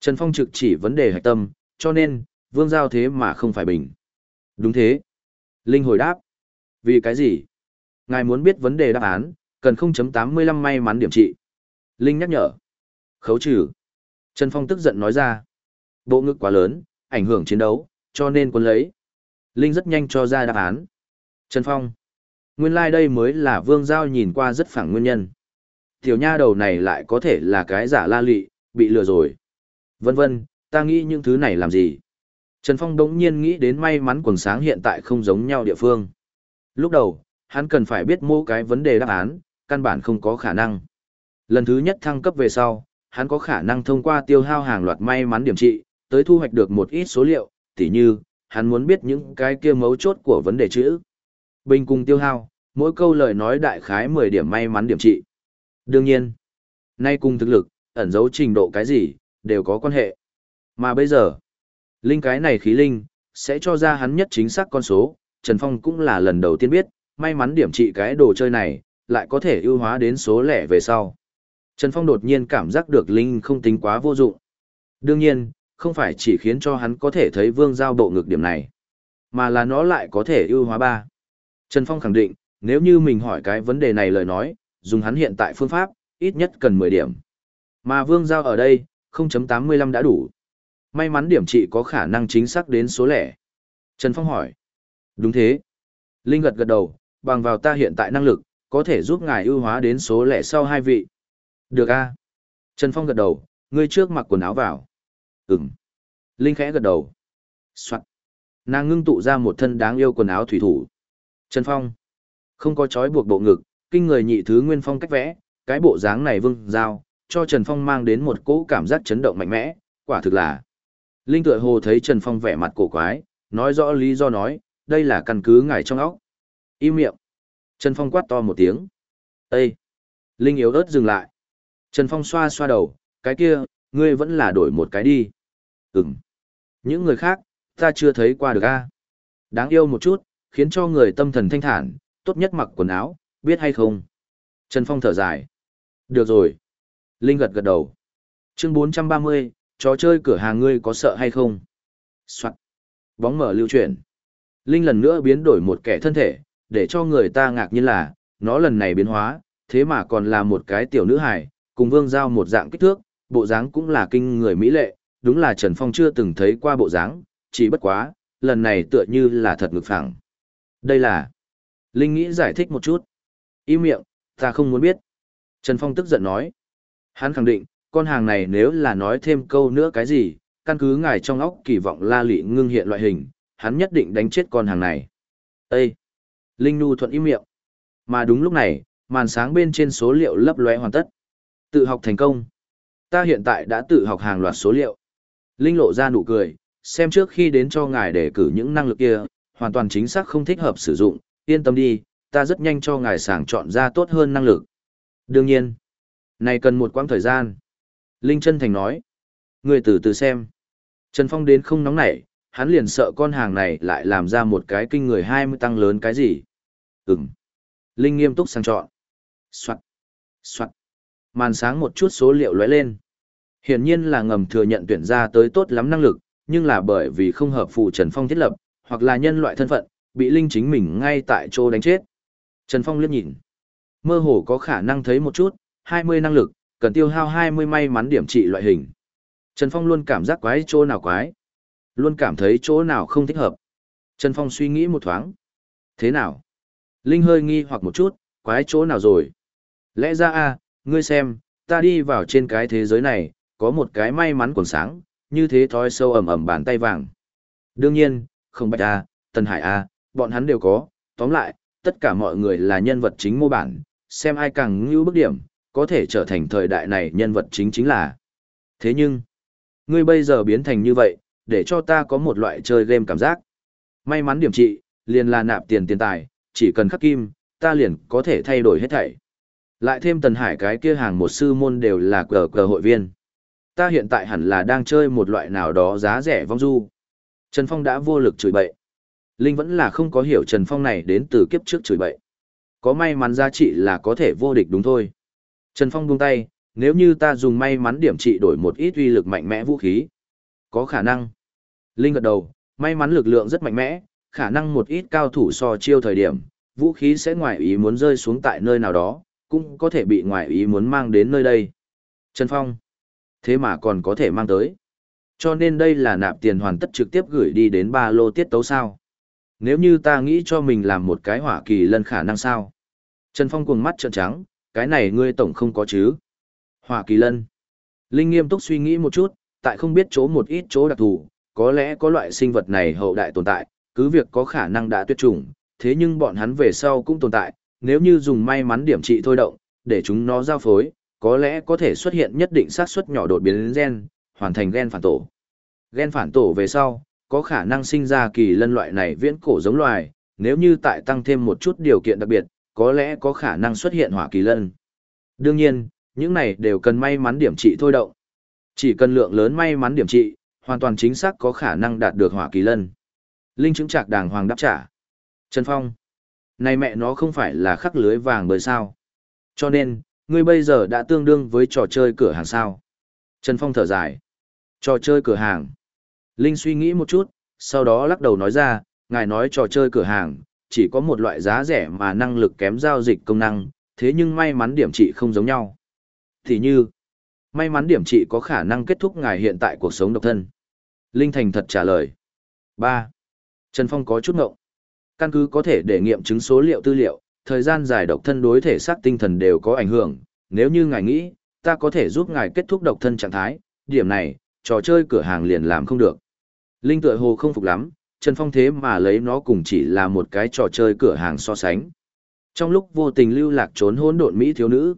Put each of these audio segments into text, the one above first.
Trần Phong trực chỉ vấn đề hạch tâm, cho nên, vương giao thế mà không phải bình. Đúng thế. Linh hồi đáp. Vì cái gì? Ngài muốn biết vấn đề đáp án, cần 0.85 may mắn điểm trị. Linh nhắc nhở. Khấu trừ. Trần Phong tức giận nói ra. Bộ ngực quá lớn, ảnh hưởng chiến đấu, cho nên quân lấy. Linh rất nhanh cho ra đáp án. Trần Phong. Nguyên lai like đây mới là vương giao nhìn qua rất phẳng nguyên nhân. Tiểu nha đầu này lại có thể là cái giả la lị, bị lừa rồi. Vân vân, ta nghĩ những thứ này làm gì? Trần Phong đống nhiên nghĩ đến may mắn quần sáng hiện tại không giống nhau địa phương. Lúc đầu, hắn cần phải biết mô cái vấn đề đáp án, căn bản không có khả năng. Lần thứ nhất thăng cấp về sau, hắn có khả năng thông qua tiêu hao hàng loạt may mắn điểm trị, tới thu hoạch được một ít số liệu, tỉ như, hắn muốn biết những cái kia mấu chốt của vấn đề chữ. Bình cùng tiêu hao, mỗi câu lời nói đại khái 10 điểm may mắn điểm trị. Đương nhiên, nay cùng thực lực, ẩn dấu trình độ cái gì, đều có quan hệ. Mà bây giờ, linh cái này khí linh, sẽ cho ra hắn nhất chính xác con số, Trần Phong cũng là lần đầu tiên biết, may mắn điểm trị cái đồ chơi này, lại có thể ưu hóa đến số lẻ về sau. Trần Phong đột nhiên cảm giác được linh không tính quá vô dụng. Đương nhiên, không phải chỉ khiến cho hắn có thể thấy vương giao bộ ngược điểm này, mà là nó lại có thể ưu hóa ba. Trần Phong khẳng định, nếu như mình hỏi cái vấn đề này lời nói, dùng hắn hiện tại phương pháp, ít nhất cần 10 điểm. Mà vương giao ở đây, 0.85 đã đủ. May mắn điểm trị có khả năng chính xác đến số lẻ. Trần Phong hỏi. Đúng thế. Linh gật gật đầu, bằng vào ta hiện tại năng lực, có thể giúp ngài ưu hóa đến số lẻ sau hai vị. Được a. Trần Phong gật đầu, ngươi trước mặc quần áo vào. Ừm. Linh khẽ gật đầu. Soạn. Nàng ngưng tụ ra một thân đáng yêu quần áo thủy thủ. Trần Phong. Không có trói buộc bộ ngực, kinh người nhị thứ nguyên phong cách vẽ, cái bộ dáng này vương giao, cho Trần Phong mang đến một cỗ cảm giác chấn động mạnh mẽ, quả thực là. Linh tựa hồ thấy Trần Phong vẻ mặt cổ quái, nói rõ lý do nói, đây là căn cứ ngài trong óc. Im miệng. Trần Phong quát to một tiếng. Ê! Linh yếu ớt dừng lại. Trần Phong xoa xoa đầu, cái kia, ngươi vẫn là đổi một cái đi. Ừm. Những người khác, ta chưa thấy qua được a. Đáng yêu một chút, khiến cho người tâm thần thanh thản, tốt nhất mặc quần áo, biết hay không? Trần Phong thở dài. Được rồi. Linh gật gật đầu. Chương 430, trò chơi cửa hàng ngươi có sợ hay không? Soạn. Bóng mở lưu chuyển. Linh lần nữa biến đổi một kẻ thân thể, để cho người ta ngạc nhiên là, nó lần này biến hóa, thế mà còn là một cái tiểu nữ hài, cùng vương giao một dạng kích thước, bộ dáng cũng là kinh người mỹ lệ, đúng là Trần Phong chưa từng thấy qua bộ dáng, chỉ bất quá, lần này tựa như là thật ngực phẳng. Đây là... Linh nghĩ giải thích một chút. Im miệng, ta không muốn biết. Trần Phong tức giận nói. Hắn khẳng định, con hàng này nếu là nói thêm câu nữa cái gì, căn cứ ngài trong óc kỳ vọng la lị ngưng hiện loại hình, hắn nhất định đánh chết con hàng này. Ê! Linh Nu thuận im miệng. Mà đúng lúc này, màn sáng bên trên số liệu lấp lóe hoàn tất. Tự học thành công. Ta hiện tại đã tự học hàng loạt số liệu. Linh lộ ra nụ cười, xem trước khi đến cho ngài để cử những năng lực kia, hoàn toàn chính xác không thích hợp sử dụng, yên tâm đi, ta rất nhanh cho ngài sàng chọn ra tốt hơn năng lực. Đương nhiên, này cần một quãng thời gian. Linh chân thành nói, người từ từ xem. Trần Phong đến không nóng nảy, hắn liền sợ con hàng này lại làm ra một cái kinh người hai mươi tăng lớn cái gì. Ừm. Linh nghiêm túc sang chọn. Xoạn. Xoạn. Màn sáng một chút số liệu lóe lên. Hiển nhiên là ngầm thừa nhận tuyển ra tới tốt lắm năng lực, nhưng là bởi vì không hợp phù Trần Phong thiết lập, hoặc là nhân loại thân phận, bị Linh chính mình ngay tại chỗ đánh chết. Trần Phong liếc nhìn. Mơ hồ có khả năng thấy một chút, 20 năng lực, cần tiêu hao 20 may mắn điểm trị loại hình. Trần Phong luôn cảm giác quái chỗ nào quái. Luôn cảm thấy chỗ nào không thích hợp. Trần Phong suy nghĩ một thoáng. Thế nào? Linh hơi nghi hoặc một chút, quái chỗ nào rồi? Lẽ ra a, ngươi xem, ta đi vào trên cái thế giới này, có một cái may mắn còn sáng, như thế thói sâu ẩm ẩm bàn tay vàng. Đương nhiên, không bạch a, Tần Hải a, bọn hắn đều có, tóm lại, tất cả mọi người là nhân vật chính mô bản, xem ai càng ngưu bức điểm, có thể trở thành thời đại này nhân vật chính chính là. Thế nhưng, ngươi bây giờ biến thành như vậy, để cho ta có một loại chơi game cảm giác. May mắn điểm trị, liền là nạp tiền tiền tài, chỉ cần khắc kim, ta liền có thể thay đổi hết thảy. Lại thêm Tần Hải cái kia hàng một sư môn đều là cờ cờ hội viên. Ta hiện tại hẳn là đang chơi một loại nào đó giá rẻ vong du. Trần Phong đã vô lực chửi bậy. Linh vẫn là không có hiểu Trần Phong này đến từ kiếp trước chửi bậy. Có may mắn giá trị là có thể vô địch đúng thôi. Trần Phong buông tay, nếu như ta dùng may mắn điểm trị đổi một ít uy lực mạnh mẽ vũ khí. Có khả năng. Linh gật đầu, may mắn lực lượng rất mạnh mẽ, khả năng một ít cao thủ so chiêu thời điểm, vũ khí sẽ ngoài ý muốn rơi xuống tại nơi nào đó, cũng có thể bị ngoài ý muốn mang đến nơi đây. Trần Phong. Thế mà còn có thể mang tới. Cho nên đây là nạp tiền hoàn tất trực tiếp gửi đi đến ba lô tiết tấu sao. Nếu như ta nghĩ cho mình làm một cái hỏa kỳ lân khả năng sao. Trần Phong cuồng mắt trợn trắng, cái này ngươi tổng không có chứ. Hỏa kỳ lân. Linh nghiêm túc suy nghĩ một chút, tại không biết chỗ một ít chỗ đặc thù, có lẽ có loại sinh vật này hậu đại tồn tại, cứ việc có khả năng đã tuyệt chủng, thế nhưng bọn hắn về sau cũng tồn tại, nếu như dùng may mắn điểm trị thôi động, để chúng nó giao phối, có lẽ có thể xuất hiện nhất định xác suất nhỏ đột biến gen, hoàn thành gen phản tổ. Gen phản tổ về sau, có khả năng sinh ra kỳ lân loại này viễn cổ giống loài, nếu như tại tăng thêm một chút điều kiện đặc biệt, có lẽ có khả năng xuất hiện hỏa kỳ lân. Đương nhiên, những này đều cần may mắn điểm trị thôi động. Chỉ cần lượng lớn may mắn điểm trị, hoàn toàn chính xác có khả năng đạt được hỏa kỳ lân. Linh chứng trạc đàng hoàng đáp trả. Trần Phong. Này mẹ nó không phải là khắc lưới vàng bởi sao. Cho nên, ngươi bây giờ đã tương đương với trò chơi cửa hàng sao. Trần Phong thở dài. Trò chơi cửa hàng. Linh suy nghĩ một chút, sau đó lắc đầu nói ra, ngài nói trò chơi cửa hàng, chỉ có một loại giá rẻ mà năng lực kém giao dịch công năng, thế nhưng may mắn điểm trị không giống nhau. Thì như, may mắn điểm trị có khả năng kết thúc ngài hiện tại cuộc sống độc thân. Linh Thành thật trả lời. 3. Trần Phong có chút ngộng. Căn cứ có thể để nghiệm chứng số liệu tư liệu, thời gian dài độc thân đối thể xác tinh thần đều có ảnh hưởng. Nếu như ngài nghĩ, ta có thể giúp ngài kết thúc độc thân trạng thái, điểm này, trò chơi cửa hàng liền làm không được. Linh tựa hồ không phục lắm, Trần Phong thế mà lấy nó cùng chỉ là một cái trò chơi cửa hàng so sánh. Trong lúc vô tình lưu lạc trốn hỗn độn Mỹ thiếu nữ,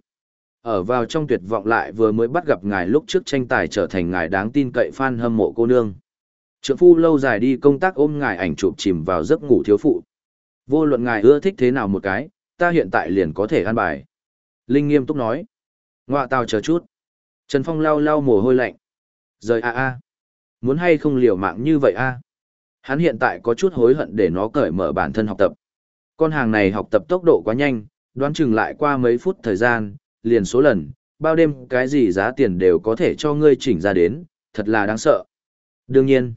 ở vào trong tuyệt vọng lại vừa mới bắt gặp ngài lúc trước tranh tài trở thành ngài đáng tin cậy fan hâm mộ cô nương. Trượng phu lâu dài đi công tác ôm ngài ảnh chụp chìm vào giấc ngủ thiếu phụ. Vô luận ngài ưa thích thế nào một cái, ta hiện tại liền có thể ăn bài. Linh nghiêm túc nói. Ngoạ tào chờ chút. Trần Phong lau lau mồ hôi lạnh. Rời a a. Muốn hay không liều mạng như vậy a? Hắn hiện tại có chút hối hận để nó cởi mở bản thân học tập. Con hàng này học tập tốc độ quá nhanh, đoán chừng lại qua mấy phút thời gian, liền số lần, bao đêm cái gì giá tiền đều có thể cho ngươi chỉnh ra đến, thật là đáng sợ. Đương nhiên,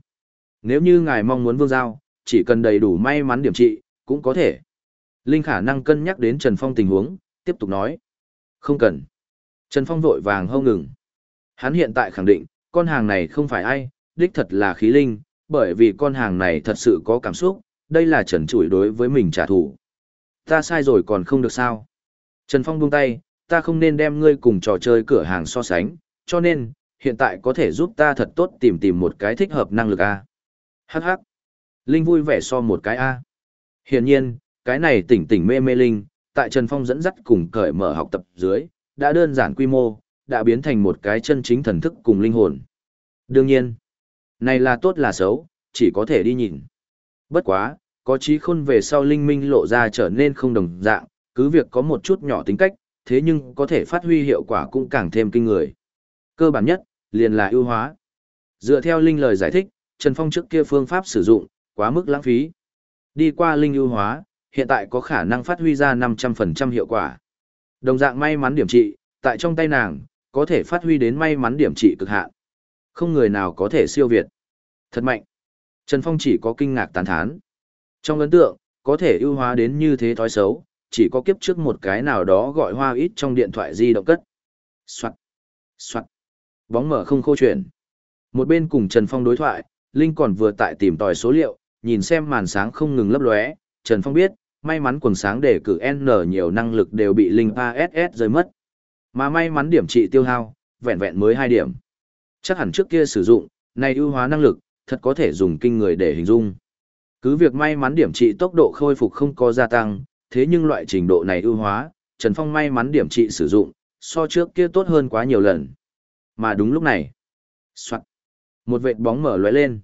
nếu như ngài mong muốn vương giao, chỉ cần đầy đủ may mắn điểm trị, cũng có thể. Linh khả năng cân nhắc đến Trần Phong tình huống, tiếp tục nói. Không cần. Trần Phong vội vàng hâu ngừng. Hắn hiện tại khẳng định, con hàng này không phải ai, đích thật là khí linh, bởi vì con hàng này thật sự có cảm xúc, đây là trần trụi đối với mình trả thù. Ta sai rồi còn không được sao. Trần Phong buông tay, ta không nên đem ngươi cùng trò chơi cửa hàng so sánh, cho nên, hiện tại có thể giúp ta thật tốt tìm tìm một cái thích hợp năng lực A. Hắc hắc. Linh vui vẻ so một cái A. Hiển nhiên, cái này tỉnh tỉnh mê mê Linh, tại Trần Phong dẫn dắt cùng cởi mở học tập dưới, đã đơn giản quy mô, đã biến thành một cái chân chính thần thức cùng linh hồn. Đương nhiên, này là tốt là xấu, chỉ có thể đi nhìn. Bất quá, có trí khôn về sau linh minh lộ ra trở nên không đồng dạng, cứ việc có một chút nhỏ tính cách, thế nhưng có thể phát huy hiệu quả cũng càng thêm kinh người. Cơ bản nhất, liền là ưu hóa. Dựa theo linh lời giải thích, Trần Phong trước kia phương pháp sử dụng, quá mức lãng phí. Đi qua linh ưu hóa, hiện tại có khả năng phát huy ra 500% hiệu quả. Đồng dạng may mắn điểm trị, tại trong tay nàng, có thể phát huy đến may mắn điểm trị cực hạn. Không người nào có thể siêu việt. Thật mạnh. Trần Phong chỉ có kinh ngạc tán thán. Trong ấn tượng, có thể ưu hóa đến như thế thói xấu, chỉ có kiếp trước một cái nào đó gọi hoa ít trong điện thoại di động cất. Soạn. Soạn. Bóng mở không khô chuyển. Một bên cùng Trần Phong đối thoại, Linh còn vừa tại tìm tòi số liệu, nhìn xem màn sáng không ngừng lấp lóe. Trần Phong biết, may mắn quần sáng để cử N nhiều năng lực đều bị Linh ASS rơi mất. Mà may mắn điểm trị tiêu hao, vẹn vẹn mới 2 điểm. Chắc hẳn trước kia sử dụng, này ưu hóa năng lực, thật có thể dùng kinh người để hình dung. Cứ việc may mắn điểm trị tốc độ khôi phục không có gia tăng, thế nhưng loại trình độ này ưu hóa, Trần Phong may mắn điểm trị sử dụng, so trước kia tốt hơn quá nhiều lần. Mà đúng lúc này, soạn, một vệt bóng mở lóe lên.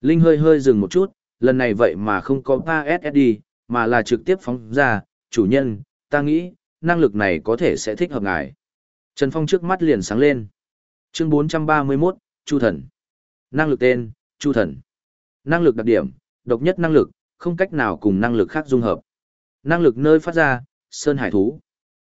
Linh hơi hơi dừng một chút, lần này vậy mà không có 3SSD, mà là trực tiếp phóng ra, chủ nhân, ta nghĩ, năng lực này có thể sẽ thích hợp ngài. Trần Phong trước mắt liền sáng lên. Chương 431, Chu Thần. Năng lực tên, Chu Thần. Năng lực đặc điểm, độc nhất năng lực, không cách nào cùng năng lực khác dung hợp. Năng lực nơi phát ra, Sơn Hải Thú.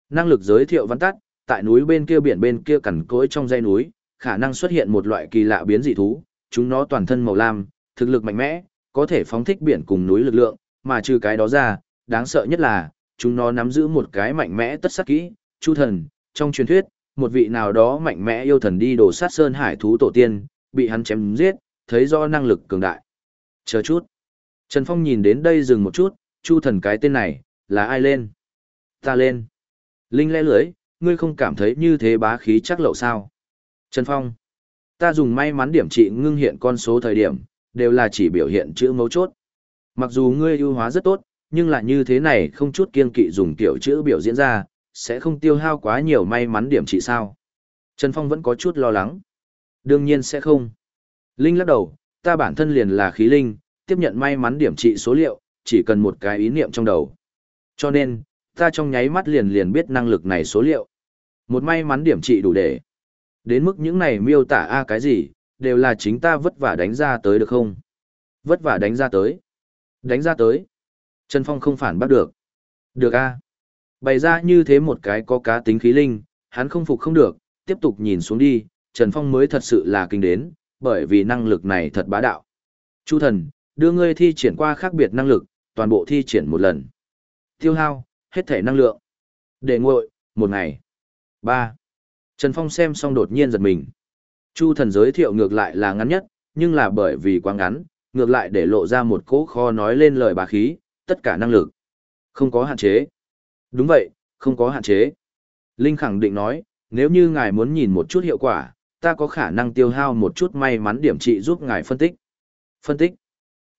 Năng lực giới thiệu văn tắt, tại núi bên kia biển bên kia cằn cỗi trong dãy núi, khả năng xuất hiện một loại kỳ lạ biến dị thú, chúng nó toàn thân màu lam, thực lực mạnh mẽ, có thể phóng thích biển cùng núi lực lượng, mà trừ cái đó ra, đáng sợ nhất là, chúng nó nắm giữ một cái mạnh mẽ tất sát kỹ, chu thần, trong truyền thuyết, một vị nào đó mạnh mẽ yêu thần đi đổ sát sơn hải thú tổ tiên, bị hắn chém giết, thấy do năng lực cường đại. Chờ chút. Trần Phong nhìn đến đây dừng một chút, chu thần cái tên này, là ai lên? Ta lên. Linh lẽ lưới, ngươi không cảm thấy như thế bá khí chắc lậu sao? Trần Phong. Ta dùng may mắn điểm trị ngưng hiện con số thời điểm, đều là chỉ biểu hiện chữ mấu chốt. Mặc dù ngươi ưu hóa rất tốt, nhưng là như thế này không chút kiên kỵ dùng tiểu chữ biểu diễn ra, sẽ không tiêu hao quá nhiều may mắn điểm trị sao. Trần Phong vẫn có chút lo lắng. Đương nhiên sẽ không. Linh lắc đầu, ta bản thân liền là khí linh, tiếp nhận may mắn điểm trị số liệu, chỉ cần một cái ý niệm trong đầu. Cho nên, ta trong nháy mắt liền liền biết năng lực này số liệu. Một may mắn điểm trị đủ để. Đến mức những này miêu tả a cái gì, đều là chính ta vất vả đánh ra tới được không? Vất vả đánh ra tới. Đánh ra tới. Trần Phong không phản bắt được. Được a. Bày ra như thế một cái có cá tính khí linh, hắn không phục không được, tiếp tục nhìn xuống đi, Trần Phong mới thật sự là kinh đến, bởi vì năng lực này thật bá đạo. Chu thần, đưa ngươi thi triển qua khác biệt năng lực, toàn bộ thi triển một lần. Tiêu hao, hết thể năng lượng. Để nguội, một ngày. ba Trần Phong xem xong đột nhiên giật mình. Chu thần giới thiệu ngược lại là ngắn nhất, nhưng là bởi vì quá ngắn, ngược lại để lộ ra một cỗ kho nói lên lời bà khí, tất cả năng lực. Không có hạn chế. Đúng vậy, không có hạn chế. Linh khẳng định nói, nếu như ngài muốn nhìn một chút hiệu quả, ta có khả năng tiêu hao một chút may mắn điểm trị giúp ngài phân tích. Phân tích.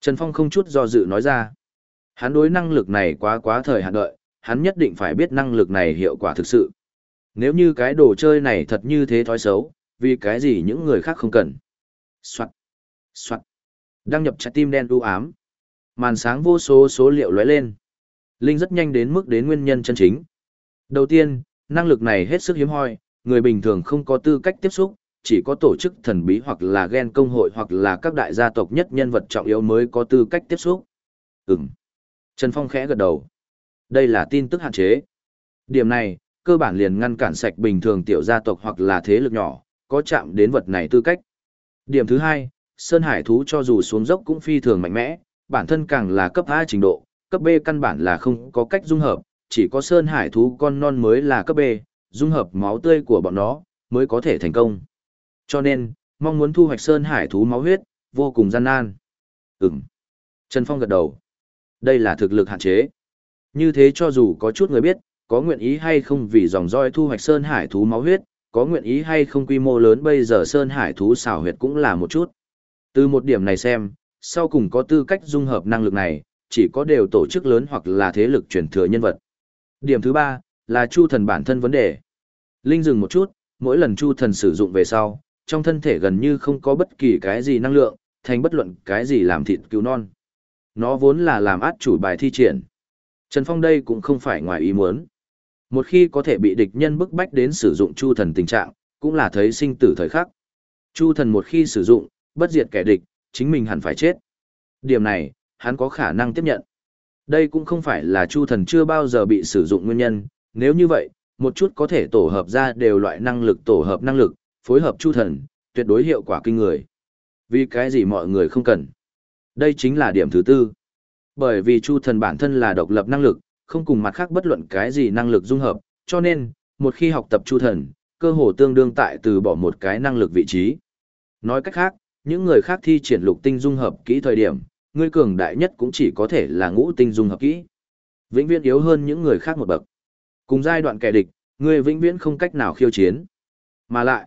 Trần Phong không chút do dự nói ra. Hắn đối năng lực này quá quá thời hạn đợi, hắn nhất định phải biết năng lực này hiệu quả thực sự. Nếu như cái đồ chơi này thật như thế thói xấu, vì cái gì những người khác không cần. Soạn. Soạn. Đăng nhập trái tim đen u ám. Màn sáng vô số số liệu lóe lên. Linh rất nhanh đến mức đến nguyên nhân chân chính. Đầu tiên, năng lực này hết sức hiếm hoi, người bình thường không có tư cách tiếp xúc, chỉ có tổ chức thần bí hoặc là ghen công hội hoặc là các đại gia tộc nhất nhân vật trọng yếu mới có tư cách tiếp xúc. Ừm. Trần Phong khẽ gật đầu. Đây là tin tức hạn chế. Điểm này, cơ bản liền ngăn cản sạch bình thường tiểu gia tộc hoặc là thế lực nhỏ, có chạm đến vật này tư cách. Điểm thứ hai, Sơn Hải thú cho dù xuống dốc cũng phi thường mạnh mẽ, bản thân càng là cấp A trình độ, cấp B căn bản là không có cách dung hợp, chỉ có Sơn Hải thú con non mới là cấp B, dung hợp máu tươi của bọn nó, mới có thể thành công. Cho nên, mong muốn thu hoạch Sơn Hải thú máu huyết, vô cùng gian nan. Ừm. Trần Phong gật đầu. Đây là thực lực hạn chế. Như thế cho dù có chút người biết, có nguyện ý hay không vì dòng roi thu hoạch Sơn Hải thú máu huyết, có nguyện ý hay không quy mô lớn bây giờ Sơn Hải thú xảo huyệt cũng là một chút. Từ một điểm này xem, sau cùng có tư cách dung hợp năng lực này, chỉ có đều tổ chức lớn hoặc là thế lực truyền thừa nhân vật. Điểm thứ ba, là chu thần bản thân vấn đề. Linh dừng một chút, mỗi lần chu thần sử dụng về sau, trong thân thể gần như không có bất kỳ cái gì năng lượng, thành bất luận cái gì làm thịt cứu non. Nó vốn là làm át chủ bài thi triển. Trần Phong đây cũng không phải ngoài ý muốn. Một khi có thể bị địch nhân bức bách đến sử dụng chu thần tình trạng, cũng là thấy sinh tử thời khắc. Chu thần một khi sử dụng, bất diệt kẻ địch, chính mình hẳn phải chết. Điểm này, hắn có khả năng tiếp nhận. Đây cũng không phải là chu thần chưa bao giờ bị sử dụng nguyên nhân, nếu như vậy, một chút có thể tổ hợp ra đều loại năng lực tổ hợp năng lực, phối hợp chu thần, tuyệt đối hiệu quả kinh người. Vì cái gì mọi người không cần? Đây chính là điểm thứ tư. Bởi vì chu thần bản thân là độc lập năng lực, không cùng mặt khác bất luận cái gì năng lực dung hợp, cho nên, một khi học tập chu thần, cơ hồ tương đương tại từ bỏ một cái năng lực vị trí. Nói cách khác, những người khác thi triển lục tinh dung hợp kỹ thời điểm, ngươi cường đại nhất cũng chỉ có thể là ngũ tinh dung hợp kỹ. Vĩnh viễn yếu hơn những người khác một bậc. Cùng giai đoạn kẻ địch, ngươi vĩnh viễn không cách nào khiêu chiến. Mà lại,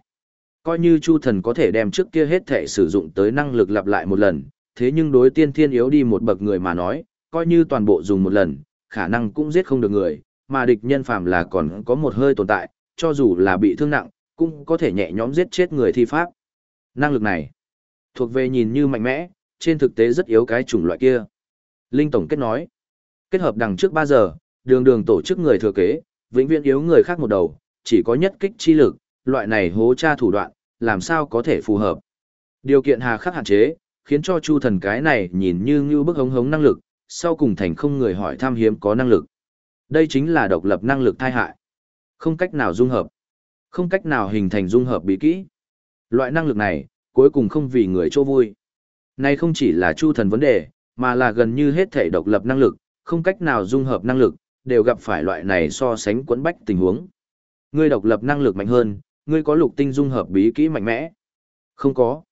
coi như Chu Thần có thể đem trước kia hết thể sử dụng tới năng lực lặp lại một lần, thế nhưng đối tiên thiên yếu đi một bậc người mà nói, coi như toàn bộ dùng một lần, khả năng cũng giết không được người, mà địch nhân phàm là còn có một hơi tồn tại, cho dù là bị thương nặng, cũng có thể nhẹ nhõm giết chết người thi pháp. Năng lực này, thuộc về nhìn như mạnh mẽ, trên thực tế rất yếu cái chủng loại kia. Linh Tổng kết nói, kết hợp đằng trước 3 giờ, đường đường tổ chức người thừa kế, vĩnh viễn yếu người khác một đầu, chỉ có nhất kích chi lực, loại này hố tra thủ đoạn, làm sao có thể phù hợp. Điều kiện hà khắc hạn chế, khiến cho chu thần cái này nhìn như như bức hống hống năng lực, sau cùng thành không người hỏi tham hiếm có năng lực. Đây chính là độc lập năng lực thai hại. Không cách nào dung hợp. Không cách nào hình thành dung hợp bí kỹ. Loại năng lực này, cuối cùng không vì người chỗ vui nay không chỉ là chu thần vấn đề, mà là gần như hết thể độc lập năng lực, không cách nào dung hợp năng lực, đều gặp phải loại này so sánh quẫn bách tình huống. Ngươi độc lập năng lực mạnh hơn, ngươi có lục tinh dung hợp bí kỹ mạnh mẽ. Không có.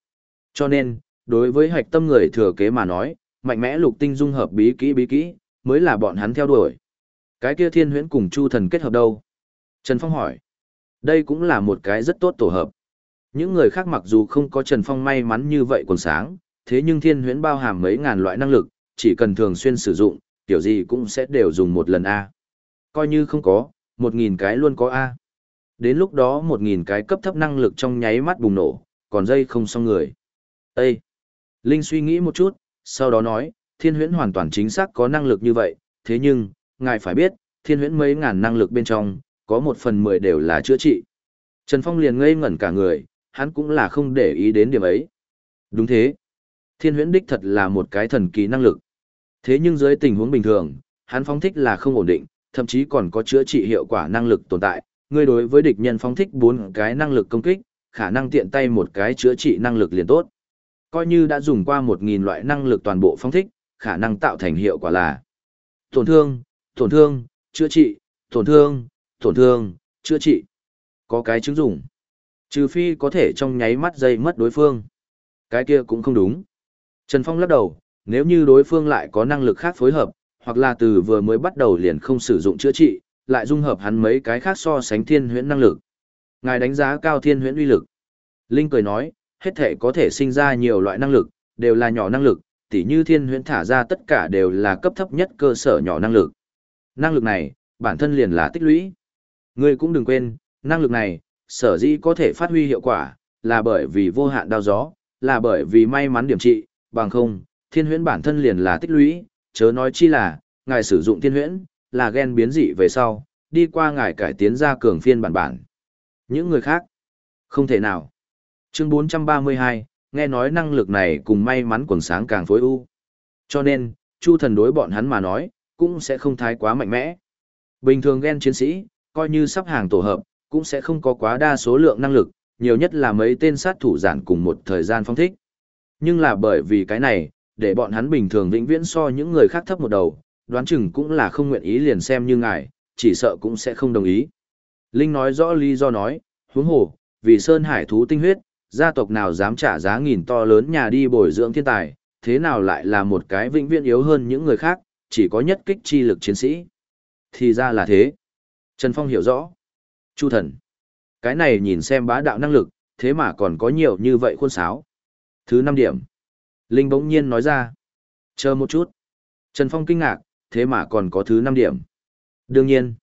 Cho nên, đối với hạch tâm người thừa kế mà nói, mạnh mẽ lục tinh dung hợp bí kỹ bí kỹ, mới là bọn hắn theo đuổi. Cái kia thiên huyễn cùng chu thần kết hợp đâu? Trần Phong hỏi. Đây cũng là một cái rất tốt tổ hợp. Những người khác mặc dù không có Trần Phong may mắn như vậy còn sáng, thế nhưng thiên huyễn bao hàm mấy ngàn loại năng lực, chỉ cần thường xuyên sử dụng, kiểu gì cũng sẽ đều dùng một lần A. Coi như không có, một nghìn cái luôn có A. Đến lúc đó một nghìn cái cấp thấp năng lực trong nháy mắt bùng nổ, còn dây không xong người. Ê! Linh suy nghĩ một chút, sau đó nói, thiên huyễn hoàn toàn chính xác có năng lực như vậy, thế nhưng, ngài phải biết, thiên huyễn mấy ngàn năng lực bên trong, có một phần mười đều là chữa trị. Trần Phong liền ngây ngẩn cả người, hắn cũng là không để ý đến điểm ấy. Đúng thế. Thiên huyễn đích thật là một cái thần kỳ năng lực. Thế nhưng dưới tình huống bình thường, hắn phóng thích là không ổn định, thậm chí còn có chữa trị hiệu quả năng lực tồn tại. Ngươi đối với địch nhân phóng thích bốn cái năng lực công kích, khả năng tiện tay một cái chữa trị năng lực liền tốt. Coi như đã dùng qua một nghìn loại năng lực toàn bộ phóng thích, khả năng tạo thành hiệu quả là tổn thương, tổn thương, chữa trị, tổn thương, tổn thương, chữa trị. Có cái chứng dùng. Trừ phi có thể trong nháy mắt dây mất đối phương. Cái kia cũng không đúng. Trần Phong lắc đầu, nếu như đối phương lại có năng lực khác phối hợp, hoặc là từ vừa mới bắt đầu liền không sử dụng chữa trị, lại dung hợp hắn mấy cái khác so sánh thiên huyễn năng lực. Ngài đánh giá cao thiên huyễn uy lực. Linh cười nói, hết thể có thể sinh ra nhiều loại năng lực, đều là nhỏ năng lực, tỉ như thiên huyễn thả ra tất cả đều là cấp thấp nhất cơ sở nhỏ năng lực. Năng lực này, bản thân liền là tích lũy. Ngươi cũng đừng quên, năng lực này, sở dĩ có thể phát huy hiệu quả, là bởi vì vô hạn đao gió, là bởi vì may mắn điểm trị, bằng không, thiên huyễn bản thân liền là tích lũy, chớ nói chi là, ngài sử dụng thiên huyễn, là gen biến dị về sau, đi qua ngài cải tiến ra cường phiên bản bản. Những người khác, không thể nào. Chương 432, nghe nói năng lực này cùng may mắn quần sáng càng phối ưu. Cho nên, Chu thần đối bọn hắn mà nói, cũng sẽ không thái quá mạnh mẽ. Bình thường gen chiến sĩ, coi như sắp hàng tổ hợp, cũng sẽ không có quá đa số lượng năng lực, nhiều nhất là mấy tên sát thủ giản cùng một thời gian phong thích. Nhưng là bởi vì cái này, để bọn hắn bình thường vĩnh viễn so những người khác thấp một đầu, đoán chừng cũng là không nguyện ý liền xem như ngài, chỉ sợ cũng sẽ không đồng ý. Linh nói rõ lý do nói, huống hồ, vì Sơn Hải thú tinh huyết, gia tộc nào dám trả giá nghìn to lớn nhà đi bồi dưỡng thiên tài, thế nào lại là một cái vĩnh viễn yếu hơn những người khác, chỉ có nhất kích chi lực chiến sĩ. Thì ra là thế. Trần Phong hiểu rõ. Chu thần. Cái này nhìn xem bá đạo năng lực, thế mà còn có nhiều như vậy khuôn sáo. Thứ năm điểm. Linh bỗng nhiên nói ra. Chờ một chút. Trần Phong kinh ngạc, thế mà còn có thứ năm điểm. Đương nhiên.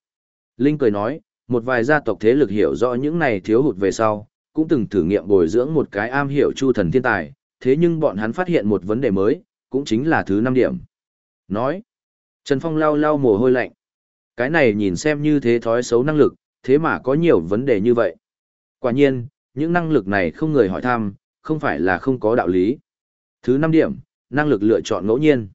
Linh cười nói, một vài gia tộc thế lực hiểu rõ những này thiếu hụt về sau, cũng từng thử nghiệm bồi dưỡng một cái am hiểu chu thần thiên tài, thế nhưng bọn hắn phát hiện một vấn đề mới, cũng chính là thứ năm điểm. Nói. Trần Phong lau lau mồ hôi lạnh. Cái này nhìn xem như thế thói xấu năng lực, thế mà có nhiều vấn đề như vậy. Quả nhiên, những năng lực này không người hỏi thăm, không phải là không có đạo lý. Thứ năm điểm, năng lực lựa chọn ngẫu nhiên.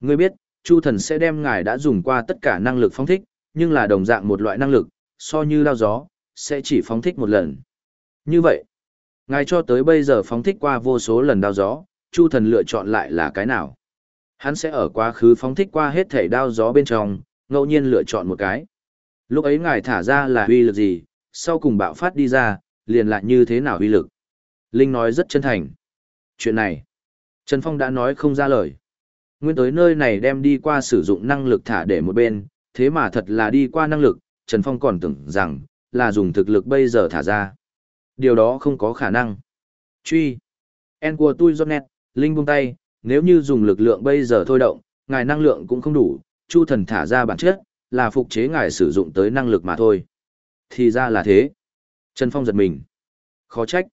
Ngươi biết, Chu thần sẽ đem ngài đã dùng qua tất cả năng lực phóng thích, nhưng là đồng dạng một loại năng lực, so như đao gió, sẽ chỉ phóng thích một lần. Như vậy, ngài cho tới bây giờ phóng thích qua vô số lần đao gió, Chu thần lựa chọn lại là cái nào? Hắn sẽ ở quá khứ phóng thích qua hết thể đao gió bên trong, ngẫu nhiên lựa chọn một cái. Lúc ấy ngài thả ra là uy lực gì, sau cùng bạo phát đi ra, liền lại như thế nào uy lực. Linh nói rất chân thành. Chuyện này, Trần Phong đã nói không ra lời. Nguyên tới nơi này đem đi qua sử dụng năng lực thả để một bên, thế mà thật là đi qua năng lực, Trần Phong còn tưởng rằng, là dùng thực lực bây giờ thả ra. Điều đó không có khả năng. Truy. En của tôi giọt nét, Linh buông tay, nếu như dùng lực lượng bây giờ thôi động, ngài năng lượng cũng không đủ, Chu thần thả ra bản chất, là phục chế ngài sử dụng tới năng lực mà thôi. Thì ra là thế. Trần Phong giật mình. Khó trách.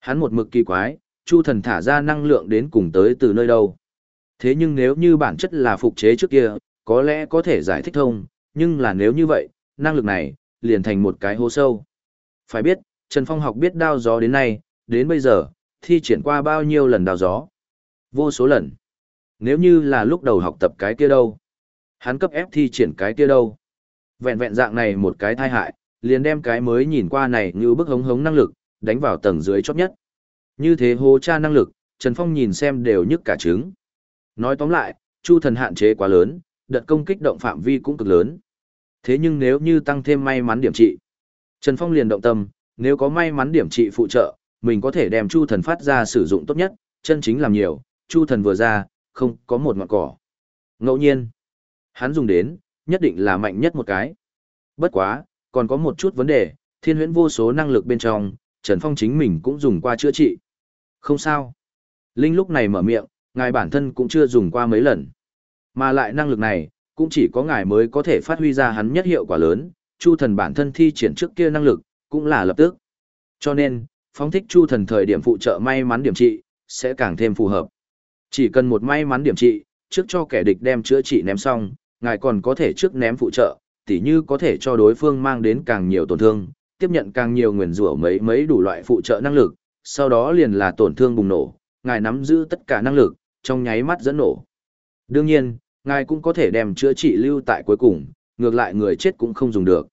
Hắn một mực kỳ quái, Chu thần thả ra năng lượng đến cùng tới từ nơi đâu. Thế nhưng nếu như bản chất là phục chế trước kia, có lẽ có thể giải thích thông, nhưng là nếu như vậy, năng lực này, liền thành một cái hố sâu. Phải biết, Trần Phong học biết đao gió đến nay, đến bây giờ, thi triển qua bao nhiêu lần đao gió. Vô số lần. Nếu như là lúc đầu học tập cái kia đâu. Hắn cấp ép thi triển cái kia đâu. Vẹn vẹn dạng này một cái thai hại, liền đem cái mới nhìn qua này như bức hống hống năng lực, đánh vào tầng dưới chót nhất. Như thế hô cha năng lực, Trần Phong nhìn xem đều nhức cả trứng. Nói tóm lại, Chu thần hạn chế quá lớn, đợt công kích động phạm vi cũng cực lớn. Thế nhưng nếu như tăng thêm may mắn điểm trị, Trần Phong liền động tâm, nếu có may mắn điểm trị phụ trợ, mình có thể đem Chu thần phát ra sử dụng tốt nhất, chân chính làm nhiều, Chu thần vừa ra, không có một ngọn cỏ. Ngẫu nhiên, hắn dùng đến, nhất định là mạnh nhất một cái. Bất quá, còn có một chút vấn đề, thiên huyễn vô số năng lực bên trong, Trần Phong chính mình cũng dùng qua chữa trị. Không sao. Linh lúc này mở miệng, ngài bản thân cũng chưa dùng qua mấy lần. Mà lại năng lực này, cũng chỉ có ngài mới có thể phát huy ra hắn nhất hiệu quả lớn, Chu thần bản thân thi triển trước kia năng lực, cũng là lập tức. Cho nên, phóng thích Chu thần thời điểm phụ trợ may mắn điểm trị, sẽ càng thêm phù hợp. Chỉ cần một may mắn điểm trị, trước cho kẻ địch đem chữa trị ném xong, ngài còn có thể trước ném phụ trợ, tỉ như có thể cho đối phương mang đến càng nhiều tổn thương, tiếp nhận càng nhiều nguyền rủa mấy mấy đủ loại phụ trợ năng lực, sau đó liền là tổn thương bùng nổ, ngài nắm giữ tất cả năng lực, trong nháy mắt dẫn nổ. Đương nhiên, ngài cũng có thể đem chữa trị lưu tại cuối cùng, ngược lại người chết cũng không dùng được.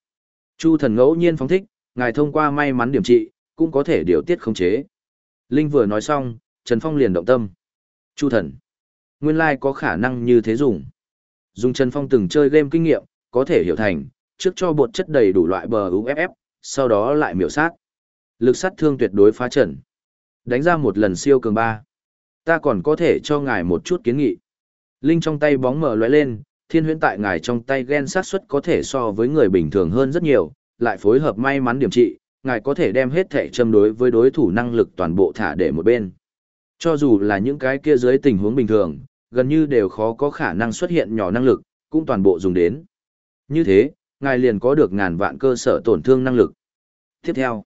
Chu thần ngẫu nhiên phóng thích, ngài thông qua may mắn điểm trị, cũng có thể điều tiết khống chế. Linh vừa nói xong, Trần Phong liền động tâm. Chu thần, nguyên lai có khả năng như thế dùng. Dùng Trần Phong từng chơi game kinh nghiệm, có thể hiểu thành, trước cho bột chất đầy đủ loại bờ UFF, sau đó lại miểu sát. Lực sát thương tuyệt đối phá trận, Đánh ra một lần siêu cường ba. Ta còn có thể cho ngài một chút kiến nghị. Linh trong tay bóng mở lóe lên, thiên huyễn tại ngài trong tay ghen sát suất có thể so với người bình thường hơn rất nhiều, lại phối hợp may mắn điểm trị, ngài có thể đem hết thể châm đối với đối thủ năng lực toàn bộ thả để một bên. Cho dù là những cái kia dưới tình huống bình thường, gần như đều khó có khả năng xuất hiện nhỏ năng lực, cũng toàn bộ dùng đến. Như thế, ngài liền có được ngàn vạn cơ sở tổn thương năng lực. Tiếp theo,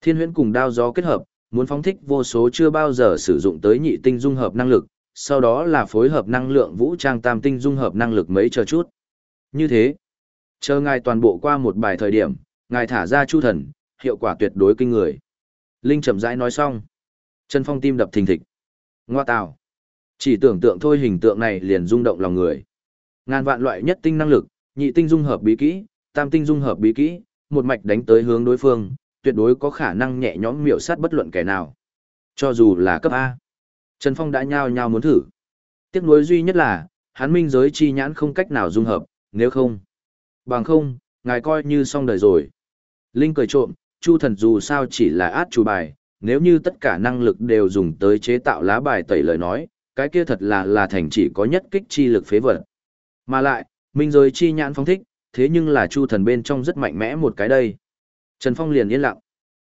thiên huyễn cùng đao gió kết hợp, muốn phóng thích vô số chưa bao giờ sử dụng tới nhị tinh dung hợp năng lực, sau đó là phối hợp năng lượng vũ trang tam tinh dung hợp năng lực mấy chờ chút. Như thế, chờ ngài toàn bộ qua một bài thời điểm, ngài thả ra chu thần, hiệu quả tuyệt đối kinh người. Linh chậm rãi nói xong. Trần Phong tim đập thình thịch. Ngoa tào. Chỉ tưởng tượng thôi hình tượng này liền rung động lòng người. Ngàn vạn loại nhất tinh năng lực, nhị tinh dung hợp bí kỹ, tam tinh dung hợp bí kỹ, một mạch đánh tới hướng đối phương, tuyệt đối có khả năng nhẹ nhõm miểu sát bất luận kẻ nào. Cho dù là cấp A. Trần Phong đã nhao nhao muốn thử. Tiếc nuối duy nhất là, hắn minh giới chi nhãn không cách nào dung hợp, nếu không. Bằng không, ngài coi như xong đời rồi. Linh cười trộm, Chu thần dù sao chỉ là át chủ bài, nếu như tất cả năng lực đều dùng tới chế tạo lá bài tẩy lời nói, cái kia thật là là thành chỉ có nhất kích chi lực phế vật. Mà lại, minh giới chi nhãn phong thích, thế nhưng là Chu thần bên trong rất mạnh mẽ một cái đây. Trần Phong liền yên lặng.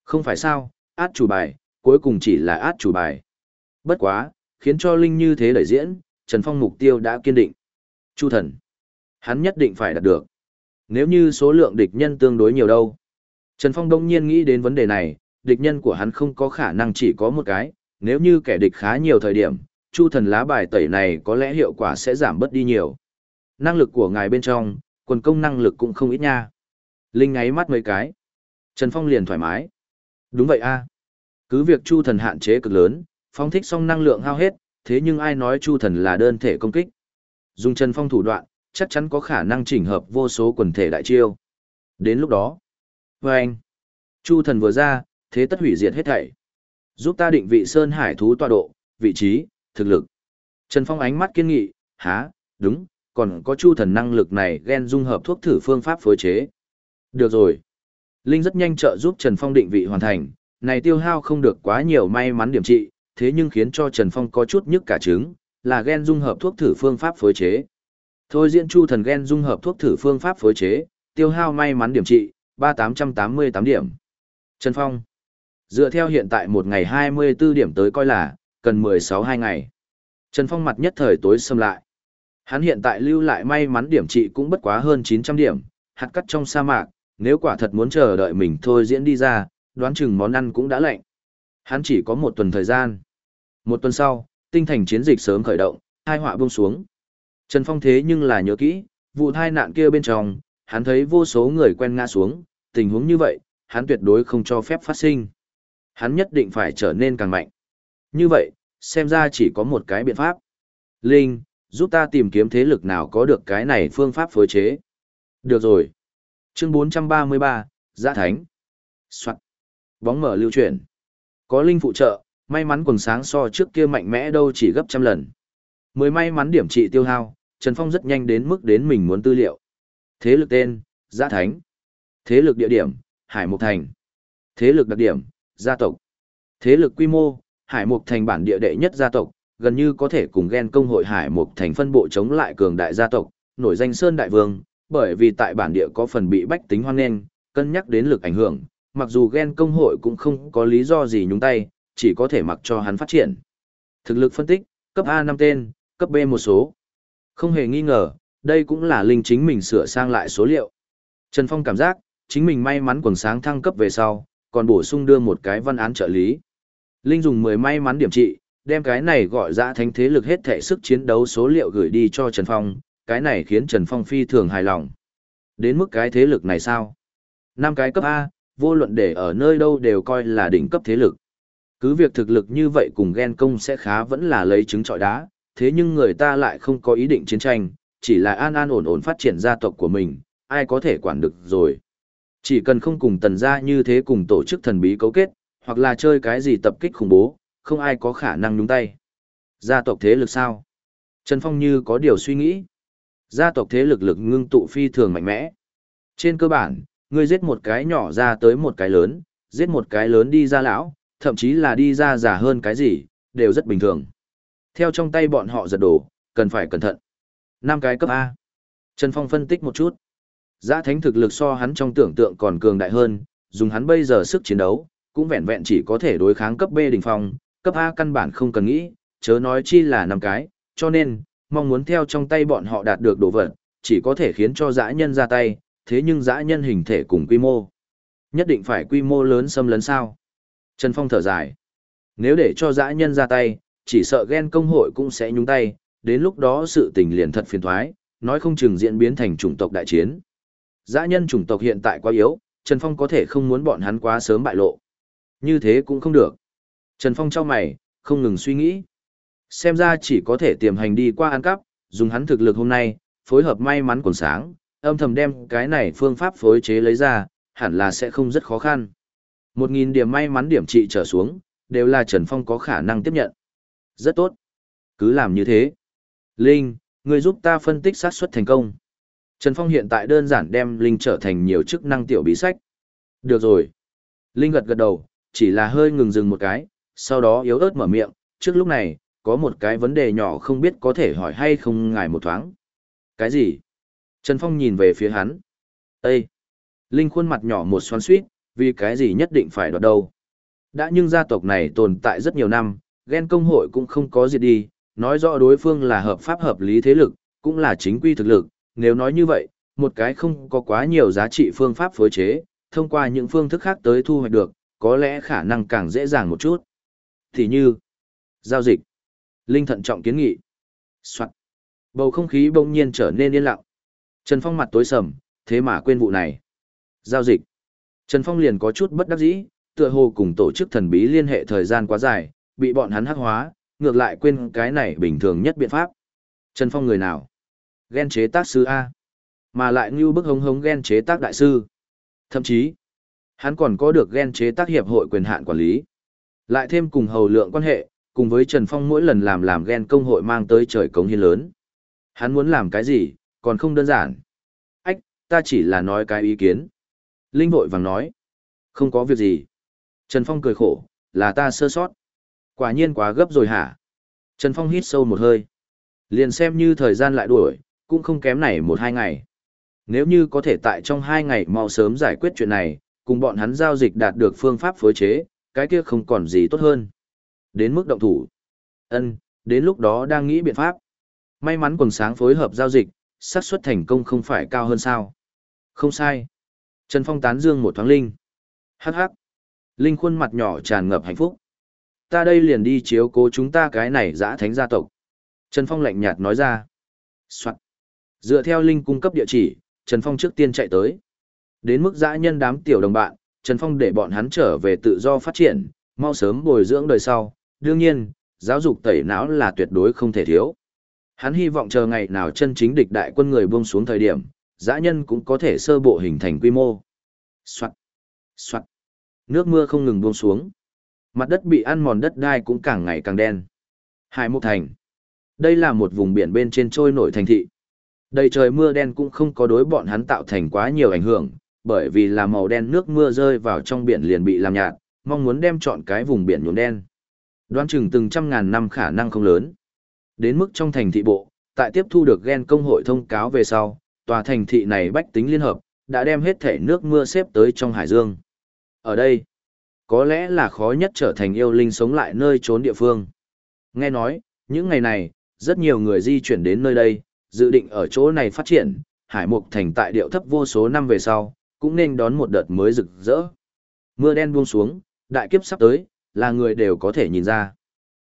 Không phải sao, át chủ bài, cuối cùng chỉ là át chủ bài. Bất quá, khiến cho Linh như thế đẩy diễn, Trần Phong mục tiêu đã kiên định. Chu thần. Hắn nhất định phải đạt được. Nếu như số lượng địch nhân tương đối nhiều đâu. Trần Phong đông nhiên nghĩ đến vấn đề này, địch nhân của hắn không có khả năng chỉ có một cái, nếu như kẻ địch khá nhiều thời điểm, chu thần lá bài tẩy này có lẽ hiệu quả sẽ giảm bớt đi nhiều. Năng lực của ngài bên trong, quần công năng lực cũng không ít nha. Linh ngáy mắt mấy cái. Trần Phong liền thoải mái. Đúng vậy a. Cứ việc chu thần hạn chế cực lớn, phóng thích xong năng lượng hao hết, thế nhưng ai nói Chu Thần là đơn thể công kích. Dùng Trần Phong thủ đoạn, chắc chắn có khả năng chỉnh hợp vô số quần thể đại chiêu. Đến lúc đó, với anh, Chu Thần vừa ra, thế tất hủy diệt hết thảy. Giúp ta định vị Sơn Hải thú tọa độ, vị trí, thực lực. Trần Phong ánh mắt kiên nghị, há, đúng, còn có Chu Thần năng lực này ghen dung hợp thuốc thử phương pháp phối chế. Được rồi. Linh rất nhanh trợ giúp Trần Phong định vị hoàn thành, này tiêu hao không được quá nhiều may mắn điểm trị, thế nhưng khiến cho Trần Phong có chút nhức cả trứng, là gen dung hợp thuốc thử phương pháp phối chế. Thôi diễn chu thần gen dung hợp thuốc thử phương pháp phối chế, tiêu hao may mắn điểm trị, 3888 điểm. Trần Phong. Dựa theo hiện tại một ngày 24 điểm tới coi là, cần 16 hai ngày. Trần Phong mặt nhất thời tối xâm lại. Hắn hiện tại lưu lại may mắn điểm trị cũng bất quá hơn 900 điểm, hạt cắt trong sa mạc, nếu quả thật muốn chờ đợi mình thôi diễn đi ra, đoán chừng món ăn cũng đã lạnh. Hắn chỉ có một tuần thời gian. Một tuần sau, tinh thành chiến dịch sớm khởi động, hai họa buông xuống. Trần Phong thế nhưng là nhớ kỹ, vụ thai nạn kia bên trong, hắn thấy vô số người quen ngã xuống, tình huống như vậy, hắn tuyệt đối không cho phép phát sinh. Hắn nhất định phải trở nên càng mạnh. Như vậy, xem ra chỉ có một cái biện pháp. Linh, giúp ta tìm kiếm thế lực nào có được cái này phương pháp phối chế. Được rồi. Chương 433, giã thánh. Soạn. Bóng mở lưu chuyển. Có linh phụ trợ, may mắn quần sáng so trước kia mạnh mẽ đâu chỉ gấp trăm lần. Mới may mắn điểm trị tiêu hao, Trần Phong rất nhanh đến mức đến mình muốn tư liệu. Thế lực tên, Giã Thánh. Thế lực địa điểm, Hải Mục Thành. Thế lực đặc điểm, gia tộc. Thế lực quy mô, Hải Mục Thành bản địa đệ nhất gia tộc, gần như có thể cùng ghen công hội Hải Mục Thành phân bộ chống lại cường đại gia tộc, nổi danh Sơn Đại Vương, bởi vì tại bản địa có phần bị bách tính hoan nghênh, cân nhắc đến lực ảnh hưởng, mặc dù ghen công hội cũng không có lý do gì nhúng tay, chỉ có thể mặc cho hắn phát triển. Thực lực phân tích, cấp A 5 tên, cấp B một số. Không hề nghi ngờ, đây cũng là linh chính mình sửa sang lại số liệu. Trần Phong cảm giác, chính mình may mắn quần sáng thăng cấp về sau, còn bổ sung đưa một cái văn án trợ lý. Linh dùng 10 may mắn điểm trị, đem cái này gọi ra thánh thế lực hết thể sức chiến đấu số liệu gửi đi cho Trần Phong, cái này khiến Trần Phong phi thường hài lòng. Đến mức cái thế lực này sao? năm cái cấp A, vô luận để ở nơi đâu đều coi là đỉnh cấp thế lực. Cứ việc thực lực như vậy cùng ghen công sẽ khá vẫn là lấy trứng trọi đá, thế nhưng người ta lại không có ý định chiến tranh, chỉ là an an ổn ổn phát triển gia tộc của mình, ai có thể quản được rồi. Chỉ cần không cùng tần gia như thế cùng tổ chức thần bí cấu kết, hoặc là chơi cái gì tập kích khủng bố, không ai có khả năng nhúng tay. Gia tộc thế lực sao? Trần Phong như có điều suy nghĩ. Gia tộc thế lực lực ngưng tụ phi thường mạnh mẽ. Trên cơ bản, ngươi giết một cái nhỏ ra tới một cái lớn, giết một cái lớn đi ra lão, thậm chí là đi ra già hơn cái gì, đều rất bình thường. Theo trong tay bọn họ giật đổ, cần phải cẩn thận. năm cái cấp A. Trần Phong phân tích một chút. Giá thánh thực lực so hắn trong tưởng tượng còn cường đại hơn, dùng hắn bây giờ sức chiến đấu, cũng vẹn vẹn chỉ có thể đối kháng cấp B đỉnh phong, cấp A căn bản không cần nghĩ, chớ nói chi là năm cái, cho nên, mong muốn theo trong tay bọn họ đạt được đồ vật, chỉ có thể khiến cho dã nhân ra tay, thế nhưng dã nhân hình thể cùng quy mô. Nhất định phải quy mô lớn xâm lấn sao. Trần Phong thở dài. Nếu để cho dã nhân ra tay, chỉ sợ ghen công hội cũng sẽ nhúng tay, đến lúc đó sự tình liền thật phiền thoái, nói không chừng diễn biến thành chủng tộc đại chiến. Dã nhân chủng tộc hiện tại quá yếu, Trần Phong có thể không muốn bọn hắn quá sớm bại lộ. Như thế cũng không được. Trần Phong trao mày, không ngừng suy nghĩ. Xem ra chỉ có thể tiềm hành đi qua ăn cắp, dùng hắn thực lực hôm nay, phối hợp may mắn còn sáng, âm thầm đem cái này phương pháp phối chế lấy ra, hẳn là sẽ không rất khó khăn. Một nghìn điểm may mắn điểm trị trở xuống, đều là Trần Phong có khả năng tiếp nhận. Rất tốt. Cứ làm như thế. Linh, người giúp ta phân tích xác suất thành công. Trần Phong hiện tại đơn giản đem Linh trở thành nhiều chức năng tiểu bí sách. Được rồi. Linh gật gật đầu, chỉ là hơi ngừng dừng một cái, sau đó yếu ớt mở miệng, trước lúc này, có một cái vấn đề nhỏ không biết có thể hỏi hay không ngài một thoáng. Cái gì? Trần Phong nhìn về phía hắn. Ê! Linh khuôn mặt nhỏ một xoắn suýt, vì cái gì nhất định phải đoạt đâu. Đã nhưng gia tộc này tồn tại rất nhiều năm, ghen công hội cũng không có gì đi, nói rõ đối phương là hợp pháp hợp lý thế lực, cũng là chính quy thực lực. Nếu nói như vậy, một cái không có quá nhiều giá trị phương pháp phối chế, thông qua những phương thức khác tới thu hoạch được, có lẽ khả năng càng dễ dàng một chút. Thì như, giao dịch, linh thận trọng kiến nghị. Soạn. Bầu không khí bỗng nhiên trở nên yên lặng. Trần Phong mặt tối sầm, thế mà quên vụ này. Giao dịch. Trần Phong liền có chút bất đắc dĩ, tựa hồ cùng tổ chức thần bí liên hệ thời gian quá dài, bị bọn hắn hắc hóa, ngược lại quên cái này bình thường nhất biện pháp. Trần Phong người nào? Ghen chế tác sư A. Mà lại như bức hống hống ghen chế tác đại sư. Thậm chí, hắn còn có được ghen chế tác hiệp hội quyền hạn quản lý. Lại thêm cùng hầu lượng quan hệ, cùng với Trần Phong mỗi lần làm làm ghen công hội mang tới trời cống hiến lớn. Hắn muốn làm cái gì, còn không đơn giản. Ách, ta chỉ là nói cái ý kiến. Linh vội vàng nói. Không có việc gì. Trần Phong cười khổ, là ta sơ sót. Quả nhiên quá gấp rồi hả? Trần Phong hít sâu một hơi. Liền xem như thời gian lại đuổi, cũng không kém này một hai ngày. Nếu như có thể tại trong hai ngày mau sớm giải quyết chuyện này, cùng bọn hắn giao dịch đạt được phương pháp phối chế, cái kia không còn gì tốt hơn. Đến mức động thủ. ân đến lúc đó đang nghĩ biện pháp. May mắn quần sáng phối hợp giao dịch, xác suất thành công không phải cao hơn sao. Không sai. Trần Phong tán dương một thoáng Linh. Hắc hắc. Linh khuôn mặt nhỏ tràn ngập hạnh phúc. Ta đây liền đi chiếu cố chúng ta cái này giã thánh gia tộc. Trần Phong lạnh nhạt nói ra. Soạn. Dựa theo Linh cung cấp địa chỉ, Trần Phong trước tiên chạy tới. Đến mức dã nhân đám tiểu đồng bạn, Trần Phong để bọn hắn trở về tự do phát triển, mau sớm bồi dưỡng đời sau. Đương nhiên, giáo dục tẩy não là tuyệt đối không thể thiếu. Hắn hy vọng chờ ngày nào chân chính địch đại quân người buông xuống thời điểm, dã nhân cũng có thể sơ bộ hình thành quy mô. Soạn. Soạn. Nước mưa không ngừng buông xuống. Mặt đất bị ăn mòn đất đai cũng càng ngày càng đen. Hải Mục Thành. Đây là một vùng biển bên trên trôi nổi thành thị. Đầy trời mưa đen cũng không có đối bọn hắn tạo thành quá nhiều ảnh hưởng, bởi vì là màu đen nước mưa rơi vào trong biển liền bị làm nhạt, mong muốn đem chọn cái vùng biển nhuộm đen. Đoán chừng từng trăm ngàn năm khả năng không lớn. Đến mức trong thành thị bộ, tại tiếp thu được gen công hội thông cáo về sau, tòa thành thị này bách tính liên hợp, đã đem hết thể nước mưa xếp tới trong hải dương. Ở đây, có lẽ là khó nhất trở thành yêu linh sống lại nơi trốn địa phương. Nghe nói, những ngày này, rất nhiều người di chuyển đến nơi đây, dự định ở chỗ này phát triển, hải mục thành tại điệu thấp vô số năm về sau, cũng nên đón một đợt mới rực rỡ. Mưa đen buông xuống, đại kiếp sắp tới, là người đều có thể nhìn ra.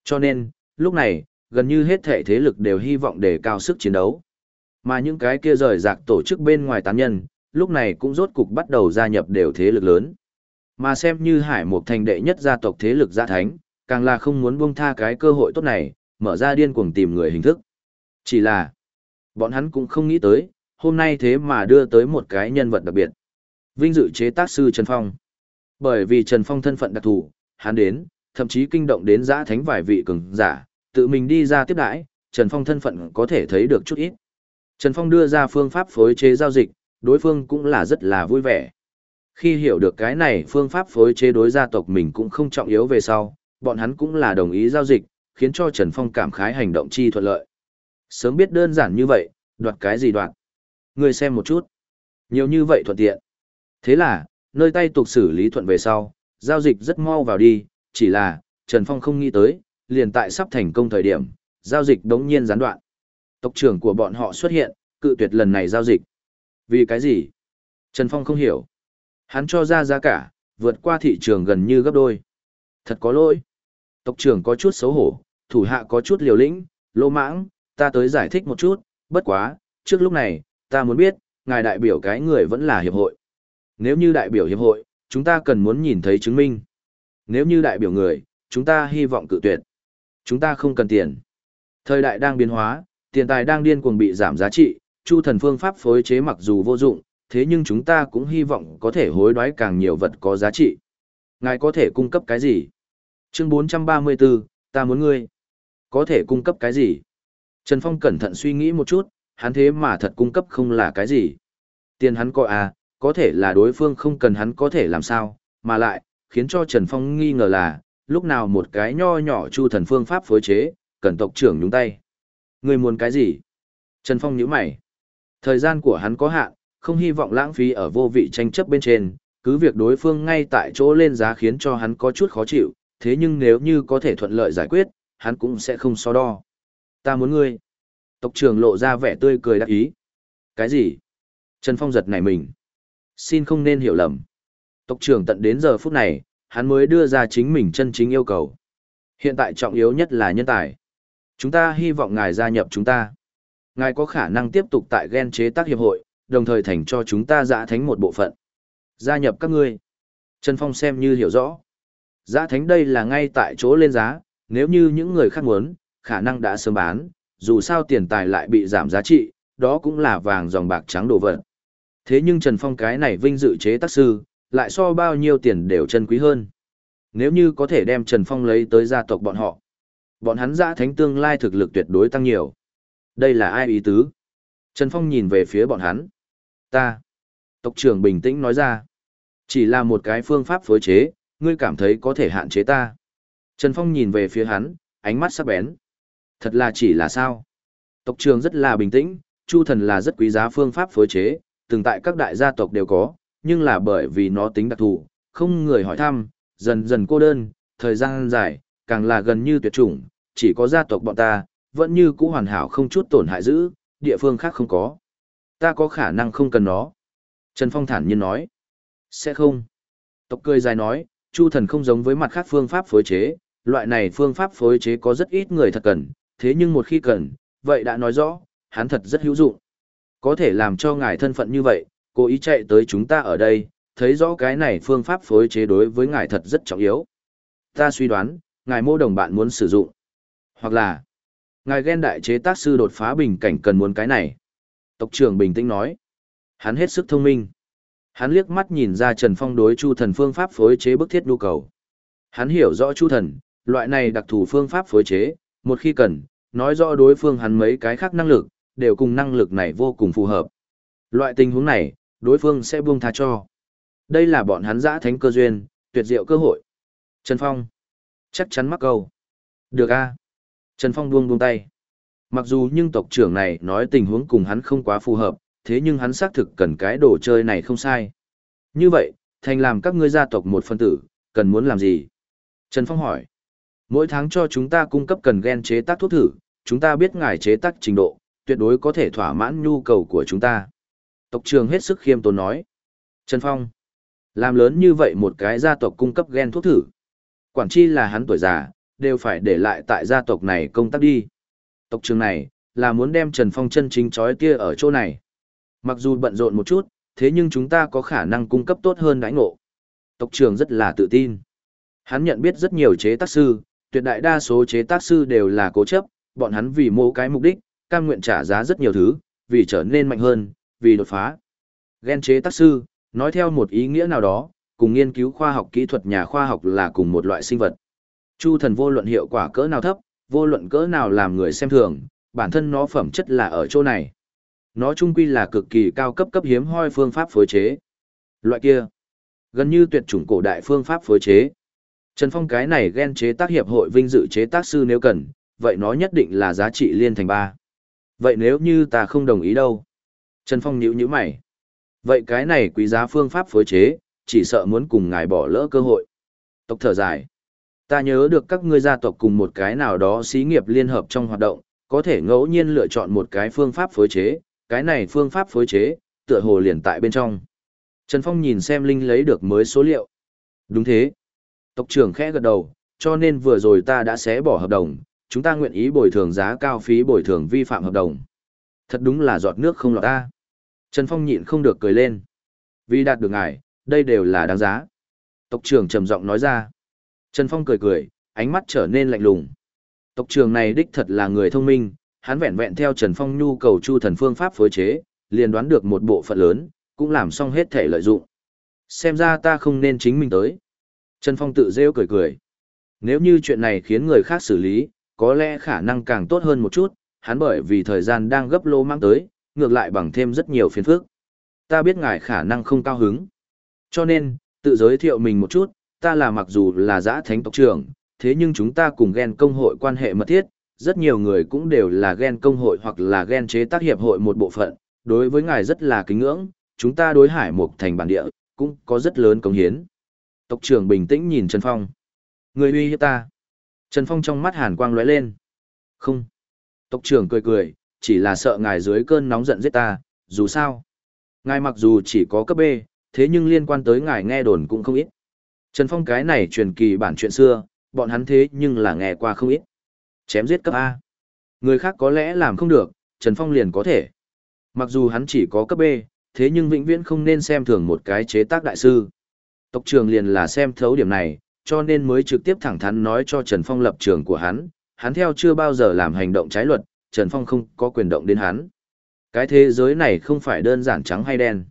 Cho nên, lúc này, gần như hết thể thế lực đều hy vọng để cao sức chiến đấu. Mà những cái kia rời rạc tổ chức bên ngoài tán nhân, lúc này cũng rốt cục bắt đầu gia nhập đều thế lực lớn. Mà xem như hải một thành đệ nhất gia tộc thế lực gia thánh, càng là không muốn buông tha cái cơ hội tốt này, mở ra điên cuồng tìm người hình thức. Chỉ là, bọn hắn cũng không nghĩ tới, hôm nay thế mà đưa tới một cái nhân vật đặc biệt. Vinh dự chế tác sư Trần Phong. Bởi vì Trần Phong thân phận đặc thù, hắn đến, thậm chí kinh động đến giã thánh vài vị cường giả, tự mình đi ra tiếp đãi, Trần Phong thân phận có thể thấy được chút ít. Trần Phong đưa ra phương pháp phối chế giao dịch, đối phương cũng là rất là vui vẻ. Khi hiểu được cái này phương pháp phối chế đối gia tộc mình cũng không trọng yếu về sau, bọn hắn cũng là đồng ý giao dịch, khiến cho Trần Phong cảm khái hành động chi thuận lợi. Sớm biết đơn giản như vậy, đoạt cái gì đoạt. Người xem một chút. Nhiều như vậy thuận tiện. Thế là, nơi tay tục xử lý thuận về sau, giao dịch rất mau vào đi, chỉ là, Trần Phong không nghĩ tới, liền tại sắp thành công thời điểm, giao dịch đống nhiên gián đoạn. Tộc trưởng của bọn họ xuất hiện, cự tuyệt lần này giao dịch. Vì cái gì? Trần Phong không hiểu. Hắn cho ra giá cả, vượt qua thị trường gần như gấp đôi. Thật có lỗi. Tộc trưởng có chút xấu hổ, thủ hạ có chút liều lĩnh, lô mãng, ta tới giải thích một chút, bất quá, trước lúc này, ta muốn biết, ngài đại biểu cái người vẫn là hiệp hội. Nếu như đại biểu hiệp hội, chúng ta cần muốn nhìn thấy chứng minh. Nếu như đại biểu người, chúng ta hy vọng cự tuyệt. Chúng ta không cần tiền. Thời đại đang biến hóa, tiền tài đang điên cuồng bị giảm giá trị, chu thần phương pháp phối chế mặc dù vô dụng, thế nhưng chúng ta cũng hy vọng có thể hối đoái càng nhiều vật có giá trị. Ngài có thể cung cấp cái gì? Chương 434, ta muốn ngươi. Có thể cung cấp cái gì? Trần Phong cẩn thận suy nghĩ một chút, hắn thế mà thật cung cấp không là cái gì. Tiền hắn có à, có thể là đối phương không cần hắn có thể làm sao, mà lại, khiến cho Trần Phong nghi ngờ là, lúc nào một cái nho nhỏ chu thần phương pháp phối chế, cần tộc trưởng nhúng tay. Người muốn cái gì? Trần Phong nhíu mày. Thời gian của hắn có hạn, không hy vọng lãng phí ở vô vị tranh chấp bên trên, cứ việc đối phương ngay tại chỗ lên giá khiến cho hắn có chút khó chịu, thế nhưng nếu như có thể thuận lợi giải quyết, hắn cũng sẽ không so đo. Ta muốn ngươi. Tộc trưởng lộ ra vẻ tươi cười đắc ý. Cái gì? Trần Phong giật nảy mình. Xin không nên hiểu lầm. Tộc trưởng tận đến giờ phút này, hắn mới đưa ra chính mình chân chính yêu cầu. Hiện tại trọng yếu nhất là nhân tài. Chúng ta hy vọng ngài gia nhập chúng ta. Ngài có khả năng tiếp tục tại gen chế tác hiệp hội, đồng thời thành cho chúng ta giã thánh một bộ phận. Gia nhập các ngươi. Trần Phong xem như hiểu rõ. Giã thánh đây là ngay tại chỗ lên giá, nếu như những người khác muốn, khả năng đã sớm bán, dù sao tiền tài lại bị giảm giá trị, đó cũng là vàng dòng bạc trắng đồ vật. Thế nhưng Trần Phong cái này vinh dự chế tác sư, lại so bao nhiêu tiền đều chân quý hơn. Nếu như có thể đem Trần Phong lấy tới gia tộc bọn họ, bọn hắn giã thánh tương lai thực lực tuyệt đối tăng nhiều. Đây là ai ý tứ? Trần Phong nhìn về phía bọn hắn. Ta. Tộc trưởng bình tĩnh nói ra. Chỉ là một cái phương pháp phối chế, ngươi cảm thấy có thể hạn chế ta. Trần Phong nhìn về phía hắn, ánh mắt sắc bén. Thật là chỉ là sao? Tộc trưởng rất là bình tĩnh, Chu thần là rất quý giá phương pháp phối chế, từng tại các đại gia tộc đều có, nhưng là bởi vì nó tính đặc thù, không người hỏi thăm, dần dần cô đơn, thời gian dài, càng là gần như tuyệt chủng, chỉ có gia tộc bọn ta, vẫn như cũ hoàn hảo không chút tổn hại giữ, địa phương khác không có. Ta có khả năng không cần nó. Trần Phong thản nhiên nói. Sẽ không. Tộc cười dài nói, Chu thần không giống với mặt khác phương pháp phối chế, loại này phương pháp phối chế có rất ít người thật cần, thế nhưng một khi cần, vậy đã nói rõ, hắn thật rất hữu dụng. Có thể làm cho ngài thân phận như vậy, cố ý chạy tới chúng ta ở đây, thấy rõ cái này phương pháp phối chế đối với ngài thật rất trọng yếu. Ta suy đoán, ngài mô đồng bạn muốn sử dụng. Hoặc là, ngài ghen đại chế tác sư đột phá bình cảnh cần muốn cái này. Tộc trưởng bình tĩnh nói. Hắn hết sức thông minh. Hắn liếc mắt nhìn ra Trần Phong đối Chu Thần phương pháp phối chế bức thiết nhu cầu. Hắn hiểu rõ Chu Thần, loại này đặc thù phương pháp phối chế, một khi cần, nói rõ đối phương hắn mấy cái khác năng lực, đều cùng năng lực này vô cùng phù hợp. Loại tình huống này, đối phương sẽ buông tha cho. Đây là bọn hắn giã thánh cơ duyên, tuyệt diệu cơ hội. Trần Phong. Chắc chắn mắc câu. Được a. Trần Phong buông buông tay. Mặc dù nhưng tộc trưởng này nói tình huống cùng hắn không quá phù hợp, thế nhưng hắn xác thực cần cái đồ chơi này không sai. Như vậy, thành làm các ngươi gia tộc một phân tử, cần muốn làm gì? Trần Phong hỏi. Mỗi tháng cho chúng ta cung cấp cần gen chế tác thuốc thử, chúng ta biết ngài chế tác trình độ, tuyệt đối có thể thỏa mãn nhu cầu của chúng ta. Tộc trưởng hết sức khiêm tốn nói. Trần Phong. Làm lớn như vậy một cái gia tộc cung cấp gen thuốc thử. Quản chi là hắn tuổi già, đều phải để lại tại gia tộc này công tác đi. Tộc trưởng này, là muốn đem Trần Phong chân chính chói tia ở chỗ này. Mặc dù bận rộn một chút, thế nhưng chúng ta có khả năng cung cấp tốt hơn đãi ngộ. Tộc trưởng rất là tự tin. Hắn nhận biết rất nhiều chế tác sư, tuyệt đại đa số chế tác sư đều là cố chấp, bọn hắn vì mô cái mục đích, cam nguyện trả giá rất nhiều thứ, vì trở nên mạnh hơn, vì đột phá. ghen chế tác sư, nói theo một ý nghĩa nào đó, cùng nghiên cứu khoa học kỹ thuật nhà khoa học là cùng một loại sinh vật. Chu thần vô luận hiệu quả cỡ nào thấp, vô luận cỡ nào làm người xem thường, bản thân nó phẩm chất là ở chỗ này. Nó trung quy là cực kỳ cao cấp cấp hiếm hoi phương pháp phối chế. Loại kia, gần như tuyệt chủng cổ đại phương pháp phối chế. Trần Phong cái này ghen chế tác hiệp hội vinh dự chế tác sư nếu cần, vậy nó nhất định là giá trị liên thành ba. Vậy nếu như ta không đồng ý đâu? Trần Phong nhíu nhíu mày. Vậy cái này quý giá phương pháp phối chế, chỉ sợ muốn cùng ngài bỏ lỡ cơ hội. Tộc thở dài. Ta nhớ được các ngươi gia tộc cùng một cái nào đó xí nghiệp liên hợp trong hoạt động, có thể ngẫu nhiên lựa chọn một cái phương pháp phối chế, cái này phương pháp phối chế, tựa hồ liền tại bên trong. Trần Phong nhìn xem Linh lấy được mới số liệu. Đúng thế. Tộc trưởng khẽ gật đầu, cho nên vừa rồi ta đã xé bỏ hợp đồng, chúng ta nguyện ý bồi thường giá cao phí bồi thường vi phạm hợp đồng. Thật đúng là giọt nước không lọt ta. Trần Phong nhịn không được cười lên. Vì đạt được ngài, đây đều là đáng giá. Tộc trưởng trầm giọng nói ra. Trần Phong cười cười, ánh mắt trở nên lạnh lùng. Tộc trưởng này đích thật là người thông minh, hắn vẹn vẹn theo Trần Phong nhu cầu chu thần phương pháp phối chế, liền đoán được một bộ phận lớn, cũng làm xong hết thể lợi dụng. Xem ra ta không nên chính mình tới. Trần Phong tự rêu cười cười. Nếu như chuyện này khiến người khác xử lý, có lẽ khả năng càng tốt hơn một chút, hắn bởi vì thời gian đang gấp lô mang tới, ngược lại bằng thêm rất nhiều phiền phức. Ta biết ngài khả năng không cao hứng. Cho nên, tự giới thiệu mình một chút, ta là mặc dù là giã thánh tộc trưởng, thế nhưng chúng ta cùng ghen công hội quan hệ mật thiết, rất nhiều người cũng đều là ghen công hội hoặc là ghen chế tác hiệp hội một bộ phận, đối với ngài rất là kính ngưỡng, chúng ta đối hải mục thành bản địa, cũng có rất lớn công hiến. Tộc trưởng bình tĩnh nhìn Trần Phong. Người uy hiếp ta. Trần Phong trong mắt hàn quang lóe lên. Không. Tộc trưởng cười cười, chỉ là sợ ngài dưới cơn nóng giận giết ta, dù sao. Ngài mặc dù chỉ có cấp B, thế nhưng liên quan tới ngài nghe đồn cũng không ít. Trần Phong cái này truyền kỳ bản chuyện xưa, bọn hắn thế nhưng là nghe qua không ít. Chém giết cấp A. Người khác có lẽ làm không được, Trần Phong liền có thể. Mặc dù hắn chỉ có cấp B, thế nhưng vĩnh viễn không nên xem thường một cái chế tác đại sư. Tộc Trường liền là xem thấu điểm này, cho nên mới trực tiếp thẳng thắn nói cho Trần Phong lập trường của hắn, hắn theo chưa bao giờ làm hành động trái luật, Trần Phong không có quyền động đến hắn. Cái thế giới này không phải đơn giản trắng hay đen.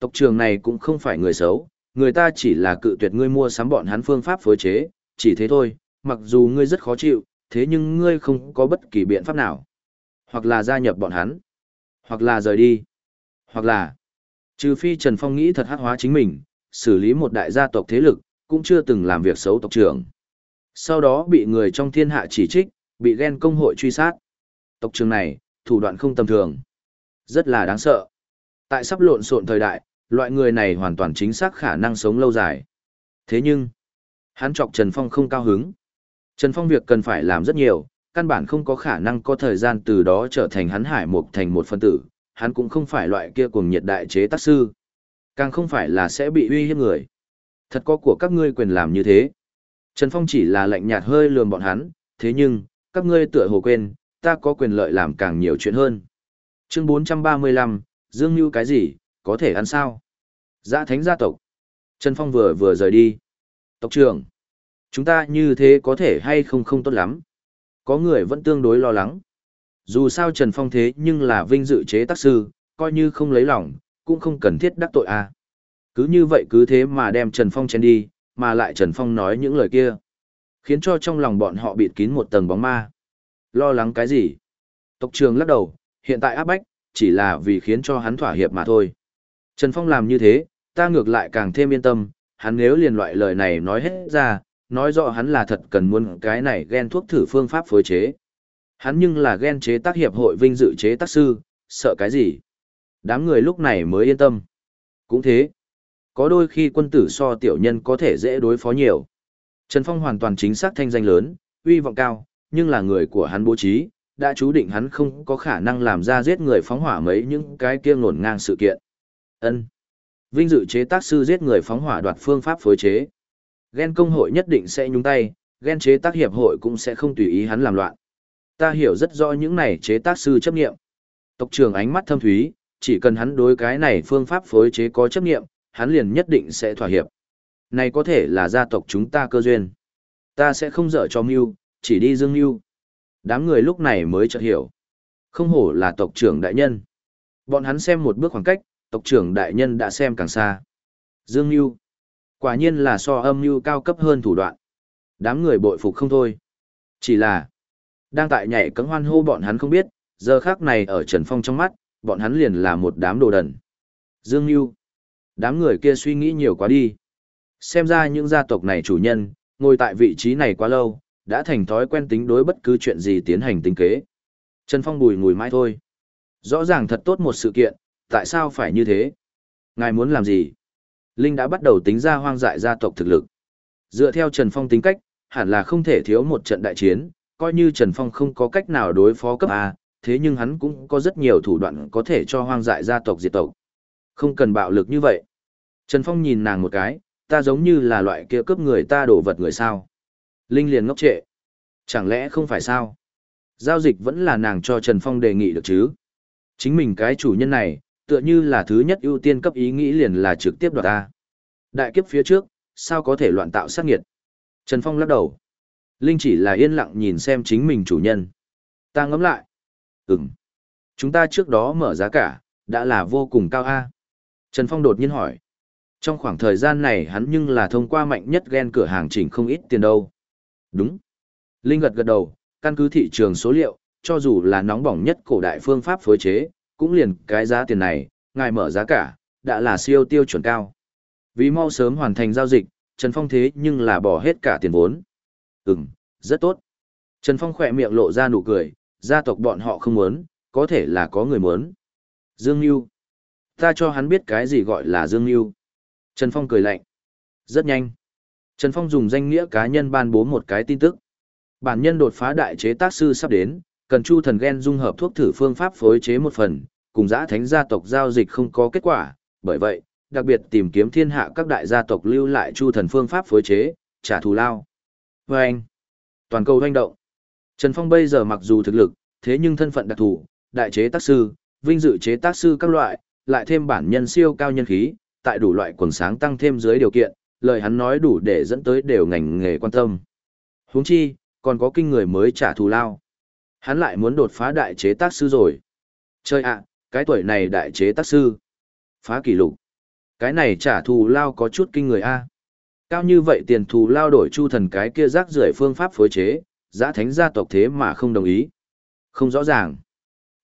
Tộc trường này cũng không phải người xấu, người ta chỉ là cự tuyệt ngươi mua sắm bọn hắn phương pháp phối chế, chỉ thế thôi, mặc dù ngươi rất khó chịu, thế nhưng ngươi không có bất kỳ biện pháp nào. Hoặc là gia nhập bọn hắn, hoặc là rời đi, hoặc là... Trừ phi Trần Phong nghĩ thật hắc hóa chính mình, xử lý một đại gia tộc thế lực, cũng chưa từng làm việc xấu tộc trưởng. Sau đó bị người trong thiên hạ chỉ trích, bị ghen công hội truy sát. Tộc trưởng này, thủ đoạn không tầm thường. Rất là đáng sợ. Tại sắp lộn xộn thời đại, loại người này hoàn toàn chính xác khả năng sống lâu dài. Thế nhưng, hắn chọc Trần Phong không cao hứng. Trần Phong việc cần phải làm rất nhiều, căn bản không có khả năng có thời gian từ đó trở thành hắn hải mục thành một phân tử, hắn cũng không phải loại kia cùng nhiệt đại chế tác sư. Càng không phải là sẽ bị uy hiếp người. Thật có của các ngươi quyền làm như thế. Trần Phong chỉ là lạnh nhạt hơi lườm bọn hắn, thế nhưng, các ngươi tựa hồ quên, ta có quyền lợi làm càng nhiều chuyện hơn. Chương 435, Dương Nhu cái gì, có thể ăn sao? Dạ thánh gia tộc. Trần Phong vừa vừa rời đi. Tộc trưởng, chúng ta như thế có thể hay không không tốt lắm. Có người vẫn tương đối lo lắng. Dù sao Trần Phong thế nhưng là vinh dự chế tác sư, coi như không lấy lòng, cũng không cần thiết đắc tội. À. Cứ như vậy cứ thế mà đem Trần Phong chen đi, mà lại Trần Phong nói những lời kia. Khiến cho trong lòng bọn họ bịt kín một tầng bóng ma. Lo lắng cái gì? Tộc trường lắc đầu, hiện tại áp bách, chỉ là vì khiến cho hắn thỏa hiệp mà thôi. Trần Phong làm như thế, ta ngược lại càng thêm yên tâm, hắn nếu liền loại lời này nói hết ra, nói rõ hắn là thật cần muốn cái này ghen thuốc thử phương pháp phối chế. Hắn nhưng là ghen chế tác hiệp hội vinh dự chế tác sư, sợ cái gì? Đám người lúc này mới yên tâm. Cũng thế. Có đôi khi quân tử so tiểu nhân có thể dễ đối phó nhiều. Trần Phong hoàn toàn chính xác thanh danh lớn, uy vọng cao, nhưng là người của hắn bố trí, đã chú định hắn không có khả năng làm ra giết người phóng hỏa mấy những cái kia ngổn ngang sự kiện. Ân. Vinh dự chế tác sư giết người phóng hỏa đoạt phương pháp phối chế. Ghen công hội nhất định sẽ nhúng tay, ghen chế tác hiệp hội cũng sẽ không tùy ý hắn làm loạn. Ta hiểu rất rõ những này chế tác sư chấp nghiệm. Tộc trưởng ánh mắt thâm thúy, chỉ cần hắn đối cái này phương pháp phối chế có chấp nghiệm, hắn liền nhất định sẽ thỏa hiệp. Này có thể là gia tộc chúng ta cơ duyên. Ta sẽ không dở cho mưu, chỉ đi dương mưu. Đám người lúc này mới chợt hiểu. Không hổ là tộc trưởng đại nhân. Bọn hắn xem một bước khoảng cách, tộc trưởng đại nhân đã xem càng xa. Dương mưu. Quả nhiên là so âm mưu cao cấp hơn thủ đoạn. Đám người bội phục không thôi. Chỉ là, đang tại nhảy cấm hoan hô bọn hắn không biết, giờ khác này ở Trần Phong trong mắt, bọn hắn liền là một đám đồ đần. Dương Nhu. Đám người kia suy nghĩ nhiều quá đi. Xem ra những gia tộc này chủ nhân, ngồi tại vị trí này quá lâu, đã thành thói quen tính đối bất cứ chuyện gì tiến hành tính kế. Trần Phong bùi ngùi mãi thôi. Rõ ràng thật tốt một sự kiện, tại sao phải như thế? Ngài muốn làm gì? Linh đã bắt đầu tính ra hoang dại gia tộc thực lực. Dựa theo Trần Phong tính cách, hẳn là không thể thiếu một trận đại chiến, coi như Trần Phong không có cách nào đối phó cấp A, thế nhưng hắn cũng có rất nhiều thủ đoạn có thể cho hoang dại gia tộc diệt tộc. Không cần bạo lực như vậy. Trần Phong nhìn nàng một cái, ta giống như là loại kia cướp người ta đổ vật người sao. Linh liền ngốc trệ. Chẳng lẽ không phải sao? Giao dịch vẫn là nàng cho Trần Phong đề nghị được chứ? Chính mình cái chủ nhân này, tựa như là thứ nhất ưu tiên cấp ý nghĩ liền là trực tiếp đoạt ta. Đại kiếp phía trước, sao có thể loạn tạo sát nghiệt? Trần Phong lắc đầu. Linh chỉ là yên lặng nhìn xem chính mình chủ nhân. Ta ngẫm lại. Ừm. Chúng ta trước đó mở giá cả, đã là vô cùng cao A. Trần Phong đột nhiên hỏi. Trong khoảng thời gian này hắn nhưng là thông qua mạnh nhất ghen cửa hàng chỉnh không ít tiền đâu. Đúng. Linh gật gật đầu, căn cứ thị trường số liệu, cho dù là nóng bỏng nhất cổ đại phương pháp phối chế, cũng liền cái giá tiền này, ngài mở giá cả, đã là siêu tiêu chuẩn cao. Vì mau sớm hoàn thành giao dịch, Trần Phong thế nhưng là bỏ hết cả tiền vốn. Ừm, rất tốt. Trần Phong khỏe miệng lộ ra nụ cười, gia tộc bọn họ không muốn, có thể là có người muốn. Dương Nhu. Ta cho hắn biết cái gì gọi là Dương Nhu. Trần Phong cười lạnh. Rất nhanh. Trần Phong dùng danh nghĩa cá nhân ban bố một cái tin tức. Bản nhân đột phá đại chế tác sư sắp đến, cần chu thần gen dung hợp thuốc thử phương pháp phối chế một phần, cùng giã thánh gia tộc giao dịch không có kết quả, bởi vậy, đặc biệt tìm kiếm thiên hạ các đại gia tộc lưu lại chu thần phương pháp phối chế, trả thù lao. Và anh, toàn cầu doanh động. Trần Phong bây giờ mặc dù thực lực, thế nhưng thân phận đặc thù, đại chế tác sư, vinh dự chế tác sư các loại, lại thêm bản nhân siêu cao nhân khí, tại đủ loại quần sáng tăng thêm dưới điều kiện, lời hắn nói đủ để dẫn tới đều ngành nghề quan tâm. Huống chi, còn có kinh người mới trả thù lao. Hắn lại muốn đột phá đại chế tác sư rồi. Chơi ạ, cái tuổi này đại chế tác sư. Phá kỷ lục. Cái này trả thù lao có chút kinh người a. Cao như vậy tiền thù lao đổi chu thần cái kia rác rưởi phương pháp phối chế, giã thánh gia tộc thế mà không đồng ý. Không rõ ràng.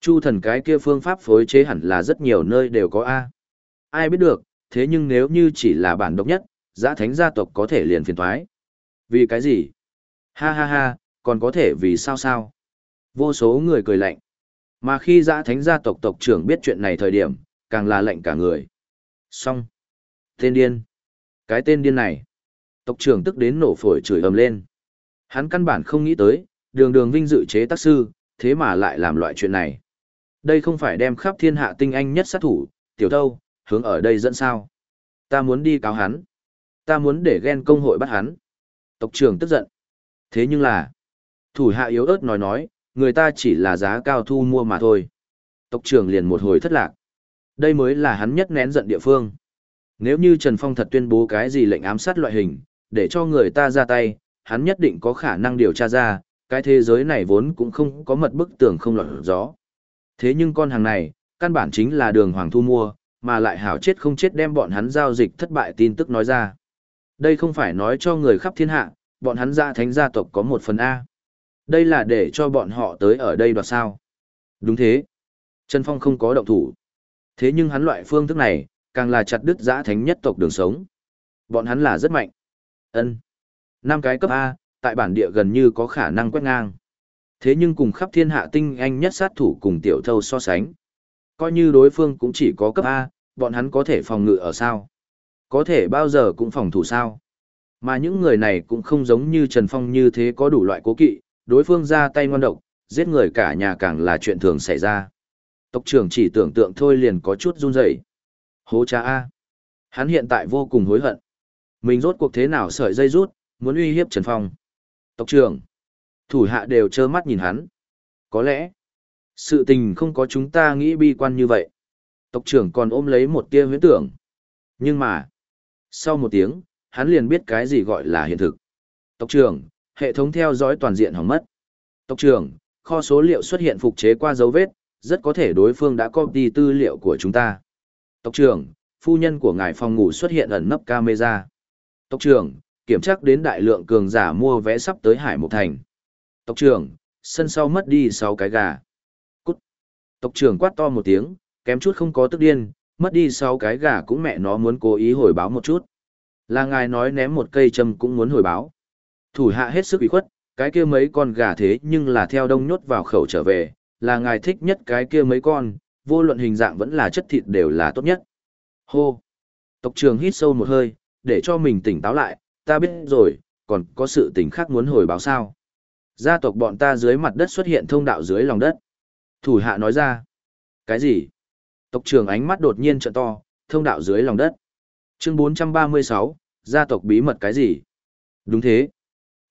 Chu thần cái kia phương pháp phối chế hẳn là rất nhiều nơi đều có A. Ai biết được, thế nhưng nếu như chỉ là bản độc nhất, giã thánh gia tộc có thể liền phiền thoái. Vì cái gì? Ha ha ha, còn có thể vì sao sao? Vô số người cười lạnh. Mà khi giã thánh gia tộc tộc trưởng biết chuyện này thời điểm, càng là lạnh cả người. Xong. Tên điên. Cái tên điên này. Tộc trưởng tức đến nổ phổi chửi ầm lên. Hắn căn bản không nghĩ tới, đường đường vinh dự chế tác sư, thế mà lại làm loại chuyện này. Đây không phải đem khắp thiên hạ tinh anh nhất sát thủ, tiểu thâu, hướng ở đây dẫn sao. Ta muốn đi cáo hắn. Ta muốn để ghen công hội bắt hắn. Tộc trưởng tức giận. Thế nhưng là, thủ hạ yếu ớt nói nói, người ta chỉ là giá cao thu mua mà thôi. Tộc trưởng liền một hồi thất lạc. Đây mới là hắn nhất nén giận địa phương. Nếu như Trần Phong thật tuyên bố cái gì lệnh ám sát loại hình, để cho người ta ra tay, hắn nhất định có khả năng điều tra ra, cái thế giới này vốn cũng không có mật bức tường không lọt gió. Thế nhưng con hàng này, căn bản chính là đường hoàng thu mua, mà lại hảo chết không chết đem bọn hắn giao dịch thất bại tin tức nói ra. Đây không phải nói cho người khắp thiên hạ, bọn hắn gia thánh gia tộc có một phần A. Đây là để cho bọn họ tới ở đây đoạt sao. Đúng thế. Trần Phong không có động thủ. Thế nhưng hắn loại phương thức này, càng là chặt đứt giã thánh nhất tộc đường sống. Bọn hắn là rất mạnh. ân năm cái cấp A, tại bản địa gần như có khả năng quét ngang. Thế nhưng cùng khắp thiên hạ tinh anh nhất sát thủ cùng tiểu thâu so sánh. Coi như đối phương cũng chỉ có cấp A, bọn hắn có thể phòng ngự ở sao? Có thể bao giờ cũng phòng thủ sao? Mà những người này cũng không giống như Trần Phong như thế có đủ loại cố kỵ, đối phương ra tay ngoan độc, giết người cả nhà càng là chuyện thường xảy ra. Tộc trưởng chỉ tưởng tượng thôi liền có chút run rẩy. Hố cha A. Hắn hiện tại vô cùng hối hận. Mình rốt cuộc thế nào sợi dây rút, muốn uy hiếp Trần Phong. Tộc trưởng. Thủ hạ đều trơ mắt nhìn hắn. Có lẽ, sự tình không có chúng ta nghĩ bi quan như vậy. Tộc trưởng còn ôm lấy một tia huyễn tưởng. Nhưng mà, sau một tiếng, hắn liền biết cái gì gọi là hiện thực. Tộc trưởng, hệ thống theo dõi toàn diện hỏng mất. Tộc trưởng, kho số liệu xuất hiện phục chế qua dấu vết, rất có thể đối phương đã copy tư liệu của chúng ta. Tộc trưởng, phu nhân của ngài phòng ngủ xuất hiện ẩn nấp camera. Tộc trưởng, kiểm tra đến đại lượng cường giả mua vé sắp tới Hải Mộc Thành. Tộc trưởng, sân sau mất đi 6 cái gà. Tộc trưởng quát to một tiếng, kém chút không có tức điên, mất đi sau cái gà cũng mẹ nó muốn cố ý hồi báo một chút. Là ngài nói ném một cây châm cũng muốn hồi báo. Thủ hạ hết sức ủy khuất, cái kia mấy con gà thế nhưng là theo đông nhốt vào khẩu trở về, là ngài thích nhất cái kia mấy con, vô luận hình dạng vẫn là chất thịt đều là tốt nhất. Hô! Tộc trưởng hít sâu một hơi, để cho mình tỉnh táo lại, ta biết rồi, còn có sự tình khác muốn hồi báo sao. Gia tộc bọn ta dưới mặt đất xuất hiện thông đạo dưới lòng đất. Thủ hạ nói ra. Cái gì? Tộc trưởng ánh mắt đột nhiên trợ to, thông đạo dưới lòng đất. Chương 436, gia tộc bí mật cái gì? Đúng thế.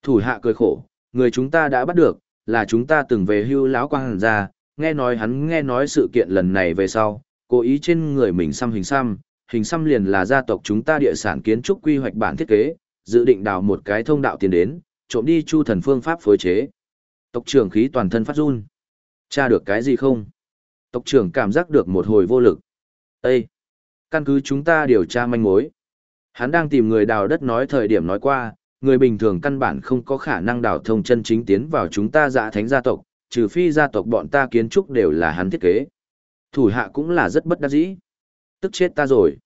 Thủ hạ cười khổ, người chúng ta đã bắt được, là chúng ta từng về hưu láo quang hàn ra, nghe nói hắn nghe nói sự kiện lần này về sau, cố ý trên người mình xăm hình xăm, hình xăm liền là gia tộc chúng ta địa sản kiến trúc quy hoạch bản thiết kế, dự định đào một cái thông đạo tiền đến, trộm đi chu thần phương pháp phối chế. Tộc trưởng khí toàn thân phát run. Tra được cái gì không? Tộc trưởng cảm giác được một hồi vô lực. Ê! Căn cứ chúng ta điều tra manh mối. Hắn đang tìm người đào đất nói thời điểm nói qua, người bình thường căn bản không có khả năng đào thông chân chính tiến vào chúng ta dạ thánh gia tộc, trừ phi gia tộc bọn ta kiến trúc đều là hắn thiết kế. Thủ hạ cũng là rất bất đắc dĩ. Tức chết ta rồi.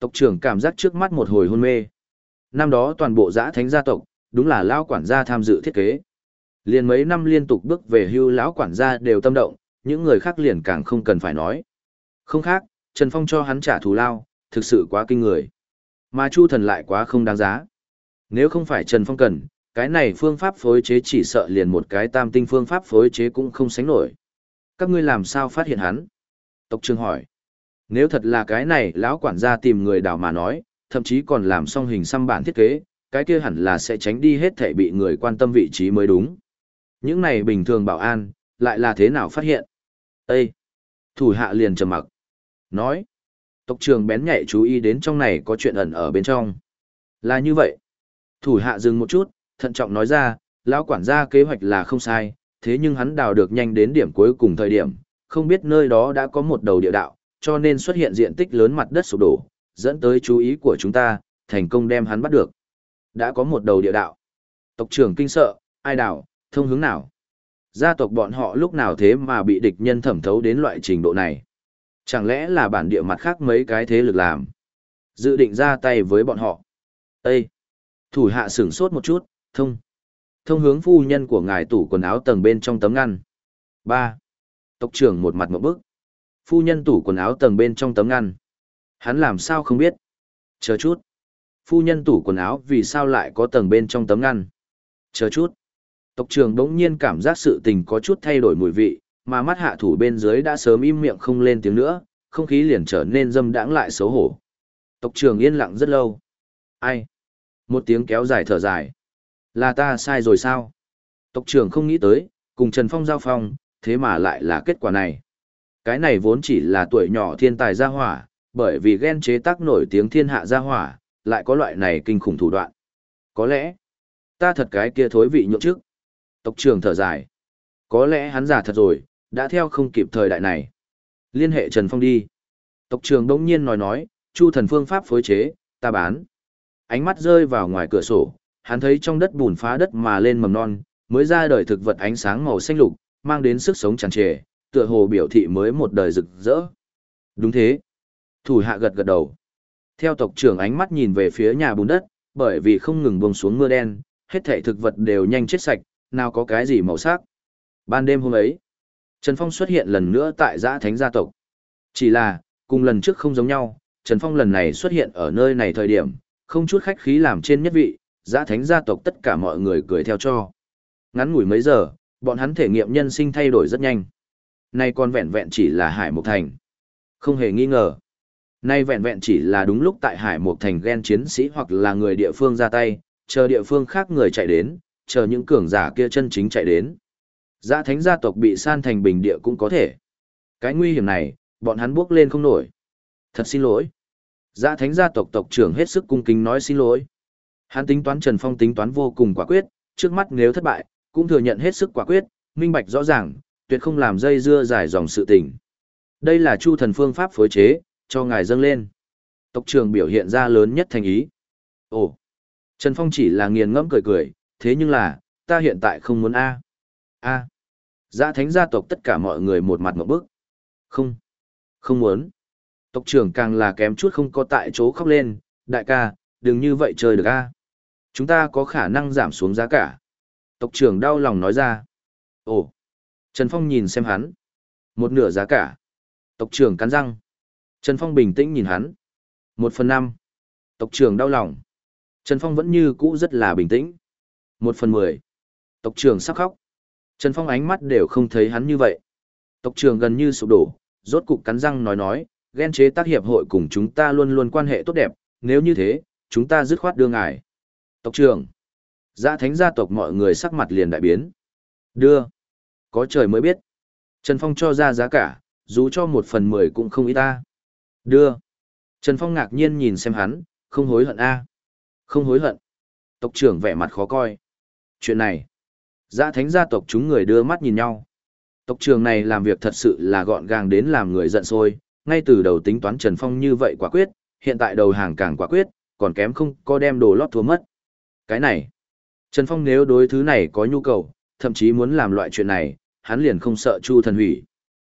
Tộc trưởng cảm giác trước mắt một hồi hôn mê. Năm đó toàn bộ giã thánh gia tộc, đúng là lao quản gia tham dự thiết kế. Liền mấy năm liên tục bước về hưu lão quản gia đều tâm động, những người khác liền càng không cần phải nói. Không khác, Trần Phong cho hắn trả thù lao, thực sự quá kinh người. Mà Chu Thần lại quá không đáng giá. Nếu không phải Trần Phong cần, cái này phương pháp phối chế chỉ sợ liền một cái tam tinh phương pháp phối chế cũng không sánh nổi. Các ngươi làm sao phát hiện hắn? Tộc trưởng hỏi. Nếu thật là cái này lão quản gia tìm người đào mà nói, thậm chí còn làm xong hình xăm bản thiết kế, cái kia hẳn là sẽ tránh đi hết thể bị người quan tâm vị trí mới đúng. Những này bình thường bảo an, lại là thế nào phát hiện? Ê! Thủ hạ liền trầm mặc. Nói. Tộc trưởng bén nhạy chú ý đến trong này có chuyện ẩn ở bên trong. Là như vậy. Thủ hạ dừng một chút, thận trọng nói ra, lão quản gia kế hoạch là không sai, thế nhưng hắn đào được nhanh đến điểm cuối cùng thời điểm, không biết nơi đó đã có một đầu địa đạo, cho nên xuất hiện diện tích lớn mặt đất sụp đổ, dẫn tới chú ý của chúng ta, thành công đem hắn bắt được. Đã có một đầu địa đạo. Tộc trưởng kinh sợ, ai đào, thông hướng nào? Gia tộc bọn họ lúc nào thế mà bị địch nhân thẩm thấu đến loại trình độ này? Chẳng lẽ là bản địa mặt khác mấy cái thế lực làm? Dự định ra tay với bọn họ. Ê! Thủ hạ sửng sốt một chút, thông. Thông hướng phu nhân của ngài tủ quần áo tầng bên trong tấm ngăn. 3. Tộc trưởng một mặt một bức. Phu nhân tủ quần áo tầng bên trong tấm ngăn. Hắn làm sao không biết? Chờ chút. Phu nhân tủ quần áo vì sao lại có tầng bên trong tấm ngăn? Chờ chút. Tộc trưởng đống nhiên cảm giác sự tình có chút thay đổi mùi vị, mà mắt hạ thủ bên dưới đã sớm im miệng không lên tiếng nữa, không khí liền trở nên dâm đãng lại xấu hổ. Tộc trưởng yên lặng rất lâu. Ai? Một tiếng kéo dài thở dài. Là ta sai rồi sao? Tộc trưởng không nghĩ tới, cùng Trần Phong giao phong, thế mà lại là kết quả này. Cái này vốn chỉ là tuổi nhỏ thiên tài gia hỏa, bởi vì ghen chế tác nổi tiếng thiên hạ gia hỏa, lại có loại này kinh khủng thủ đoạn. Có lẽ, ta thật cái kia thối vị nhượng trước. Tộc trưởng thở dài. Có lẽ hắn giả thật rồi, đã theo không kịp thời đại này. Liên hệ Trần Phong đi. Tộc trưởng đống nhiên nói nói, Chu thần phương pháp phối chế, ta bán. Ánh mắt rơi vào ngoài cửa sổ, hắn thấy trong đất bùn phá đất mà lên mầm non, mới ra đời thực vật ánh sáng màu xanh lục, mang đến sức sống tràn trề, tựa hồ biểu thị mới một đời rực rỡ. Đúng thế. Thủ hạ gật gật đầu. Theo tộc trưởng ánh mắt nhìn về phía nhà bùn đất, bởi vì không ngừng bông xuống mưa đen, hết thảy thực vật đều nhanh chết sạch, nào có cái gì màu sắc. Ban đêm hôm ấy, Trần Phong xuất hiện lần nữa tại giã thánh gia tộc. Chỉ là, cùng lần trước không giống nhau, Trần Phong lần này xuất hiện ở nơi này thời điểm, không chút khách khí làm trên nhất vị, giã thánh gia tộc tất cả mọi người cười theo cho. Ngắn ngủi mấy giờ, bọn hắn thể nghiệm nhân sinh thay đổi rất nhanh. Nay còn vẹn vẹn chỉ là Hải Mục Thành. Không hề nghi ngờ. Nay vẹn vẹn chỉ là đúng lúc tại Hải Mục Thành ghen chiến sĩ hoặc là người địa phương ra tay, chờ địa phương khác người chạy đến, chờ những cường giả kia chân chính chạy đến. Giã thánh gia tộc bị san thành bình địa cũng có thể. Cái nguy hiểm này, bọn hắn bước lên không nổi. Thật xin lỗi. Giã thánh gia tộc tộc trưởng hết sức cung kính nói xin lỗi. Hắn tính toán Trần Phong tính toán vô cùng quả quyết, trước mắt nếu thất bại, cũng thừa nhận hết sức quả quyết, minh bạch rõ ràng, tuyệt không làm dây dưa dài dòng sự tình. Đây là chu thần phương pháp phối chế, cho ngài dâng lên. Tộc trưởng biểu hiện ra lớn nhất thành ý. Ồ, Trần Phong chỉ là nghiền ngẫm cười cười, thế nhưng là, ta hiện tại không muốn A. A. Giã thánh gia tộc tất cả mọi người một mặt một bức. Không. Không muốn. Tộc trưởng càng là kém chút không có tại chỗ khóc lên, đại ca, đừng như vậy chơi được A. Chúng ta có khả năng giảm xuống giá cả. Tộc trưởng đau lòng nói ra. Ồ. Trần Phong nhìn xem hắn. Một nửa giá cả. Tộc trưởng cắn răng. Trần Phong bình tĩnh nhìn hắn. Một phần năm. Tộc trưởng đau lòng. Trần Phong vẫn như cũ rất là bình tĩnh. Một phần mười. Tộc trưởng sắp khóc. Trần Phong ánh mắt đều không thấy hắn như vậy. Tộc trưởng gần như sụp đổ, rốt cục cắn răng nói nói, ghen chế tác hiệp hội cùng chúng ta luôn luôn quan hệ tốt đẹp, nếu như thế, chúng ta dứt khoát đưa ngài. Tộc trưởng. Dạ thánh gia tộc mọi người sắc mặt liền đại biến. Đưa. Có trời mới biết. Trần Phong cho ra giá cả, dù cho một phần mười cũng không ít ta. Đưa. Trần Phong ngạc nhiên nhìn xem hắn, không hối hận a Không hối hận. Tộc trưởng vẻ mặt khó coi. Chuyện này. Dạ thánh gia tộc chúng người đưa mắt nhìn nhau. Tộc trường này làm việc thật sự là gọn gàng đến làm người giận sôi ngay từ đầu tính toán Trần Phong như vậy quả quyết, hiện tại đầu hàng càng quả quyết, còn kém không có đem đồ lót thua mất. Cái này, Trần Phong nếu đối thứ này có nhu cầu, thậm chí muốn làm loại chuyện này, hắn liền không sợ Chu thần hủy.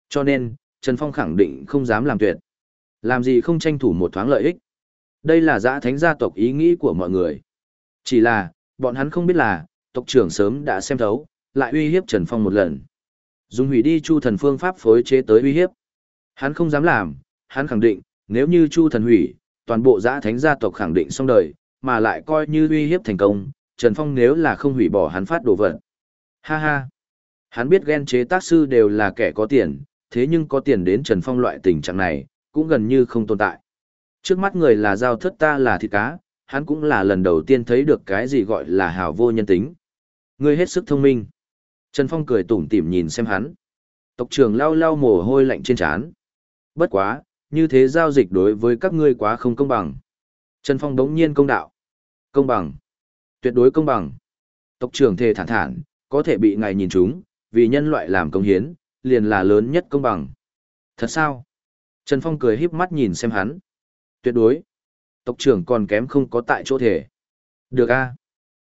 Cho nên, Trần Phong khẳng định không dám làm tuyệt. Làm gì không tranh thủ một thoáng lợi ích. Đây là giã thánh gia tộc ý nghĩ của mọi người. Chỉ là, bọn hắn không biết là, tộc trưởng sớm đã xem thấu, lại uy hiếp Trần Phong một lần. Dùng hủy đi Chu thần phương pháp phối chế tới uy hiếp. Hắn không dám làm, hắn khẳng định, nếu như Chu thần hủy, toàn bộ giã thánh gia tộc khẳng định xong đời, mà lại coi như uy hiếp thành công, Trần Phong nếu là không hủy bỏ hắn phát đồ vật. Ha ha. Hắn biết ghen chế tác sư đều là kẻ có tiền, thế nhưng có tiền đến Trần Phong loại tình trạng này, cũng gần như không tồn tại. Trước mắt người là giao thất ta là thịt cá, hắn cũng là lần đầu tiên thấy được cái gì gọi là hào vô nhân tính. Ngươi hết sức thông minh. Trần Phong cười tủm tỉm nhìn xem hắn. Tộc trưởng lau lau mồ hôi lạnh trên trán. Bất quá, như thế giao dịch đối với các ngươi quá không công bằng. Trần Phong đống nhiên công đạo. Công bằng. Tuyệt đối công bằng. Tộc trưởng thề thản thản, có thể bị ngài nhìn chúng, vì nhân loại làm công hiến, liền là lớn nhất công bằng. Thật sao? Trần Phong cười híp mắt nhìn xem hắn. Tuyệt đối. Tộc trưởng còn kém không có tại chỗ thể. Được a.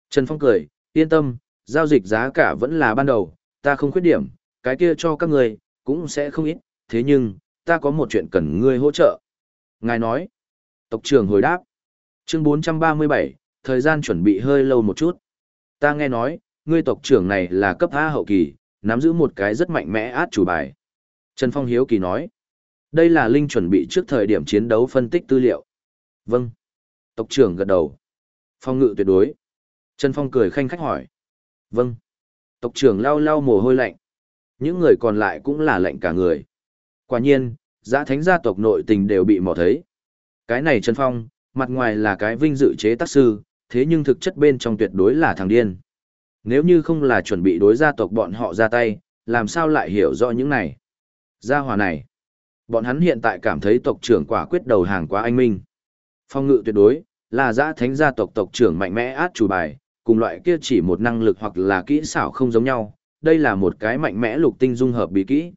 Trần Phong cười, yên tâm, giao dịch giá cả vẫn là ban đầu, ta không khuyết điểm, cái kia cho các người, cũng sẽ không ít, thế nhưng, ta có một chuyện cần ngươi hỗ trợ. Ngài nói. Tộc trưởng hồi đáp. Chương 437, thời gian chuẩn bị hơi lâu một chút. Ta nghe nói, ngươi tộc trưởng này là cấp A hậu kỳ, nắm giữ một cái rất mạnh mẽ át chủ bài. Trần Phong Hiếu Kỳ nói. Đây là Linh chuẩn bị trước thời điểm chiến đấu phân tích tư liệu. Vâng. Tộc trưởng gật đầu. Phong ngự tuyệt đối. Trần Phong cười khanh khách hỏi. Vâng. Tộc trưởng lau lau mồ hôi lạnh. Những người còn lại cũng là lạnh cả người. Quả nhiên, giã thánh gia tộc nội tình đều bị mò thấy. Cái này Trần Phong, mặt ngoài là cái vinh dự chế tác sư, thế nhưng thực chất bên trong tuyệt đối là thằng điên. Nếu như không là chuẩn bị đối gia tộc bọn họ ra tay, làm sao lại hiểu rõ những này? Gia hòa này, bọn hắn hiện tại cảm thấy tộc trưởng quả quyết đầu hàng quá anh minh. Phong ngự tuyệt đối, là giã thánh gia tộc tộc trưởng mạnh mẽ át chủ bài, cùng loại kia chỉ một năng lực hoặc là kỹ xảo không giống nhau, đây là một cái mạnh mẽ lục tinh dung hợp bí kỹ.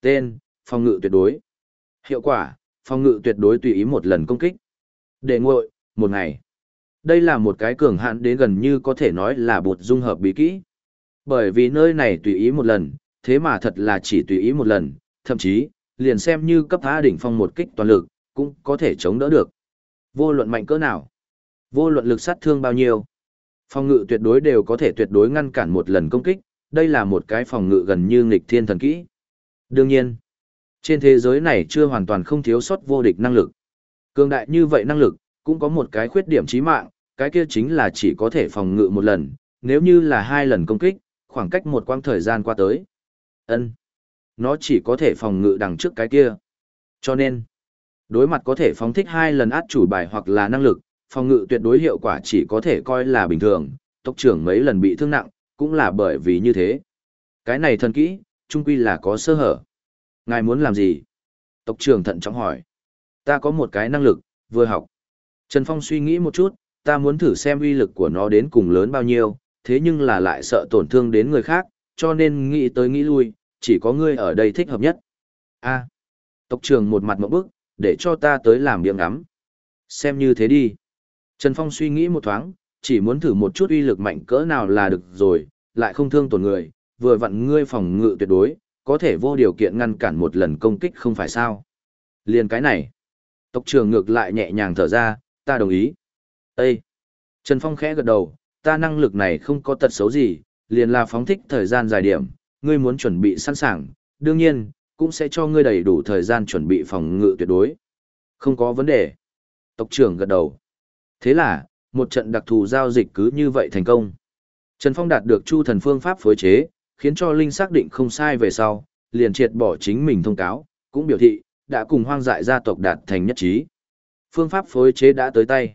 Tên, phong ngự tuyệt đối. Hiệu quả, phòng ngự tuyệt đối tùy ý một lần công kích. Để nguội, một ngày. Đây là một cái cường hạn đến gần như có thể nói là bột dung hợp bí kỹ. Bởi vì nơi này tùy ý một lần, thế mà thật là chỉ tùy ý một lần, thậm chí, liền xem như cấp phá đỉnh phong một kích toàn lực, cũng có thể chống đỡ được. Vô luận mạnh cỡ nào, vô luận lực sát thương bao nhiêu, phòng ngự tuyệt đối đều có thể tuyệt đối ngăn cản một lần công kích, đây là một cái phòng ngự gần như nghịch thiên thần kỹ. Đương nhiên, trên thế giới này chưa hoàn toàn không thiếu sót vô địch năng lực. Cường đại như vậy năng lực, cũng có một cái khuyết điểm chí mạng, cái kia chính là chỉ có thể phòng ngự một lần, nếu như là hai lần công kích, khoảng cách một quãng thời gian qua tới. ân Nó chỉ có thể phòng ngự đằng trước cái kia. Cho nên, đối mặt có thể phóng thích hai lần át chủ bài hoặc là năng lực, phòng ngự tuyệt đối hiệu quả chỉ có thể coi là bình thường, tộc trưởng mấy lần bị thương nặng, cũng là bởi vì như thế. Cái này thần kỹ, trung quy là có sơ hở. Ngài muốn làm gì? Tộc trưởng thận trọng hỏi. Ta có một cái năng lực, vừa học. Trần Phong suy nghĩ một chút, ta muốn thử xem uy lực của nó đến cùng lớn bao nhiêu, thế nhưng là lại sợ tổn thương đến người khác, cho nên nghĩ tới nghĩ lui, chỉ có ngươi ở đây thích hợp nhất. A. tộc trưởng một mặt một bức, để cho ta tới làm miệng ngắm. Xem như thế đi. Trần Phong suy nghĩ một thoáng, chỉ muốn thử một chút uy lực mạnh cỡ nào là được rồi, lại không thương tổn người, vừa vặn ngươi phòng ngự tuyệt đối, có thể vô điều kiện ngăn cản một lần công kích không phải sao. Liền cái này. Tộc trưởng ngược lại nhẹ nhàng thở ra, ta đồng ý. Ê! Trần Phong khẽ gật đầu, ta năng lực này không có tật xấu gì, liền là phóng thích thời gian dài điểm, ngươi muốn chuẩn bị sẵn sàng, đương nhiên, cũng sẽ cho ngươi đầy đủ thời gian chuẩn bị phòng ngự tuyệt đối. Không có vấn đề. Tộc trưởng gật đầu. Thế là, một trận đặc thù giao dịch cứ như vậy thành công. Trần Phong đạt được Chu Thần phương pháp phối chế, khiến cho Linh xác định không sai về sau, liền triệt bỏ chính mình thông cáo, cũng biểu thị, đã cùng hoang dại gia tộc đạt thành nhất trí. Phương pháp phối chế đã tới tay.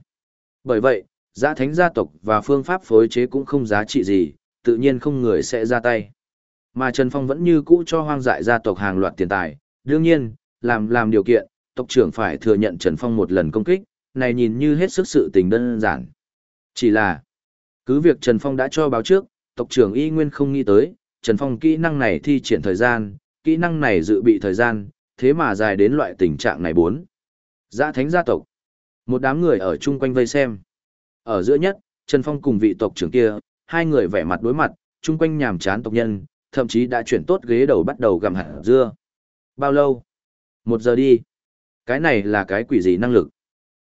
Bởi vậy, giã thánh gia tộc và phương pháp phối chế cũng không giá trị gì, tự nhiên không người sẽ ra tay. Mà Trần Phong vẫn như cũ cho hoang dại gia tộc hàng loạt tiền tài, đương nhiên, làm làm điều kiện, tộc trưởng phải thừa nhận Trần Phong một lần công kích, này nhìn như hết sức sự tình đơn giản. Chỉ là, cứ việc Trần Phong đã cho báo trước, tộc trưởng y nguyên không nghĩ tới, Trần Phong kỹ năng này thi triển thời gian, kỹ năng này dự bị thời gian, thế mà dài đến loại tình trạng này bốn. Giã thánh gia tộc. Một đám người ở chung quanh vây xem. Ở giữa nhất, Trần Phong cùng vị tộc trưởng kia, hai người vẻ mặt đối mặt, chung quanh nhàm chán tộc nhân, thậm chí đã chuyển tốt ghế đầu bắt đầu gặm hạt dưa. Bao lâu? Một giờ đi. Cái này là cái quỷ gì năng lực?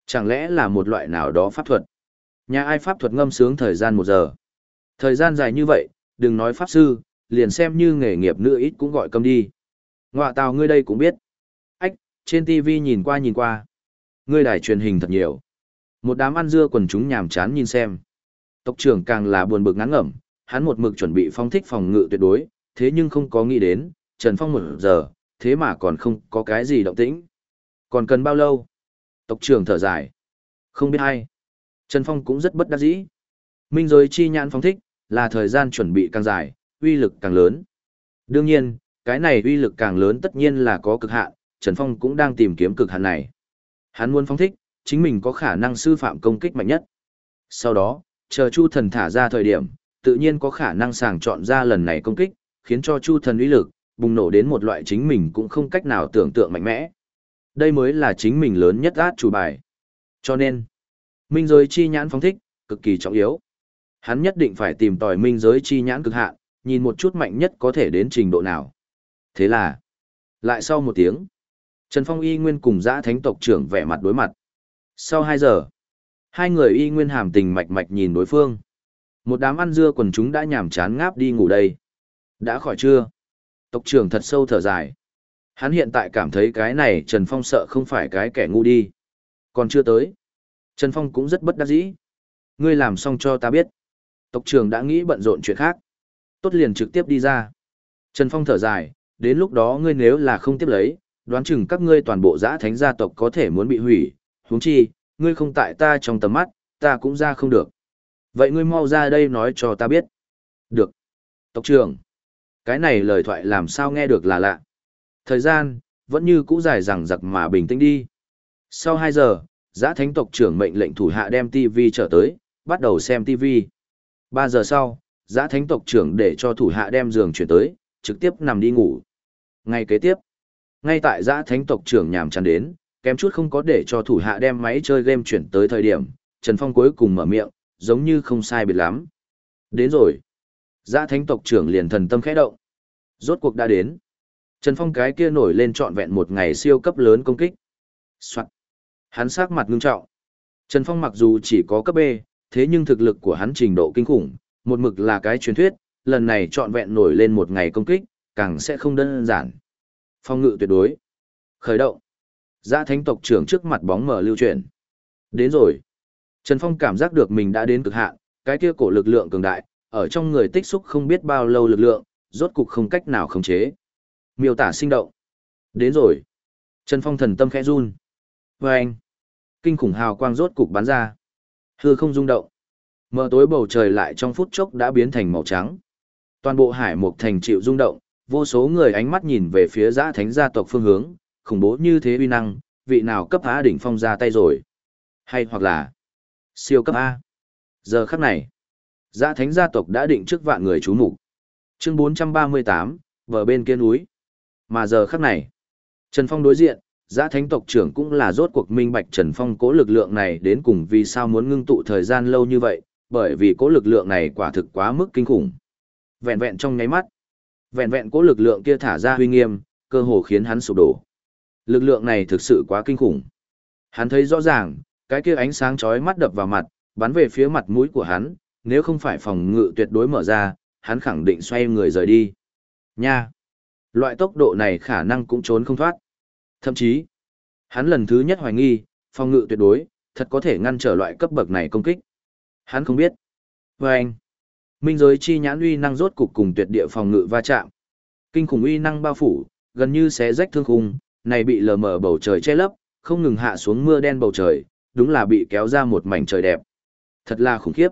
Chẳng lẽ là một loại nào đó pháp thuật? Nhà ai pháp thuật ngâm sướng thời gian một giờ? Thời gian dài như vậy, đừng nói pháp sư, liền xem như nghề nghiệp nữ ít cũng gọi cầm đi. Ngoạ tào ngươi đây cũng biết. Ách, trên TV nhìn qua nhìn qua. Ngươi đài truyền hình thật nhiều. Một đám ăn dưa quần chúng nhàm chán nhìn xem. Tộc trưởng càng là buồn bực ngán ngẩm, hắn một mực chuẩn bị phong thích phòng ngự tuyệt đối, thế nhưng không có nghĩ đến, Trần Phong một giờ, thế mà còn không có cái gì động tĩnh. Còn cần bao lâu? Tộc trưởng thở dài. Không biết hay. Trần Phong cũng rất bất đắc dĩ. Minh giới chi nhãn phong thích, là thời gian chuẩn bị càng dài, uy lực càng lớn. Đương nhiên, cái này uy lực càng lớn tất nhiên là có cực hạn, Trần Phong cũng đang tìm kiếm cực hạn này. Hắn muốn phong thích, chính mình có khả năng sư phạm công kích mạnh nhất. Sau đó, chờ Chu thần thả ra thời điểm, tự nhiên có khả năng sàng chọn ra lần này công kích, khiến cho Chu thần uy lực bùng nổ đến một loại chính mình cũng không cách nào tưởng tượng mạnh mẽ. Đây mới là chính mình lớn nhất át chủ bài. Cho nên, minh giới chi nhãn phóng thích, cực kỳ trọng yếu. Hắn nhất định phải tìm tòi minh giới chi nhãn cực hạn, nhìn một chút mạnh nhất có thể đến trình độ nào. Thế là, lại sau một tiếng, Trần Phong y nguyên cùng giã thánh tộc trưởng vẻ mặt đối mặt. Sau 2 giờ, hai người y nguyên hàm tình mạch mạch nhìn đối phương. Một đám ăn dưa quần chúng đã nhảm chán ngáp đi ngủ đây. Đã khỏi chưa? Tộc trưởng thật sâu thở dài. Hắn hiện tại cảm thấy cái này Trần Phong sợ không phải cái kẻ ngu đi. Còn chưa tới. Trần Phong cũng rất bất đắc dĩ. Ngươi làm xong cho ta biết. Tộc trưởng đã nghĩ bận rộn chuyện khác. Tốt liền trực tiếp đi ra. Trần Phong thở dài, đến lúc đó ngươi nếu là không tiếp lấy, đoán chừng các ngươi toàn bộ giã thánh gia tộc có thể muốn bị hủy, huống chi, ngươi không tại ta trong tầm mắt, ta cũng ra không được. Vậy ngươi mau ra đây nói cho ta biết. Được. Tộc trưởng. Cái này lời thoại làm sao nghe được là lạ. Thời gian, vẫn như cũ dài rằng giặc mà bình tĩnh đi. Sau 2 giờ, giã thánh tộc trưởng mệnh lệnh thủ hạ đem TV trở tới, bắt đầu xem TV. 3 giờ sau, giã thánh tộc trưởng để cho thủ hạ đem giường chuyển tới, trực tiếp nằm đi ngủ. Ngay kế tiếp, ngay tại giã thánh tộc trưởng nhàm chán đến, kém chút không có để cho thủ hạ đem máy chơi game chuyển tới thời điểm, Trần Phong cuối cùng mở miệng, giống như không sai biệt lắm. Đến rồi. Giã thánh tộc trưởng liền thần tâm khẽ động. Rốt cuộc đã đến. Trần Phong cái kia nổi lên trọn vẹn một ngày siêu cấp lớn công kích. Soạn. Hắn sắc mặt ngưng trọng. Trần Phong mặc dù chỉ có cấp B, thế nhưng thực lực của hắn trình độ kinh khủng, một mực là cái truyền thuyết, lần này trọn vẹn nổi lên một ngày công kích, càng sẽ không đơn giản. Phong ngự tuyệt đối. Khởi động. Giã thánh tộc trưởng trước mặt bóng mở lưu chuyển. Đến rồi. Trần Phong cảm giác được mình đã đến cực hạn, cái kia cổ lực lượng cường đại, ở trong người tích xúc không biết bao lâu lực lượng, rốt cục không cách nào khống chế. Miêu tả sinh động. Đến rồi. Trần Phong thần tâm khẽ run. Và anh. Kinh khủng hào quang rốt cục bắn ra. Hư không rung động. Mờ tối bầu trời lại trong phút chốc đã biến thành màu trắng. Toàn bộ hải mục thành chịu rung động, vô số người ánh mắt nhìn về phía giã thánh gia tộc phương hướng, khủng bố như thế uy năng, vị nào cấp A đỉnh phong ra tay rồi. Hay hoặc là siêu cấp A. Giờ khắc này, giã thánh gia tộc đã định trước vạn người chú mục Chương 438, vở bên kia núi. Mà giờ khắc này, Trần Phong đối diện, giã thánh tộc trưởng cũng là rốt cuộc minh bạch Trần Phong cố lực lượng này đến cùng vì sao muốn ngưng tụ thời gian lâu như vậy, bởi vì cố lực lượng này quả thực quá mức kinh khủng. Vẹn vẹn trong nháy mắt, vẹn vẹn cố lực lượng kia thả ra huy nghiêm, cơ hồ khiến hắn sụp đổ. Lực lượng này thực sự quá kinh khủng. Hắn thấy rõ ràng, cái kia ánh sáng chói mắt đập vào mặt, bắn về phía mặt mũi của hắn, nếu không phải phòng ngự tuyệt đối mở ra, hắn khẳng định xoay người rời đi. Nha! Loại tốc độ này khả năng cũng trốn không thoát. Thậm chí, hắn lần thứ nhất hoài nghi, phòng ngự tuyệt đối, thật có thể ngăn trở loại cấp bậc này công kích. Hắn không biết. Và anh, minh giới chi nhãn uy năng rốt cục cùng tuyệt địa phòng ngự va chạm. Kinh khủng uy năng bao phủ, gần như xé rách thương khung, này bị lờ mờ bầu trời che lấp, không ngừng hạ xuống mưa đen bầu trời, đúng là bị kéo ra một mảnh trời đẹp. Thật là khủng khiếp.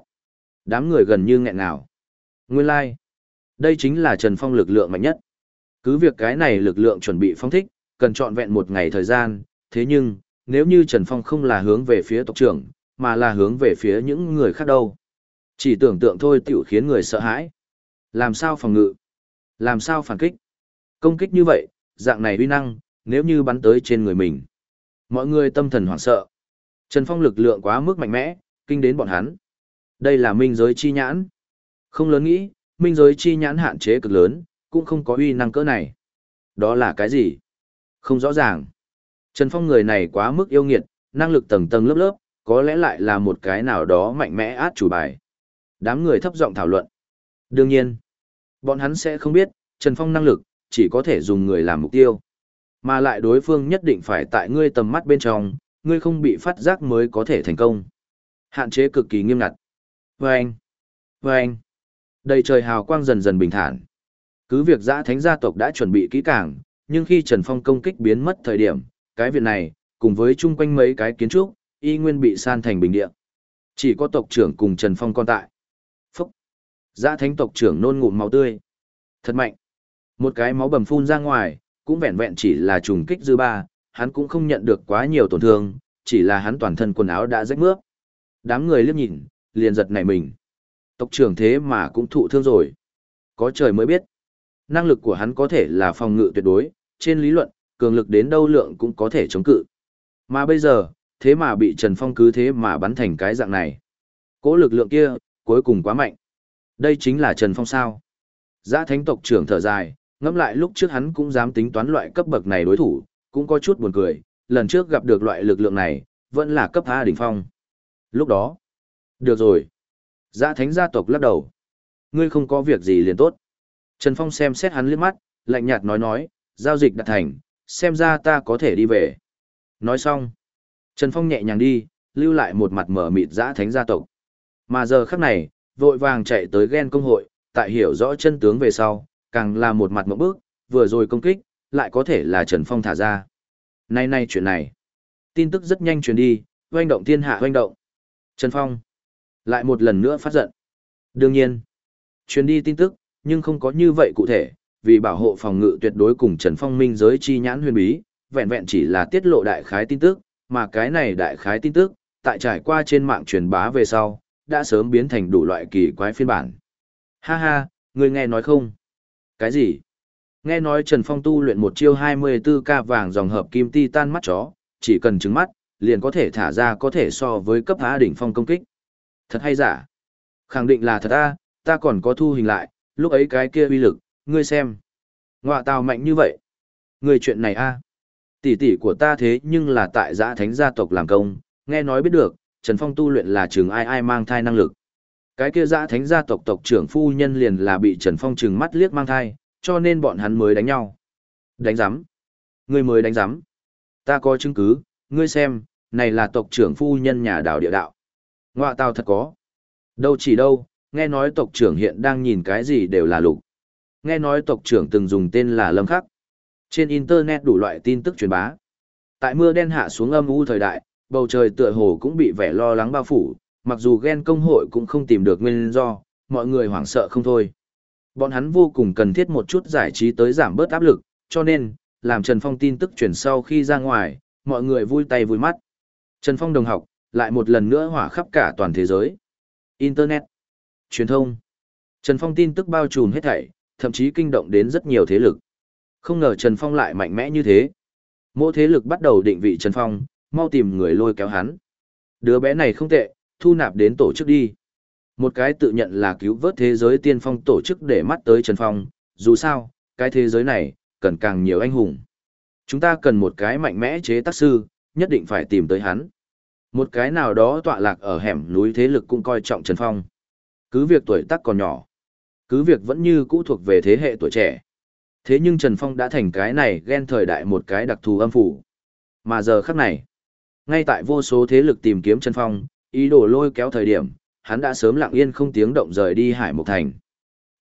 Đám người gần như nghẹn ngào. Nguyên lai, like. đây chính là Trần Phong lực lượng mạnh nhất. Cứ việc cái này lực lượng chuẩn bị phong thích, cần trọn vẹn một ngày thời gian, thế nhưng, nếu như Trần Phong không là hướng về phía tộc trưởng, mà là hướng về phía những người khác đâu. Chỉ tưởng tượng thôi tiểu khiến người sợ hãi. Làm sao phòng ngự? Làm sao phản kích? Công kích như vậy, dạng này uy năng, nếu như bắn tới trên người mình. Mọi người tâm thần hoảng sợ. Trần Phong lực lượng quá mức mạnh mẽ, kinh đến bọn hắn. Đây là minh giới chi nhãn. Không lớn nghĩ, minh giới chi nhãn hạn chế cực lớn, cũng không có uy năng cỡ này. Đó là cái gì? Không rõ ràng. Trần Phong người này quá mức yêu nghiệt, năng lực tầng tầng lớp lớp, có lẽ lại là một cái nào đó mạnh mẽ át chủ bài. Đám người thấp giọng thảo luận. Đương nhiên, bọn hắn sẽ không biết, Trần Phong năng lực, chỉ có thể dùng người làm mục tiêu. Mà lại đối phương nhất định phải tại ngươi tầm mắt bên trong, ngươi không bị phát giác mới có thể thành công. Hạn chế cực kỳ nghiêm ngặt. Vâng! Vâng! Đầy trời hào quang dần dần bình thản. Cứ việc giã thánh gia tộc đã chuẩn bị kỹ càng, nhưng khi Trần Phong công kích biến mất thời điểm, cái việc này, cùng với chung quanh mấy cái kiến trúc, y nguyên bị san thành bình địa. Chỉ có tộc trưởng cùng Trần Phong còn tại. Phúc! Giã thánh tộc trưởng nôn ngụm máu tươi. Thật mạnh! Một cái máu bầm phun ra ngoài, cũng vẹn vẹn chỉ là trùng kích dư ba, hắn cũng không nhận được quá nhiều tổn thương, chỉ là hắn toàn thân quần áo đã rách mướp. Đám người liếc nhìn, liền giật nảy mình. Tộc trưởng thế mà cũng thụ thương rồi. Có trời mới biết. Năng lực của hắn có thể là phòng ngự tuyệt đối, trên lý luận, cường lực đến đâu lượng cũng có thể chống cự. Mà bây giờ, thế mà bị Trần Phong cứ thế mà bắn thành cái dạng này. Cố lực lượng kia, cuối cùng quá mạnh. Đây chính là Trần Phong sao. Giã thánh tộc trưởng thở dài, ngẫm lại lúc trước hắn cũng dám tính toán loại cấp bậc này đối thủ, cũng có chút buồn cười, lần trước gặp được loại lực lượng này, vẫn là cấp A đỉnh phong. Lúc đó, được rồi. Giã thánh gia tộc lắc đầu. Ngươi không có việc gì liền tốt. Trần Phong xem xét hắn liếc mắt, lạnh nhạt nói nói, giao dịch đã thành, xem ra ta có thể đi về. Nói xong, Trần Phong nhẹ nhàng đi, lưu lại một mặt mở mịt giã thánh gia tộc. Mà giờ khắc này, vội vàng chạy tới ghen công hội, tại hiểu rõ chân tướng về sau, càng là một mặt mộng bước, vừa rồi công kích, lại có thể là Trần Phong thả ra. Nay nay chuyện này, tin tức rất nhanh truyền đi, hoành động thiên hạ hoành động. Trần Phong, lại một lần nữa phát giận. Đương nhiên, truyền đi tin tức, nhưng không có như vậy cụ thể, vì bảo hộ phòng ngự tuyệt đối cùng Trần Phong minh giới chi nhãn huyền bí, vẹn vẹn chỉ là tiết lộ đại khái tin tức, mà cái này đại khái tin tức, tại trải qua trên mạng truyền bá về sau, đã sớm biến thành đủ loại kỳ quái phiên bản. Ha ha, người nghe nói không? Cái gì? Nghe nói Trần Phong tu luyện một chiêu 24k vàng dòng hợp kim titan mắt chó, chỉ cần trứng mắt, liền có thể thả ra có thể so với cấp A đỉnh phong công kích. Thật hay giả? Khẳng định là thật A, ta còn có thu hình lại, lúc ấy cái kia uy lực, ngươi xem. Ngoạ tào mạnh như vậy. Người chuyện này A. Tỷ tỷ của ta thế nhưng là tại giã thánh gia tộc làm công, nghe nói biết được, Trần Phong tu luyện là trường ai ai mang thai năng lực. Cái kia giã thánh gia tộc tộc trưởng phu nhân liền là bị Trần Phong trừng mắt liếc mang thai, cho nên bọn hắn mới đánh nhau. Đánh giám. Ngươi mới đánh giám. Ta có chứng cứ, ngươi xem, này là tộc trưởng phu nhân nhà đảo địa đạo. Ngoạ tao thật có. Đâu chỉ đâu, nghe nói tộc trưởng hiện đang nhìn cái gì đều là lục. Nghe nói tộc trưởng từng dùng tên là Lâm Khắc. Trên Internet đủ loại tin tức truyền bá. Tại mưa đen hạ xuống âm u thời đại, bầu trời tựa hồ cũng bị vẻ lo lắng bao phủ, mặc dù ghen công hội cũng không tìm được nguyên do, mọi người hoảng sợ không thôi. Bọn hắn vô cùng cần thiết một chút giải trí tới giảm bớt áp lực, cho nên, làm Trần Phong tin tức truyền sau khi ra ngoài, mọi người vui tay vui mắt. Trần Phong đồng học, lại một lần nữa hỏa khắp cả toàn thế giới. Internet, truyền thông. Trần Phong tin tức bao trùm hết thảy, thậm chí kinh động đến rất nhiều thế lực. Không ngờ Trần Phong lại mạnh mẽ như thế. Mỗi thế lực bắt đầu định vị Trần Phong, mau tìm người lôi kéo hắn. Đứa bé này không tệ, thu nạp đến tổ chức đi. Một cái tự nhận là cứu vớt thế giới tiên phong tổ chức để mắt tới Trần Phong, dù sao, cái thế giới này, cần càng nhiều anh hùng. Chúng ta cần một cái mạnh mẽ chế tác sư, nhất định phải tìm tới hắn. Một cái nào đó tọa lạc ở hẻm núi thế lực cũng coi trọng Trần Phong. Cứ việc tuổi tác còn nhỏ, cứ việc vẫn như cũ thuộc về thế hệ tuổi trẻ. Thế nhưng Trần Phong đã thành cái này ghen thời đại một cái đặc thù âm phủ. Mà giờ khắc này, ngay tại vô số thế lực tìm kiếm Trần Phong, ý đồ lôi kéo thời điểm, hắn đã sớm lặng yên không tiếng động rời đi Hải Mộc Thành.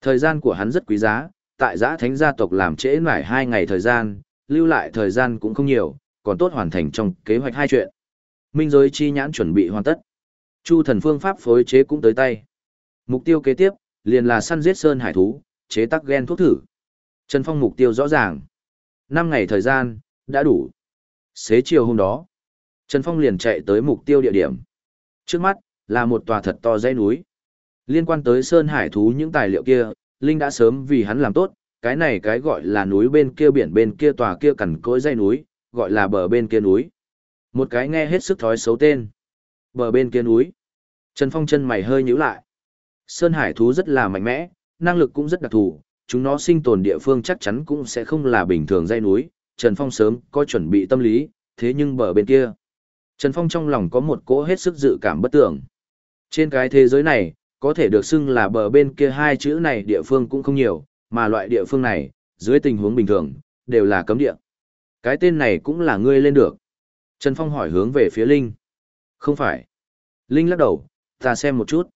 Thời gian của hắn rất quý giá, tại giã thánh gia tộc làm trễ mải hai ngày thời gian, lưu lại thời gian cũng không nhiều, còn tốt hoàn thành trong kế hoạch hai chuyện. Minh giới chi nhãn chuẩn bị hoàn tất. Chu thần phương pháp phối chế cũng tới tay. Mục tiêu kế tiếp, liền là săn giết sơn hải thú, chế tác gen thuốc thử. Trần Phong mục tiêu rõ ràng. năm ngày thời gian, đã đủ. Xế chiều hôm đó, Trần Phong liền chạy tới mục tiêu địa điểm. Trước mắt, là một tòa thật to dãy núi. Liên quan tới sơn hải thú những tài liệu kia, Linh đã sớm vì hắn làm tốt, cái này cái gọi là núi bên kia biển bên kia tòa kia cằn cỗi dãy núi, gọi là bờ bên kia núi. Một cái nghe hết sức thói xấu tên. Bờ bên kia núi. Trần Phong chân mày hơi nhíu lại. Sơn hải thú rất là mạnh mẽ, năng lực cũng rất đặc thù, chúng nó sinh tồn địa phương chắc chắn cũng sẽ không là bình thường dây núi. Trần Phong sớm có chuẩn bị tâm lý, thế nhưng bờ bên kia. Trần Phong trong lòng có một cỗ hết sức dự cảm bất tưởng. Trên cái thế giới này, có thể được xưng là bờ bên kia hai chữ này địa phương cũng không nhiều, mà loại địa phương này, dưới tình huống bình thường, đều là cấm địa. Cái tên này cũng là ngươi lên được. Trần Phong hỏi hướng về phía Linh. Không phải. Linh lắc đầu, ta xem một chút.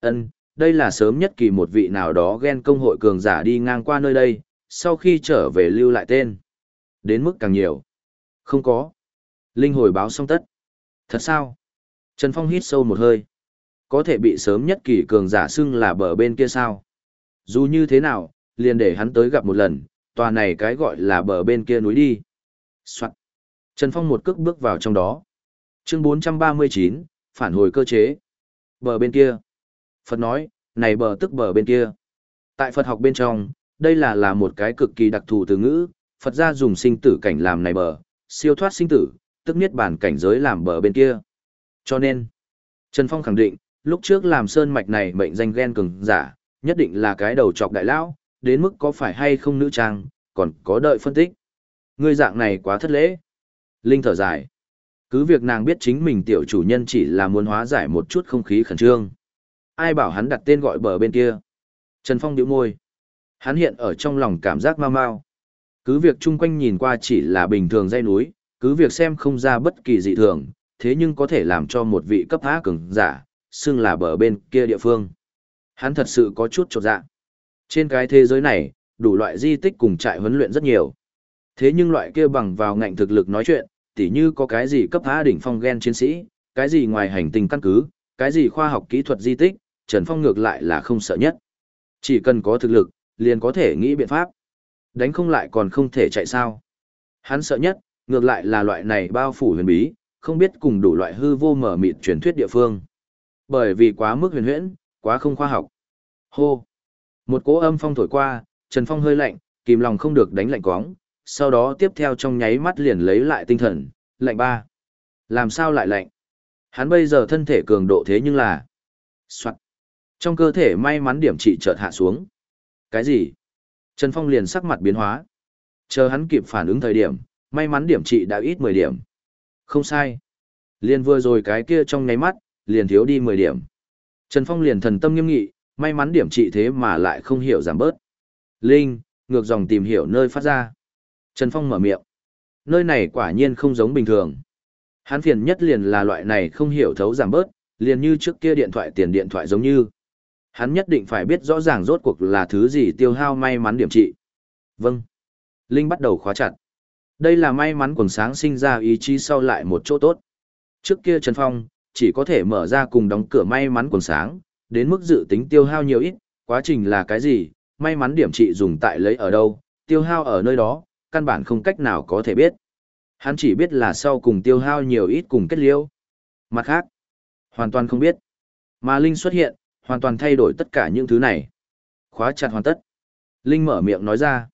Ân, đây là sớm nhất kỳ một vị nào đó ghen công hội cường giả đi ngang qua nơi đây, sau khi trở về lưu lại tên. Đến mức càng nhiều. Không có. Linh hồi báo xong tất. Thật sao? Trần Phong hít sâu một hơi. Có thể bị sớm nhất kỳ cường giả xưng là bờ bên kia sao? Dù như thế nào, liền để hắn tới gặp một lần, tòa này cái gọi là bờ bên kia núi đi. Soạn. Trần Phong một cước bước vào trong đó. Chương 439, phản hồi cơ chế. Bờ bên kia. Phật nói, này bờ tức bờ bên kia. Tại Phật học bên trong, đây là là một cái cực kỳ đặc thù từ ngữ, Phật gia dùng sinh tử cảnh làm này bờ, siêu thoát sinh tử, tức niết bản cảnh giới làm bờ bên kia. Cho nên, Trần Phong khẳng định, lúc trước làm sơn mạch này mệnh danh ghen cường giả, nhất định là cái đầu chọc đại lão, đến mức có phải hay không nữ trang, còn có đợi phân tích. Ngươi dạng này quá thất lễ. Linh thở dài. Cứ việc nàng biết chính mình tiểu chủ nhân chỉ là muốn hóa giải một chút không khí khẩn trương. Ai bảo hắn đặt tên gọi bờ bên kia. Trần Phong điệu môi. Hắn hiện ở trong lòng cảm giác mau mau. Cứ việc chung quanh nhìn qua chỉ là bình thường dây núi, cứ việc xem không ra bất kỳ dị thường, thế nhưng có thể làm cho một vị cấp há cường giả, xưng là bờ bên kia địa phương. Hắn thật sự có chút trột dạ. Trên cái thế giới này, đủ loại di tích cùng trại huấn luyện rất nhiều. Thế nhưng loại kia bằng vào ngạnh thực lực nói chuyện, tỉ như có cái gì cấp há đỉnh phong gen chiến sĩ, cái gì ngoài hành tinh căn cứ, cái gì khoa học kỹ thuật di tích, Trần Phong ngược lại là không sợ nhất. Chỉ cần có thực lực, liền có thể nghĩ biện pháp. Đánh không lại còn không thể chạy sao. Hắn sợ nhất, ngược lại là loại này bao phủ huyền bí, không biết cùng đủ loại hư vô mở mịt truyền thuyết địa phương. Bởi vì quá mức huyền huyễn, quá không khoa học. Hô! Một cỗ âm phong thổi qua, Trần Phong hơi lạnh, kìm lòng không được đánh lạnh quóng, sau đó tiếp theo trong nháy mắt liền lấy lại tinh thần, lạnh ba. Làm sao lại lạnh? Hắn bây giờ thân thể cường độ thế nhưng là... Soạn. Trong cơ thể may mắn điểm trị chợt hạ xuống. Cái gì? Trần Phong liền sắc mặt biến hóa. Chờ hắn kịp phản ứng thời điểm, may mắn điểm trị đã ít 10 điểm. Không sai. Liền vừa rồi cái kia trong nháy mắt, liền thiếu đi 10 điểm. Trần Phong liền thần tâm nghiêm nghị, may mắn điểm trị thế mà lại không hiểu giảm bớt. Linh, ngược dòng tìm hiểu nơi phát ra. Trần Phong mở miệng. Nơi này quả nhiên không giống bình thường. Hắn phiền nhất liền là loại này không hiểu thấu giảm bớt, liền như trước kia điện thoại tiền điện thoại giống như. Hắn nhất định phải biết rõ ràng rốt cuộc là thứ gì tiêu hao may mắn điểm trị. Vâng. Linh bắt đầu khóa chặt. Đây là may mắn quần sáng sinh ra ý chí sau lại một chỗ tốt. Trước kia Trần Phong, chỉ có thể mở ra cùng đóng cửa may mắn quần sáng, đến mức dự tính tiêu hao nhiều ít, quá trình là cái gì, may mắn điểm trị dùng tại lấy ở đâu, tiêu hao ở nơi đó, căn bản không cách nào có thể biết. Hắn chỉ biết là sau cùng tiêu hao nhiều ít cùng kết liêu. Mặt khác, hoàn toàn không biết. Mà Linh xuất hiện, hoàn toàn thay đổi tất cả những thứ này. Khóa chặt hoàn tất. Linh mở miệng nói ra.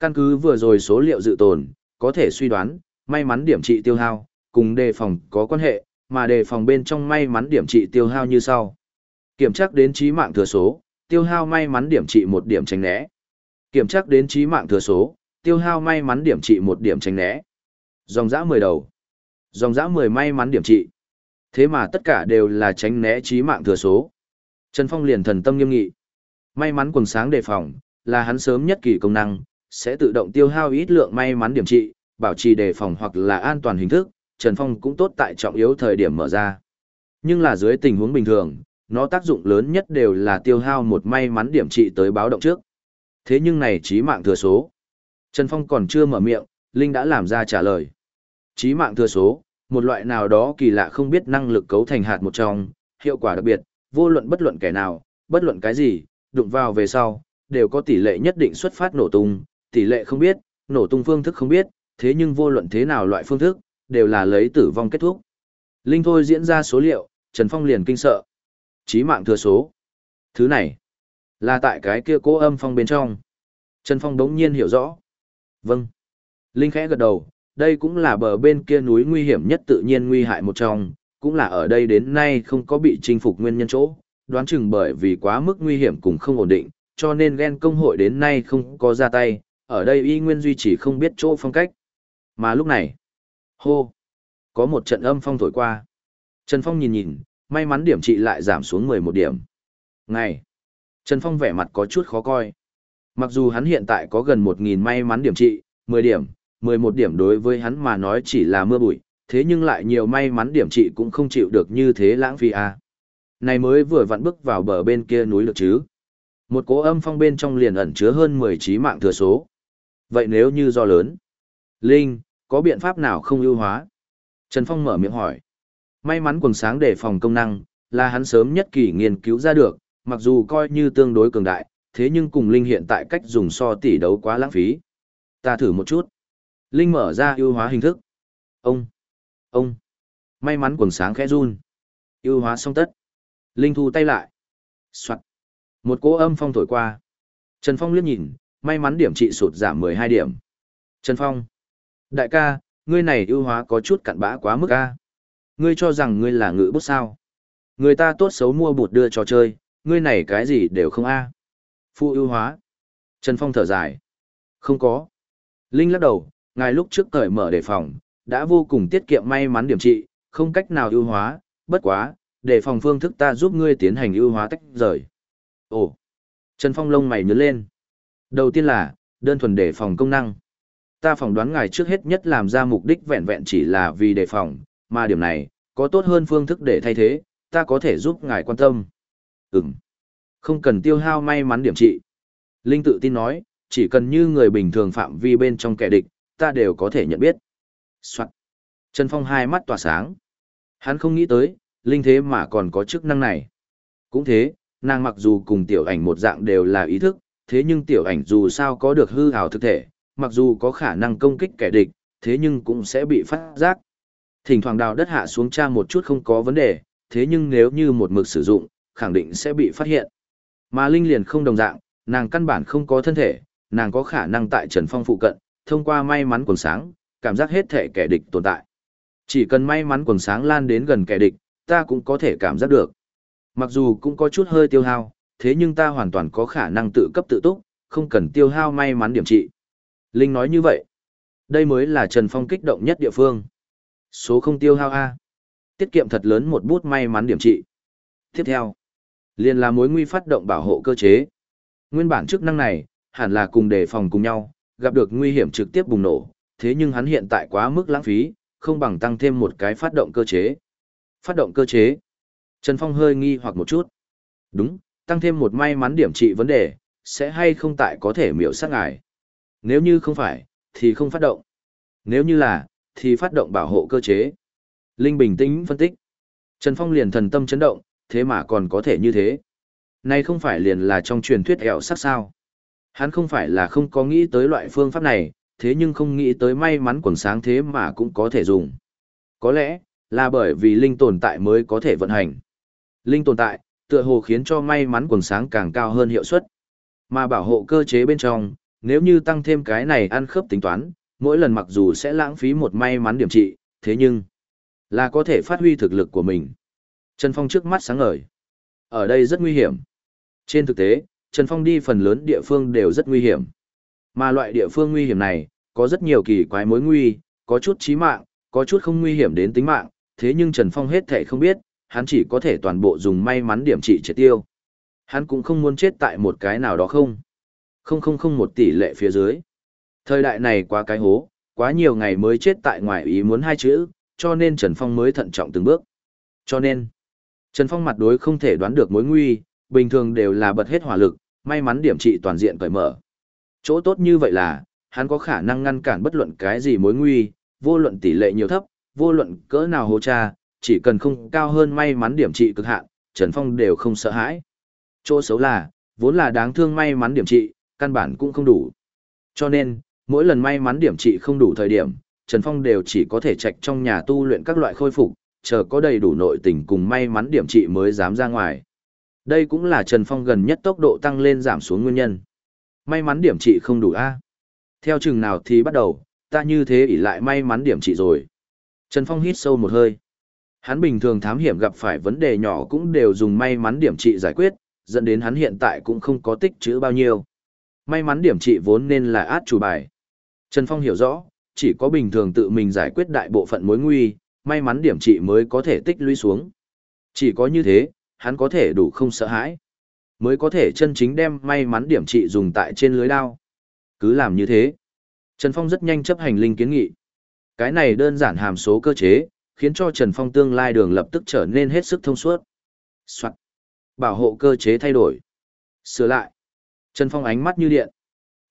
Căn cứ vừa rồi số liệu dự tồn, có thể suy đoán, may mắn điểm trị tiêu hao, cùng đề phòng có quan hệ, mà đề phòng bên trong may mắn điểm trị tiêu hao như sau. Kiểm tra đến trí mạng thừa số, tiêu hao may mắn điểm trị một điểm tránh né. Kiểm tra đến trí mạng thừa số, tiêu hao may mắn điểm trị một điểm tránh né. Dòng dã 10 đầu. Dòng dã 10 may mắn điểm trị. Thế mà tất cả đều là tránh né trí mạng thừa số. Trần Phong liền thần tâm nghiêm nghị. May mắn quần sáng đề phòng, là hắn sớm nhất kỳ công năng, sẽ tự động tiêu hao ít lượng may mắn điểm trị, bảo trì đề phòng hoặc là an toàn hình thức, Trần Phong cũng tốt tại trọng yếu thời điểm mở ra. Nhưng là dưới tình huống bình thường, nó tác dụng lớn nhất đều là tiêu hao một may mắn điểm trị tới báo động trước. Thế nhưng này trí mạng thừa số. Trần Phong còn chưa mở miệng, Linh đã làm ra trả lời. Trí mạng thừa số, một loại nào đó kỳ lạ không biết năng lực cấu thành hạt một trong, hiệu quả đặc biệt, vô luận bất luận kẻ nào, bất luận cái gì, đụng vào về sau, đều có tỷ lệ nhất định xuất phát nổ tung, tỷ lệ không biết, nổ tung phương thức không biết, thế nhưng vô luận thế nào loại phương thức, đều là lấy tử vong kết thúc. Linh thôi diễn ra số liệu, Trần Phong liền kinh sợ. Chí mạng thừa số. Thứ này, là tại cái kia cố âm phong bên trong. Trần Phong đống nhiên hiểu rõ. Vâng. Linh khẽ gật đầu, đây cũng là bờ bên kia núi nguy hiểm nhất tự nhiên nguy hại một trong, cũng là ở đây đến nay không có bị chinh phục nguyên nhân chỗ, đoán chừng bởi vì quá mức nguy hiểm cùng không ổn định, cho nên ghen công hội đến nay không có ra tay, ở đây y nguyên duy trì không biết chỗ phong cách. Mà lúc này, hô, có một trận âm phong thổi qua. Trần Phong nhìn nhìn, may mắn điểm trị lại giảm xuống 11 điểm. Ngày, Trần Phong vẻ mặt có chút khó coi. Mặc dù hắn hiện tại có gần 1.000 may mắn điểm trị, 10 điểm, 11 điểm đối với hắn mà nói chỉ là mưa bụi, thế nhưng lại nhiều may mắn điểm trị cũng không chịu được như thế lãng phí à. Này mới vừa vặn bước vào bờ bên kia núi được chứ. Một cố âm phong bên trong liền ẩn chứa hơn 10 trí mạng thừa số. Vậy nếu như do lớn, Linh, có biện pháp nào không ưu hóa? Trần Phong mở miệng hỏi. May mắn quần sáng để phòng công năng, là hắn sớm nhất kỳ nghiên cứu ra được, mặc dù coi như tương đối cường đại, thế nhưng cùng Linh hiện tại cách dùng so tỷ đấu quá lãng phí. Ta thử một chút. Linh mở ra ưu hóa hình thức. Ông, ông, may mắn quần sáng khẽ run. ưu hóa xong tất. Linh thu tay lại. Soạn. Một cỗ âm phong thổi qua. Trần Phong liếc nhìn, may mắn điểm trị sụt giảm 12 điểm. Trần Phong. Đại ca, ngươi này ưu hóa có chút cặn bã quá mức ca. Ngươi cho rằng ngươi là ngự bút sao. Người ta tốt xấu mua bụt đưa trò chơi, ngươi này cái gì đều không a. À. Phụ ưu hóa. Trần Phong thở dài. Không có. Linh lắc đầu, ngài lúc trước cởi mở đề phòng, đã vô cùng tiết kiệm may mắn điểm trị, không cách nào ưu hóa, bất quá, để phòng phương thức ta giúp ngươi tiến hành ưu hóa tách rời. Ồ. Trần Phong lông mày nhớ lên. Đầu tiên là, đơn thuần để phòng công năng. Ta phỏng đoán ngài trước hết nhất làm ra mục đích vẹn vẹn chỉ là vì đề phòng, mà điểm này, có tốt hơn phương thức để thay thế, ta có thể giúp ngài quan tâm. Ừm. Không cần tiêu hao may mắn điểm trị. Linh tự tin nói, chỉ cần như người bình thường phạm vi bên trong kẻ địch, ta đều có thể nhận biết. Soạn. Trần Phong hai mắt tỏa sáng. Hắn không nghĩ tới, Linh thế mà còn có chức năng này. Cũng thế, nàng mặc dù cùng tiểu ảnh một dạng đều là ý thức, thế nhưng tiểu ảnh dù sao có được hư hào thực thể, mặc dù có khả năng công kích kẻ địch, thế nhưng cũng sẽ bị phát giác. Thỉnh thoảng đào đất hạ xuống tra một chút không có vấn đề, thế nhưng nếu như một mực sử dụng, khẳng định sẽ bị phát hiện. Mà Linh liền không đồng dạng, nàng căn bản không có thân thể, nàng có khả năng tại Trần Phong phụ cận, thông qua may mắn quần sáng, cảm giác hết thể kẻ địch tồn tại. Chỉ cần may mắn quần sáng lan đến gần kẻ địch, ta cũng có thể cảm giác được. Mặc dù cũng có chút hơi tiêu hao, thế nhưng ta hoàn toàn có khả năng tự cấp tự túc, không cần tiêu hao may mắn điểm trị. Linh nói như vậy. Đây mới là Trần Phong kích động nhất địa phương. Số không tiêu hao A. Tiết kiệm thật lớn một bút may mắn điểm trị. Tiếp theo, liền là mối nguy phát động bảo hộ cơ chế. Nguyên bản chức năng này, hẳn là cùng đề phòng cùng nhau, gặp được nguy hiểm trực tiếp bùng nổ, thế nhưng hắn hiện tại quá mức lãng phí, không bằng tăng thêm một cái phát động cơ chế. Phát động cơ chế. Trần Phong hơi nghi hoặc một chút. Đúng, tăng thêm một may mắn điểm trị vấn đề, sẽ hay không tại có thể miểu sát ngài. Nếu như không phải, thì không phát động. Nếu như là, thì phát động bảo hộ cơ chế. Linh bình tĩnh phân tích. Trần Phong liền thần tâm chấn động, thế mà còn có thể như thế. Này không phải liền là trong truyền thuyết ẻo sắc sao. Hắn không phải là không có nghĩ tới loại phương pháp này, thế nhưng không nghĩ tới may mắn quần sáng thế mà cũng có thể dùng. Có lẽ, là bởi vì linh tồn tại mới có thể vận hành. Linh tồn tại, tựa hồ khiến cho may mắn quần sáng càng cao hơn hiệu suất. Mà bảo hộ cơ chế bên trong, nếu như tăng thêm cái này ăn khớp tính toán, mỗi lần mặc dù sẽ lãng phí một may mắn điểm trị, thế nhưng là có thể phát huy thực lực của mình. Trần Phong trước mắt sáng ngời. Ở đây rất nguy hiểm. Trên thực tế, Trần Phong đi phần lớn địa phương đều rất nguy hiểm. Mà loại địa phương nguy hiểm này, có rất nhiều kỳ quái mối nguy, có chút chí mạng, có chút không nguy hiểm đến tính mạng, thế nhưng Trần Phong hết thể không biết, hắn chỉ có thể toàn bộ dùng may mắn điểm trị triệt tiêu. Hắn cũng không muốn chết tại một cái nào đó không. Không không không một tỷ lệ phía dưới. Thời đại này quá cái hố, quá nhiều ngày mới chết tại ngoài ý muốn hai chữ, cho nên Trần Phong mới thận trọng từng bước. Cho nên, Trần Phong mặt đối không thể đoán được mối nguy, bình thường đều là bật hết hỏa lực, may mắn điểm trị toàn diện cởi mở. Chỗ tốt như vậy là, hắn có khả năng ngăn cản bất luận cái gì mối nguy, vô luận tỷ lệ nhiều thấp, vô luận cỡ nào hô cha, chỉ cần không cao hơn may mắn điểm trị cực hạn, Trần Phong đều không sợ hãi. Chỗ xấu là, vốn là đáng thương may mắn điểm trị, căn bản cũng không đủ. Cho nên, mỗi lần may mắn điểm trị không đủ thời điểm, Trần Phong đều chỉ có thể trạch trong nhà tu luyện các loại khôi phục, chờ có đầy đủ nội tình cùng may mắn điểm trị mới dám ra ngoài. Đây cũng là Trần Phong gần nhất tốc độ tăng lên giảm xuống nguyên nhân. May mắn điểm trị không đủ a. Theo chừng nào thì bắt đầu, ta như thế ỉ lại may mắn điểm trị rồi. Trần Phong hít sâu một hơi. Hắn bình thường thám hiểm gặp phải vấn đề nhỏ cũng đều dùng may mắn điểm trị giải quyết, dẫn đến hắn hiện tại cũng không có tích chữ bao nhiêu. May mắn điểm trị vốn nên là át chủ bài. Trần Phong hiểu rõ, chỉ có bình thường tự mình giải quyết đại bộ phận mối nguy, may mắn điểm trị mới có thể tích lũy xuống. Chỉ có như thế, hắn có thể đủ không sợ hãi, mới có thể chân chính đem may mắn điểm trị dùng tại trên lưới đao. Cứ làm như thế. Trần Phong rất nhanh chấp hành linh kiến nghị. Cái này đơn giản hàm số cơ chế, khiến cho Trần Phong tương lai đường lập tức trở nên hết sức thông suốt. Soạn. Bảo hộ cơ chế thay đổi. Sửa lại. Trần Phong ánh mắt như điện.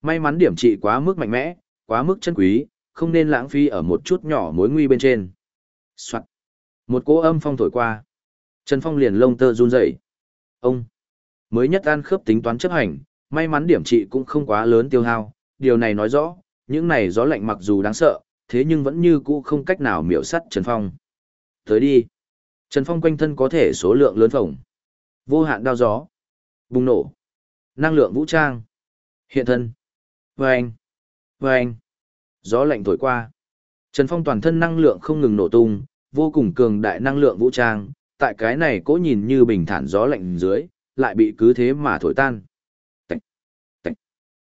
May mắn điểm trị quá mức mạnh mẽ, quá mức chân quý, không nên lãng phí ở một chút nhỏ mối nguy bên trên. Soạn. Một cỗ âm phong thổi qua. Trần Phong liền lông tơ run rẩy. Ông mới nhất ăn khớp tính toán chấp hành, may mắn điểm trị cũng không quá lớn tiêu hao, điều này nói rõ, những này gió lạnh mặc dù đáng sợ, thế nhưng vẫn như cũ không cách nào miểu sắt Trần Phong. Tới đi. Trần Phong quanh thân có thể số lượng lớn phồng. Vô hạn đao gió. Bùng nổ. Năng lượng vũ trang. Hiện thân. Vâng. Vâng. Gió lạnh thổi qua. Trần Phong toàn thân năng lượng không ngừng nổ tung, vô cùng cường đại năng lượng vũ trang, tại cái này cố nhìn như bình thản gió lạnh dưới, lại bị cứ thế mà thổi tan. Tạch, tạch.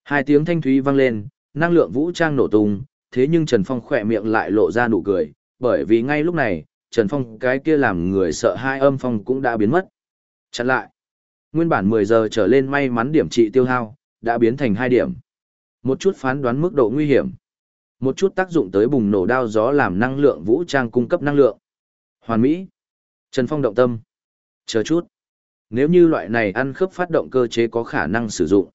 Hai tiếng thanh thúy vang lên, năng lượng vũ trang nổ tung, thế nhưng Trần Phong khỏe miệng lại lộ ra nụ cười, bởi vì ngay lúc này, Trần Phong cái kia làm người sợ hai âm phong cũng đã biến mất. Chặn lại. Nguyên bản 10 giờ trở lên may mắn điểm trị tiêu hao, đã biến thành 2 điểm. Một chút phán đoán mức độ nguy hiểm. Một chút tác dụng tới bùng nổ đao gió làm năng lượng vũ trang cung cấp năng lượng. Hoàn Mỹ. Trần Phong động tâm. Chờ chút. Nếu như loại này ăn khớp phát động cơ chế có khả năng sử dụng.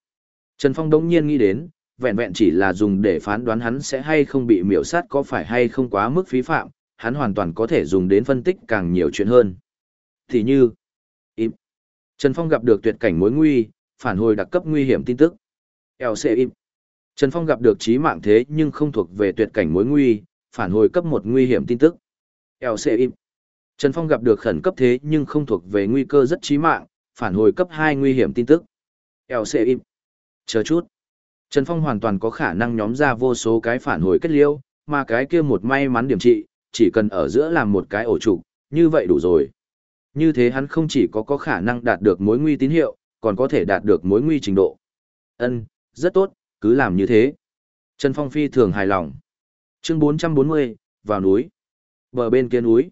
Trần Phong đống nhiên nghĩ đến, vẹn vẹn chỉ là dùng để phán đoán hắn sẽ hay không bị miểu sát có phải hay không quá mức phí phạm, hắn hoàn toàn có thể dùng đến phân tích càng nhiều chuyện hơn. Thì như, im. Trần Phong gặp được tuyệt cảnh mối nguy, phản hồi đặc cấp nguy hiểm tin tức. LC im. Trần Phong gặp được trí mạng thế nhưng không thuộc về tuyệt cảnh mối nguy, phản hồi cấp một nguy hiểm tin tức. LC im. Trần Phong gặp được khẩn cấp thế nhưng không thuộc về nguy cơ rất chí mạng, phản hồi cấp 2 nguy hiểm tin tức. LC im. Chờ chút. Trần Phong hoàn toàn có khả năng nhóm ra vô số cái phản hồi kết liêu, mà cái kia một may mắn điểm trị, chỉ cần ở giữa làm một cái ổ trục, như vậy đủ rồi. Như thế hắn không chỉ có có khả năng đạt được mối nguy tín hiệu, còn có thể đạt được mối nguy trình độ. Ân, rất tốt, cứ làm như thế. Trần Phong phi thường hài lòng. Chương 440, vào núi. Bờ bên kia núi.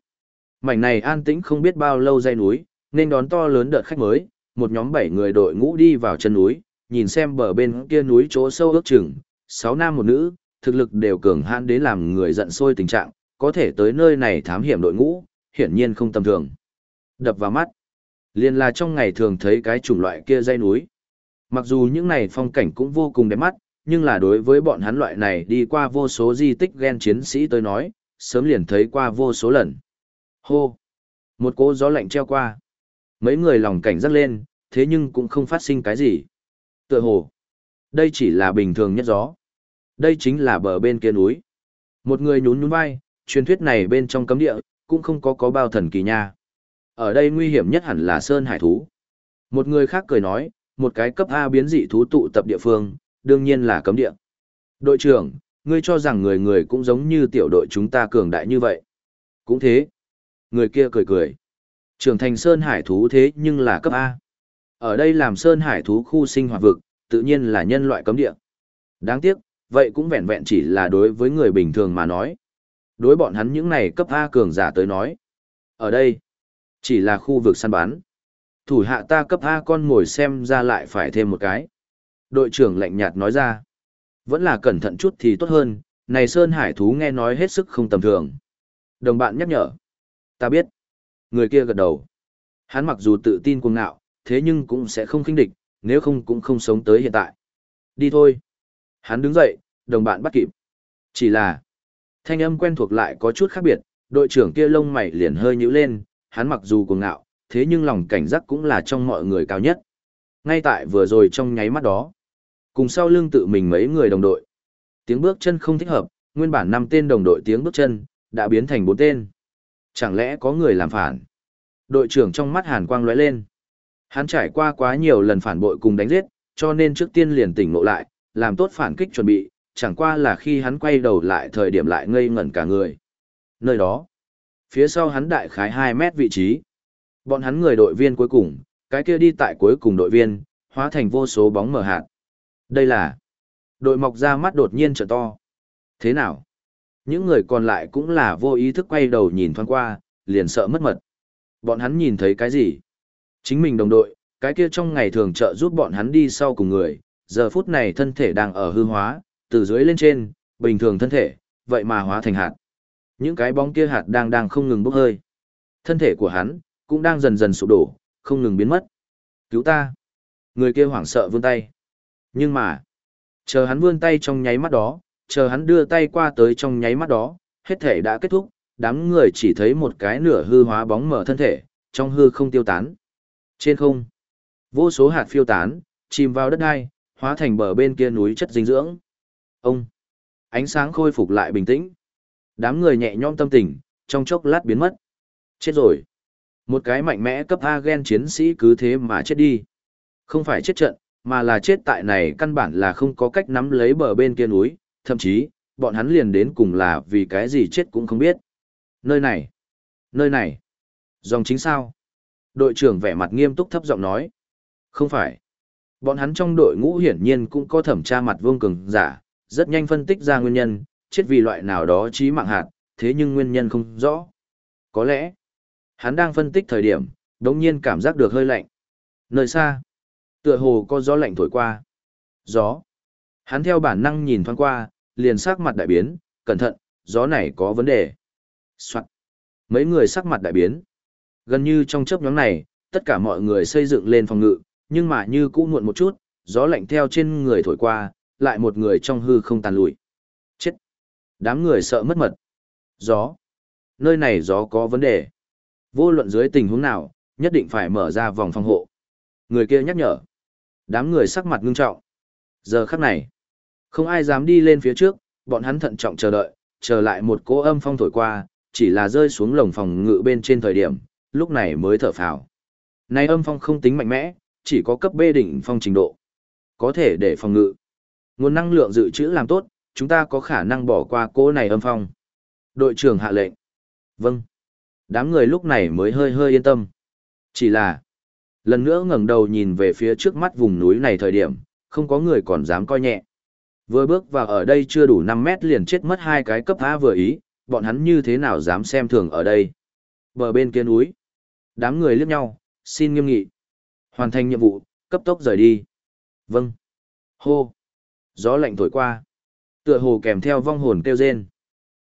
Mảnh này an tĩnh không biết bao lâu dây núi, nên đón to lớn đợt khách mới, một nhóm bảy người đội ngũ đi vào chân núi, nhìn xem bờ bên kia núi chỗ sâu ước chừng, sáu nam một nữ, thực lực đều cường hãn đến làm người giận sôi tình trạng, có thể tới nơi này thám hiểm đội ngũ, hiển nhiên không tầm thường. Đập vào mắt, liền là trong ngày thường thấy cái chủng loại kia dây núi. Mặc dù những này phong cảnh cũng vô cùng đẹp mắt, nhưng là đối với bọn hắn loại này đi qua vô số di tích ghen chiến sĩ tới nói, sớm liền thấy qua vô số lần. Hô! Một cỗ gió lạnh treo qua. Mấy người lòng cảnh giác lên, thế nhưng cũng không phát sinh cái gì. Tựa hồ! Đây chỉ là bình thường nhất gió. Đây chính là bờ bên kia núi. Một người nhún nhún vai, truyền thuyết này bên trong cấm địa, cũng không có có bao thần kỳ nha. Ở đây nguy hiểm nhất hẳn là Sơn Hải Thú. Một người khác cười nói, một cái cấp A biến dị thú tụ tập địa phương, đương nhiên là cấm địa. Đội trưởng, ngươi cho rằng người người cũng giống như tiểu đội chúng ta cường đại như vậy. Cũng thế. Người kia cười cười. Trưởng thành Sơn Hải thú thế nhưng là cấp A. Ở đây làm Sơn Hải thú khu sinh hoạt vực, tự nhiên là nhân loại cấm địa. Đáng tiếc, vậy cũng vẹn vẹn chỉ là đối với người bình thường mà nói. Đối bọn hắn những này cấp A cường giả tới nói. Ở đây, chỉ là khu vực săn bán. Thủ hạ ta cấp A con ngồi xem ra lại phải thêm một cái. Đội trưởng lạnh nhạt nói ra. Vẫn là cẩn thận chút thì tốt hơn, này Sơn Hải thú nghe nói hết sức không tầm thường. Đồng bạn nhắc nhở. Ta biết. Người kia gật đầu. Hắn mặc dù tự tin cuồng ngạo, thế nhưng cũng sẽ không khinh địch, nếu không cũng không sống tới hiện tại. Đi thôi. Hắn đứng dậy, đồng bạn bắt kịp. Chỉ là, thanh âm quen thuộc lại có chút khác biệt, đội trưởng kia lông mày liền hơi nhíu lên, hắn mặc dù cuồng ngạo, thế nhưng lòng cảnh giác cũng là trong mọi người cao nhất. Ngay tại vừa rồi trong nháy mắt đó, cùng sau lưng tự mình mấy người đồng đội. Tiếng bước chân không thích hợp, nguyên bản năm tên đồng đội tiếng bước chân, đã biến thành bốn tên. Chẳng lẽ có người làm phản? Đội trưởng trong mắt hàn quang lóe lên. Hắn trải qua quá nhiều lần phản bội cùng đánh giết, cho nên trước tiên liền tỉnh ngộ lại, làm tốt phản kích chuẩn bị, chẳng qua là khi hắn quay đầu lại thời điểm lại ngây ngẩn cả người. Nơi đó, phía sau hắn đại khái 2 mét vị trí. Bọn hắn người đội viên cuối cùng, cái kia đi tại cuối cùng đội viên, hóa thành vô số bóng mở hạt. Đây là đội mọc ra mắt đột nhiên trở to. Thế nào? Những người còn lại cũng là vô ý thức quay đầu nhìn thoáng qua, liền sợ mất mật. Bọn hắn nhìn thấy cái gì? Chính mình đồng đội, cái kia trong ngày thường trợ giúp bọn hắn đi sau cùng người, giờ phút này thân thể đang ở hư hóa, từ dưới lên trên, bình thường thân thể, vậy mà hóa thành hạt. Những cái bóng kia hạt đang đang không ngừng bốc hơi. Thân thể của hắn, cũng đang dần dần sụp đổ, không ngừng biến mất. Cứu ta! Người kia hoảng sợ vươn tay. Nhưng mà, chờ hắn vươn tay trong nháy mắt đó, chờ hắn đưa tay qua tới trong nháy mắt đó, hết thể đã kết thúc, đám người chỉ thấy một cái nửa hư hóa bóng mở thân thể, trong hư không tiêu tán. Trên không, vô số hạt phiêu tán, chìm vào đất đai, hóa thành bờ bên kia núi chất dinh dưỡng. Ông, ánh sáng khôi phục lại bình tĩnh. Đám người nhẹ nhõm tâm tình, trong chốc lát biến mất. Chết rồi. Một cái mạnh mẽ cấp A gen chiến sĩ cứ thế mà chết đi. Không phải chết trận, mà là chết tại này căn bản là không có cách nắm lấy bờ bên kia núi, thậm chí, bọn hắn liền đến cùng là vì cái gì chết cũng không biết. Nơi này, nơi này, dòng chính sao? Đội trưởng vẻ mặt nghiêm túc thấp giọng nói. Không phải. Bọn hắn trong đội ngũ hiển nhiên cũng có thẩm tra mặt vương cường giả, rất nhanh phân tích ra nguyên nhân, chết vì loại nào đó chí mạng hạt, thế nhưng nguyên nhân không rõ. Có lẽ, hắn đang phân tích thời điểm, đống nhiên cảm giác được hơi lạnh. Nơi xa, tựa hồ có gió lạnh thổi qua. Gió. Hắn theo bản năng nhìn thoáng qua, liền sắc mặt đại biến, cẩn thận, gió này có vấn đề. Soạn. Mấy người sắc mặt đại biến. Gần như trong chớp nhóm này, tất cả mọi người xây dựng lên phòng ngự, nhưng mà như cũ muộn một chút, gió lạnh theo trên người thổi qua, lại một người trong hư không tàn lùi. Chết! Đám người sợ mất mật. Gió! Nơi này gió có vấn đề. Vô luận dưới tình huống nào, nhất định phải mở ra vòng phòng hộ. Người kia nhắc nhở. Đám người sắc mặt ngưng trọng. Giờ khắc này, không ai dám đi lên phía trước, bọn hắn thận trọng chờ đợi, chờ lại một cỗ âm phong thổi qua, chỉ là rơi xuống lồng phòng ngự bên trên thời điểm, lúc này mới thở phào. Nay âm phong không tính mạnh mẽ, chỉ có cấp B đỉnh phong trình độ. Có thể để phòng ngự. Nguồn năng lượng dự trữ làm tốt, chúng ta có khả năng bỏ qua cỗ này âm phong. Đội trưởng hạ lệnh. Vâng. Đám người lúc này mới hơi hơi yên tâm. Chỉ là, lần nữa ngẩng đầu nhìn về phía trước mắt vùng núi này thời điểm, không có người còn dám coi nhẹ. Vừa bước vào ở đây chưa đủ 5 mét liền chết mất hai cái cấp A vừa ý, bọn hắn như thế nào dám xem thường ở đây. Bờ bên kia núi. Đám người liếc nhau, xin nghiêm nghị. Hoàn thành nhiệm vụ, cấp tốc rời đi. Vâng. Hô. Gió lạnh thổi qua. Tựa hồ kèm theo vong hồn kêu rên.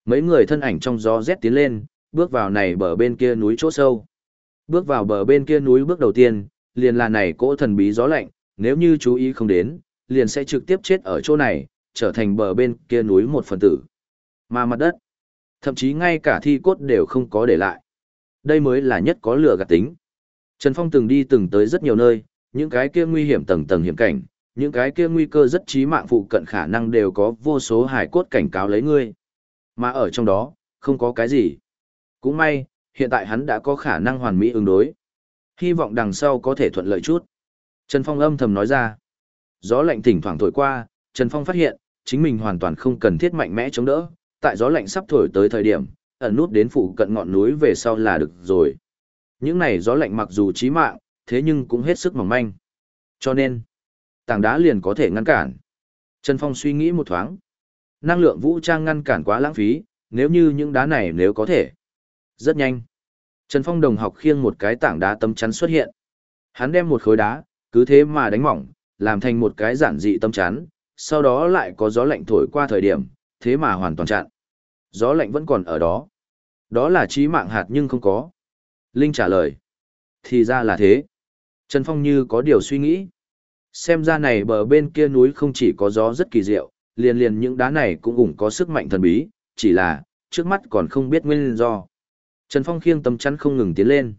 Mấy người thân ảnh trong gió rét tiến lên, bước vào này bờ bên kia núi chỗ sâu. Bước vào bờ bên kia núi bước đầu tiên, liền là này cỗ thần bí gió lạnh, nếu như chú ý không đến, liền sẽ trực tiếp chết ở chỗ này, trở thành bờ bên kia núi một phần tử. Mà mặt đất, thậm chí ngay cả thi cốt đều không có để lại. Đây mới là nhất có lửa gạt tính. Trần Phong từng đi từng tới rất nhiều nơi, những cái kia nguy hiểm tầng tầng hiểm cảnh, những cái kia nguy cơ rất chí mạng phụ cận khả năng đều có vô số hải cốt cảnh cáo lấy ngươi. Mà ở trong đó, không có cái gì. Cũng may, hiện tại hắn đã có khả năng hoàn mỹ ứng đối. Hy vọng đằng sau có thể thuận lợi chút. Trần Phong âm thầm nói ra. Gió lạnh thỉnh thoảng thổi qua, Trần Phong phát hiện, chính mình hoàn toàn không cần thiết mạnh mẽ chống đỡ. Tại gió lạnh sắp thổi tới thời điểm, ẩn nút đến phụ cận ngọn núi về sau là được rồi. Những này gió lạnh mặc dù chí mạng, thế nhưng cũng hết sức mỏng manh. Cho nên, tảng đá liền có thể ngăn cản. Trần Phong suy nghĩ một thoáng. Năng lượng vũ trang ngăn cản quá lãng phí, nếu như những đá này nếu có thể. Rất nhanh. Trần Phong đồng học khiêng một cái tảng đá tấm chắn xuất hiện. Hắn đem một khối đá, cứ thế mà đánh mỏng, làm thành một cái giản dị tâm chán, sau đó lại có gió lạnh thổi qua thời điểm, thế mà hoàn toàn chặn. Gió lạnh vẫn còn ở đó. Đó là trí mạng hạt nhưng không có. Linh trả lời. Thì ra là thế. Trần Phong như có điều suy nghĩ. Xem ra này bờ bên kia núi không chỉ có gió rất kỳ diệu, liền liền những đá này cũng ủng có sức mạnh thần bí, chỉ là, trước mắt còn không biết nguyên do. Trần Phong khiêng tấm chắn không ngừng tiến lên.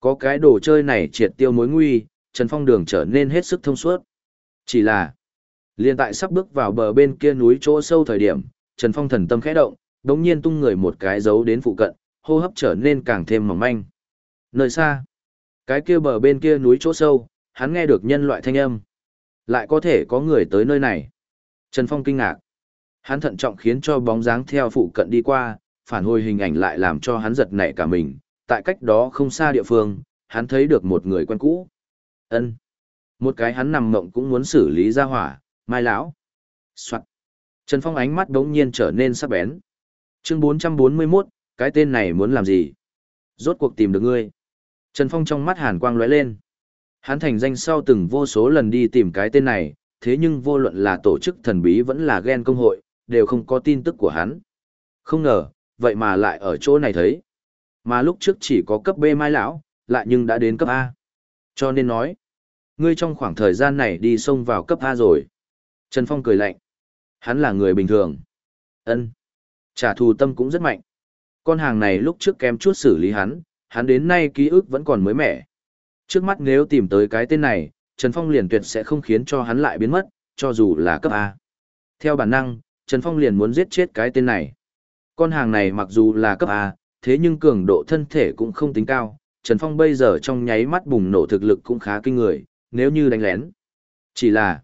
Có cái đồ chơi này triệt tiêu mối nguy, Trần Phong đường trở nên hết sức thông suốt. Chỉ là, liền tại sắp bước vào bờ bên kia núi chỗ sâu thời điểm, Trần Phong thần tâm khẽ động, đống nhiên tung người một cái dấu đến phụ cận, hô hấp trở nên càng thêm mỏng manh. Nơi xa, cái kia bờ bên kia núi chỗ sâu, hắn nghe được nhân loại thanh âm. Lại có thể có người tới nơi này. Trần Phong kinh ngạc. Hắn thận trọng khiến cho bóng dáng theo phụ cận đi qua, phản hồi hình ảnh lại làm cho hắn giật nảy cả mình. Tại cách đó không xa địa phương, hắn thấy được một người quen cũ. Ân. Một cái hắn nằm mộng cũng muốn xử lý ra hỏa, mai lão. Soạn. Trần Phong ánh mắt đống nhiên trở nên sắc bén. Chương 441, cái tên này muốn làm gì? Rốt cuộc tìm được ngươi. Trần Phong trong mắt hàn quang lóe lên. Hắn thành danh sau từng vô số lần đi tìm cái tên này, thế nhưng vô luận là tổ chức thần bí vẫn là ghen công hội, đều không có tin tức của hắn. Không ngờ, vậy mà lại ở chỗ này thấy. Mà lúc trước chỉ có cấp B mai lão, lại nhưng đã đến cấp A. Cho nên nói, ngươi trong khoảng thời gian này đi xông vào cấp A rồi. Trần Phong cười lạnh. Hắn là người bình thường. ân Trả thù tâm cũng rất mạnh. Con hàng này lúc trước kém chút xử lý hắn, hắn đến nay ký ức vẫn còn mới mẻ. Trước mắt nếu tìm tới cái tên này, Trần Phong liền tuyệt sẽ không khiến cho hắn lại biến mất, cho dù là cấp A. Theo bản năng, Trần Phong liền muốn giết chết cái tên này. Con hàng này mặc dù là cấp A, thế nhưng cường độ thân thể cũng không tính cao. Trần Phong bây giờ trong nháy mắt bùng nổ thực lực cũng khá kinh người, nếu như đánh lén. Chỉ là,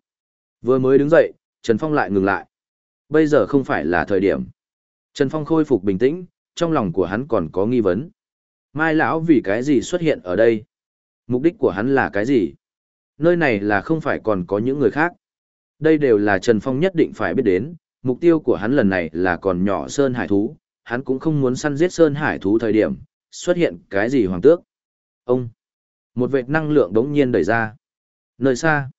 vừa mới đứng dậy, Trần Phong lại ngừng lại. Bây giờ không phải là thời điểm. Trần Phong khôi phục bình tĩnh, trong lòng của hắn còn có nghi vấn. Mai lão vì cái gì xuất hiện ở đây? Mục đích của hắn là cái gì? Nơi này là không phải còn có những người khác. Đây đều là Trần Phong nhất định phải biết đến, mục tiêu của hắn lần này là còn nhỏ Sơn Hải Thú, hắn cũng không muốn săn giết Sơn Hải Thú thời điểm, xuất hiện cái gì hoàng tước. Ông! Một vệt năng lượng đống nhiên đẩy ra. Nơi xa,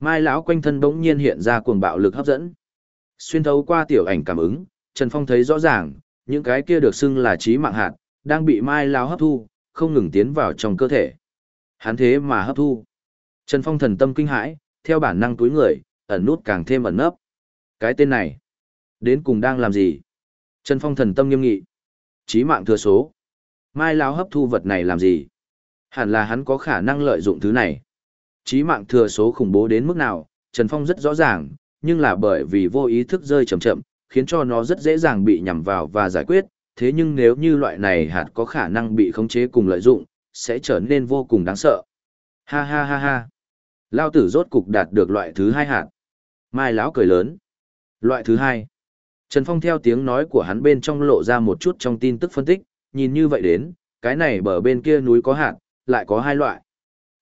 Mai lão quanh thân đống nhiên hiện ra cuồng bạo lực hấp dẫn. Xuyên thấu qua tiểu ảnh cảm ứng, Trần Phong thấy rõ ràng, những cái kia được xưng là trí mạng hạt, đang bị Mai lão hấp thu, không ngừng tiến vào trong cơ thể. Hắn thế mà hấp thu. Trần Phong thần tâm kinh hãi, theo bản năng túi người, ẩn nút càng thêm ẩn nấp. Cái tên này, đến cùng đang làm gì? Trần Phong thần tâm nghiêm nghị. Chí mạng thừa số. Mai lão hấp thu vật này làm gì? Hẳn là hắn có khả năng lợi dụng thứ này. Chí mạng thừa số khủng bố đến mức nào, Trần Phong rất rõ ràng, nhưng là bởi vì vô ý thức rơi chậm chậm, khiến cho nó rất dễ dàng bị nhằm vào và giải quyết. Thế nhưng nếu như loại này hạt có khả năng bị khống chế cùng lợi dụng, sẽ trở nên vô cùng đáng sợ. Ha ha ha ha. Lao tử rốt cục đạt được loại thứ hai hạt. Mai lão cười lớn. Loại thứ hai. Trần Phong theo tiếng nói của hắn bên trong lộ ra một chút trong tin tức phân tích, nhìn như vậy đến, cái này bờ bên kia núi có hạt, lại có hai loại.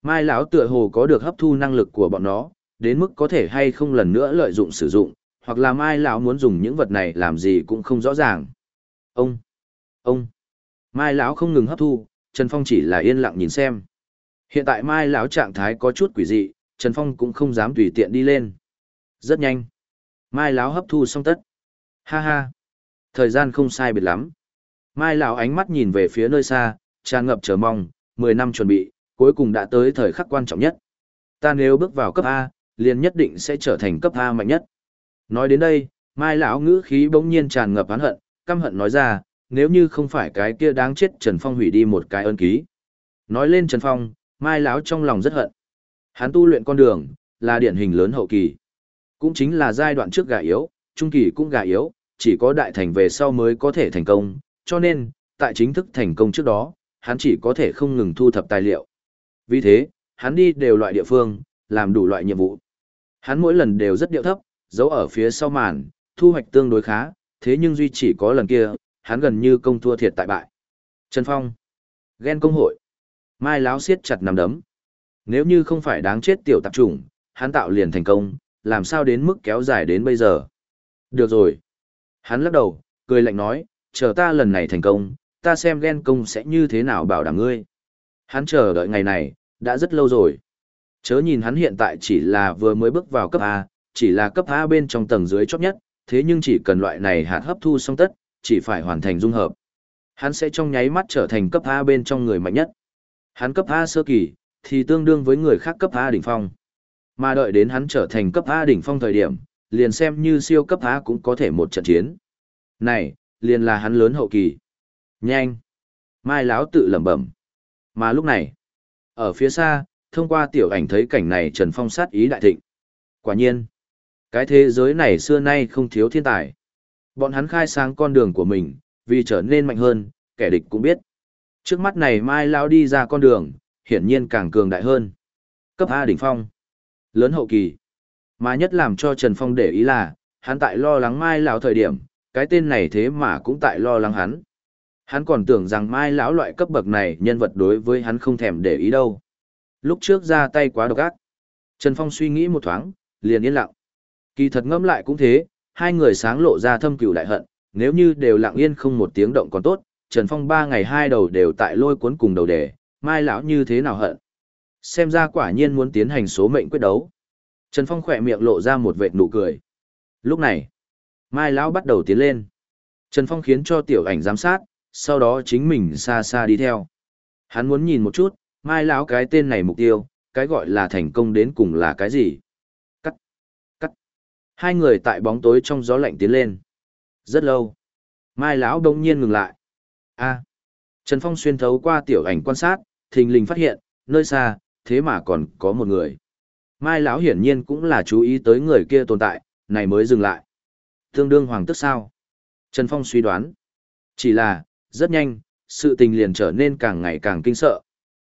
Mai lão tựa hồ có được hấp thu năng lực của bọn nó, đến mức có thể hay không lần nữa lợi dụng sử dụng, hoặc là Mai lão muốn dùng những vật này làm gì cũng không rõ ràng. Ông, ông, Mai lão không ngừng hấp thu, Trần Phong chỉ là yên lặng nhìn xem. Hiện tại Mai lão trạng thái có chút quỷ dị, Trần Phong cũng không dám tùy tiện đi lên. Rất nhanh. Mai lão hấp thu xong tất. Ha ha. Thời gian không sai biệt lắm. Mai lão ánh mắt nhìn về phía nơi xa, tràn ngập chờ mong, 10 năm chuẩn bị, cuối cùng đã tới thời khắc quan trọng nhất. Ta nếu bước vào cấp A, liền nhất định sẽ trở thành cấp A mạnh nhất. Nói đến đây, Mai lão ngữ khí bỗng nhiên tràn ngập oán hận, căm hận nói ra, nếu như không phải cái kia đáng chết Trần Phong hủy đi một cái ân ký. Nói lên Trần Phong, Mai lão trong lòng rất hận. Hắn tu luyện con đường, là điển hình lớn hậu kỳ. Cũng chính là giai đoạn trước gà yếu, trung kỳ cũng gà yếu, chỉ có đại thành về sau mới có thể thành công, cho nên, tại chính thức thành công trước đó, hắn chỉ có thể không ngừng thu thập tài liệu. Vì thế, hắn đi đều loại địa phương, làm đủ loại nhiệm vụ. Hắn mỗi lần đều rất điệu thấp, giấu ở phía sau màn, thu hoạch tương đối khá, thế nhưng duy chỉ có lần kia, hắn gần như công thua thiệt tại bại. Trần Phong, ghen công hội, mai láo siết chặt nằm đấm. Nếu như không phải đáng chết tiểu tạp chủng, hắn tạo liền thành công, làm sao đến mức kéo dài đến bây giờ. Được rồi. Hắn lắc đầu, cười lạnh nói, chờ ta lần này thành công, ta xem ghen công sẽ như thế nào bảo đảm ngươi. Hắn chờ đợi ngày này, đã rất lâu rồi. Chớ nhìn hắn hiện tại chỉ là vừa mới bước vào cấp A, chỉ là cấp A bên trong tầng dưới chót nhất, thế nhưng chỉ cần loại này hạt hấp thu xong tất, chỉ phải hoàn thành dung hợp. Hắn sẽ trong nháy mắt trở thành cấp A bên trong người mạnh nhất. Hắn cấp A sơ kỳ, thì tương đương với người khác cấp A đỉnh phong. Mà đợi đến hắn trở thành cấp A đỉnh phong thời điểm, liền xem như siêu cấp A cũng có thể một trận chiến. Này, liền là hắn lớn hậu kỳ. Nhanh! Mai Láo tự lẩm bẩm. Mà lúc này, ở phía xa, thông qua tiểu ảnh thấy cảnh này Trần Phong sát ý đại thịnh. Quả nhiên, cái thế giới này xưa nay không thiếu thiên tài. Bọn hắn khai sáng con đường của mình, vì trở nên mạnh hơn, kẻ địch cũng biết. Trước mắt này Mai Lao đi ra con đường, hiển nhiên càng cường đại hơn. Cấp A đỉnh phong. Lớn hậu kỳ. Mà nhất làm cho Trần Phong để ý là, hắn tại lo lắng Mai lão thời điểm, cái tên này thế mà cũng tại lo lắng hắn. Hắn còn tưởng rằng Mai lão loại cấp bậc này nhân vật đối với hắn không thèm để ý đâu. Lúc trước ra tay quá độc ác. Trần Phong suy nghĩ một thoáng, liền yên lặng. Kỳ thật ngẫm lại cũng thế, hai người sáng lộ ra thâm cựu đại hận, nếu như đều lặng yên không một tiếng động còn tốt, Trần Phong ba ngày hai đầu đều tại lôi cuốn cùng đầu đề, Mai lão như thế nào hận. Xem ra quả nhiên muốn tiến hành số mệnh quyết đấu. Trần Phong khỏe miệng lộ ra một vệt nụ cười. Lúc này, Mai Lão bắt đầu tiến lên. Trần Phong khiến cho tiểu ảnh giám sát, sau đó chính mình xa xa đi theo. Hắn muốn nhìn một chút, Mai Lão cái tên này mục tiêu, cái gọi là thành công đến cùng là cái gì. Cắt, cắt. Hai người tại bóng tối trong gió lạnh tiến lên. Rất lâu. Mai Lão đông nhiên ngừng lại. a Trần Phong xuyên thấu qua tiểu ảnh quan sát, thình lình phát hiện, nơi xa, thế mà còn có một người. Mai lão hiển nhiên cũng là chú ý tới người kia tồn tại, này mới dừng lại. Tương đương hoàng tức sao? Trần Phong suy đoán. Chỉ là, rất nhanh, sự tình liền trở nên càng ngày càng kinh sợ.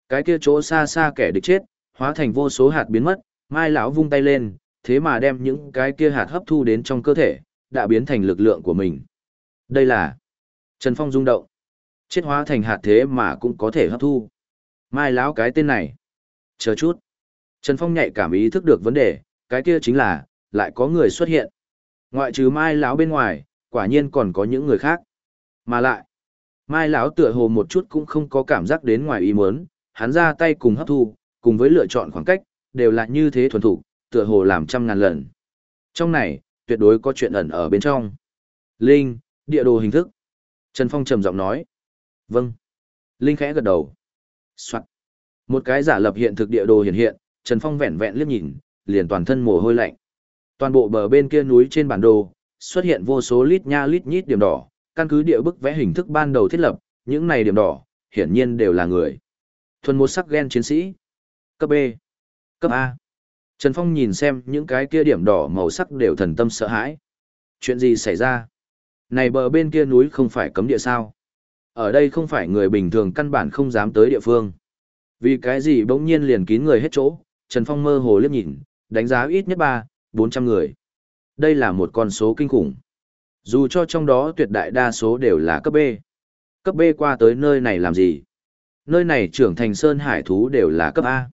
Cái kia chỗ xa xa kẻ địch chết, hóa thành vô số hạt biến mất, Mai lão vung tay lên, thế mà đem những cái kia hạt hấp thu đến trong cơ thể, đã biến thành lực lượng của mình. Đây là Trần Phong rung động. Chết hóa thành hạt thế mà cũng có thể hấp thu. Mai lão cái tên này. Chờ chút. Trần Phong nhạy cảm ý thức được vấn đề, cái kia chính là, lại có người xuất hiện. Ngoại trừ Mai lão bên ngoài, quả nhiên còn có những người khác. Mà lại, Mai lão tựa hồ một chút cũng không có cảm giác đến ngoài ý muốn, hắn ra tay cùng hấp thu, cùng với lựa chọn khoảng cách, đều là như thế thuần thủ, tựa hồ làm trăm ngàn lần. Trong này, tuyệt đối có chuyện ẩn ở bên trong. Linh, địa đồ hình thức. Trần Phong trầm giọng nói. Vâng. Linh khẽ gật đầu. Soạn. Một cái giả lập hiện thực địa đồ hiện hiện, Trần Phong vẹn vẹn liếc nhìn, liền toàn thân mồ hôi lạnh. Toàn bộ bờ bên kia núi trên bản đồ, xuất hiện vô số lít nha lít nhít điểm đỏ, căn cứ địa bức vẽ hình thức ban đầu thiết lập, những này điểm đỏ, hiển nhiên đều là người. Thuần một sắc gen chiến sĩ. Cấp B. Cấp A. Trần Phong nhìn xem những cái kia điểm đỏ màu sắc đều thần tâm sợ hãi. Chuyện gì xảy ra? Này bờ bên kia núi không phải cấm địa sao? Ở đây không phải người bình thường căn bản không dám tới địa phương. Vì cái gì bỗng nhiên liền kín người hết chỗ, Trần Phong mơ hồ liếc nhìn, đánh giá ít nhất ba, bốn trăm người. Đây là một con số kinh khủng. Dù cho trong đó tuyệt đại đa số đều là cấp B. Cấp B qua tới nơi này làm gì? Nơi này trưởng thành Sơn Hải thú đều là cấp A.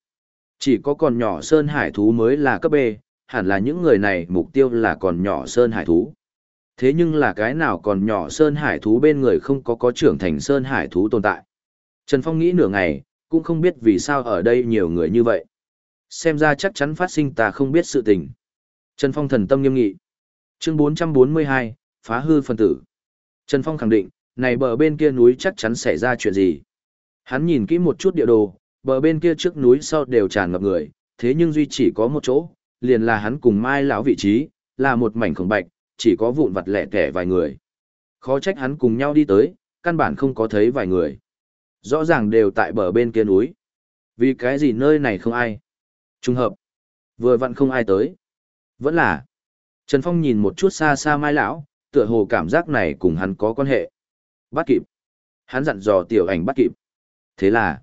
Chỉ có còn nhỏ Sơn Hải thú mới là cấp B, hẳn là những người này mục tiêu là còn nhỏ Sơn Hải thú. Thế nhưng là cái nào còn nhỏ Sơn Hải thú bên người không có có trưởng thành Sơn Hải thú tồn tại. Trần Phong nghĩ nửa ngày, cũng không biết vì sao ở đây nhiều người như vậy. Xem ra chắc chắn phát sinh ta không biết sự tình. Trần Phong thần tâm nghiêm nghị. Chương 442, phá hư phân tử. Trần Phong khẳng định, này bờ bên kia núi chắc chắn xảy ra chuyện gì. Hắn nhìn kỹ một chút địa đồ, bờ bên kia trước núi sau đều tràn ngập người, thế nhưng duy chỉ có một chỗ, liền là hắn cùng Mai lão vị trí, là một mảnh khổng bạch, chỉ có vụn vặt lẻ tẻ vài người. Khó trách hắn cùng nhau đi tới, căn bản không có thấy vài người. Rõ ràng đều tại bờ bên kia núi. Vì cái gì nơi này không ai? Trùng hợp. Vừa vặn không ai tới. Vẫn là. Trần Phong nhìn một chút xa xa Mai lão, tựa hồ cảm giác này cùng hắn có quan hệ. Bắt kịp. Hắn dặn dò tiểu ảnh bắt kịp. Thế là,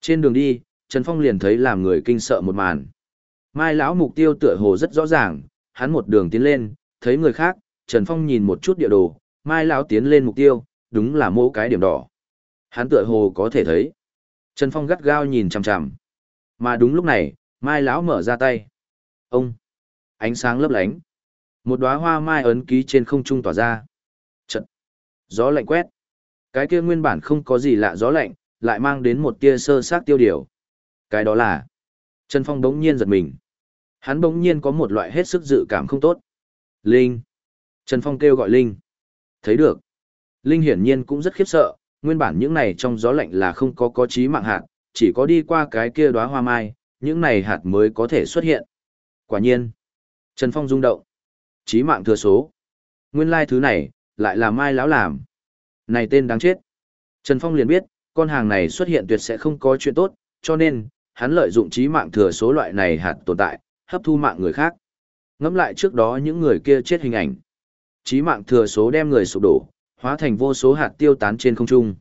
trên đường đi, Trần Phong liền thấy làm người kinh sợ một màn. Mai lão mục tiêu tựa hồ rất rõ ràng, hắn một đường tiến lên, thấy người khác, Trần Phong nhìn một chút địa đồ, Mai lão tiến lên mục tiêu, đúng là mô cái điểm đỏ. Hắn tựa hồ có thể thấy. Trần Phong gắt gao nhìn chằm chằm. Mà đúng lúc này, Mai lão mở ra tay. Ông! Ánh sáng lấp lánh. Một đóa hoa mai ấn ký trên không trung tỏa ra. Trận! Gió lạnh quét. Cái kia nguyên bản không có gì lạ gió lạnh, lại mang đến một tia sơ sát tiêu điều. Cái đó là, Trần Phong bỗng nhiên giật mình. Hắn bỗng nhiên có một loại hết sức dự cảm không tốt. Linh. Trần Phong kêu gọi Linh. Thấy được. Linh hiển nhiên cũng rất khiếp sợ, nguyên bản những này trong gió lạnh là không có có trí mạng hạt, chỉ có đi qua cái kia đóa hoa mai, những này hạt mới có thể xuất hiện. Quả nhiên. Trần Phong rung động. Trí mạng thừa số. Nguyên lai thứ này, lại là mai lão làm. Này tên đáng chết. Trần Phong liền biết, con hàng này xuất hiện tuyệt sẽ không có chuyện tốt, cho nên, hắn lợi dụng trí mạng thừa số loại này hạt tồn tại, hấp thu mạng người khác. Ngẫm lại trước đó những người kia chết hình ảnh. Trí mạng thừa số đem người sụp đổ, hóa thành vô số hạt tiêu tán trên không trung.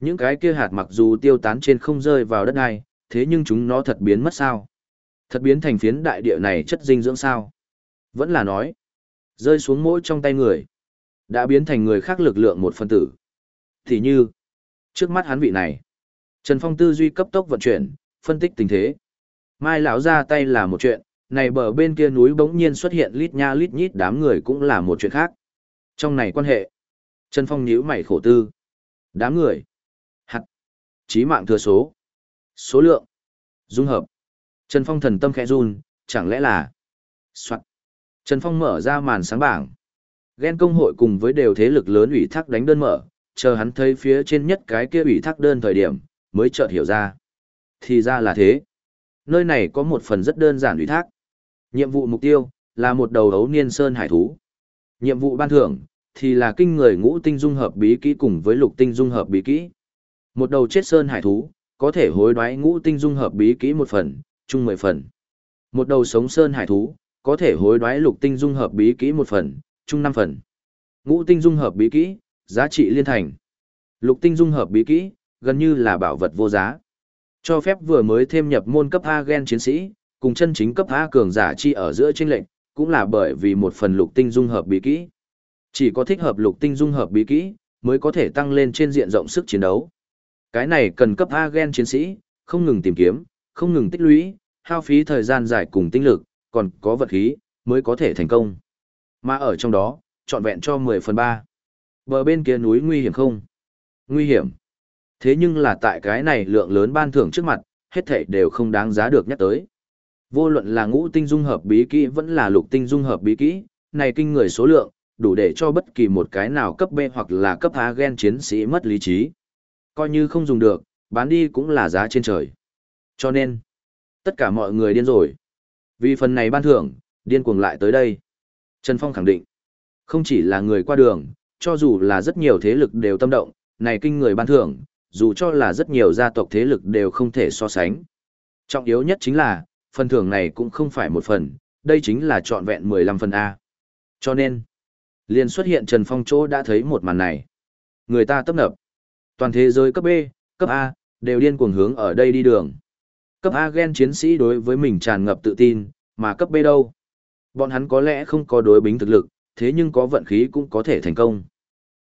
Những cái kia hạt mặc dù tiêu tán trên không rơi vào đất ai, thế nhưng chúng nó thật biến mất sao? Thật biến thành phiến đại địa này chất dinh dưỡng sao? Vẫn là nói, rơi xuống mỗi trong tay người, đã biến thành người khác lực lượng một phân tử. Thì như, trước mắt hắn vị này. Trần phong tư duy cấp tốc vận chuyển phân tích tình thế. Mai lão ra tay là một chuyện này bờ bên kia núi bỗng nhiên xuất hiện lít nha lít nhít đám người cũng là một chuyện khác. Trong này quan hệ trần phong nhíu mày khổ tư. Đám người hạt trí mạng thừa số. Số lượng dung hợp. Trần phong thần tâm khẽ run chẳng lẽ là soạt trần phong mở ra màn sáng bảng ghen công hội cùng với đều thế lực lớn ủy thác đánh đơn mở chờ hắn thấy phía trên nhất cái kia ủy thác đơn thời điểm, mới chợt hiểu ra. Thì ra là thế. Nơi này có một phần rất đơn giản ủy thác. Nhiệm vụ mục tiêu là một đầu ấu niên sơn hải thú. Nhiệm vụ ban thưởng thì là kinh người ngũ tinh dung hợp bí kỹ cùng với lục tinh dung hợp bí kỹ. Một đầu chết sơn hải thú có thể hối đoái ngũ tinh dung hợp bí kỹ một phần, chung mười phần. Một đầu sống sơn hải thú có thể hối đoái lục tinh dung hợp bí kỹ một phần, chung năm phần. Ngũ tinh dung hợp bí kỹ Giá trị liên thành. Lục tinh dung hợp bí kỹ, gần như là bảo vật vô giá. Cho phép vừa mới thêm nhập môn cấp A gen chiến sĩ, cùng chân chính cấp A cường giả chi ở giữa chênh lệnh, cũng là bởi vì một phần lục tinh dung hợp bí kỹ. Chỉ có thích hợp lục tinh dung hợp bí kỹ, mới có thể tăng lên trên diện rộng sức chiến đấu. Cái này cần cấp A gen chiến sĩ, không ngừng tìm kiếm, không ngừng tích lũy, hao phí thời gian dài cùng tinh lực, còn có vật khí, mới có thể thành công. Mà ở trong đó, trọn vẹn cho 10 phần 3. Bờ bên kia núi nguy hiểm không? Nguy hiểm. Thế nhưng là tại cái này lượng lớn ban thưởng trước mặt, hết thảy đều không đáng giá được nhắc tới. Vô luận là ngũ tinh dung hợp bí kỹ vẫn là lục tinh dung hợp bí kỹ, này kinh người số lượng, đủ để cho bất kỳ một cái nào cấp B hoặc là cấp A gen chiến sĩ mất lý trí. Coi như không dùng được, bán đi cũng là giá trên trời. Cho nên, tất cả mọi người điên rồi. Vì phần này ban thưởng, điên cuồng lại tới đây. Trần Phong khẳng định, không chỉ là người qua đường, cho dù là rất nhiều thế lực đều tâm động, này kinh người ban thưởng, dù cho là rất nhiều gia tộc thế lực đều không thể so sánh. Trọng yếu nhất chính là, phần thưởng này cũng không phải một phần, đây chính là trọn vẹn 15 phần A. Cho nên, liền xuất hiện Trần Phong chỗ đã thấy một màn này. Người ta tấp nập. Toàn thế giới cấp B, cấp A, đều điên cuồng hướng ở đây đi đường. Cấp A gen chiến sĩ đối với mình tràn ngập tự tin, mà cấp B đâu? Bọn hắn có lẽ không có đối bính thực lực, thế nhưng có vận khí cũng có thể thành công.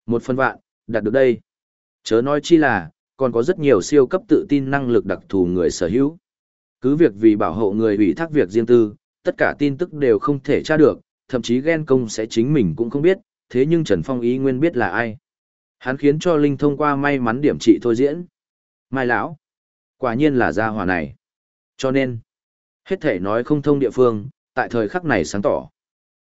Một phần vạn, đạt được đây. Chớ nói chi là, còn có rất nhiều siêu cấp tự tin năng lực đặc thù người sở hữu. Cứ việc vì bảo hộ người ủy thác việc riêng tư, tất cả tin tức đều không thể tra được, thậm chí ghen công sẽ chính mình cũng không biết, thế nhưng Trần Phong ý nguyên biết là ai. Hắn khiến cho Linh thông qua may mắn điểm trị thôi diễn. Mai lão, quả nhiên là gia hỏa này. Cho nên, hết thể nói không thông địa phương, tại thời khắc này sáng tỏ.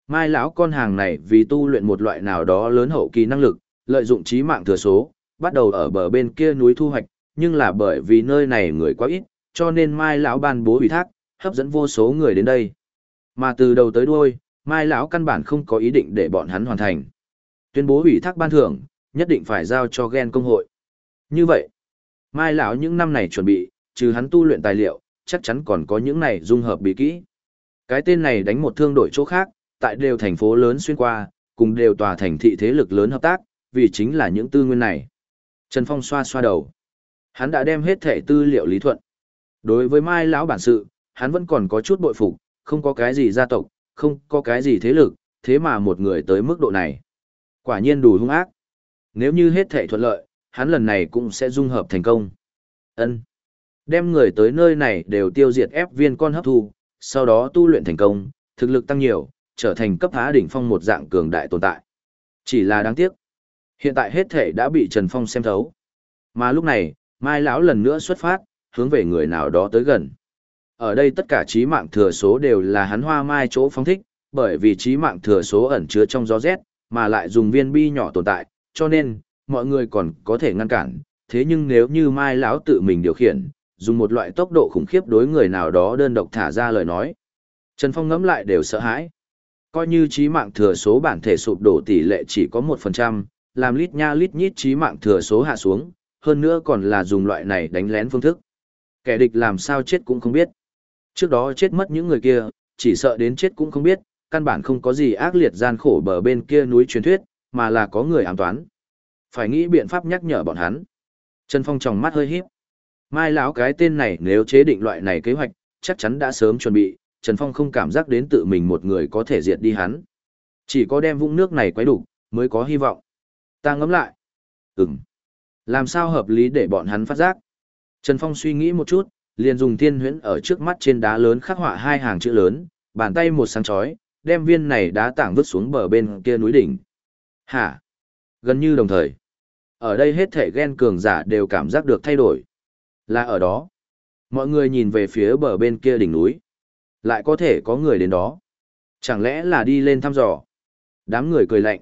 Mai lão con hàng này vì tu luyện một loại nào đó lớn hậu kỳ năng lực, lợi dụng trí mạng thừa số, bắt đầu ở bờ bên kia núi thu hoạch, nhưng là bởi vì nơi này người quá ít, cho nên Mai lão ban bố ủy thác, hấp dẫn vô số người đến đây. Mà từ đầu tới đuôi, Mai lão căn bản không có ý định để bọn hắn hoàn thành. Tuyên bố ủy thác ban thưởng, nhất định phải giao cho gen công hội. Như vậy, Mai lão những năm này chuẩn bị, trừ hắn tu luyện tài liệu, chắc chắn còn có những này dung hợp bí kỹ. Cái tên này đánh một thương đổi chỗ khác, tại đều thành phố lớn xuyên qua, cùng đều tòa thành thị thế lực lớn hợp tác, vì chính là những tư nguyên này. Trần Phong xoa xoa đầu. Hắn đã đem hết thể tư liệu lý thuận. Đối với Mai lão bản sự, hắn vẫn còn có chút bội phục, không có cái gì gia tộc, không có cái gì thế lực, thế mà một người tới mức độ này. Quả nhiên đủ hung ác. Nếu như hết thể thuận lợi, hắn lần này cũng sẽ dung hợp thành công. Ân, Đem người tới nơi này đều tiêu diệt ép viên con hấp thu, sau đó tu luyện thành công, thực lực tăng nhiều, trở thành cấp há đỉnh phong một dạng cường đại tồn tại. Chỉ là đáng tiếc. Hiện tại hết thể đã bị Trần Phong xem thấu. Mà lúc này, Mai lão lần nữa xuất phát, hướng về người nào đó tới gần. Ở đây tất cả trí mạng thừa số đều là hắn hoa mai chỗ phóng thích, bởi vì trí mạng thừa số ẩn chứa trong gió rét, mà lại dùng viên bi nhỏ tồn tại, cho nên, mọi người còn có thể ngăn cản. Thế nhưng nếu như Mai lão tự mình điều khiển, dùng một loại tốc độ khủng khiếp đối người nào đó đơn độc thả ra lời nói. Trần Phong ngẫm lại đều sợ hãi. Coi như trí mạng thừa số bản thể sụp đổ tỷ lệ chỉ có 1%, làm lít nha lít nhít trí mạng thừa số hạ xuống, hơn nữa còn là dùng loại này đánh lén phương thức. Kẻ địch làm sao chết cũng không biết. Trước đó chết mất những người kia, chỉ sợ đến chết cũng không biết, căn bản không có gì ác liệt gian khổ bờ bên kia núi truyền thuyết, mà là có người ám toán. Phải nghĩ biện pháp nhắc nhở bọn hắn. Trần Phong tròng mắt hơi híp. Mai lão cái tên này nếu chế định loại này kế hoạch, chắc chắn đã sớm chuẩn bị, Trần Phong không cảm giác đến tự mình một người có thể diệt đi hắn. Chỉ có đem vũng nước này quấy đủ, mới có hy vọng. Ta ngẫm lại. Ừm. Làm sao hợp lý để bọn hắn phát giác? Trần Phong suy nghĩ một chút, liền dùng thiên huyễn ở trước mắt trên đá lớn khắc họa hai hàng chữ lớn, bàn tay một sáng chói, đem viên này đá tảng vứt xuống bờ bên kia núi đỉnh. Hả? Gần như đồng thời. Ở đây hết thể ghen cường giả đều cảm giác được thay đổi. Là ở đó. Mọi người nhìn về phía bờ bên kia đỉnh núi. Lại có thể có người đến đó. Chẳng lẽ là đi lên thăm dò? Đám người cười lạnh.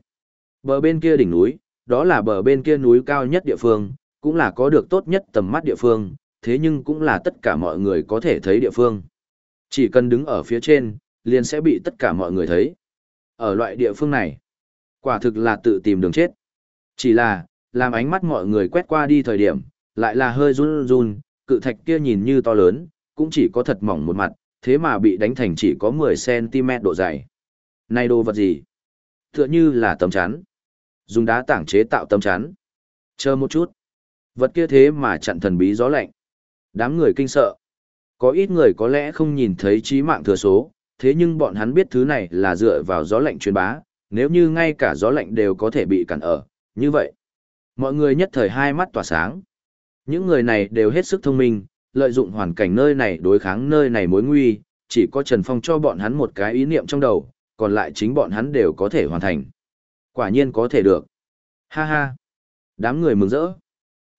Bờ bên kia đỉnh núi, đó là bờ bên kia núi cao nhất địa phương, cũng là có được tốt nhất tầm mắt địa phương, thế nhưng cũng là tất cả mọi người có thể thấy địa phương. Chỉ cần đứng ở phía trên, liền sẽ bị tất cả mọi người thấy. Ở loại địa phương này, quả thực là tự tìm đường chết. Chỉ là, làm ánh mắt mọi người quét qua đi thời điểm, lại là hơi run run, cự thạch kia nhìn như to lớn, cũng chỉ có thật mỏng một mặt, thế mà bị đánh thành chỉ có 10cm độ dày. Này đồ vật gì? Tựa như là tấm chắn. Dùng đá tảng chế tạo tấm chắn. Chờ một chút. Vật kia thế mà chặn thần bí gió lạnh. Đám người kinh sợ. Có ít người có lẽ không nhìn thấy trí mạng thừa số, thế nhưng bọn hắn biết thứ này là dựa vào gió lạnh truyền bá, nếu như ngay cả gió lạnh đều có thể bị cản ở, như vậy. Mọi người nhất thời hai mắt tỏa sáng. Những người này đều hết sức thông minh, lợi dụng hoàn cảnh nơi này đối kháng nơi này mối nguy, chỉ có Trần Phong cho bọn hắn một cái ý niệm trong đầu, còn lại chính bọn hắn đều có thể hoàn thành. Quả nhiên có thể được. Ha ha. Đám người mừng rỡ.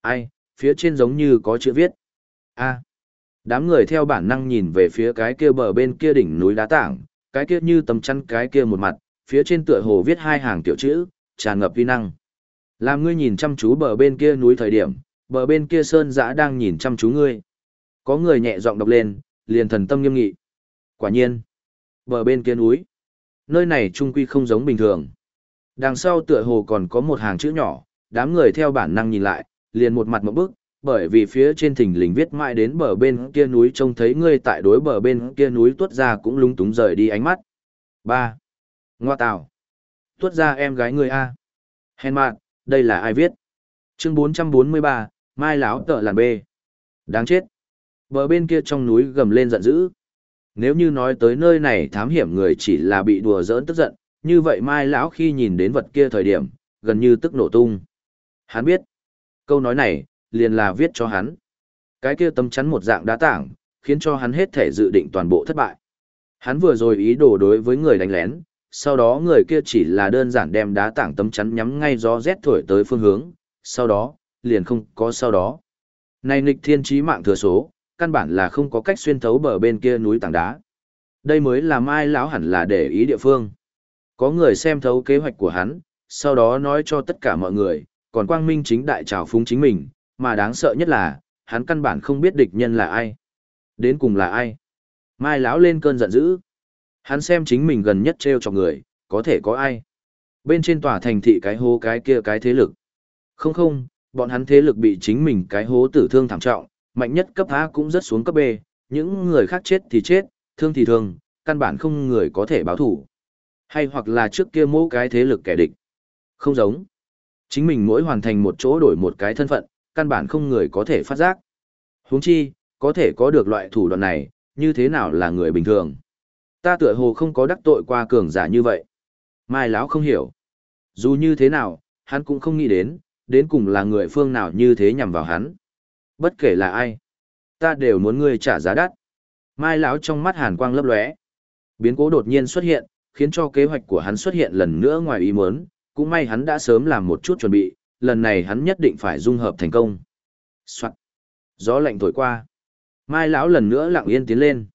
Ai, phía trên giống như có chữ viết. A. Đám người theo bản năng nhìn về phía cái kia bờ bên kia đỉnh núi đá tảng, cái kia như tấm chăn cái kia một mặt, phía trên tựa hồ viết hai hàng tiểu chữ, tràn ngập vi năng. Làm ngươi nhìn chăm chú bờ bên kia núi thời điểm, bờ bên kia sơn dã đang nhìn chăm chú ngươi. Có người nhẹ giọng đọc lên, liền thần tâm nghiêm nghị. Quả nhiên, bờ bên kia núi, nơi này trung quy không giống bình thường. Đằng sau tựa hồ còn có một hàng chữ nhỏ, đám người theo bản năng nhìn lại, liền một mặt một bức, bởi vì phía trên thỉnh lình viết mãi đến bờ bên kia núi trông thấy ngươi tại đối bờ bên kia núi tuốt ra cũng lúng túng rời đi ánh mắt. ba Ngoa tào. Tuốt ra em gái ngươi A. Hèn mạn, đây là ai viết? Chương 443, Mai lão tợ làn bê Đáng chết. Bờ bên kia trong núi gầm lên giận dữ. Nếu như nói tới nơi này thám hiểm người chỉ là bị đùa giỡn tức giận, như vậy Mai lão khi nhìn đến vật kia thời điểm, gần như tức nổ tung. Hắn biết, Câu nói này, liền là viết cho hắn. Cái kia tấm chắn một dạng đá tảng, khiến cho hắn hết thể dự định toàn bộ thất bại. Hắn vừa rồi ý đồ đối với người đánh lén, sau đó người kia chỉ là đơn giản đem đá tảng tấm chắn nhắm ngay gió rét thổi tới phương hướng, sau đó, liền không có sau đó. Này nghịch thiên trí mạng thừa số, căn bản là không có cách xuyên thấu bờ bên kia núi tảng đá. Đây mới là mai lão hẳn là để ý địa phương. Có người xem thấu kế hoạch của hắn, sau đó nói cho tất cả mọi người, còn quang minh chính đại trào phúng chính mình, mà đáng sợ nhất là, hắn căn bản không biết địch nhân là ai. Đến cùng là ai? Mai lão lên cơn giận dữ. Hắn xem chính mình gần nhất treo cho người, có thể có ai? Bên trên tòa thành thị cái hô cái kia cái thế lực. Không không, bọn hắn thế lực bị chính mình cái hố tử thương thảm trọng, mạnh nhất cấp A cũng rất xuống cấp B, những người khác chết thì chết, thương thì thương, căn bản không người có thể báo thủ. Hay hoặc là trước kia mỗi cái thế lực kẻ địch. Không giống. Chính mình mỗi hoàn thành một chỗ đổi một cái thân phận, căn bản không người có thể phát giác. huống chi, có thể có được loại thủ đoạn này, như thế nào là người bình thường. Ta tựa hồ không có đắc tội qua cường giả như vậy. Mai lão không hiểu. Dù như thế nào, hắn cũng không nghĩ đến, đến cùng là người phương nào như thế nhằm vào hắn. Bất kể là ai, ta đều muốn ngươi trả giá đắt. Mai lão trong mắt hàn quang lấp lóe. Biến cố đột nhiên xuất hiện, khiến cho kế hoạch của hắn xuất hiện lần nữa ngoài ý muốn, cũng may hắn đã sớm làm một chút chuẩn bị, lần này hắn nhất định phải dung hợp thành công. Soạn. Gió lạnh thổi qua. Mai lão lần nữa lặng yên tiến lên.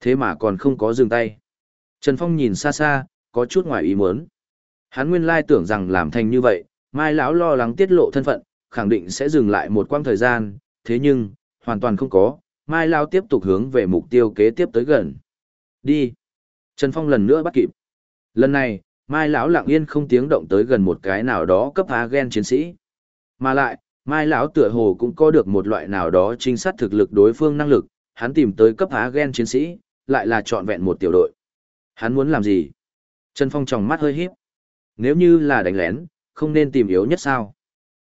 Thế mà còn không có dừng tay. Trần Phong nhìn xa xa, có chút ngoài ý muốn. Hắn nguyên lai tưởng rằng làm thành như vậy, Mai lão lo lắng tiết lộ thân phận, khẳng định sẽ dừng lại một quãng thời gian, thế nhưng, hoàn toàn không có, Mai lão tiếp tục hướng về mục tiêu kế tiếp tới gần. Đi. Trần Phong lần nữa bắt kịp. Lần này, Mai lão lặng yên không tiếng động tới gần một cái nào đó cấp phá ghen chiến sĩ. Mà lại, Mai lão tựa hồ cũng có được một loại nào đó trinh sát thực lực đối phương năng lực, hắn tìm tới cấp phá ghen chiến sĩ, lại là trọn vẹn một tiểu đội. Hắn muốn làm gì? Trần Phong tròng mắt hơi híp. Nếu như là đánh lén, không nên tìm yếu nhất sao?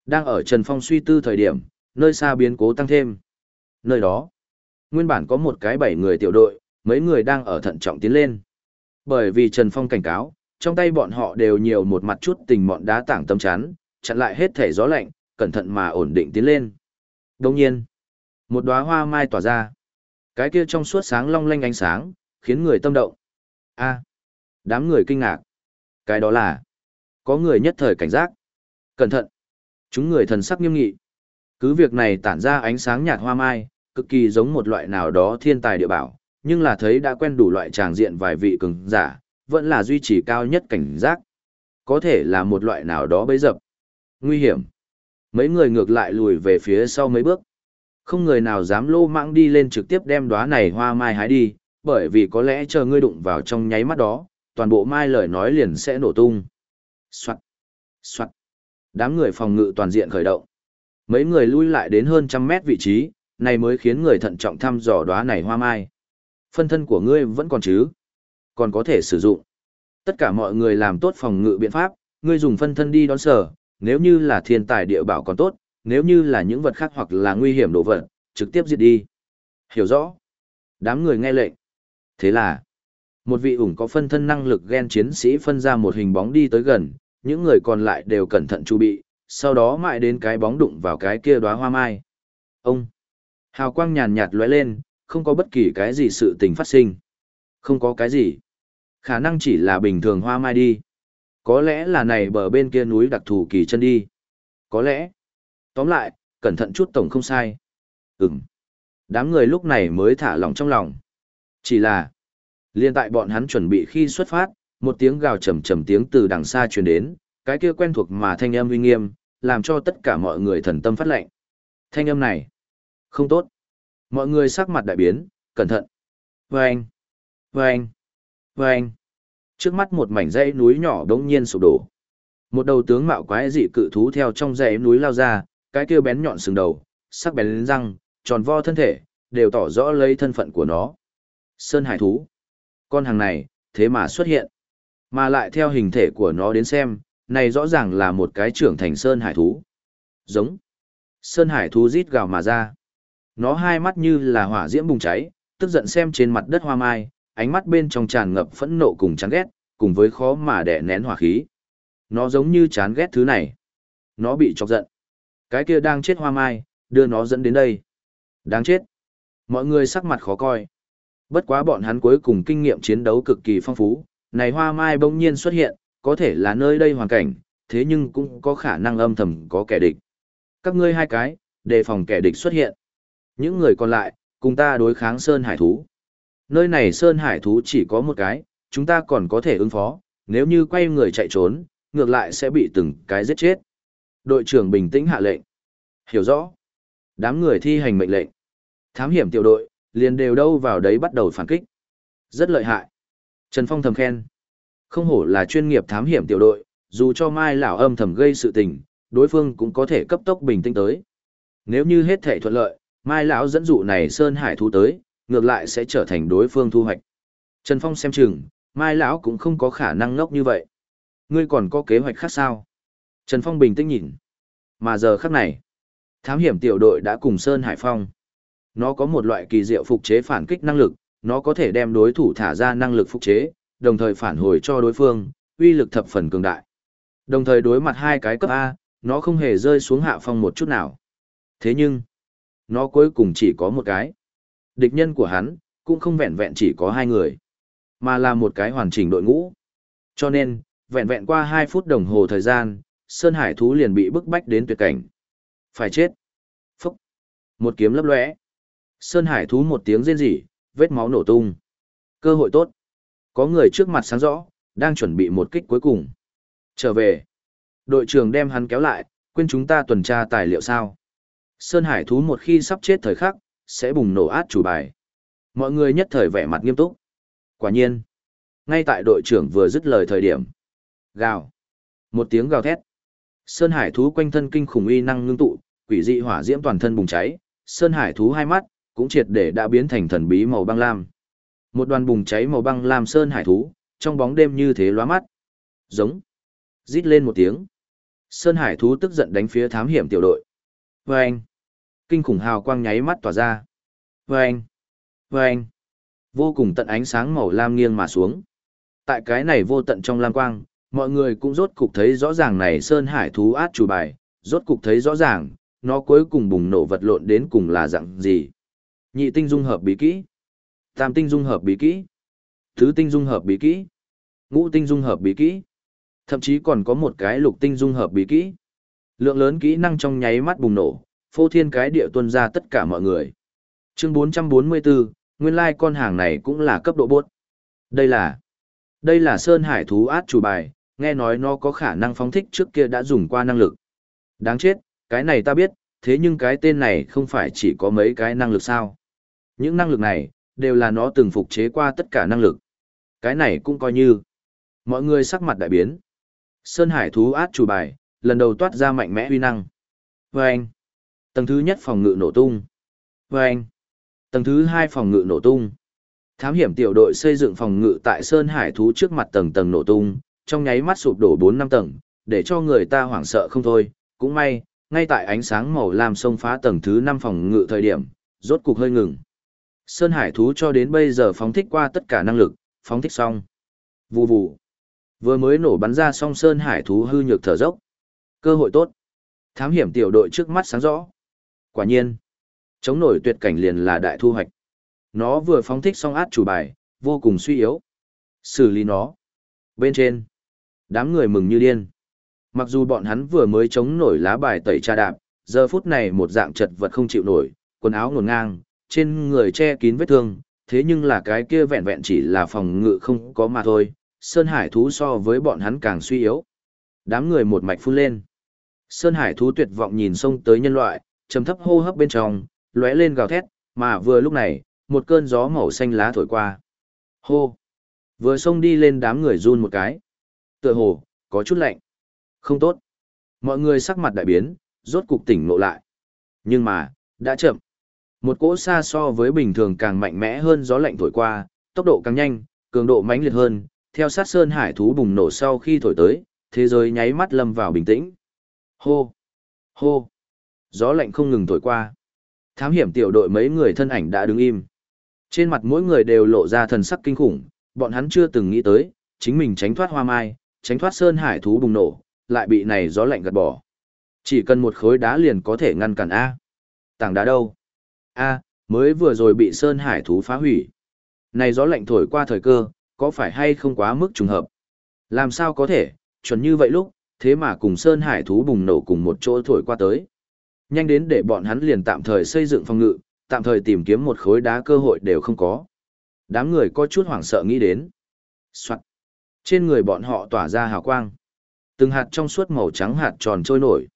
Đang ở Trần Phong suy tư thời điểm, nơi xa biến cố tăng thêm. Nơi đó, nguyên bản có một cái bảy người tiểu đội, mấy người đang ở thận trọng tiến lên. Bởi vì Trần Phong cảnh cáo, trong tay bọn họ đều nhiều một mặt chút tình mọn đá tảng tâm chắn, chặn lại hết thể gió lạnh, cẩn thận mà ổn định tiến lên. Đồng nhiên, một đóa hoa mai tỏa ra. Cái kia trong suốt sáng long lanh ánh sáng, khiến người tâm động. A, đám người kinh ngạc. Cái đó là, có người nhất thời cảnh giác. Cẩn thận. Chúng người thần sắc nghiêm nghị. Cứ việc này tản ra ánh sáng nhạt hoa mai, cực kỳ giống một loại nào đó thiên tài địa bảo, nhưng là thấy đã quen đủ loại tràng diện vài vị cường giả, vẫn là duy trì cao nhất cảnh giác. Có thể là một loại nào đó bấy dập. Nguy hiểm. Mấy người ngược lại lùi về phía sau mấy bước. Không người nào dám lô mạng đi lên trực tiếp đem đóa này hoa mai hái đi, bởi vì có lẽ chờ ngươi đụng vào trong nháy mắt đó, toàn bộ mai lời nói liền sẽ nổ tung. Soạt, soạt. Đám người phòng ngự toàn diện khởi động. Mấy người lui lại đến hơn trăm mét vị trí, này mới khiến người thận trọng thăm dò đóa này hoa mai. Phân thân của ngươi vẫn còn chứ? Còn có thể sử dụng. Tất cả mọi người làm tốt phòng ngự biện pháp, ngươi dùng phân thân đi đón sở, nếu như là thiên tài địa bảo còn tốt, nếu như là những vật khác hoặc là nguy hiểm đồ vật, trực tiếp diệt đi. Hiểu rõ. Đám người nghe lệnh. Thế là, một vị ủng có phân thân năng lực gen chiến sĩ phân ra một hình bóng đi tới gần, những người còn lại đều cẩn thận chu bị, sau đó mãi đến cái bóng đụng vào cái kia đóa hoa mai. Ông! Hào quang nhàn nhạt lóe lên, không có bất kỳ cái gì sự tình phát sinh. Không có cái gì. Khả năng chỉ là bình thường hoa mai đi. Có lẽ là này bờ bên kia núi đặc thù kỳ chân đi. Có lẽ. Tóm lại, cẩn thận chút tổng không sai. Ừm. Đám người lúc này mới thả lỏng trong lòng. Chỉ là, liên tại bọn hắn chuẩn bị khi xuất phát, một tiếng gào trầm trầm tiếng từ đằng xa truyền đến, cái kia quen thuộc mà thanh âm uy nghiêm, làm cho tất cả mọi người thần tâm phát lệnh. Thanh âm này, không tốt. Mọi người sắc mặt đại biến, cẩn thận. Vâng, vâng, vâng. Trước mắt một mảnh dãy núi nhỏ đống nhiên sụp đổ. Một đầu tướng mạo quái dị cự thú theo trong dãy núi lao ra, cái kia bén nhọn sừng đầu, sắc bén răng, tròn vo thân thể, đều tỏ rõ lấy thân phận của nó. Sơn hải thú. Con hàng này, thế mà xuất hiện. Mà lại theo hình thể của nó đến xem, này rõ ràng là một cái trưởng thành sơn hải thú. Giống. Sơn hải thú rít gào mà ra. Nó hai mắt như là hỏa diễm bùng cháy, tức giận xem trên mặt đất hoa mai, ánh mắt bên trong tràn ngập phẫn nộ cùng chán ghét, cùng với khó mà đè nén hỏa khí. Nó giống như chán ghét thứ này. Nó bị chọc giận. Cái kia đang chết hoa mai, đưa nó dẫn đến đây. Đáng chết. Mọi người sắc mặt khó coi. Bất quá bọn hắn cuối cùng kinh nghiệm chiến đấu cực kỳ phong phú, này hoa mai bỗng nhiên xuất hiện, có thể là nơi đây hoàn cảnh, thế nhưng cũng có khả năng âm thầm có kẻ địch. Các ngươi hai cái, đề phòng kẻ địch xuất hiện. Những người còn lại, cùng ta đối kháng Sơn Hải Thú. Nơi này Sơn Hải Thú chỉ có một cái, chúng ta còn có thể ứng phó, nếu như quay người chạy trốn, ngược lại sẽ bị từng cái giết chết. Đội trưởng bình tĩnh hạ lệnh. Hiểu rõ. Đám người thi hành mệnh lệnh. Thám hiểm tiểu đội, liền đều đâu vào đấy bắt đầu phản kích. Rất lợi hại. Trần Phong thầm khen. Không hổ là chuyên nghiệp thám hiểm tiểu đội, dù cho Mai lão âm thầm gây sự tình, đối phương cũng có thể cấp tốc bình tĩnh tới. Nếu như hết thể thuận lợi, Mai lão dẫn dụ này Sơn Hải thú tới, ngược lại sẽ trở thành đối phương thu hoạch. Trần Phong xem chừng, Mai lão cũng không có khả năng ngốc như vậy. Ngươi còn có kế hoạch khác sao? Trần Phong bình tĩnh nhìn. Mà giờ khắc này, thám hiểm tiểu đội đã cùng Sơn Hải Phong. Nó có một loại kỳ diệu phục chế phản kích năng lực, nó có thể đem đối thủ thả ra năng lực phục chế, đồng thời phản hồi cho đối phương, uy lực thập phần cường đại. Đồng thời đối mặt hai cái cấp A, nó không hề rơi xuống hạ phong một chút nào. Thế nhưng, nó cuối cùng chỉ có một cái. Địch nhân của hắn, cũng không vẹn vẹn chỉ có hai người, mà là một cái hoàn chỉnh đội ngũ. Cho nên, vẹn vẹn qua hai phút đồng hồ thời gian, Sơn Hải thú liền bị bức bách đến tuyệt cảnh. Phải chết. Phúc. Một kiếm lấp lóe. Sơn Hải thú một tiếng rên rỉ, vết máu nổ tung. Cơ hội tốt. Có người trước mặt sáng rõ, đang chuẩn bị một kích cuối cùng. Trở về. Đội trưởng đem hắn kéo lại, quên chúng ta tuần tra tài liệu sao. Sơn Hải thú một khi sắp chết thời khắc, sẽ bùng nổ át chủ bài. Mọi người nhất thời vẻ mặt nghiêm túc. Quả nhiên. Ngay tại đội trưởng vừa dứt lời thời điểm. Gào. Một tiếng gào thét. Sơn Hải thú quanh thân kinh khủng uy năng ngưng tụ, quỷ dị hỏa diễm toàn thân bùng cháy. Sơn Hải thú hai mắt, cũng triệt để đã biến thành thần bí màu băng lam. Một đoàn bùng cháy màu băng lam sơn hải thú, trong bóng đêm như thế lóa mắt. Giống. Rít lên một tiếng. Sơn hải thú tức giận đánh phía thám hiểm tiểu đội. Vâng. Kinh khủng hào quang nháy mắt tỏa ra. Vâng. Vâng. Vô cùng tận ánh sáng màu lam nghiêng mà xuống. Tại cái này vô tận trong lam quang, mọi người cũng rốt cục thấy rõ ràng này sơn hải thú át chủ bài, rốt cục thấy rõ ràng, nó cuối cùng bùng nổ vật lộn đến cùng là dạng gì. Nhị tinh dung hợp bí kỹ. Tam tinh dung hợp bí kỹ. Thứ tinh dung hợp bí kỹ. Ngũ tinh dung hợp bí kỹ. Thậm chí còn có một cái lục tinh dung hợp bí kỹ. Lượng lớn kỹ năng trong nháy mắt bùng nổ, phô thiên cái địa tuân ra tất cả mọi người. Chương 444, nguyên lai like con hàng này cũng là cấp độ bốt. Đây là Đây là Sơn Hải thú át chủ bài, nghe nói nó có khả năng phóng thích trước kia đã dùng qua năng lực. Đáng chết, cái này ta biết, thế nhưng cái tên này không phải chỉ có mấy cái năng lực sao. Những năng lực này, đều là nó từng phục chế qua tất cả năng lực. Cái này cũng coi như. Mọi người sắc mặt đại biến. Sơn Hải thú át chủ bài, lần đầu toát ra mạnh mẽ uy năng. Vâng! Tầng thứ nhất phòng ngự nổ tung. Vâng! Tầng thứ hai phòng ngự nổ tung. Thám hiểm tiểu đội xây dựng phòng ngự tại Sơn Hải thú trước mặt tầng tầng nổ tung, trong nháy mắt sụp đổ 4 năm tầng, để cho người ta hoảng sợ không thôi. Cũng may, ngay tại ánh sáng màu lam xông phá tầng thứ 5 phòng ngự thời điểm, rốt cục hơi ngừng. Sơn Hải thú cho đến bây giờ phóng thích qua tất cả năng lực, phóng thích xong. Vù vù. Vừa mới nổ bắn ra xong Sơn Hải thú hư nhược thở dốc. Cơ hội tốt. Thám hiểm tiểu đội trước mắt sáng rõ. Quả nhiên. Chống nổi tuyệt cảnh liền là đại thu hoạch. Nó vừa phóng thích xong át chủ bài, vô cùng suy yếu. Xử lý nó. Bên trên. Đám người mừng như điên. Mặc dù bọn hắn vừa mới chống nổi lá bài tẩy tra đạp, giờ phút này một dạng chật vật không chịu nổi, quần áo ngổn ngang, trên người che kín vết thương, thế nhưng là cái kia vẹn vẹn chỉ là phòng ngự không có mà thôi, Sơn Hải thú so với bọn hắn càng suy yếu. Đám người một mạch phun lên. Sơn Hải thú tuyệt vọng nhìn xông tới nhân loại, trầm thấp hô hấp bên trong, lóe lên gào thét, mà vừa lúc này, một cơn gió màu xanh lá thổi qua. Hô! Vừa xông đi lên đám người run một cái. Tựa hồ, có chút lạnh. Không tốt. Mọi người sắc mặt đại biến, rốt cục tỉnh ngộ lại. Nhưng mà, đã chậm. Một cỗ xa so với bình thường càng mạnh mẽ hơn gió lạnh thổi qua, tốc độ càng nhanh, cường độ mãnh liệt hơn, theo sát sơn hải thú bùng nổ sau khi thổi tới, thế giới nháy mắt lâm vào bình tĩnh. Hô! Hô! Gió lạnh không ngừng thổi qua. Thám hiểm tiểu đội mấy người thân ảnh đã đứng im. Trên mặt mỗi người đều lộ ra thần sắc kinh khủng, bọn hắn chưa từng nghĩ tới, chính mình tránh thoát hoa mai, tránh thoát sơn hải thú bùng nổ, lại bị này gió lạnh gạt bỏ. Chỉ cần một khối đá liền có thể ngăn cản A. Tảng đá đâu? A, mới vừa rồi bị Sơn Hải thú phá hủy. Này gió lạnh thổi qua thời cơ, có phải hay không quá mức trùng hợp? Làm sao có thể, chuẩn như vậy lúc, thế mà cùng Sơn Hải thú bùng nổ cùng một chỗ thổi qua tới. Nhanh đến để bọn hắn liền tạm thời xây dựng phòng ngự, tạm thời tìm kiếm một khối đá cơ hội đều không có. Đám người có chút hoảng sợ nghĩ đến. Soạn. Trên người bọn họ tỏa ra hào quang. Từng hạt trong suốt màu trắng hạt tròn trôi nổi.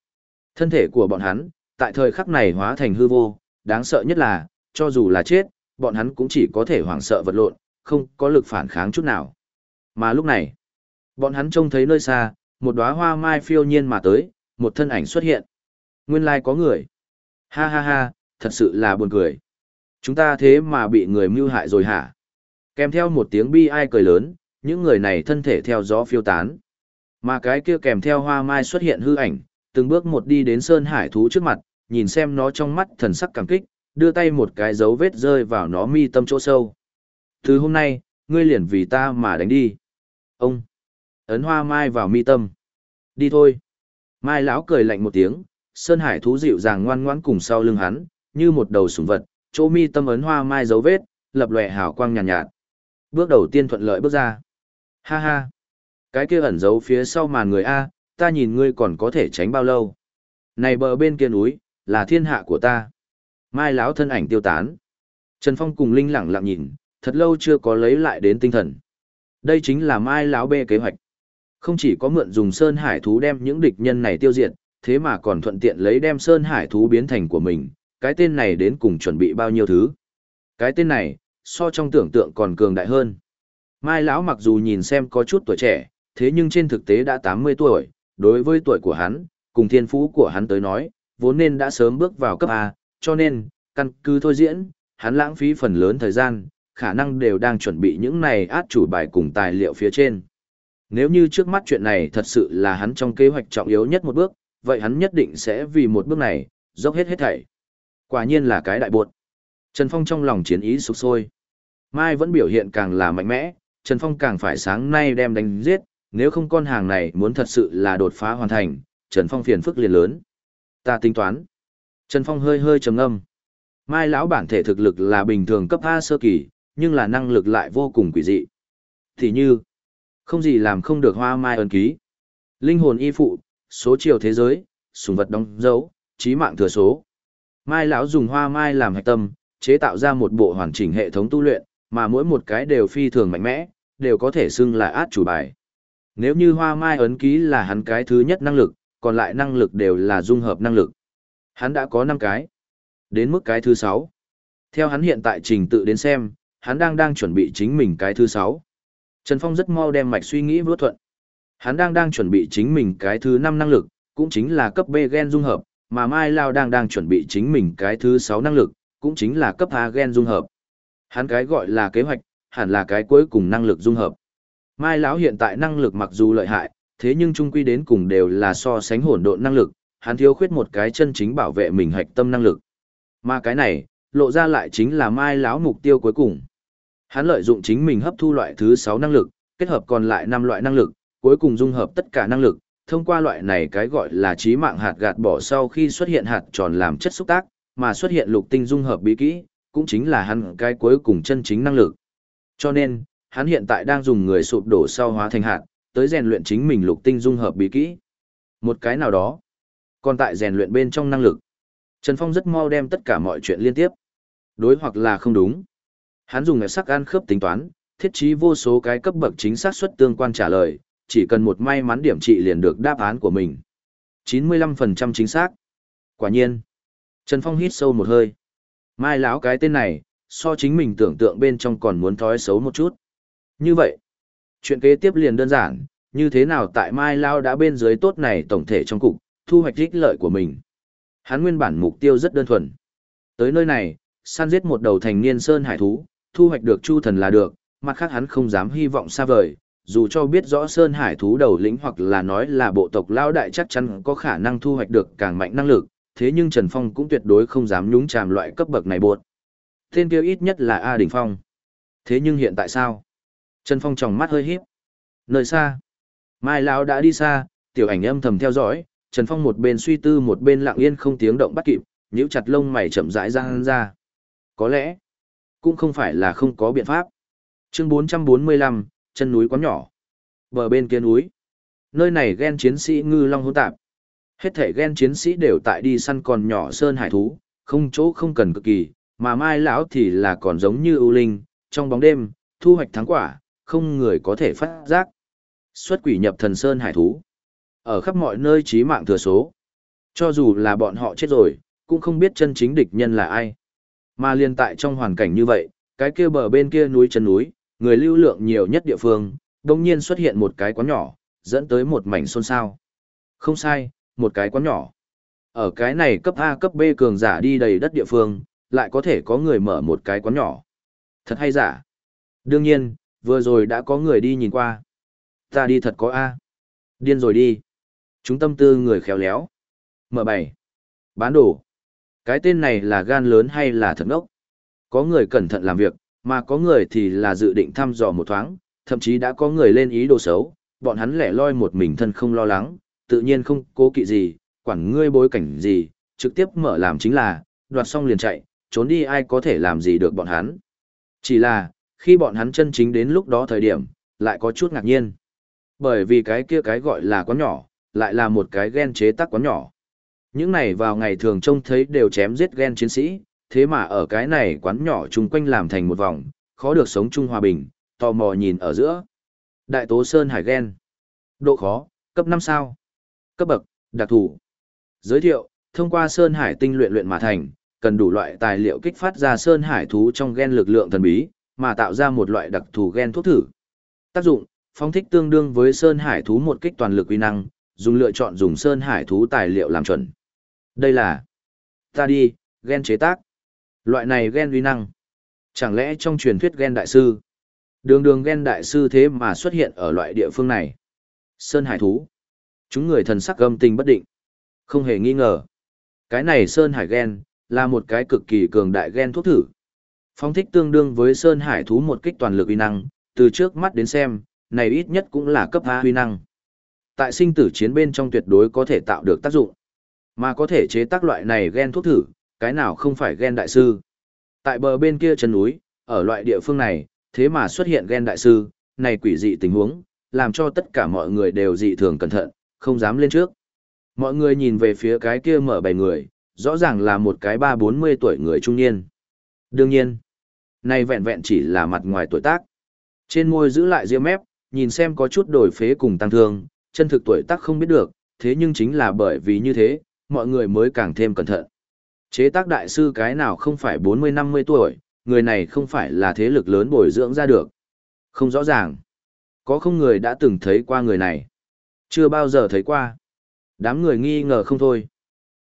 Thân thể của bọn hắn, tại thời khắc này hóa thành hư vô, đáng sợ nhất là, cho dù là chết, bọn hắn cũng chỉ có thể hoảng sợ vật lộn, không có lực phản kháng chút nào. Mà lúc này, bọn hắn trông thấy nơi xa, một đóa hoa mai phiêu nhiên mà tới, một thân ảnh xuất hiện. Nguyên lai có người. Ha ha ha, thật sự là buồn cười. Chúng ta thế mà bị người mưu hại rồi hả? Kèm theo một tiếng bi ai cười lớn, những người này thân thể theo gió phiêu tán. Mà cái kia kèm theo hoa mai xuất hiện hư ảnh, từng bước một đi đến Sơn Hải thú trước mặt, nhìn xem nó trong mắt thần sắc cảm kích, đưa tay một cái dấu vết rơi vào nó mi tâm chỗ sâu. Từ hôm nay, ngươi liền vì ta mà đánh đi. Ông! Ấn hoa mai vào mi tâm. Đi thôi. Mai lão cười lạnh một tiếng, Sơn Hải thú dịu dàng ngoan ngoãn cùng sau lưng hắn, như một đầu sủng vật, chỗ mi tâm ấn hoa mai dấu vết, lập lòe hào quang nhàn nhạt, nhạt. Bước đầu tiên thuận lợi bước ra. Ha ha. Cái kia ẩn giấu phía sau màn người A, ta nhìn ngươi còn có thể tránh bao lâu. Này bờ bên kia núi, là thiên hạ của ta. Mai lão thân ảnh tiêu tán. Trần Phong cùng Linh lặng lặng nhìn, thật lâu chưa có lấy lại đến tinh thần. Đây chính là Mai lão bê kế hoạch. Không chỉ có mượn dùng Sơn Hải thú đem những địch nhân này tiêu diệt, thế mà còn thuận tiện lấy đem Sơn Hải thú biến thành của mình, cái tên này đến cùng chuẩn bị bao nhiêu thứ. Cái tên này, so trong tưởng tượng còn cường đại hơn. Mai lão mặc dù nhìn xem có chút tuổi trẻ, thế nhưng trên thực tế đã 80 tuổi, đối với tuổi của hắn, cùng thiên phú của hắn tới nói, vốn nên đã sớm bước vào cấp A, cho nên, căn cứ thôi diễn, hắn lãng phí phần lớn thời gian, khả năng đều đang chuẩn bị những này át chủ bài cùng tài liệu phía trên. Nếu như trước mắt chuyện này thật sự là hắn trong kế hoạch trọng yếu nhất một bước, vậy hắn nhất định sẽ vì một bước này, dốc hết hết thảy. Quả nhiên là cái đại buột. Trần Phong trong lòng chiến ý sục sôi. Mai vẫn biểu hiện càng là mạnh mẽ, Trần Phong càng phải sáng nay đem đánh giết, nếu không con hàng này muốn thật sự là đột phá hoàn thành, Trần Phong phiền phức liền lớn. Ta tính toán. Trần Phong hơi hơi trầm ngâm. Mai lão bản thể thực lực là bình thường cấp A sơ kỳ, nhưng là năng lực lại vô cùng quỷ dị. Thì như, không gì làm không được hoa mai ấn ký. Linh hồn y phụ, số chiều thế giới, sùng vật đóng dấu, trí mạng thừa số. Mai lão dùng hoa mai làm hạch tâm, chế tạo ra một bộ hoàn chỉnh hệ thống tu luyện, mà mỗi một cái đều phi thường mạnh mẽ, đều có thể xưng là át chủ bài. Nếu như hoa mai ấn ký là hắn cái thứ nhất năng lực, còn lại năng lực đều là dung hợp năng lực. Hắn đã có 5 cái. Đến mức cái thứ 6. Theo hắn hiện tại trình tự đến xem, hắn đang đang chuẩn bị chính mình cái thứ 6. Trần Phong rất mau đem mạch suy nghĩ vớt thuận. Hắn đang đang chuẩn bị chính mình cái thứ 5 năng lực, cũng chính là cấp B gen dung hợp, mà Mai Lao đang đang chuẩn bị chính mình cái thứ 6 năng lực, cũng chính là cấp A gen dung hợp. Hắn cái gọi là kế hoạch, hẳn là cái cuối cùng năng lực dung hợp. Mai lão hiện tại năng lực mặc dù lợi hại, thế nhưng trung quy đến cùng đều là so sánh hỗn độn năng lực, hắn thiếu khuyết một cái chân chính bảo vệ mình hạch tâm năng lực. Mà cái này, lộ ra lại chính là Mai lão mục tiêu cuối cùng. Hắn lợi dụng chính mình hấp thu loại thứ 6 năng lực, kết hợp còn lại 5 loại năng lực, cuối cùng dung hợp tất cả năng lực, thông qua loại này cái gọi là trí mạng hạt gạt bỏ sau khi xuất hiện hạt tròn làm chất xúc tác, mà xuất hiện lục tinh dung hợp bí kỹ, cũng chính là hắn cái cuối cùng chân chính năng lực. Cho nên, hắn hiện tại đang dùng người sụp đổ sau hóa thành hạt, tới rèn luyện chính mình lục tinh dung hợp bí kỹ. Một cái nào đó, còn tại rèn luyện bên trong năng lực. Trần Phong rất mau đem tất cả mọi chuyện liên tiếp. Đối hoặc là không đúng. Hắn dùng sắc ăn khớp tính toán, thiết trí vô số cái cấp bậc chính xác suất tương quan trả lời, chỉ cần một may mắn điểm trị liền được đáp án của mình. 95% chính xác. Quả nhiên. Trần Phong hít sâu một hơi. Mai lão cái tên này, so chính mình tưởng tượng bên trong còn muốn thói xấu một chút. Như vậy, chuyện kế tiếp liền đơn giản, như thế nào tại Mai Lao đã bên dưới tốt này tổng thể trong cục, thu hoạch ích lợi của mình. Hắn nguyên bản mục tiêu rất đơn thuần. Tới nơi này, săn giết một đầu thành niên sơn hải thú, thu hoạch được chu thần là được, mặt khác hắn không dám hy vọng xa vời, dù cho biết rõ sơn hải thú đầu lĩnh hoặc là nói là bộ tộc lao đại chắc chắn có khả năng thu hoạch được càng mạnh năng lực, thế nhưng Trần Phong cũng tuyệt đối không dám nhúng chàm loại cấp bậc này buộc. Tên kia ít nhất là A Đình Phong. Thế nhưng hiện tại sao? Trần Phong tròng mắt hơi híp. Nơi xa, Mai Lão đã đi xa, tiểu ảnh âm thầm theo dõi, Trần Phong một bên suy tư một bên lặng yên không tiếng động bắt kịp, nhíu chặt lông mày chậm rãi ra ra. Có lẽ, cũng không phải là không có biện pháp. Chương 445, chân núi quá nhỏ. Bờ bên kia núi. Nơi này ghen chiến sĩ ngư long hỗn tạp. Hết thể ghen chiến sĩ đều tại đi săn còn nhỏ sơn hải thú, không chỗ không cần cực kỳ, mà mai lão thì là còn giống như ưu linh, trong bóng đêm, thu hoạch thắng quả, không người có thể phát giác. Xuất quỷ nhập thần sơn hải thú. Ở khắp mọi nơi trí mạng thừa số. Cho dù là bọn họ chết rồi, cũng không biết chân chính địch nhân là ai. Mà liên tại trong hoàn cảnh như vậy, cái kia bờ bên kia núi chân núi, người lưu lượng nhiều nhất địa phương, đồng nhiên xuất hiện một cái quán nhỏ, dẫn tới một mảnh xôn xao. Không sai, một cái quán nhỏ. Ở cái này cấp A cấp B cường giả đi đầy đất địa phương, lại có thể có người mở một cái quán nhỏ. Thật hay giả? Đương nhiên, vừa rồi đã có người đi nhìn qua. Ta đi thật có A. Điên rồi đi. Chúng tâm tư người khéo léo. Mở bảy. Bán đồ. Cái tên này là gan lớn hay là thật ngốc? Có người cẩn thận làm việc, mà có người thì là dự định thăm dò một thoáng, thậm chí đã có người lên ý đồ xấu, bọn hắn lẻ loi một mình thân không lo lắng, tự nhiên không cố kỵ gì, quản ngươi bối cảnh gì, trực tiếp mở làm chính là, đoạt xong liền chạy, trốn đi ai có thể làm gì được bọn hắn. Chỉ là, khi bọn hắn chân chính đến lúc đó thời điểm, lại có chút ngạc nhiên. Bởi vì cái kia cái gọi là quán nhỏ, lại là một cái ghen chế tác quán nhỏ. Những này vào ngày thường trông thấy đều chém giết ghen chiến sĩ, thế mà ở cái này quán nhỏ chung quanh làm thành một vòng, khó được sống chung hòa bình, tò mò nhìn ở giữa. Đại tố Sơn Hải ghen. Độ khó, cấp 5 sao. Cấp bậc, đặc thù. Giới thiệu, thông qua Sơn Hải tinh luyện luyện mà thành, cần đủ loại tài liệu kích phát ra Sơn Hải thú trong gen lực lượng thần bí, mà tạo ra một loại đặc thù gen thuốc thử. Tác dụng, phong thích tương đương với Sơn Hải thú một kích toàn lực uy năng, dùng lựa chọn dùng Sơn Hải thú tài liệu làm chuẩn. Đây là ta đi, gen chế tác. Loại này gen uy năng. Chẳng lẽ trong truyền thuyết gen đại sư, đường đường gen đại sư thế mà xuất hiện ở loại địa phương này? Sơn Hải thú. Chúng người thần sắc gâm tình bất định. Không hề nghi ngờ. Cái này Sơn Hải gen, là một cái cực kỳ cường đại gen thuốc thử. Phong thích tương đương với Sơn Hải thú một kích toàn lực uy năng, từ trước mắt đến xem, này ít nhất cũng là cấp A uy năng. Tại sinh tử chiến bên trong tuyệt đối có thể tạo được tác dụng. Mà có thể chế tác loại này gen thuốc thử, cái nào không phải gen đại sư. Tại bờ bên kia chân núi, ở loại địa phương này, thế mà xuất hiện gen đại sư, này quỷ dị tình huống, làm cho tất cả mọi người đều dị thường cẩn thận, không dám lên trước. Mọi người nhìn về phía cái kia mở bày người, rõ ràng là một cái ba bốn mươi tuổi người trung niên. Đương nhiên, này vẹn vẹn chỉ là mặt ngoài tuổi tác. Trên môi giữ lại ria mép, nhìn xem có chút đổi phế cùng tăng thương, chân thực tuổi tác không biết được, thế nhưng chính là bởi vì như thế, mọi người mới càng thêm cẩn thận. Chế tác đại sư cái nào không phải 40-50 tuổi, người này không phải là thế lực lớn bồi dưỡng ra được. Không rõ ràng. Có không người đã từng thấy qua người này? Chưa bao giờ thấy qua. Đám người nghi ngờ không thôi.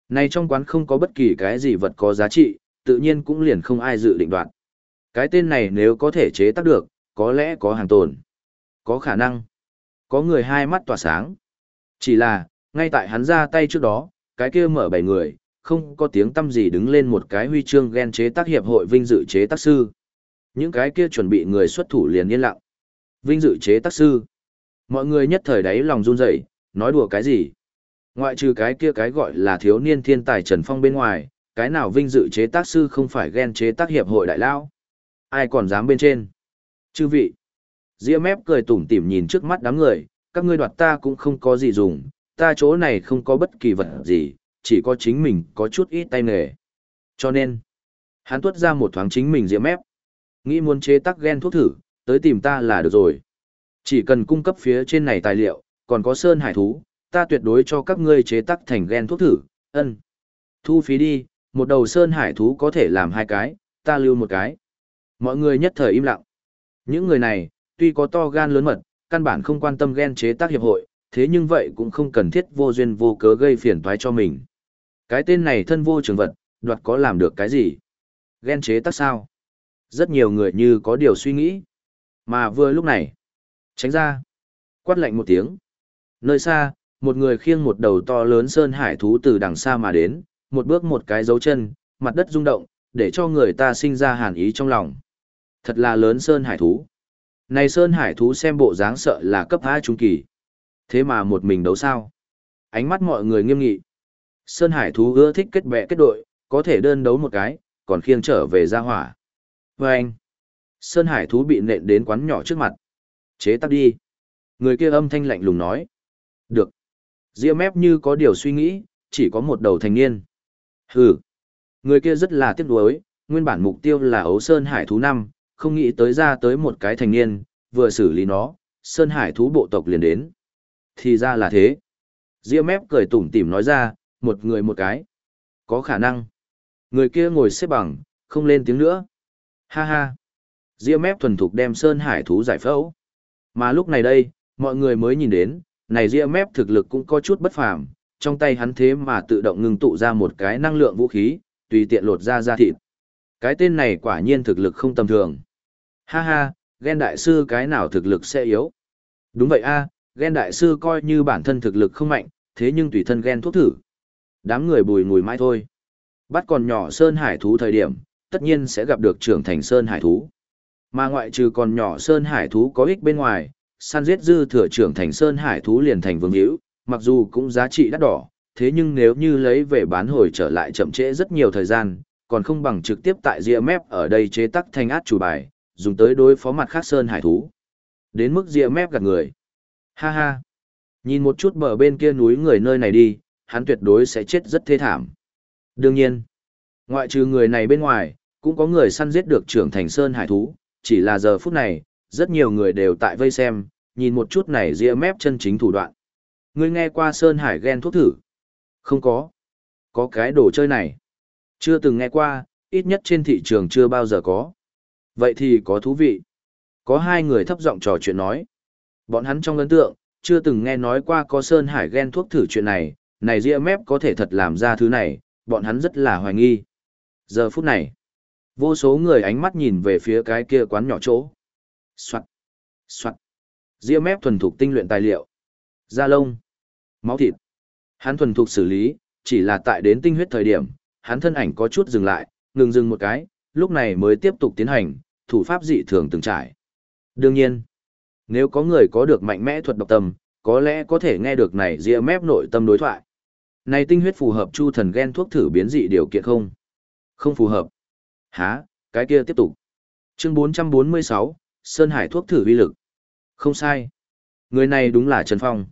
Này trong quán không có bất kỳ cái gì vật có giá trị, tự nhiên cũng liền không ai dự định đoạt. Cái tên này nếu có thể chế tác được, có lẽ có hàng tồn. Có khả năng. Có người hai mắt tỏa sáng. Chỉ là, ngay tại hắn ra tay trước đó, cái kia mở bảy người, không có tiếng tâm gì đứng lên một cái huy chương ghen chế tác hiệp hội vinh dự chế tác sư. Những cái kia chuẩn bị người xuất thủ liền yên lặng. Vinh dự chế tác sư. Mọi người nhất thời đấy lòng run rẩy, nói đùa cái gì? Ngoại trừ cái kia cái gọi là thiếu niên thiên tài Trần Phong bên ngoài, cái nào vinh dự chế tác sư không phải ghen chế tác hiệp hội đại lao? Ai còn dám bên trên? Chư vị. Diễm mép cười tủm tỉm nhìn trước mắt đám người, các ngươi đoạt ta cũng không có gì dùng, ta chỗ này không có bất kỳ vật gì, chỉ có chính mình có chút ít tay nghề. Cho nên, hắn tuất ra một thoáng chính mình diễm mép. Nghĩ muốn chế tác ghen thuốc thử, tới tìm ta là được rồi. Chỉ cần cung cấp phía trên này tài liệu, còn có sơn hải thú, ta tuyệt đối cho các ngươi chế tác thành ghen thuốc thử, ân. Thu phí đi, một đầu sơn hải thú có thể làm hai cái, ta lưu một cái. Mọi người nhất thời im lặng. Những người này, tuy có to gan lớn mật, căn bản không quan tâm ghen chế tác hiệp hội, thế nhưng vậy cũng không cần thiết vô duyên vô cớ gây phiền toái cho mình. Cái tên này thân vô trường vật, đoạt có làm được cái gì? Ghen chế tác sao? Rất nhiều người như có điều suy nghĩ. Mà vừa lúc này, tránh ra, quát lạnh một tiếng. Nơi xa, một người khiêng một đầu to lớn sơn hải thú từ đằng xa mà đến, một bước một cái dấu chân, mặt đất rung động, để cho người ta sinh ra hàn ý trong lòng. Thật là lớn sơn hải thú. Này sơn hải thú xem bộ dáng sợ là cấp A trung kỳ. Thế mà một mình đấu sao? Ánh mắt mọi người nghiêm nghị. Sơn Hải thú ưa thích kết bè kết đội, có thể đơn đấu một cái, còn khiêng trở về ra hỏa. Và anh, Sơn Hải thú bị nện đến quán nhỏ trước mặt. Chế tắt đi. Người kia âm thanh lạnh lùng nói. Được. Diệp mép như có điều suy nghĩ, chỉ có một đầu thành niên. Hừ. Người kia rất là tiếc nuối, nguyên bản mục tiêu là ấu Sơn Hải thú năm, không nghĩ tới ra tới một cái thành niên, vừa xử lý nó, Sơn Hải thú bộ tộc liền đến. Thì ra là thế. Diêm mép cười tủm tỉm nói ra, một người một cái. Có khả năng. Người kia ngồi xếp bằng, không lên tiếng nữa. Ha ha. Diêm mép thuần thục đem Sơn Hải thú giải phẫu. Mà lúc này đây, mọi người mới nhìn đến, này Diêm mép thực lực cũng có chút bất phàm, trong tay hắn thế mà tự động ngưng tụ ra một cái năng lượng vũ khí, tùy tiện lột ra ra thịt. Cái tên này quả nhiên thực lực không tầm thường. Ha ha, ghen đại sư cái nào thực lực sẽ yếu. Đúng vậy a, ghen đại sư coi như bản thân thực lực không mạnh, thế nhưng tùy thân ghen thuốc thử. Đám người bùi ngùi mãi thôi. Bắt còn nhỏ sơn hải thú thời điểm, tất nhiên sẽ gặp được trưởng thành sơn hải thú. Mà ngoại trừ còn nhỏ sơn hải thú có ích bên ngoài, săn giết dư thừa trưởng thành sơn hải thú liền thành vương hữu, mặc dù cũng giá trị đắt đỏ, thế nhưng nếu như lấy về bán hồi trở lại chậm trễ rất nhiều thời gian, còn không bằng trực tiếp tại rìa mép ở đây chế tắc thanh át chủ bài, dùng tới đối phó mặt khác sơn hải thú. Đến mức rìa mép gạt người. Ha ha. Nhìn một chút bờ bên kia núi người nơi này đi, hắn tuyệt đối sẽ chết rất thê thảm. Đương nhiên, ngoại trừ người này bên ngoài, cũng có người săn giết được trưởng thành sơn hải thú, chỉ là giờ phút này, rất nhiều người đều tại vây xem, nhìn một chút này rìa mép chân chính thủ đoạn. Ngươi nghe qua sơn hải ghen thuốc thử? Không có. Có cái đồ chơi này. Chưa từng nghe qua, ít nhất trên thị trường chưa bao giờ có. Vậy thì có thú vị. Có hai người thấp giọng trò chuyện nói. Bọn hắn trong ấn tượng, chưa từng nghe nói qua có Sơn Hải ghen thuốc thử chuyện này, này ria mép có thể thật làm ra thứ này, bọn hắn rất là hoài nghi. Giờ phút này, vô số người ánh mắt nhìn về phía cái kia quán nhỏ chỗ. Soạn, soạn. Ria mép thuần thục tinh luyện tài liệu. Da lông, máu thịt. Hắn thuần thục xử lý, chỉ là tại đến tinh huyết thời điểm, hắn thân ảnh có chút dừng lại, ngừng dừng một cái, lúc này mới tiếp tục tiến hành, thủ pháp dị thường từng trải. Đương nhiên, nếu có người có được mạnh mẽ thuật độc tâm, có lẽ có thể nghe được này ria mép nội tâm đối thoại. Này tinh huyết phù hợp chu thần gen thuốc thử biến dị điều kiện không? Không phù hợp. Hả, cái kia tiếp tục. Chương 446, Sơn Hải thuốc thử uy lực. Không sai. Người này đúng là Trần Phong.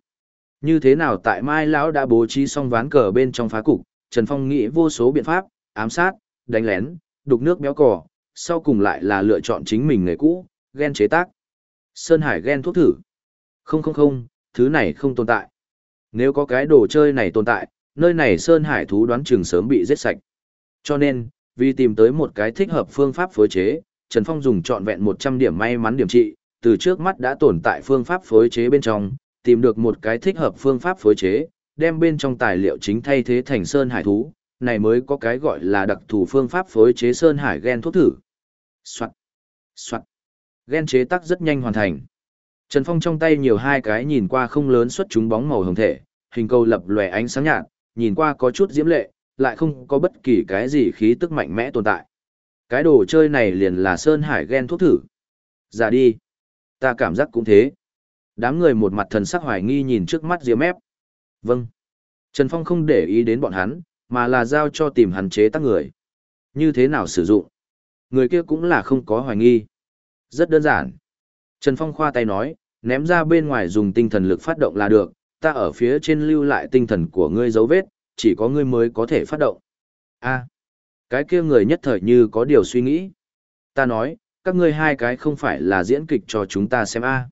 Như thế nào tại Mai Lão đã bố trí xong ván cờ bên trong phá cục, Trần Phong nghĩ vô số biện pháp, ám sát, đánh lén, đục nước béo cỏ, sau cùng lại là lựa chọn chính mình người cũ, ghen chế tác. Sơn Hải ghen thuốc thử. Không không không, thứ này không tồn tại. Nếu có cái đồ chơi này tồn tại, nơi này Sơn Hải thú đoán chừng sớm bị giết sạch. Cho nên, vì tìm tới một cái thích hợp phương pháp phối chế, Trần Phong dùng trọn vẹn 100 điểm may mắn điểm trị, từ trước mắt đã tồn tại phương pháp phối chế bên trong, tìm được một cái thích hợp phương pháp phối chế, đem bên trong tài liệu chính thay thế thành Sơn Hải thú, này mới có cái gọi là đặc thù phương pháp phối chế Sơn Hải gen thuốc thử. Soạn, soạn, gen chế tác rất nhanh hoàn thành. Trần Phong trong tay nhiều hai cái nhìn qua không lớn xuất chúng bóng màu hồng thể, hình cầu lập lòe ánh sáng nhạt, nhìn qua có chút diễm lệ, lại không có bất kỳ cái gì khí tức mạnh mẽ tồn tại. Cái đồ chơi này liền là Sơn Hải gen thuốc thử. Giả đi. Ta cảm giác cũng thế. Đám người một mặt thần sắc hoài nghi nhìn trước mắt Diêm Mép. Vâng. Trần Phong không để ý đến bọn hắn, mà là giao cho tìm hắn chế tác người. Như thế nào sử dụng? Người kia cũng là không có hoài nghi. Rất đơn giản. Trần Phong khoa tay nói, ném ra bên ngoài dùng tinh thần lực phát động là được, ta ở phía trên lưu lại tinh thần của ngươi dấu vết, chỉ có ngươi mới có thể phát động. A, cái kia người nhất thời như có điều suy nghĩ. Ta nói, các ngươi hai cái không phải là diễn kịch cho chúng ta xem a.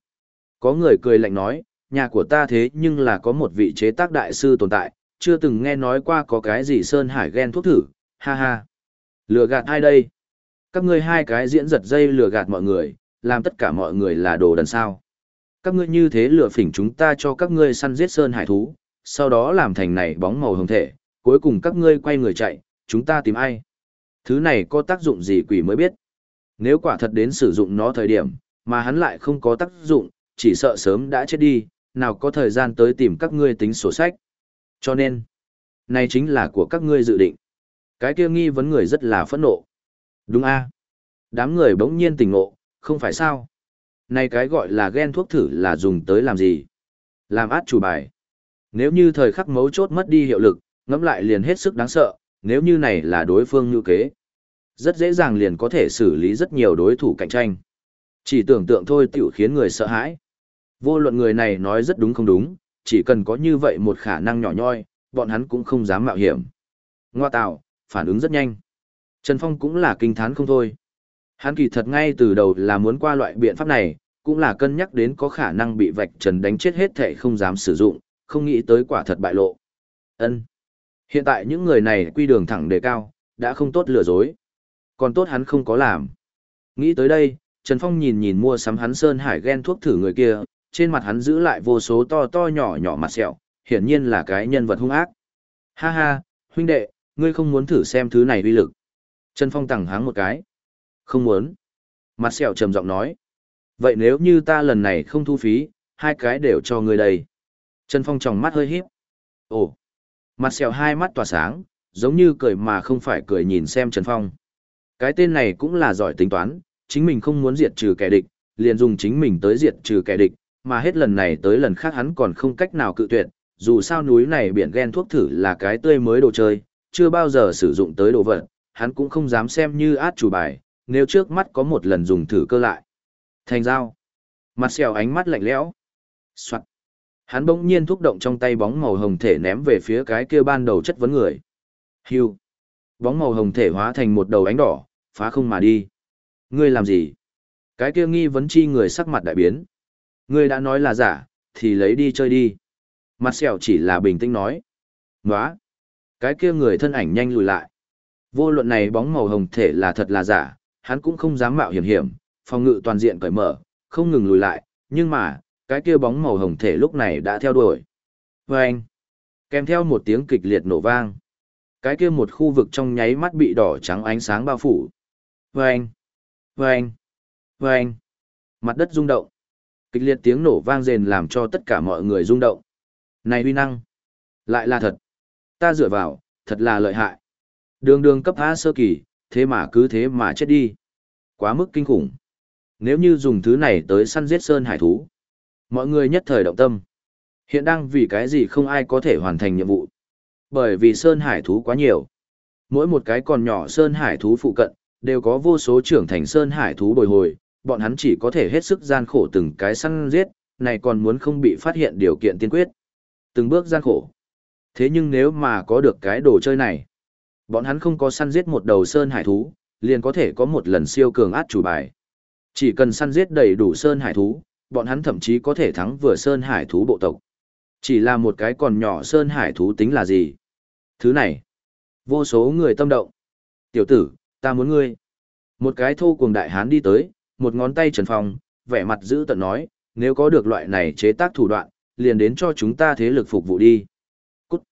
Có người cười lạnh nói, nhà của ta thế nhưng là có một vị chế tác đại sư tồn tại, chưa từng nghe nói qua có cái gì Sơn Hải ghen thuốc thử, ha ha. Lừa gạt ai đây? Các ngươi hai cái diễn giật dây lừa gạt mọi người, làm tất cả mọi người là đồ đần sao. Các ngươi như thế lừa phỉnh chúng ta cho các ngươi săn giết Sơn Hải thú, sau đó làm thành này bóng màu hồng thể, cuối cùng các ngươi quay người chạy, chúng ta tìm ai? Thứ này có tác dụng gì quỷ mới biết. Nếu quả thật đến sử dụng nó thời điểm, mà hắn lại không có tác dụng, chỉ sợ sớm đã chết đi, nào có thời gian tới tìm các ngươi tính sổ sách. Cho nên, này chính là của các ngươi dự định. Cái kia nghi vấn người rất là phẫn nộ. Đúng a Đám người bỗng nhiên tỉnh ngộ, không phải sao? Này cái gọi là ghen thuốc thử là dùng tới làm gì? Làm át chủ bài. Nếu như thời khắc mấu chốt mất đi hiệu lực, ngẫm lại liền hết sức đáng sợ, nếu như này là đối phương như kế. Rất dễ dàng liền có thể xử lý rất nhiều đối thủ cạnh tranh. Chỉ tưởng tượng thôi tiểu khiến người sợ hãi. Vô luận người này nói rất đúng không đúng, chỉ cần có như vậy một khả năng nhỏ nhoi, bọn hắn cũng không dám mạo hiểm. Ngoa tạo, phản ứng rất nhanh. Trần Phong cũng là kinh thán không thôi. Hắn kỳ thật ngay từ đầu là muốn qua loại biện pháp này, cũng là cân nhắc đến có khả năng bị vạch trần đánh chết hết thể không dám sử dụng, không nghĩ tới quả thật bại lộ. Ân. Hiện tại những người này quy đường thẳng đề cao, đã không tốt lừa dối. Còn tốt hắn không có làm. Nghĩ tới đây, Trần Phong nhìn nhìn mua sắm hắn Sơn Hải ghen thuốc thử người kia, trên mặt hắn giữ lại vô số to to nhỏ nhỏ mặt sẹo, hiển nhiên là cái nhân vật hung ác. Ha ha, huynh đệ, ngươi không muốn thử xem thứ này uy lực. Trần Phong tẳng háng một cái. Không muốn. Mặt sẹo trầm giọng nói. Vậy nếu như ta lần này không thu phí, hai cái đều cho ngươi đây. Trần Phong tròng mắt hơi híp. Ồ. Mặt sẹo hai mắt tỏa sáng, giống như cười mà không phải cười nhìn xem Trần Phong. Cái tên này cũng là giỏi tính toán, chính mình không muốn diệt trừ kẻ địch, liền dùng chính mình tới diệt trừ kẻ địch, mà hết lần này tới lần khác hắn còn không cách nào cự tuyệt, dù sao núi này biển ghen thuốc thử là cái tươi mới đồ chơi, chưa bao giờ sử dụng tới đồ vật, hắn cũng không dám xem như át chủ bài, nếu trước mắt có một lần dùng thử cơ lại. Thành dao. Mặt xèo ánh mắt lạnh lẽo. Soạn. Hắn bỗng nhiên thúc động trong tay bóng màu hồng thể ném về phía cái kia ban đầu chất vấn người. Hưu. Bóng màu hồng thể hóa thành một đầu ánh đỏ, phá không mà đi. Ngươi làm gì? Cái kia nghi vấn chi người sắc mặt đại biến. Ngươi đã nói là giả, thì lấy đi chơi đi. Mặt sẹo chỉ là bình tĩnh nói. Nóa. Cái kia người thân ảnh nhanh lùi lại. Vô luận này bóng màu hồng thể là thật là giả, hắn cũng không dám mạo hiểm hiểm, phòng ngự toàn diện cởi mở, không ngừng lùi lại, nhưng mà, cái kia bóng màu hồng thể lúc này đã theo đuổi. Vâng! Kèm theo một tiếng kịch liệt nổ vang. Cái kia một khu vực trong nháy mắt bị đỏ trắng ánh sáng bao phủ. Vâng! Vâng! Vâng! Mặt đất rung động. Kịch liệt tiếng nổ vang rền làm cho tất cả mọi người rung động. Này uy năng! Lại là thật! Ta dựa vào, thật là lợi hại. Đường đường cấp A sơ kỳ, thế mà cứ thế mà chết đi. Quá mức kinh khủng. Nếu như dùng thứ này tới săn giết sơn hải thú, mọi người nhất thời động tâm. Hiện đang vì cái gì không ai có thể hoàn thành nhiệm vụ. Bởi vì sơn hải thú quá nhiều. Mỗi một cái còn nhỏ sơn hải thú phụ cận, đều có vô số trưởng thành sơn hải thú bồi hồi, bọn hắn chỉ có thể hết sức gian khổ từng cái săn giết, này còn muốn không bị phát hiện điều kiện tiên quyết. Từng bước gian khổ. Thế nhưng nếu mà có được cái đồ chơi này, bọn hắn không có săn giết một đầu sơn hải thú, liền có thể có một lần siêu cường át chủ bài. Chỉ cần săn giết đầy đủ sơn hải thú, bọn hắn thậm chí có thể thắng vừa sơn hải thú bộ tộc. Chỉ là một cái còn nhỏ sơn hải thú tính là gì? Thứ này, vô số người tâm động. Tiểu tử, ta muốn ngươi. Một cái thô cuồng đại hán đi tới, một ngón tay trần phong, vẻ mặt giữ tận nói, nếu có được loại này chế tác thủ đoạn, liền đến cho chúng ta thế lực phục vụ đi. Cút.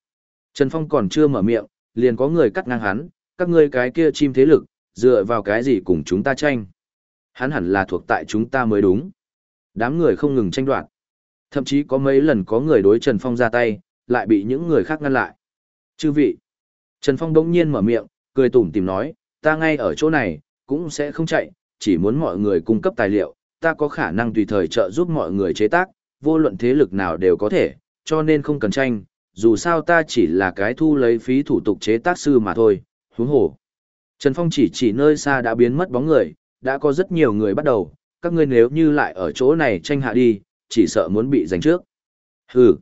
Trần Phong còn chưa mở miệng, liền có người cắt ngang hắn, các ngươi cái kia chim thế lực, dựa vào cái gì cùng chúng ta tranh. Hắn hẳn là thuộc tại chúng ta mới đúng. Đám người không ngừng tranh đoạt. Thậm chí có mấy lần có người đối Trần Phong ra tay, lại bị những người khác ngăn lại. Chư vị. Trần Phong đống nhiên mở miệng, cười tủm tìm nói, ta ngay ở chỗ này, cũng sẽ không chạy, chỉ muốn mọi người cung cấp tài liệu, ta có khả năng tùy thời trợ giúp mọi người chế tác, vô luận thế lực nào đều có thể, cho nên không cần tranh, dù sao ta chỉ là cái thu lấy phí thủ tục chế tác sư mà thôi, huống hồ. Trần Phong chỉ chỉ nơi xa đã biến mất bóng người, đã có rất nhiều người bắt đầu, các ngươi nếu như lại ở chỗ này tranh hạ đi, chỉ sợ muốn bị giành trước. Hừ.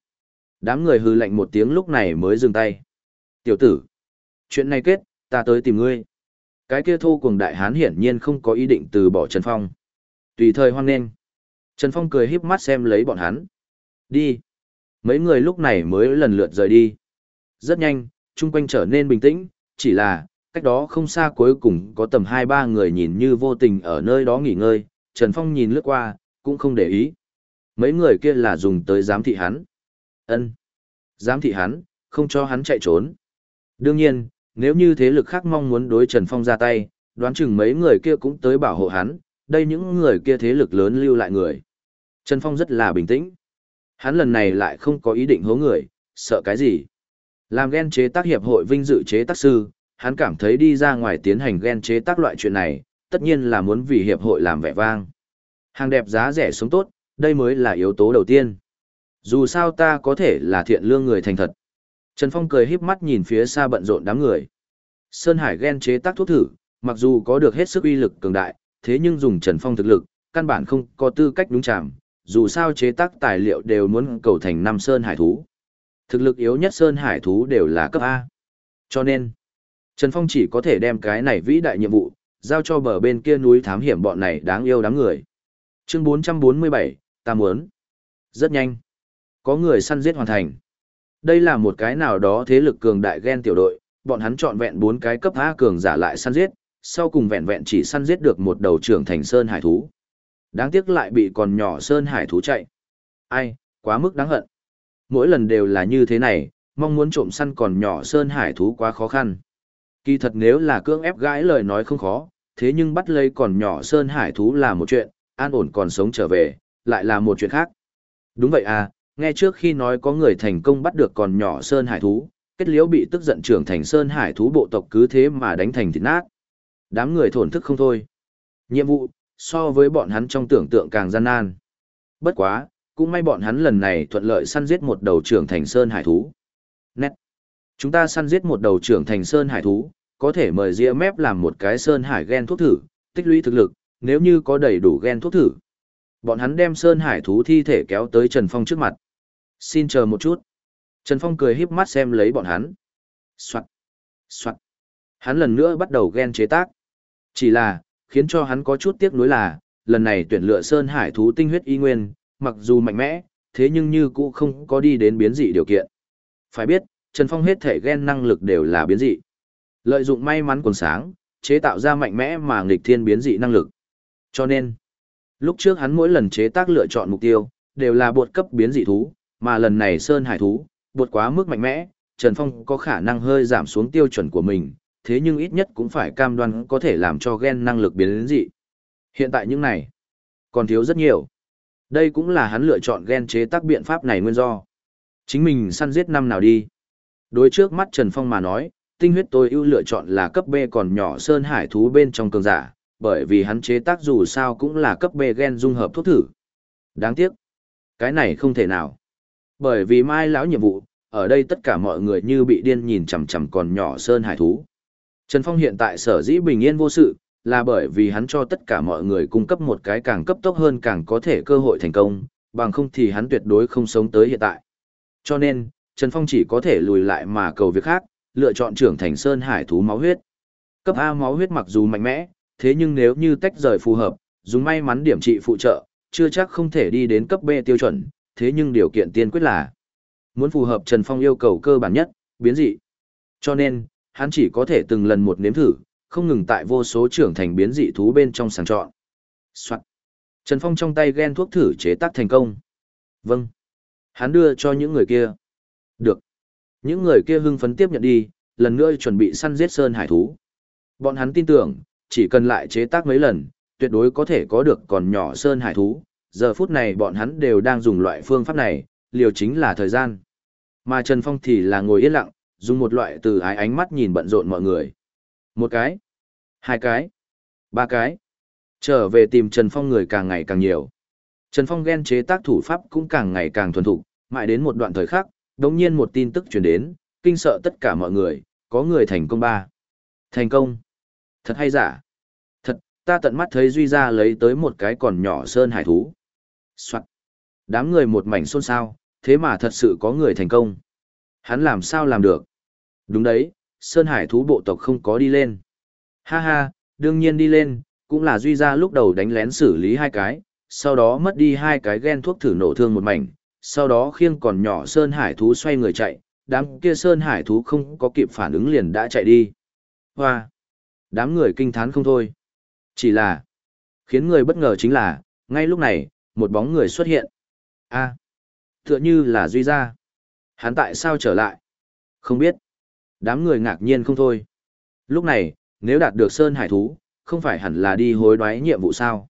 Đám người hừ lạnh một tiếng lúc này mới dừng tay. Tiểu tử. Chuyện này kết, ta tới tìm ngươi. Cái kia thô cùng đại hán hiển nhiên không có ý định từ bỏ Trần Phong. Tùy thời hoan nghênh. Trần Phong cười híp mắt xem lấy bọn hắn. Đi. Mấy người lúc này mới lần lượt rời đi. Rất nhanh, chung quanh trở nên bình tĩnh, chỉ là, cách đó không xa cuối cùng có tầm hai ba người nhìn như vô tình ở nơi đó nghỉ ngơi, Trần Phong nhìn lướt qua, cũng không để ý. Mấy người kia là dùng tới giám thị hắn. ân Giám thị hắn, không cho hắn chạy trốn. Đương nhiên, nếu như thế lực khác mong muốn đối Trần Phong ra tay, đoán chừng mấy người kia cũng tới bảo hộ hắn, đây những người kia thế lực lớn lưu lại người. Trần Phong rất là bình tĩnh. Hắn lần này lại không có ý định hố người, sợ cái gì. Làm ghen chế tác hiệp hội vinh dự chế tác sư, hắn cảm thấy đi ra ngoài tiến hành ghen chế tác loại chuyện này, tất nhiên là muốn vì hiệp hội làm vẻ vang. Hàng đẹp giá rẻ sống tốt, đây mới là yếu tố đầu tiên. Dù sao ta có thể là thiện lương người thành thật. Trần Phong cười híp mắt nhìn phía xa bận rộn đám người. Sơn Hải ghen chế tác thuốc thử, mặc dù có được hết sức uy lực cường đại, thế nhưng dùng Trần Phong thực lực, căn bản không có tư cách đúng chạm, dù sao chế tác tài liệu đều muốn cầu thành năm Sơn Hải thú. Thực lực yếu nhất Sơn Hải thú đều là cấp A. Cho nên, Trần Phong chỉ có thể đem cái này vĩ đại nhiệm vụ, giao cho bờ bên kia núi thám hiểm bọn này đáng yêu đáng người. Chương 447, ta muốn. Rất nhanh. Có người săn giết hoàn thành. Đây là một cái nào đó thế lực cường đại ghen tiểu đội, bọn hắn chọn vẹn bốn cái cấp A cường giả lại săn giết, sau cùng vẹn vẹn chỉ săn giết được một đầu trưởng thành sơn hải thú. Đáng tiếc lại bị còn nhỏ sơn hải thú chạy. Ai, quá mức đáng hận. Mỗi lần đều là như thế này, mong muốn trộm săn còn nhỏ sơn hải thú quá khó khăn. Kỳ thật nếu là cưỡng ép gãi lời nói không khó, thế nhưng bắt lấy còn nhỏ sơn hải thú là một chuyện, an ổn còn sống trở về, lại là một chuyện khác. Đúng vậy à, nghe trước khi nói có người thành công bắt được còn nhỏ sơn hải thú, kết liễu bị tức giận trưởng thành sơn hải thú bộ tộc cứ thế mà đánh thành thịt nát. Đám người thổn thức không thôi. Nhiệm vụ, so với bọn hắn trong tưởng tượng càng gian nan. Bất quá, cũng may bọn hắn lần này thuận lợi săn giết một đầu trưởng thành sơn hải thú. Nét. Chúng ta săn giết một đầu trưởng thành sơn hải thú, có thể mời ria mép làm một cái sơn hải gen thuốc thử, tích lũy thực lực, nếu như có đầy đủ gen thuốc thử. Bọn hắn đem sơn hải thú thi thể kéo tới Trần Phong trước mặt. Xin chờ một chút. Trần Phong cười híp mắt xem lấy bọn hắn. Soạn. Soạn. Hắn lần nữa bắt đầu gen chế tác. Chỉ là, khiến cho hắn có chút tiếc nuối là, lần này tuyển lựa sơn hải thú tinh huyết y nguyên, mặc dù mạnh mẽ, thế nhưng như cũ không có đi đến biến dị điều kiện. Phải biết, Trần Phong hết thể gen năng lực đều là biến dị. Lợi dụng may mắn quần sáng, chế tạo ra mạnh mẽ mà nghịch thiên biến dị năng lực. Cho nên, lúc trước hắn mỗi lần chế tác lựa chọn mục tiêu, đều là bột cấp biến dị thú, mà lần này Sơn Hải thú, bột quá mức mạnh mẽ, Trần Phong có khả năng hơi giảm xuống tiêu chuẩn của mình, thế nhưng ít nhất cũng phải cam đoan có thể làm cho gen năng lực biến dị. Hiện tại những này, còn thiếu rất nhiều. Đây cũng là hắn lựa chọn gen chế tác biện pháp này nguyên do. Chính mình săn giết năm nào đi. Đối trước mắt Trần Phong mà nói, tinh huyết tôi ưu lựa chọn là cấp B còn nhỏ sơn hải thú bên trong cường giả, bởi vì hắn chế tác dù sao cũng là cấp B gen dung hợp thuốc thử. Đáng tiếc, cái này không thể nào. Bởi vì mai lão nhiệm vụ, ở đây tất cả mọi người như bị điên nhìn chằm chằm còn nhỏ sơn hải thú. Trần Phong hiện tại sở dĩ bình yên vô sự, là bởi vì hắn cho tất cả mọi người cung cấp một cái càng cấp tốc hơn càng có thể cơ hội thành công, bằng không thì hắn tuyệt đối không sống tới hiện tại. Cho nên, Trần Phong chỉ có thể lùi lại mà cầu việc khác, lựa chọn trưởng thành sơn hải thú máu huyết. Cấp A máu huyết mặc dù mạnh mẽ, thế nhưng nếu như tách rời phù hợp, dùng may mắn điểm trị phụ trợ, chưa chắc không thể đi đến cấp B tiêu chuẩn, thế nhưng điều kiện tiên quyết là muốn phù hợp Trần Phong yêu cầu cơ bản nhất, biến dị. Cho nên, hắn chỉ có thể từng lần một nếm thử, không ngừng tại vô số trưởng thành biến dị thú bên trong sàng chọn. Soạn. Trần Phong trong tay ghen thuốc thử chế tác thành công. Vâng. Hắn đưa cho những người kia. Được. Những người kia hưng phấn tiếp nhận đi, lần nữa chuẩn bị săn giết sơn hải thú. Bọn hắn tin tưởng, chỉ cần lại chế tác mấy lần, tuyệt đối có thể có được còn nhỏ sơn hải thú. Giờ phút này bọn hắn đều đang dùng loại phương pháp này, liều chính là thời gian. Mà Trần Phong thì là ngồi yên lặng, dùng một loại từ ái ánh mắt nhìn bận rộn mọi người. Một cái, hai cái, ba cái. Trở về tìm Trần Phong người càng ngày càng nhiều. Trần Phong ghen chế tác thủ pháp cũng càng ngày càng thuần thục, mãi đến một đoạn thời khắc, đống nhiên một tin tức truyền đến, kinh sợ tất cả mọi người, có người thành công ba. Thành công. Thật hay giả? Thật, ta tận mắt thấy Duy ra lấy tới một cái còn nhỏ sơn hải thú. Soạn. Đám người một mảnh xôn xao, thế mà thật sự có người thành công. Hắn làm sao làm được? Đúng đấy, Sơn Hải thú bộ tộc không có đi lên. Ha ha, đương nhiên đi lên, cũng là Duy ra lúc đầu đánh lén xử lý hai cái, sau đó mất đi hai cái gen thuốc thử nổ thương một mảnh, sau đó khiêng còn nhỏ Sơn Hải thú xoay người chạy, đám kia Sơn Hải thú không có kịp phản ứng liền đã chạy đi. Hoa! Đám người kinh thán không thôi. Chỉ là, khiến người bất ngờ chính là, ngay lúc này, một bóng người xuất hiện. a tựa như là Duy gia, Hắn tại sao trở lại? Không biết. Đám người ngạc nhiên không thôi. Lúc này, nếu đạt được Sơn Hải Thú, không phải hẳn là đi hối đoái nhiệm vụ sao?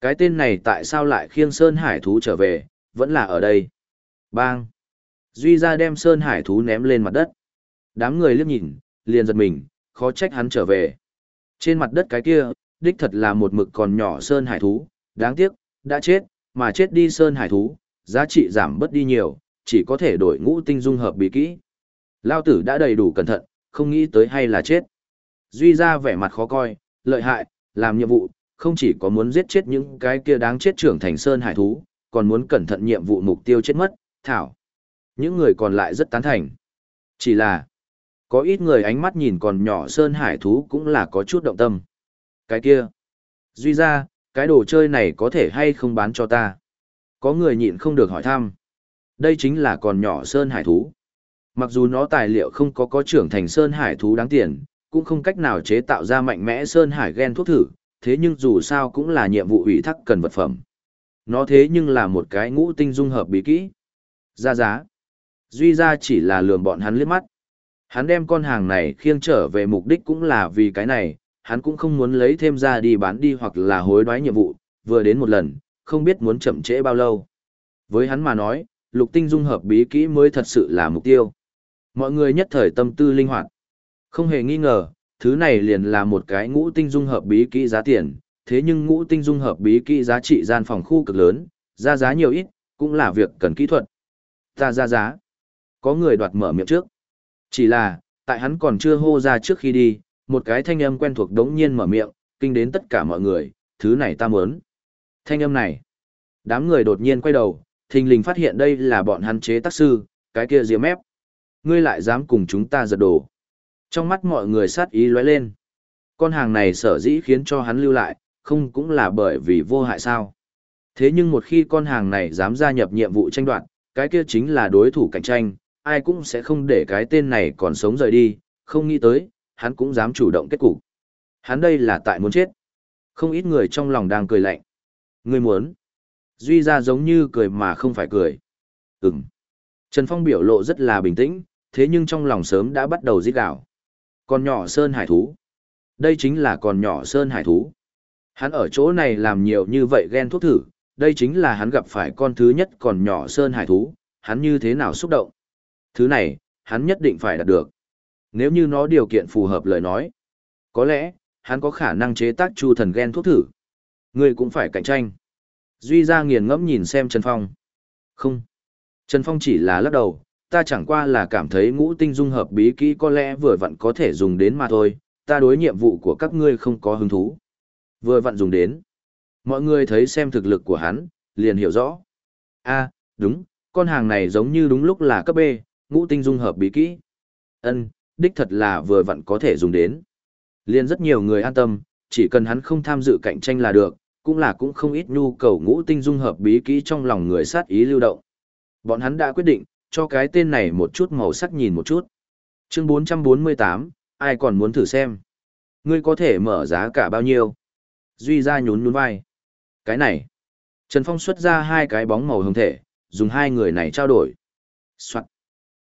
Cái tên này tại sao lại khiêng Sơn Hải Thú trở về, vẫn là ở đây. Bang! Duy ra đem Sơn Hải Thú ném lên mặt đất. Đám người liếc nhìn, liền giật mình, khó trách hắn trở về. Trên mặt đất cái kia, đích thật là một mực còn nhỏ Sơn Hải Thú, đáng tiếc, đã chết, mà chết đi Sơn Hải Thú, giá trị giảm bớt đi nhiều, chỉ có thể đổi ngũ tinh dung hợp bí kỹ. Lao tử đã đầy đủ cẩn thận, không nghĩ tới hay là chết. Duy ra vẻ mặt khó coi, lợi hại, làm nhiệm vụ, không chỉ có muốn giết chết những cái kia đáng chết trưởng thành sơn hải thú, còn muốn cẩn thận nhiệm vụ mục tiêu chết mất, thảo. Những người còn lại rất tán thành. Chỉ là, có ít người ánh mắt nhìn còn nhỏ sơn hải thú cũng là có chút động tâm. Cái kia, duy ra, cái đồ chơi này có thể hay không bán cho ta. Có người nhịn không được hỏi thăm. Đây chính là còn nhỏ sơn hải thú. Mặc dù nó tài liệu không có có trưởng thành sơn hải thú đáng tiền, cũng không cách nào chế tạo ra mạnh mẽ sơn hải gen thuốc thử, thế nhưng dù sao cũng là nhiệm vụ ủy thác cần vật phẩm. Nó thế nhưng là một cái ngũ tinh dung hợp bí kỹ. Ra giá. Duy ra chỉ là lường bọn hắn liếc mắt. Hắn đem con hàng này khiêng trở về mục đích cũng là vì cái này, hắn cũng không muốn lấy thêm ra đi bán đi hoặc là hối đoái nhiệm vụ, vừa đến một lần, không biết muốn chậm trễ bao lâu. Với hắn mà nói, lục tinh dung hợp bí kỹ mới thật sự là mục tiêu. Mọi người nhất thời tâm tư linh hoạt. Không hề nghi ngờ, thứ này liền là một cái ngũ tinh dung hợp bí kỹ giá tiền, thế nhưng ngũ tinh dung hợp bí kỹ giá trị gian phòng khu cực lớn, ra giá nhiều ít, cũng là việc cần kỹ thuật. Ta ra giá. Có người đoạt mở miệng trước. Chỉ là, tại hắn còn chưa hô ra trước khi đi, một cái thanh âm quen thuộc đống nhiên mở miệng, kinh đến tất cả mọi người, thứ này ta muốn. Thanh âm này. Đám người đột nhiên quay đầu, thình lình phát hiện đây là bọn hắn chế tác sư, cái kia diếm ép. Ngươi lại dám cùng chúng ta giật đồ. Trong mắt mọi người sát ý lóe lên. Con hàng này sở dĩ khiến cho hắn lưu lại, không cũng là bởi vì vô hại sao. Thế nhưng một khi con hàng này dám gia nhập nhiệm vụ tranh đoạt, cái kia chính là đối thủ cạnh tranh, ai cũng sẽ không để cái tên này còn sống rời đi, không nghĩ tới, hắn cũng dám chủ động kết cục. Hắn đây là tại muốn chết. Không ít người trong lòng đang cười lạnh. Người muốn. Duy ra giống như cười mà không phải cười. Ừm. Trần Phong biểu lộ rất là bình tĩnh, thế nhưng trong lòng sớm đã bắt đầu giết gạo. Con nhỏ sơn hải thú. Đây chính là con nhỏ sơn hải thú. Hắn ở chỗ này làm nhiều như vậy ghen thuốc thử, đây chính là hắn gặp phải con thứ nhất còn nhỏ sơn hải thú, hắn như thế nào xúc động. Thứ này, hắn nhất định phải đạt được. Nếu như nó điều kiện phù hợp lời nói, có lẽ, hắn có khả năng chế tác chu thần ghen thuốc thử. Người cũng phải cạnh tranh. Duy ra nghiền ngẫm nhìn xem Trần Phong. Không. Trần Phong chỉ là lắc đầu, ta chẳng qua là cảm thấy ngũ tinh dung hợp bí kỹ có lẽ vừa vặn có thể dùng đến mà thôi, ta đối nhiệm vụ của các ngươi không có hứng thú. Vừa vặn dùng đến. Mọi người thấy xem thực lực của hắn, liền hiểu rõ. a đúng, con hàng này giống như đúng lúc là cấp B, ngũ tinh dung hợp bí kỹ. Ân, đích thật là vừa vặn có thể dùng đến. liên rất nhiều người an tâm, chỉ cần hắn không tham dự cạnh tranh là được, cũng là cũng không ít nhu cầu ngũ tinh dung hợp bí kỹ trong lòng người sát ý lưu động. Bọn hắn đã quyết định, cho cái tên này một chút màu sắc nhìn một chút. Chương 448, ai còn muốn thử xem? Ngươi có thể mở giá cả bao nhiêu? Duy ra nhún nhún vai. Cái này. Trần Phong xuất ra hai cái bóng màu hồng thể, dùng hai người này trao đổi. Soạn.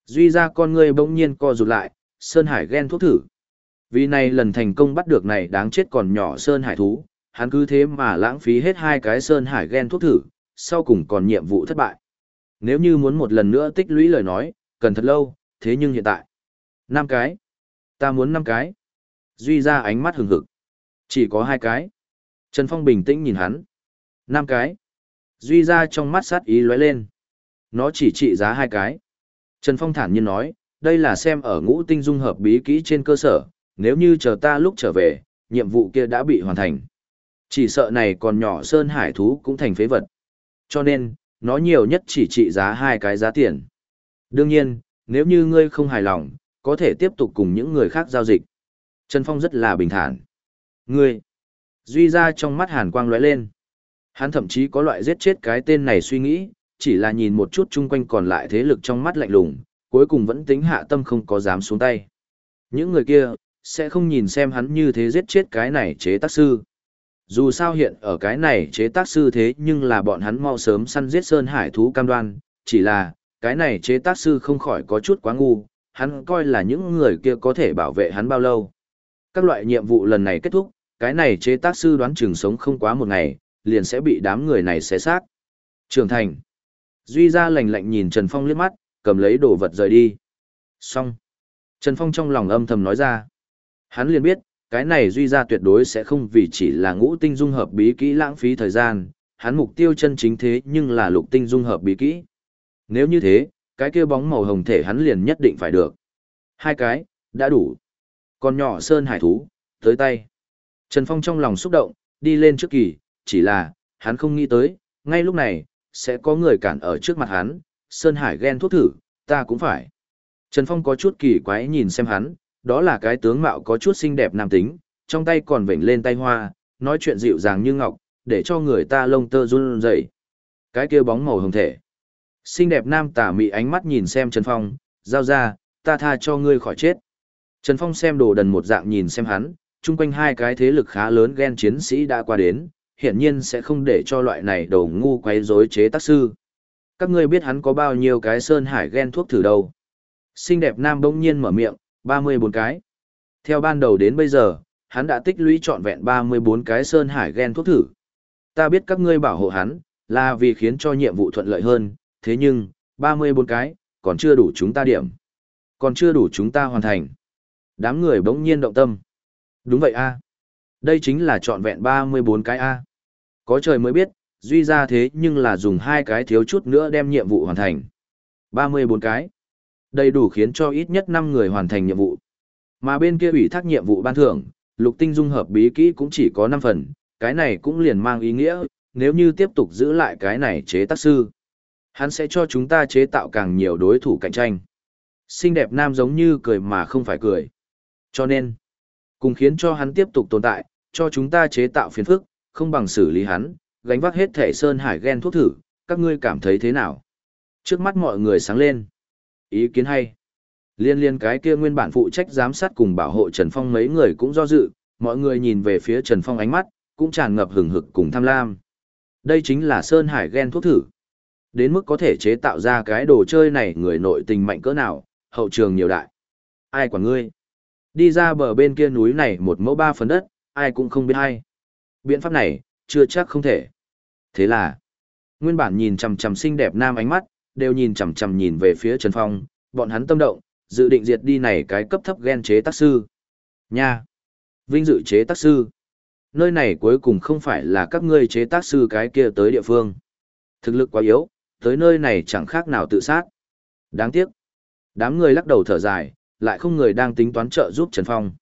Duy ra con ngươi bỗng nhiên co rụt lại, Sơn Hải ghen thuốc thử. Vì này lần thành công bắt được này đáng chết còn nhỏ Sơn Hải thú, hắn cứ thế mà lãng phí hết hai cái Sơn Hải ghen thuốc thử, sau cùng còn nhiệm vụ thất bại. Nếu như muốn một lần nữa tích lũy lời nói, cần thật lâu, thế nhưng hiện tại. năm cái. Ta muốn năm cái. Duy ra ánh mắt hừng hực. Chỉ có hai cái. Trần Phong bình tĩnh nhìn hắn. năm cái. Duy ra trong mắt sát ý lóe lên. Nó chỉ trị giá hai cái. Trần Phong thản nhiên nói, đây là xem ở ngũ tinh dung hợp bí kỹ trên cơ sở, nếu như chờ ta lúc trở về, nhiệm vụ kia đã bị hoàn thành. Chỉ sợ này còn nhỏ sơn hải thú cũng thành phế vật. Cho nên, nó nhiều nhất chỉ trị giá hai cái giá tiền. Đương nhiên, nếu như ngươi không hài lòng, có thể tiếp tục cùng những người khác giao dịch. Trần Phong rất là bình thản. Ngươi, duy ra trong mắt hàn quang lóe lên. Hắn thậm chí có loại giết chết cái tên này suy nghĩ, chỉ là nhìn một chút chung quanh còn lại thế lực trong mắt lạnh lùng, cuối cùng vẫn tính hạ tâm không có dám xuống tay. Những người kia, sẽ không nhìn xem hắn như thế giết chết cái này chế tác sư. Dù sao hiện ở cái này chế tác sư thế nhưng là bọn hắn mau sớm săn giết sơn hải thú cam đoan, chỉ là, cái này chế tác sư không khỏi có chút quá ngu, hắn coi là những người kia có thể bảo vệ hắn bao lâu. Các loại nhiệm vụ lần này kết thúc, cái này chế tác sư đoán chừng sống không quá một ngày, liền sẽ bị đám người này xé xác. Trưởng thành. Duy ra lạnh lạnh nhìn Trần Phong liếc mắt, cầm lấy đồ vật rời đi. Xong. Trần Phong trong lòng âm thầm nói ra. Hắn liền biết, cái này Duy ra tuyệt đối sẽ không vì chỉ là ngũ tinh dung hợp bí kỹ lãng phí thời gian, hắn mục tiêu chân chính thế nhưng là lục tinh dung hợp bí kỹ. Nếu như thế, cái kia bóng màu hồng thể hắn liền nhất định phải được. Hai cái, đã đủ. Còn nhỏ sơn hải thú, tới tay. Trần Phong trong lòng xúc động, đi lên trước kỳ, chỉ là, hắn không nghĩ tới, ngay lúc này, sẽ có người cản ở trước mặt hắn, sơn hải ghen thuốc thử, ta cũng phải. Trần Phong có chút kỳ quái nhìn xem hắn, đó là cái tướng mạo có chút xinh đẹp nam tính, trong tay còn vểnh lên tay hoa, nói chuyện dịu dàng như ngọc, để cho người ta lông tơ run rẩy. Cái kia bóng màu hồng thể. Xinh đẹp nam tả mị ánh mắt nhìn xem Trần Phong, giao ra, ta tha cho ngươi khỏi chết. Trần Phong xem đồ đần một dạng nhìn xem hắn, chung quanh hai cái thế lực khá lớn ghen chiến sĩ đã qua đến, hiển nhiên sẽ không để cho loại này đầu ngu quấy rối chế tác sư. Các ngươi biết hắn có bao nhiêu cái sơn hải ghen thuốc thử đâu. Xinh đẹp nam bỗng nhiên mở miệng, 34 cái. Theo ban đầu đến bây giờ, hắn đã tích lũy trọn vẹn 34 cái sơn hải ghen thuốc thử. Ta biết các ngươi bảo hộ hắn, là vì khiến cho nhiệm vụ thuận lợi hơn, thế nhưng, 34 cái, còn chưa đủ chúng ta điểm. Còn chưa đủ chúng ta hoàn thành. Đám người bỗng nhiên động tâm. Đúng vậy a Đây chính là trọn vẹn 34 cái a Có trời mới biết, duy ra thế nhưng là dùng hai cái thiếu chút nữa đem nhiệm vụ hoàn thành. 34 cái. Đầy đủ khiến cho ít nhất 5 người hoàn thành nhiệm vụ. Mà bên kia ủy thác nhiệm vụ ban thưởng, lục tinh dung hợp bí kỹ cũng chỉ có 5 phần, cái này cũng liền mang ý nghĩa, nếu như tiếp tục giữ lại cái này chế tác sư, hắn sẽ cho chúng ta chế tạo càng nhiều đối thủ cạnh tranh. Xinh đẹp nam giống như cười mà không phải cười. Cho nên, cùng khiến cho hắn tiếp tục tồn tại, cho chúng ta chế tạo phiền phức, không bằng xử lý hắn, gánh vác hết thể sơn hải ghen thuốc thử, các ngươi cảm thấy thế nào? Trước mắt mọi người sáng lên. Ý kiến hay. Liên liên cái kia nguyên bản phụ trách giám sát cùng bảo hộ Trần Phong mấy người cũng do dự, mọi người nhìn về phía Trần Phong ánh mắt, cũng tràn ngập hừng hực cùng tham lam. Đây chính là Sơn Hải ghen thuốc thử. Đến mức có thể chế tạo ra cái đồ chơi này người nội tình mạnh cỡ nào, hậu trường nhiều đại. Ai quản ngươi? Đi ra bờ bên kia núi này một mẫu ba phần đất, ai cũng không biết hay. Biện pháp này, chưa chắc không thể. Thế là, nguyên bản nhìn chằm chằm xinh đẹp nam ánh mắt, đều nhìn chằm chằm nhìn về phía Trần Phong, bọn hắn tâm động, dự định diệt đi này cái cấp thấp ghen chế tác sư. Nha! Vinh dự chế tác sư. Nơi này cuối cùng không phải là các ngươi chế tác sư cái kia tới địa phương. Thực lực quá yếu, tới nơi này chẳng khác nào tự sát. Đáng tiếc. Đám người lắc đầu thở dài, lại không người đang tính toán trợ giúp Trần Phong.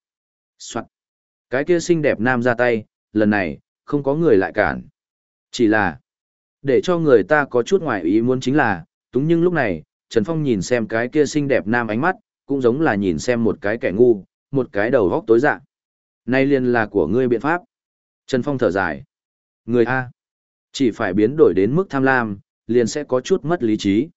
Soạn. Cái kia xinh đẹp nam ra tay, lần này, không có người lại cản. Chỉ là, để cho người ta có chút ngoài ý muốn chính là, túng nhưng lúc này, Trần Phong nhìn xem cái kia xinh đẹp nam ánh mắt, cũng giống là nhìn xem một cái kẻ ngu, một cái đầu góc tối dạng. Nay liền là của ngươi biện pháp. Trần Phong thở dài. Người A. Chỉ phải biến đổi đến mức tham lam, liền sẽ có chút mất lý trí.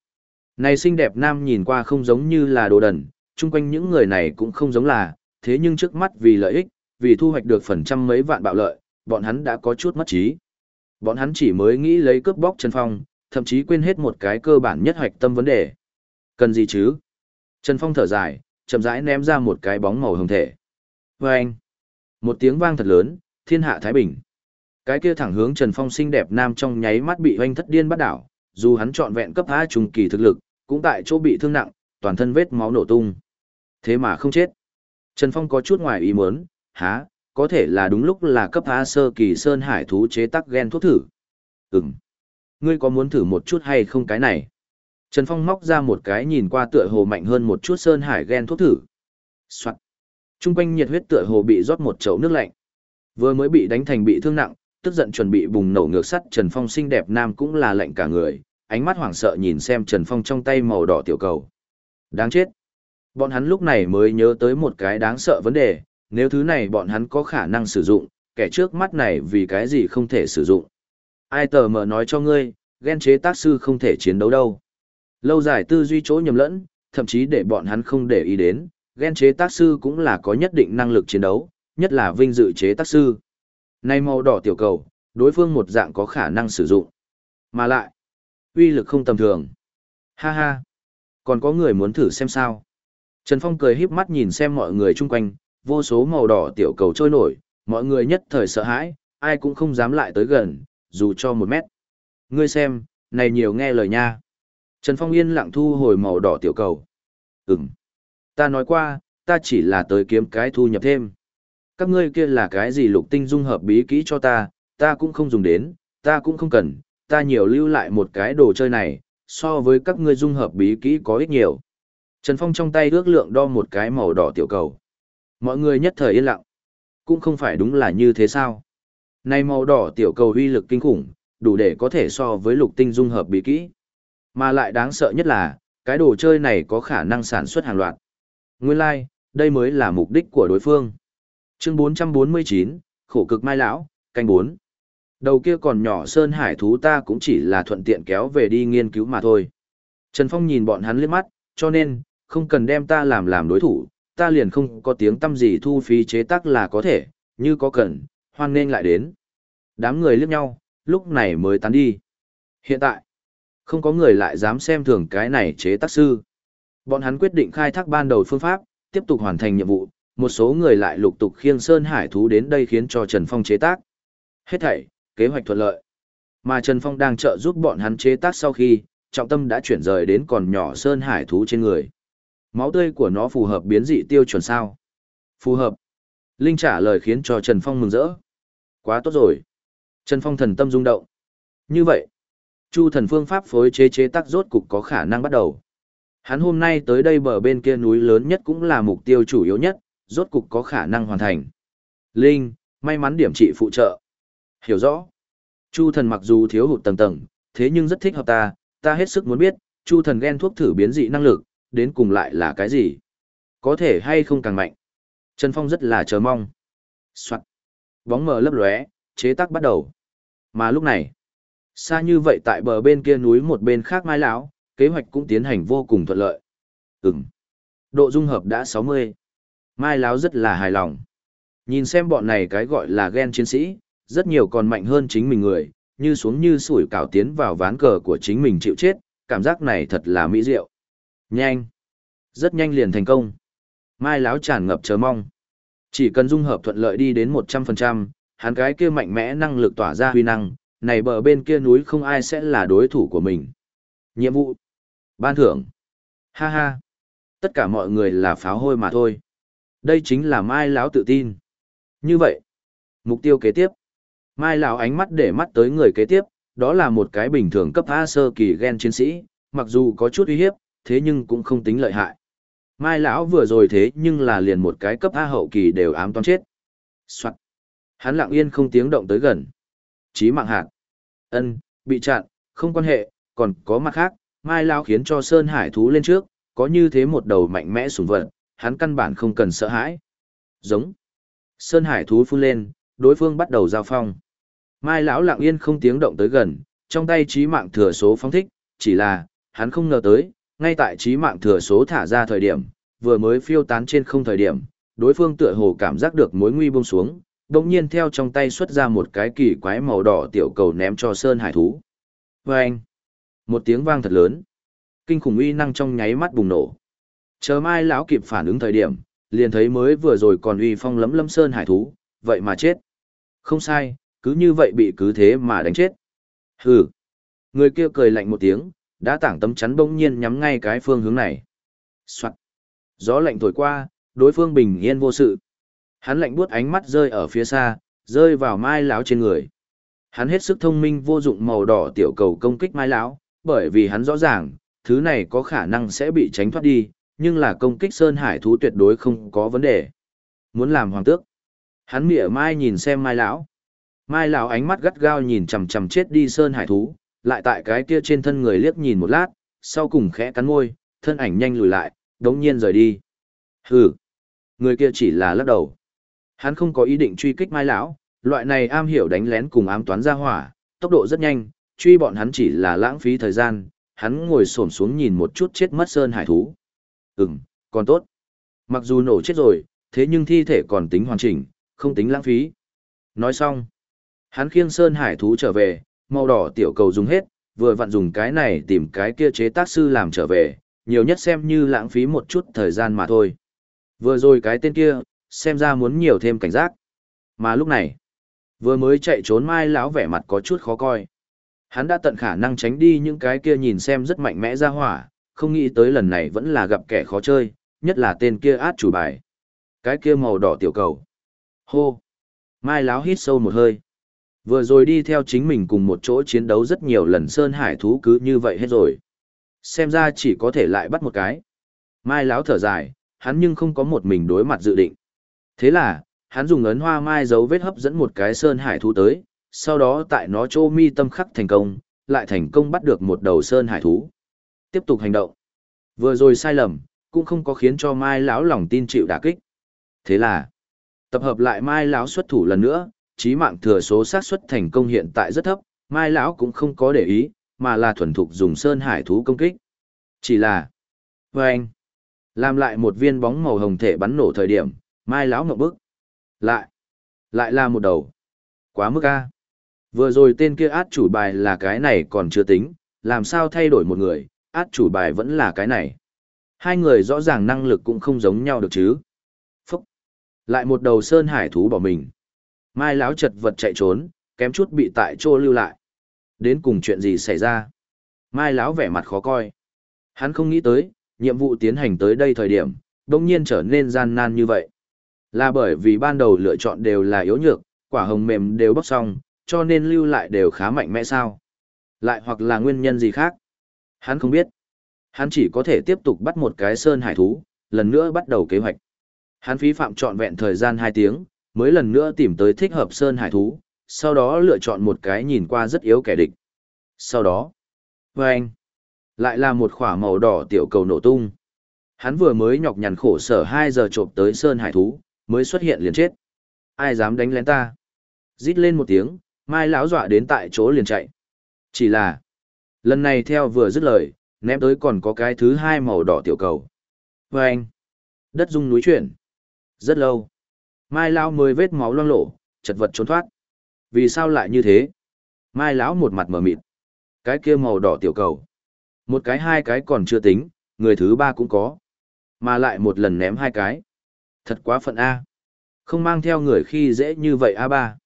Này xinh đẹp nam nhìn qua không giống như là đồ đần, chung quanh những người này cũng không giống là, thế nhưng trước mắt vì lợi ích, vì thu hoạch được phần trăm mấy vạn bạo lợi, bọn hắn đã có chút mất trí. Bọn hắn chỉ mới nghĩ lấy cướp bóc Trần Phong, thậm chí quên hết một cái cơ bản nhất hoạch tâm vấn đề. Cần gì chứ? Trần Phong thở dài, chậm rãi ném ra một cái bóng màu hồng thể. Vâng! anh, một tiếng vang thật lớn, thiên hạ Thái Bình. Cái kia thẳng hướng Trần Phong xinh đẹp nam trong nháy mắt bị hoanh thất điên bắt đảo, dù hắn trọn vẹn cấp A trùng kỳ thực lực, cũng tại chỗ bị thương nặng, toàn thân vết máu nổ tung. Thế mà không chết. Trần Phong có chút ngoài ý muốn, há, có thể là đúng lúc là cấp A sơ kỳ sơn hải thú chế tác gen thuốc thử. Ừm. Ngươi có muốn thử một chút hay không cái này? Trần Phong móc ra một cái nhìn qua tựa hồ mạnh hơn một chút sơn hải gen thuốc thử. Soạn. Trung quanh nhiệt huyết tựa hồ bị rót một chậu nước lạnh. Vừa mới bị đánh thành bị thương nặng, tức giận chuẩn bị bùng nổ ngược sắt Trần Phong xinh đẹp nam cũng là lạnh cả người, ánh mắt hoảng sợ nhìn xem Trần Phong trong tay màu đỏ tiểu cầu. Đáng chết. Bọn hắn lúc này mới nhớ tới một cái đáng sợ vấn đề, nếu thứ này bọn hắn có khả năng sử dụng, kẻ trước mắt này vì cái gì không thể sử dụng. Ai tờ mở nói cho ngươi, ghen chế tác sư không thể chiến đấu đâu. Lâu dài tư duy chỗ nhầm lẫn, thậm chí để bọn hắn không để ý đến, ghen chế tác sư cũng là có nhất định năng lực chiến đấu, nhất là vinh dự chế tác sư. Nay màu đỏ tiểu cầu, đối phương một dạng có khả năng sử dụng. Mà lại, uy lực không tầm thường. Ha ha, còn có người muốn thử xem sao. Trần Phong cười híp mắt nhìn xem mọi người chung quanh, vô số màu đỏ tiểu cầu trôi nổi, mọi người nhất thời sợ hãi, ai cũng không dám lại tới gần, dù cho một mét. Ngươi xem, này nhiều nghe lời nha. Trần Phong yên lặng thu hồi màu đỏ tiểu cầu. Ừm. Ta nói qua, ta chỉ là tới kiếm cái thu nhập thêm. Các ngươi kia là cái gì lục tinh dung hợp bí kỹ cho ta, ta cũng không dùng đến, ta cũng không cần, ta nhiều lưu lại một cái đồ chơi này, so với các ngươi dung hợp bí kỹ có ích nhiều. Trần Phong trong tay ước lượng đo một cái màu đỏ tiểu cầu. Mọi người nhất thời yên lặng. Cũng không phải đúng là như thế sao. Nay màu đỏ tiểu cầu uy lực kinh khủng, đủ để có thể so với lục tinh dung hợp bí kỹ. Mà lại đáng sợ nhất là, cái đồ chơi này có khả năng sản xuất hàng loạt. Nguyên lai, like, đây mới là mục đích của đối phương. Chương 449, khổ cực mai lão, canh 4. Đầu kia còn nhỏ sơn hải thú ta cũng chỉ là thuận tiện kéo về đi nghiên cứu mà thôi. Trần Phong nhìn bọn hắn liếc mắt, cho nên, không cần đem ta làm làm đối thủ, ta liền không có tiếng tâm gì thu phí chế tác là có thể, như có cần, hoan nên lại đến. Đám người liếc nhau, lúc này mới tán đi. Hiện tại, không có người lại dám xem thường cái này chế tác sư. Bọn hắn quyết định khai thác ban đầu phương pháp, tiếp tục hoàn thành nhiệm vụ, một số người lại lục tục khiêng sơn hải thú đến đây khiến cho Trần Phong chế tác. Hết thảy, kế hoạch thuận lợi. Mà Trần Phong đang trợ giúp bọn hắn chế tác sau khi, trọng tâm đã chuyển rời đến còn nhỏ sơn hải thú trên người. Máu tươi của nó phù hợp biến dị tiêu chuẩn sao? Phù hợp. Linh trả lời khiến cho Trần Phong mừng rỡ. Quá tốt rồi. Trần Phong thần tâm rung động. Như vậy, Chu thần phương pháp phối chế chế tác rốt cục có khả năng bắt đầu. Hắn hôm nay tới đây bờ bên kia núi lớn nhất cũng là mục tiêu chủ yếu nhất, rốt cục có khả năng hoàn thành. Linh, may mắn điểm trị phụ trợ. Hiểu rõ. Chu thần mặc dù thiếu hụt tầng tầng, thế nhưng rất thích hợp ta, ta hết sức muốn biết, chu thần ghen thuốc thử biến dị năng lực, đến cùng lại là cái gì? Có thể hay không càng mạnh? Trần Phong rất là chờ mong. Soạn. Bóng mờ lấp lóe, chế tác bắt đầu. Mà lúc này, xa như vậy tại bờ bên kia núi một bên khác mai lão, kế hoạch cũng tiến hành vô cùng thuận lợi. Ừm. Độ dung hợp đã 60. Mai lão rất là hài lòng. Nhìn xem bọn này cái gọi là ghen chiến sĩ, rất nhiều còn mạnh hơn chính mình người, như xuống như sủi cảo tiến vào ván cờ của chính mình chịu chết, cảm giác này thật là mỹ diệu. Nhanh. Rất nhanh liền thành công. Mai láo tràn ngập chờ mong. Chỉ cần dung hợp thuận lợi đi đến 100%, hắn cái kia mạnh mẽ năng lực tỏa ra huy năng, này bờ bên kia núi không ai sẽ là đối thủ của mình. Nhiệm vụ. Ban thưởng. Ha ha. Tất cả mọi người là pháo hôi mà thôi. Đây chính là Mai lão tự tin. Như vậy, mục tiêu kế tiếp. Mai lão ánh mắt để mắt tới người kế tiếp, đó là một cái bình thường cấp A sơ kỳ gen chiến sĩ, mặc dù có chút uy hiếp, thế nhưng cũng không tính lợi hại. Mai lão vừa rồi thế nhưng là liền một cái cấp A hậu kỳ đều ám toán chết. Soạn. Hắn lặng yên không tiếng động tới gần. Chí mạng hạt. Ân, bị chặn, không quan hệ, còn có mặt khác, Mai lão khiến cho Sơn Hải thú lên trước, có như thế một đầu mạnh mẽ sủng vật, hắn căn bản không cần sợ hãi. Giống. Sơn Hải thú phun lên, đối phương bắt đầu giao phong. Mai lão lặng yên không tiếng động tới gần, trong tay chí mạng thừa số phóng thích, chỉ là, hắn không ngờ tới, ngay tại trí mạng thừa số thả ra thời điểm, vừa mới phiêu tán trên không thời điểm, đối phương tựa hồ cảm giác được mối nguy buông xuống, đồng nhiên theo trong tay xuất ra một cái kỳ quái màu đỏ tiểu cầu ném cho Sơn Hải thú. Vâng! anh, một tiếng vang thật lớn, kinh khủng uy năng trong nháy mắt bùng nổ. Chờ mai lão kịp phản ứng thời điểm, liền thấy mới vừa rồi còn uy phong lấm lâm Sơn Hải thú, vậy mà chết. Không sai, cứ như vậy bị cứ thế mà đánh chết. Hừ. Người kia cười lạnh một tiếng, đã tảng tấm chắn bỗng nhiên nhắm ngay cái phương hướng này. Soạn. Gió lạnh thổi qua, đối phương bình yên vô sự. Hắn lạnh buốt ánh mắt rơi ở phía xa, rơi vào mai lão trên người. Hắn hết sức thông minh vô dụng màu đỏ tiểu cầu công kích mai lão, bởi vì hắn rõ ràng, thứ này có khả năng sẽ bị tránh thoát đi, nhưng là công kích sơn hải thú tuyệt đối không có vấn đề. Muốn làm hoàng tước. Hắn mỉa mai nhìn xem mai lão. Mai lão ánh mắt gắt gao nhìn chằm chằm chết đi sơn hải thú, lại tại cái kia trên thân người liếc nhìn một lát, sau cùng khẽ cắn môi, thân ảnh nhanh lùi lại, đống nhiên rời đi. Hừ, người kia chỉ là lắc đầu. Hắn không có ý định truy kích Mai lão, loại này am hiểu đánh lén cùng ám toán ra hỏa, tốc độ rất nhanh, truy bọn hắn chỉ là lãng phí thời gian, hắn ngồi xổm xuống nhìn một chút chết mất sơn hải thú. Ừm, còn tốt. Mặc dù nổ chết rồi, thế nhưng thi thể còn tính hoàn chỉnh, không tính lãng phí. Nói xong, hắn khiêng sơn hải thú trở về, màu đỏ tiểu cầu dùng hết, vừa vặn dùng cái này tìm cái kia chế tác sư làm trở về, nhiều nhất xem như lãng phí một chút thời gian mà thôi. Vừa rồi cái tên kia, xem ra muốn nhiều thêm cảnh giác. Mà lúc này, vừa mới chạy trốn mai lão vẻ mặt có chút khó coi. Hắn đã tận khả năng tránh đi những cái kia nhìn xem rất mạnh mẽ ra hỏa, không nghĩ tới lần này vẫn là gặp kẻ khó chơi, nhất là tên kia át chủ bài. Cái kia màu đỏ tiểu cầu. Hô! Mai lão hít sâu một hơi. Vừa rồi đi theo chính mình cùng một chỗ chiến đấu rất nhiều lần Sơn Hải thú cứ như vậy hết rồi. Xem ra chỉ có thể lại bắt một cái. Mai láo thở dài, hắn nhưng không có một mình đối mặt dự định. Thế là, hắn dùng ấn hoa mai dấu vết hấp dẫn một cái Sơn Hải thú tới, sau đó tại nó chỗ mi tâm khắc thành công, lại thành công bắt được một đầu Sơn Hải thú. Tiếp tục hành động. Vừa rồi sai lầm, cũng không có khiến cho Mai lão lòng tin chịu đả kích. Thế là, tập hợp lại Mai lão xuất thủ lần nữa, chí mạng thừa số xác suất thành công hiện tại rất thấp, Mai lão cũng không có để ý, mà là thuần thục dùng sơn hải thú công kích. Chỉ là, với anh, làm lại một viên bóng màu hồng thể bắn nổ thời điểm, Mai lão ngộp bức. Lại, lại là một đầu. Quá mức a. Vừa rồi tên kia át chủ bài là cái này còn chưa tính, làm sao thay đổi một người, át chủ bài vẫn là cái này. Hai người rõ ràng năng lực cũng không giống nhau được chứ. Phúc. Lại một đầu sơn hải thú bỏ mình. Mai lão chật vật chạy trốn, kém chút bị tại chỗ lưu lại. Đến cùng chuyện gì xảy ra? Mai lão vẻ mặt khó coi. Hắn không nghĩ tới, nhiệm vụ tiến hành tới đây thời điểm, đông nhiên trở nên gian nan như vậy. Là bởi vì ban đầu lựa chọn đều là yếu nhược, quả hồng mềm đều bóc xong, cho nên lưu lại đều khá mạnh mẽ sao. Lại hoặc là nguyên nhân gì khác. Hắn không biết. Hắn chỉ có thể tiếp tục bắt một cái sơn hải thú, lần nữa bắt đầu kế hoạch. Hắn phí phạm trọn vẹn thời gian 2 tiếng, mới lần nữa tìm tới thích hợp sơn hải thú, sau đó lựa chọn một cái nhìn qua rất yếu kẻ địch. Sau đó, với anh, lại là một khỏa màu đỏ tiểu cầu nổ tung. Hắn vừa mới nhọc nhằn khổ sở 2 giờ trộm tới sơn hải thú, mới xuất hiện liền chết. Ai dám đánh lén ta? Rít lên một tiếng, mai lão dọa đến tại chỗ liền chạy. Chỉ là, lần này theo vừa dứt lời, ném tới còn có cái thứ hai màu đỏ tiểu cầu. Vâng, anh, đất rung núi chuyển. Rất lâu, mai lão mới vết máu loang lổ, chật vật trốn thoát. Vì sao lại như thế? Mai lão một mặt mở mịt. Cái kia màu đỏ tiểu cầu. Một cái hai cái còn chưa tính, người thứ ba cũng có. Mà lại một lần ném hai cái. Thật quá phận A. Không mang theo người khi dễ như vậy A ba.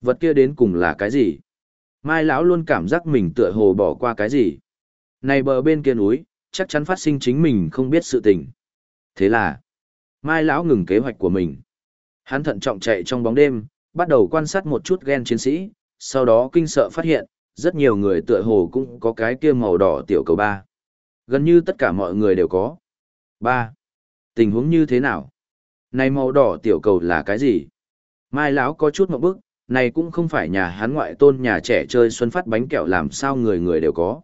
Vật kia đến cùng là cái gì? Mai lão luôn cảm giác mình tựa hồ bỏ qua cái gì. Này bờ bên kia núi, chắc chắn phát sinh chính mình không biết sự tình. Thế là, Mai lão ngừng kế hoạch của mình. Hắn thận trọng chạy trong bóng đêm, bắt đầu quan sát một chút ghen chiến sĩ, sau đó kinh sợ phát hiện, rất nhiều người tựa hồ cũng có cái kia màu đỏ tiểu cầu ba. Gần như tất cả mọi người đều có. ba Tình huống như thế nào? Này màu đỏ tiểu cầu là cái gì? Mai lão có chút một bức, này cũng không phải nhà hắn ngoại tôn nhà trẻ chơi xuân phát bánh kẹo làm sao người người đều có.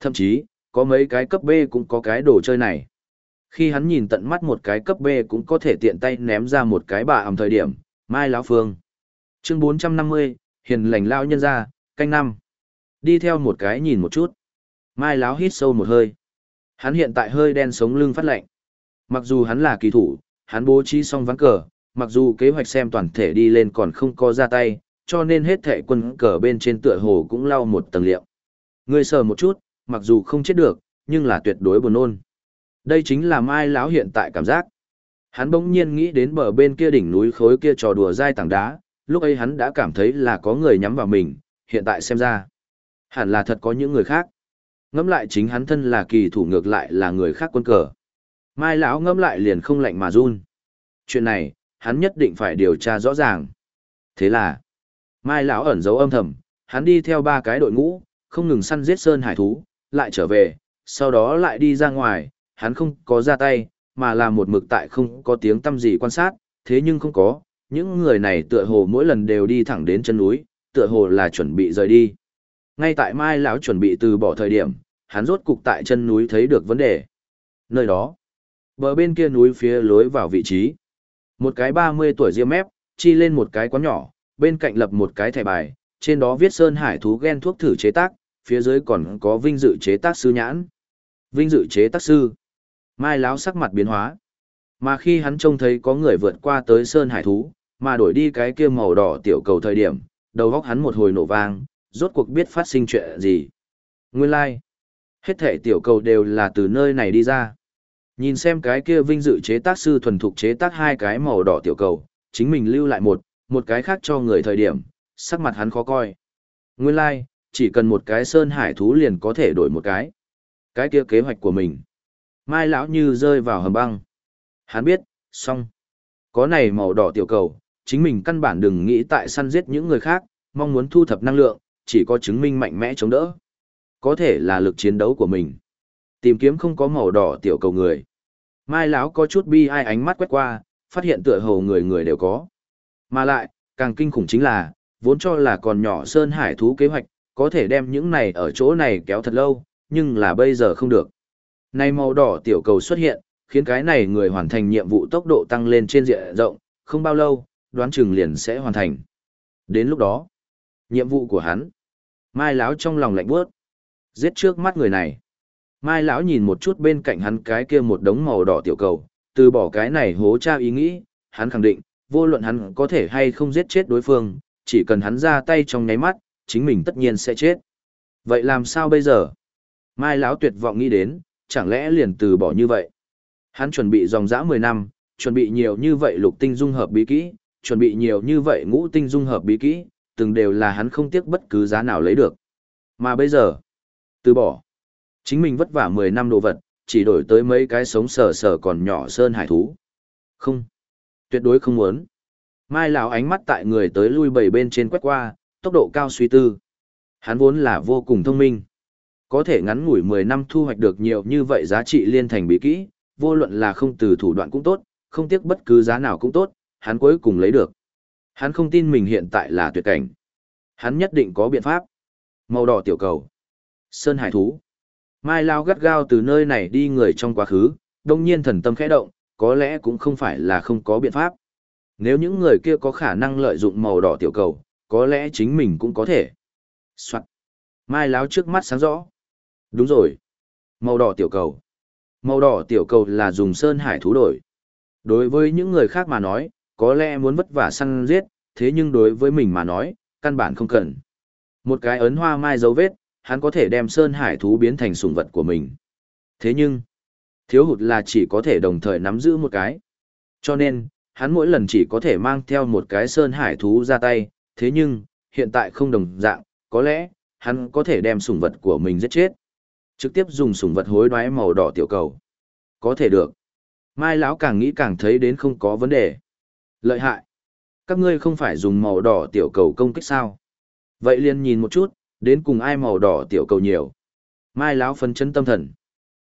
Thậm chí, có mấy cái cấp B cũng có cái đồ chơi này. Khi hắn nhìn tận mắt một cái cấp B cũng có thể tiện tay ném ra một cái bà ẩm thời điểm, Mai lão Phương. Chương 450, hiền lành lao nhân ra, canh năm. Đi theo một cái nhìn một chút. Mai lão hít sâu một hơi. Hắn hiện tại hơi đen sống lưng phát lạnh. Mặc dù hắn là kỳ thủ, hắn bố trí xong ván cờ, mặc dù kế hoạch xem toàn thể đi lên còn không có ra tay, cho nên hết thệ quân cờ bên trên tựa hồ cũng lau một tầng liệu. Người sờ một chút, mặc dù không chết được, nhưng là tuyệt đối buồn nôn. Đây chính là Mai lão hiện tại cảm giác. Hắn bỗng nhiên nghĩ đến bờ bên kia đỉnh núi khối kia trò đùa dai tảng đá, lúc ấy hắn đã cảm thấy là có người nhắm vào mình, hiện tại xem ra. Hẳn là thật có những người khác. Ngẫm lại chính hắn thân là kỳ thủ ngược lại là người khác quân cờ. Mai lão ngẫm lại liền không lạnh mà run. Chuyện này, hắn nhất định phải điều tra rõ ràng. Thế là, Mai lão ẩn giấu âm thầm, hắn đi theo ba cái đội ngũ, không ngừng săn giết sơn hải thú, lại trở về, sau đó lại đi ra ngoài, hắn không có ra tay, mà là một mực tại không có tiếng tâm gì quan sát, thế nhưng không có, những người này tựa hồ mỗi lần đều đi thẳng đến chân núi, tựa hồ là chuẩn bị rời đi. Ngay tại Mai lão chuẩn bị từ bỏ thời điểm, hắn rốt cục tại chân núi thấy được vấn đề. Nơi đó, bờ bên kia núi phía lối vào vị trí. Một cái 30 tuổi riêng mép, chi lên một cái quán nhỏ, bên cạnh lập một cái thẻ bài, trên đó viết Sơn Hải thú ghen thuốc thử chế tác, phía dưới còn có vinh dự chế tác sư nhãn. Vinh dự chế tác sư. Mai láo sắc mặt biến hóa. Mà khi hắn trông thấy có người vượt qua tới Sơn Hải thú, mà đổi đi cái kia màu đỏ tiểu cầu thời điểm, đầu góc hắn một hồi nổ vang, rốt cuộc biết phát sinh chuyện gì. Nguyên lai, like. hết thể tiểu cầu đều là từ nơi này đi ra. Nhìn xem cái kia vinh dự chế tác sư thuần thục chế tác hai cái màu đỏ tiểu cầu, chính mình lưu lại một, một cái khác cho người thời điểm, sắc mặt hắn khó coi. Nguyên lai, like, chỉ cần một cái sơn hải thú liền có thể đổi một cái. Cái kia kế hoạch của mình. Mai lão như rơi vào hầm băng. Hắn biết, xong. Có này màu đỏ tiểu cầu, chính mình căn bản đừng nghĩ tại săn giết những người khác, mong muốn thu thập năng lượng, chỉ có chứng minh mạnh mẽ chống đỡ. Có thể là lực chiến đấu của mình. Tìm kiếm không có màu đỏ tiểu cầu người. Mai lão có chút bi ai ánh mắt quét qua, phát hiện tựa hồ người người đều có. Mà lại, càng kinh khủng chính là, vốn cho là còn nhỏ Sơn Hải thú kế hoạch, có thể đem những này ở chỗ này kéo thật lâu, nhưng là bây giờ không được nay màu đỏ tiểu cầu xuất hiện, khiến cái này người hoàn thành nhiệm vụ tốc độ tăng lên trên diện rộng, không bao lâu, đoán chừng liền sẽ hoàn thành. Đến lúc đó, nhiệm vụ của hắn, Mai lão trong lòng lạnh bước, giết trước mắt người này. Mai lão nhìn một chút bên cạnh hắn cái kia một đống màu đỏ tiểu cầu, từ bỏ cái này hố tra ý nghĩ, hắn khẳng định, vô luận hắn có thể hay không giết chết đối phương, chỉ cần hắn ra tay trong nháy mắt, chính mình tất nhiên sẽ chết. Vậy làm sao bây giờ? Mai lão tuyệt vọng nghĩ đến, chẳng lẽ liền từ bỏ như vậy? Hắn chuẩn bị dòng dã 10 năm, chuẩn bị nhiều như vậy lục tinh dung hợp bí kỹ, chuẩn bị nhiều như vậy ngũ tinh dung hợp bí kỹ, từng đều là hắn không tiếc bất cứ giá nào lấy được. Mà bây giờ, từ bỏ. Chính mình vất vả 10 năm đồ vật, chỉ đổi tới mấy cái sống sờ sờ còn nhỏ sơn hải thú. Không, tuyệt đối không muốn. Mai lão ánh mắt tại người tới lui bảy bên trên quét qua, tốc độ cao suy tư. Hắn vốn là vô cùng thông minh. Có thể ngắn ngủi 10 năm thu hoạch được nhiều như vậy giá trị liên thành bí kỹ, vô luận là không từ thủ đoạn cũng tốt, không tiếc bất cứ giá nào cũng tốt, hắn cuối cùng lấy được. Hắn không tin mình hiện tại là tuyệt cảnh. Hắn nhất định có biện pháp. Màu đỏ tiểu cầu. Sơn hải thú. Mai Lao gắt gao từ nơi này đi người trong quá khứ, đông nhiên thần tâm khẽ động, có lẽ cũng không phải là không có biện pháp. Nếu những người kia có khả năng lợi dụng màu đỏ tiểu cầu, có lẽ chính mình cũng có thể. Soạn. Mai Láo trước mắt sáng rõ. Đúng rồi. Màu đỏ tiểu cầu. Màu đỏ tiểu cầu là dùng sơn hải thú đổi. Đối với những người khác mà nói, có lẽ muốn vất vả săn giết, thế nhưng đối với mình mà nói, căn bản không cần. Một cái ấn hoa mai dấu vết, hắn có thể đem sơn hải thú biến thành sủng vật của mình. Thế nhưng, thiếu hụt là chỉ có thể đồng thời nắm giữ một cái. Cho nên, hắn mỗi lần chỉ có thể mang theo một cái sơn hải thú ra tay, thế nhưng, hiện tại không đồng dạng, có lẽ, hắn có thể đem sủng vật của mình giết chết. Trực tiếp dùng sủng vật hối đoái màu đỏ tiểu cầu. Có thể được. Mai lão càng nghĩ càng thấy đến không có vấn đề. Lợi hại. Các ngươi không phải dùng màu đỏ tiểu cầu công kích sao? Vậy liền nhìn một chút, đến cùng ai màu đỏ tiểu cầu nhiều. Mai lão phân chấn tâm thần.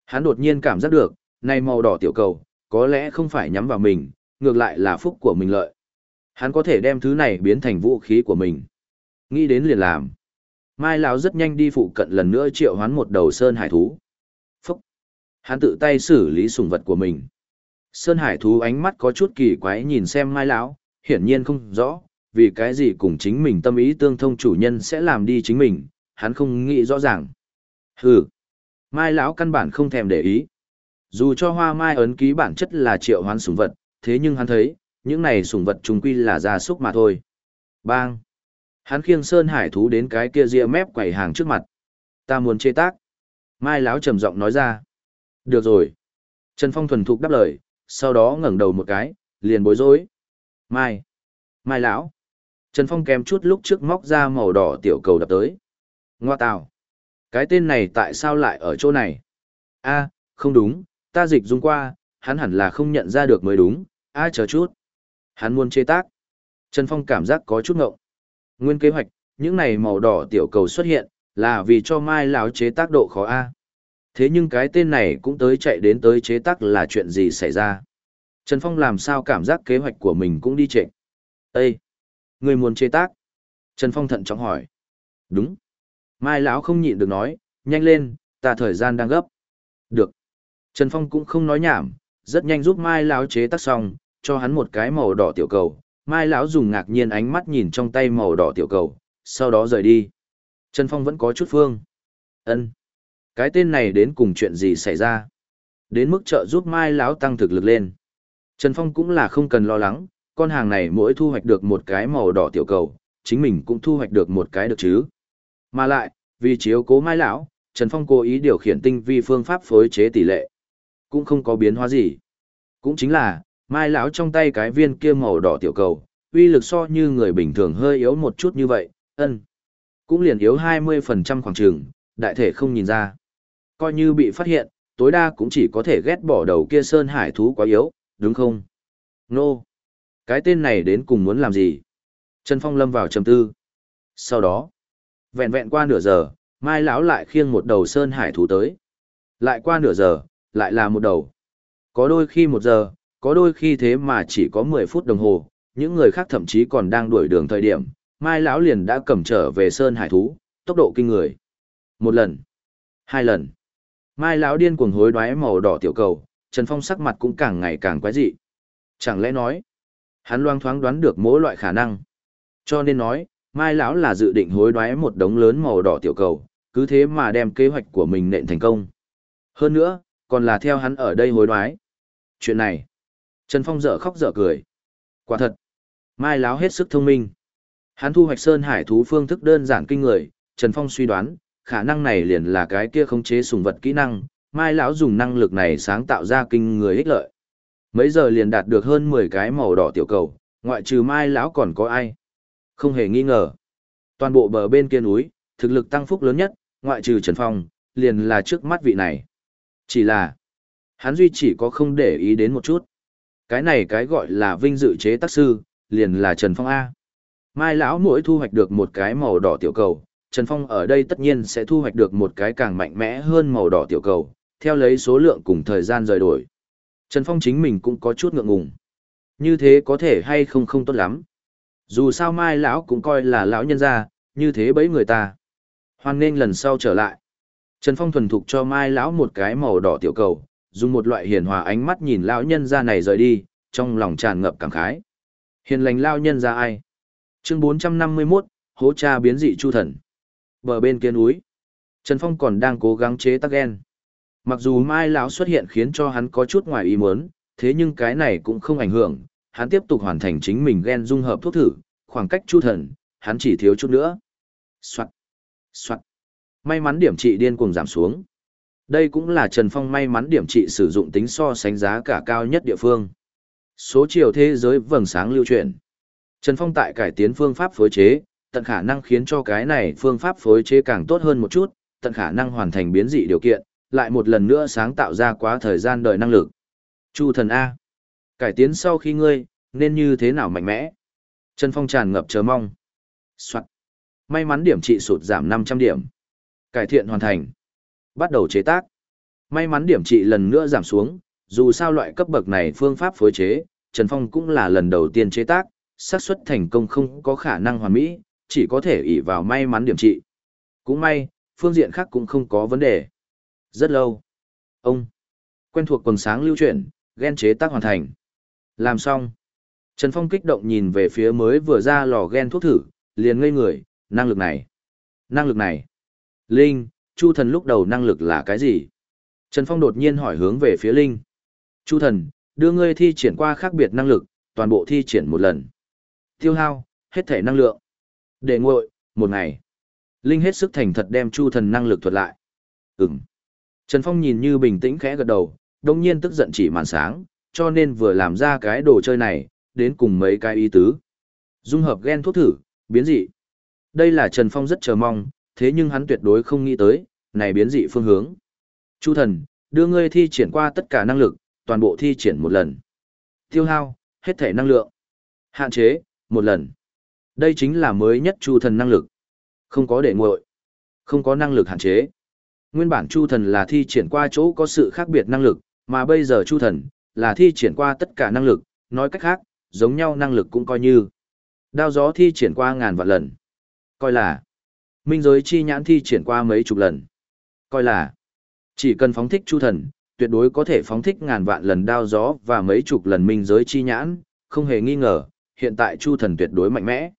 Hắn đột nhiên cảm giác được, nay màu đỏ tiểu cầu, có lẽ không phải nhắm vào mình, ngược lại là phúc của mình lợi. Hắn có thể đem thứ này biến thành vũ khí của mình. Nghĩ đến liền làm. Mai lão rất nhanh đi phụ cận lần nữa triệu hoán một đầu sơn hải thú. Phúc. Hắn tự tay xử lý sủng vật của mình. Sơn hải thú ánh mắt có chút kỳ quái nhìn xem Mai lão, hiển nhiên không rõ, vì cái gì cùng chính mình tâm ý tương thông chủ nhân sẽ làm đi chính mình, hắn không nghĩ rõ ràng. Hừ. Mai lão căn bản không thèm để ý. Dù cho hoa mai ấn ký bản chất là triệu hoán sủng vật, thế nhưng hắn thấy, những này sủng vật trùng quy là gia súc mà thôi. Bang. Hắn khiêng sơn hải thú đến cái kia ria mép quầy hàng trước mặt. Ta muốn chế tác. Mai lão trầm giọng nói ra. Được rồi. Trần Phong thuần thục đáp lời, sau đó ngẩng đầu một cái, liền bối rối. Mai. Mai lão. Trần Phong kèm chút lúc trước móc ra màu đỏ tiểu cầu đập tới. Ngoa tào. Cái tên này tại sao lại ở chỗ này? a không đúng, ta dịch dung qua, hắn hẳn là không nhận ra được mới đúng, a chờ chút. Hắn muốn chế tác. Trần Phong cảm giác có chút ngộng. Nguyên kế hoạch, những này màu đỏ tiểu cầu xuất hiện, là vì cho Mai lão chế tác độ khó A. Thế nhưng cái tên này cũng tới chạy đến tới chế tác là chuyện gì xảy ra. Trần Phong làm sao cảm giác kế hoạch của mình cũng đi trệ. Ê! Người muốn chế tác? Trần Phong thận trọng hỏi. Đúng. Mai lão không nhịn được nói, nhanh lên, ta thời gian đang gấp. Được. Trần Phong cũng không nói nhảm, rất nhanh giúp Mai lão chế tác xong, cho hắn một cái màu đỏ tiểu cầu, Mai lão dùng ngạc nhiên ánh mắt nhìn trong tay màu đỏ tiểu cầu, sau đó rời đi. Trần Phong vẫn có chút phương. Ân, Cái tên này đến cùng chuyện gì xảy ra? Đến mức trợ giúp Mai lão tăng thực lực lên. Trần Phong cũng là không cần lo lắng, con hàng này mỗi thu hoạch được một cái màu đỏ tiểu cầu, chính mình cũng thu hoạch được một cái được chứ. Mà lại, vì chiếu cố Mai lão, Trần Phong cố ý điều khiển tinh vi phương pháp phối chế tỷ lệ, cũng không có biến hóa gì. Cũng chính là, mai lão trong tay cái viên kia màu đỏ tiểu cầu uy lực so như người bình thường hơi yếu một chút như vậy ân cũng liền yếu hai mươi phần trăm khoảng trường đại thể không nhìn ra coi như bị phát hiện tối đa cũng chỉ có thể ghét bỏ đầu kia sơn hải thú quá yếu đúng không nô cái tên này đến cùng muốn làm gì trần phong lâm vào trầm tư Sau đó, vẹn vẹn qua nửa giờ, Mai lão lại khiêng một đầu sơn hải thú tới. Lại qua nửa giờ, lại là một đầu. Có đôi khi một giờ, có đôi khi thế mà chỉ có 10 phút đồng hồ, những người khác thậm chí còn đang đuổi đường thời điểm, Mai lão liền đã cầm trở về sơn hải thú, tốc độ kinh người. Một lần, hai lần. Mai lão điên cuồng hối đoái màu đỏ tiểu cầu, Trần Phong sắc mặt cũng càng ngày càng quái dị. Chẳng lẽ nói, hắn loang thoáng đoán được mỗi loại khả năng. Cho nên nói, Mai lão là dự định hối đoái một đống lớn màu đỏ tiểu cầu, cứ thế mà đem kế hoạch của mình nện thành công. Hơn nữa, còn là theo hắn ở đây hối đoái. Chuyện này, Trần Phong dở khóc dở cười. Quả thật, Mai lão hết sức thông minh. Hắn thu hoạch sơn hải thú phương thức đơn giản kinh người, Trần Phong suy đoán, khả năng này liền là cái kia khống chế sùng vật kỹ năng, Mai lão dùng năng lực này sáng tạo ra kinh người ích lợi. Mấy giờ liền đạt được hơn 10 cái màu đỏ tiểu cầu, ngoại trừ Mai lão còn có ai? Không hề nghi ngờ. Toàn bộ bờ bên kia núi, thực lực tăng phúc lớn nhất, ngoại trừ Trần Phong, liền là trước mắt vị này. Chỉ là, hắn duy chỉ có không để ý đến một chút. Cái này cái gọi là vinh dự chế tác sư, liền là Trần Phong A. Mai lão mỗi thu hoạch được một cái màu đỏ tiểu cầu, Trần Phong ở đây tất nhiên sẽ thu hoạch được một cái càng mạnh mẽ hơn màu đỏ tiểu cầu, theo lấy số lượng cùng thời gian rời đổi. Trần Phong chính mình cũng có chút ngượng ngùng. Như thế có thể hay không không tốt lắm. Dù sao Mai lão cũng coi là lão nhân gia, như thế bấy người ta. Hoan nên lần sau trở lại. Trần Phong thuần thục cho Mai lão một cái màu đỏ tiểu cầu, dùng một loại hiền hòa ánh mắt nhìn lão nhân gia này rời đi, trong lòng tràn ngập cảm khái. Hiền lành lão nhân gia ai? Chương 451, hố cha biến dị chu thần. Bờ bên kia núi, Trần Phong còn đang cố gắng chế tác gen. Mặc dù Mai lão xuất hiện khiến cho hắn có chút ngoài ý muốn, thế nhưng cái này cũng không ảnh hưởng, hắn tiếp tục hoàn thành chính mình gen dung hợp thuốc thử, khoảng cách chu thần, hắn chỉ thiếu chút nữa. Soạt, soạt. May mắn điểm trị điên cuồng giảm xuống. Đây cũng là Trần Phong may mắn điểm trị sử dụng tính so sánh giá cả cao nhất địa phương. Số chiều thế giới vầng sáng lưu truyền. Trần Phong tại cải tiến phương pháp phối chế, tận khả năng khiến cho cái này phương pháp phối chế càng tốt hơn một chút, tận khả năng hoàn thành biến dị điều kiện, lại một lần nữa sáng tạo ra quá thời gian đời năng lực. Chu thần A. Cải tiến sau khi ngươi, nên như thế nào mạnh mẽ? Trần Phong tràn ngập chờ mong. Soạn. May mắn điểm trị sụt giảm 500 điểm. Cải thiện hoàn thành. Bắt đầu chế tác. May mắn điểm trị lần nữa giảm xuống, dù sao loại cấp bậc này phương pháp phối chế, Trần Phong cũng là lần đầu tiên chế tác, xác suất thành công không có khả năng hoàn mỹ, chỉ có thể ỷ vào may mắn điểm trị. Cũng may, phương diện khác cũng không có vấn đề. Rất lâu. Ông. Quen thuộc quần sáng lưu chuyển, ghen chế tác hoàn thành. Làm xong. Trần Phong kích động nhìn về phía mới vừa ra lò ghen thuốc thử, liền ngây người, năng lực này. Năng lực này. Linh, Chu thần lúc đầu năng lực là cái gì? Trần Phong đột nhiên hỏi hướng về phía Linh. Chu thần, đưa ngươi thi triển qua khác biệt năng lực, toàn bộ thi triển một lần. Tiêu hao, hết thể năng lượng. Để nguội, một ngày. Linh hết sức thành thật đem Chu thần năng lực thuật lại. Ừm. Trần Phong nhìn như bình tĩnh khẽ gật đầu, đồng nhiên tức giận chỉ màn sáng, cho nên vừa làm ra cái đồ chơi này, đến cùng mấy cái ý tứ. Dung hợp gen thuốc thử, biến dị. Đây là Trần Phong rất chờ mong, thế nhưng hắn tuyệt đối không nghĩ tới, này biến dị phương hướng. Chu thần, đưa ngươi thi triển qua tất cả năng lực, toàn bộ thi triển một lần. Tiêu hao, hết thể năng lượng. Hạn chế, một lần. Đây chính là mới nhất chu thần năng lực. Không có để nguội. Không có năng lực hạn chế. Nguyên bản chu thần là thi triển qua chỗ có sự khác biệt năng lực, mà bây giờ chu thần là thi triển qua tất cả năng lực, nói cách khác, giống nhau năng lực cũng coi như. Đao gió thi triển qua ngàn vạn lần. Coi là minh giới chi nhãn thi triển qua mấy chục lần. Coi là chỉ cần phóng thích chu thần, tuyệt đối có thể phóng thích ngàn vạn lần đao gió và mấy chục lần minh giới chi nhãn, không hề nghi ngờ, hiện tại chu thần tuyệt đối mạnh mẽ.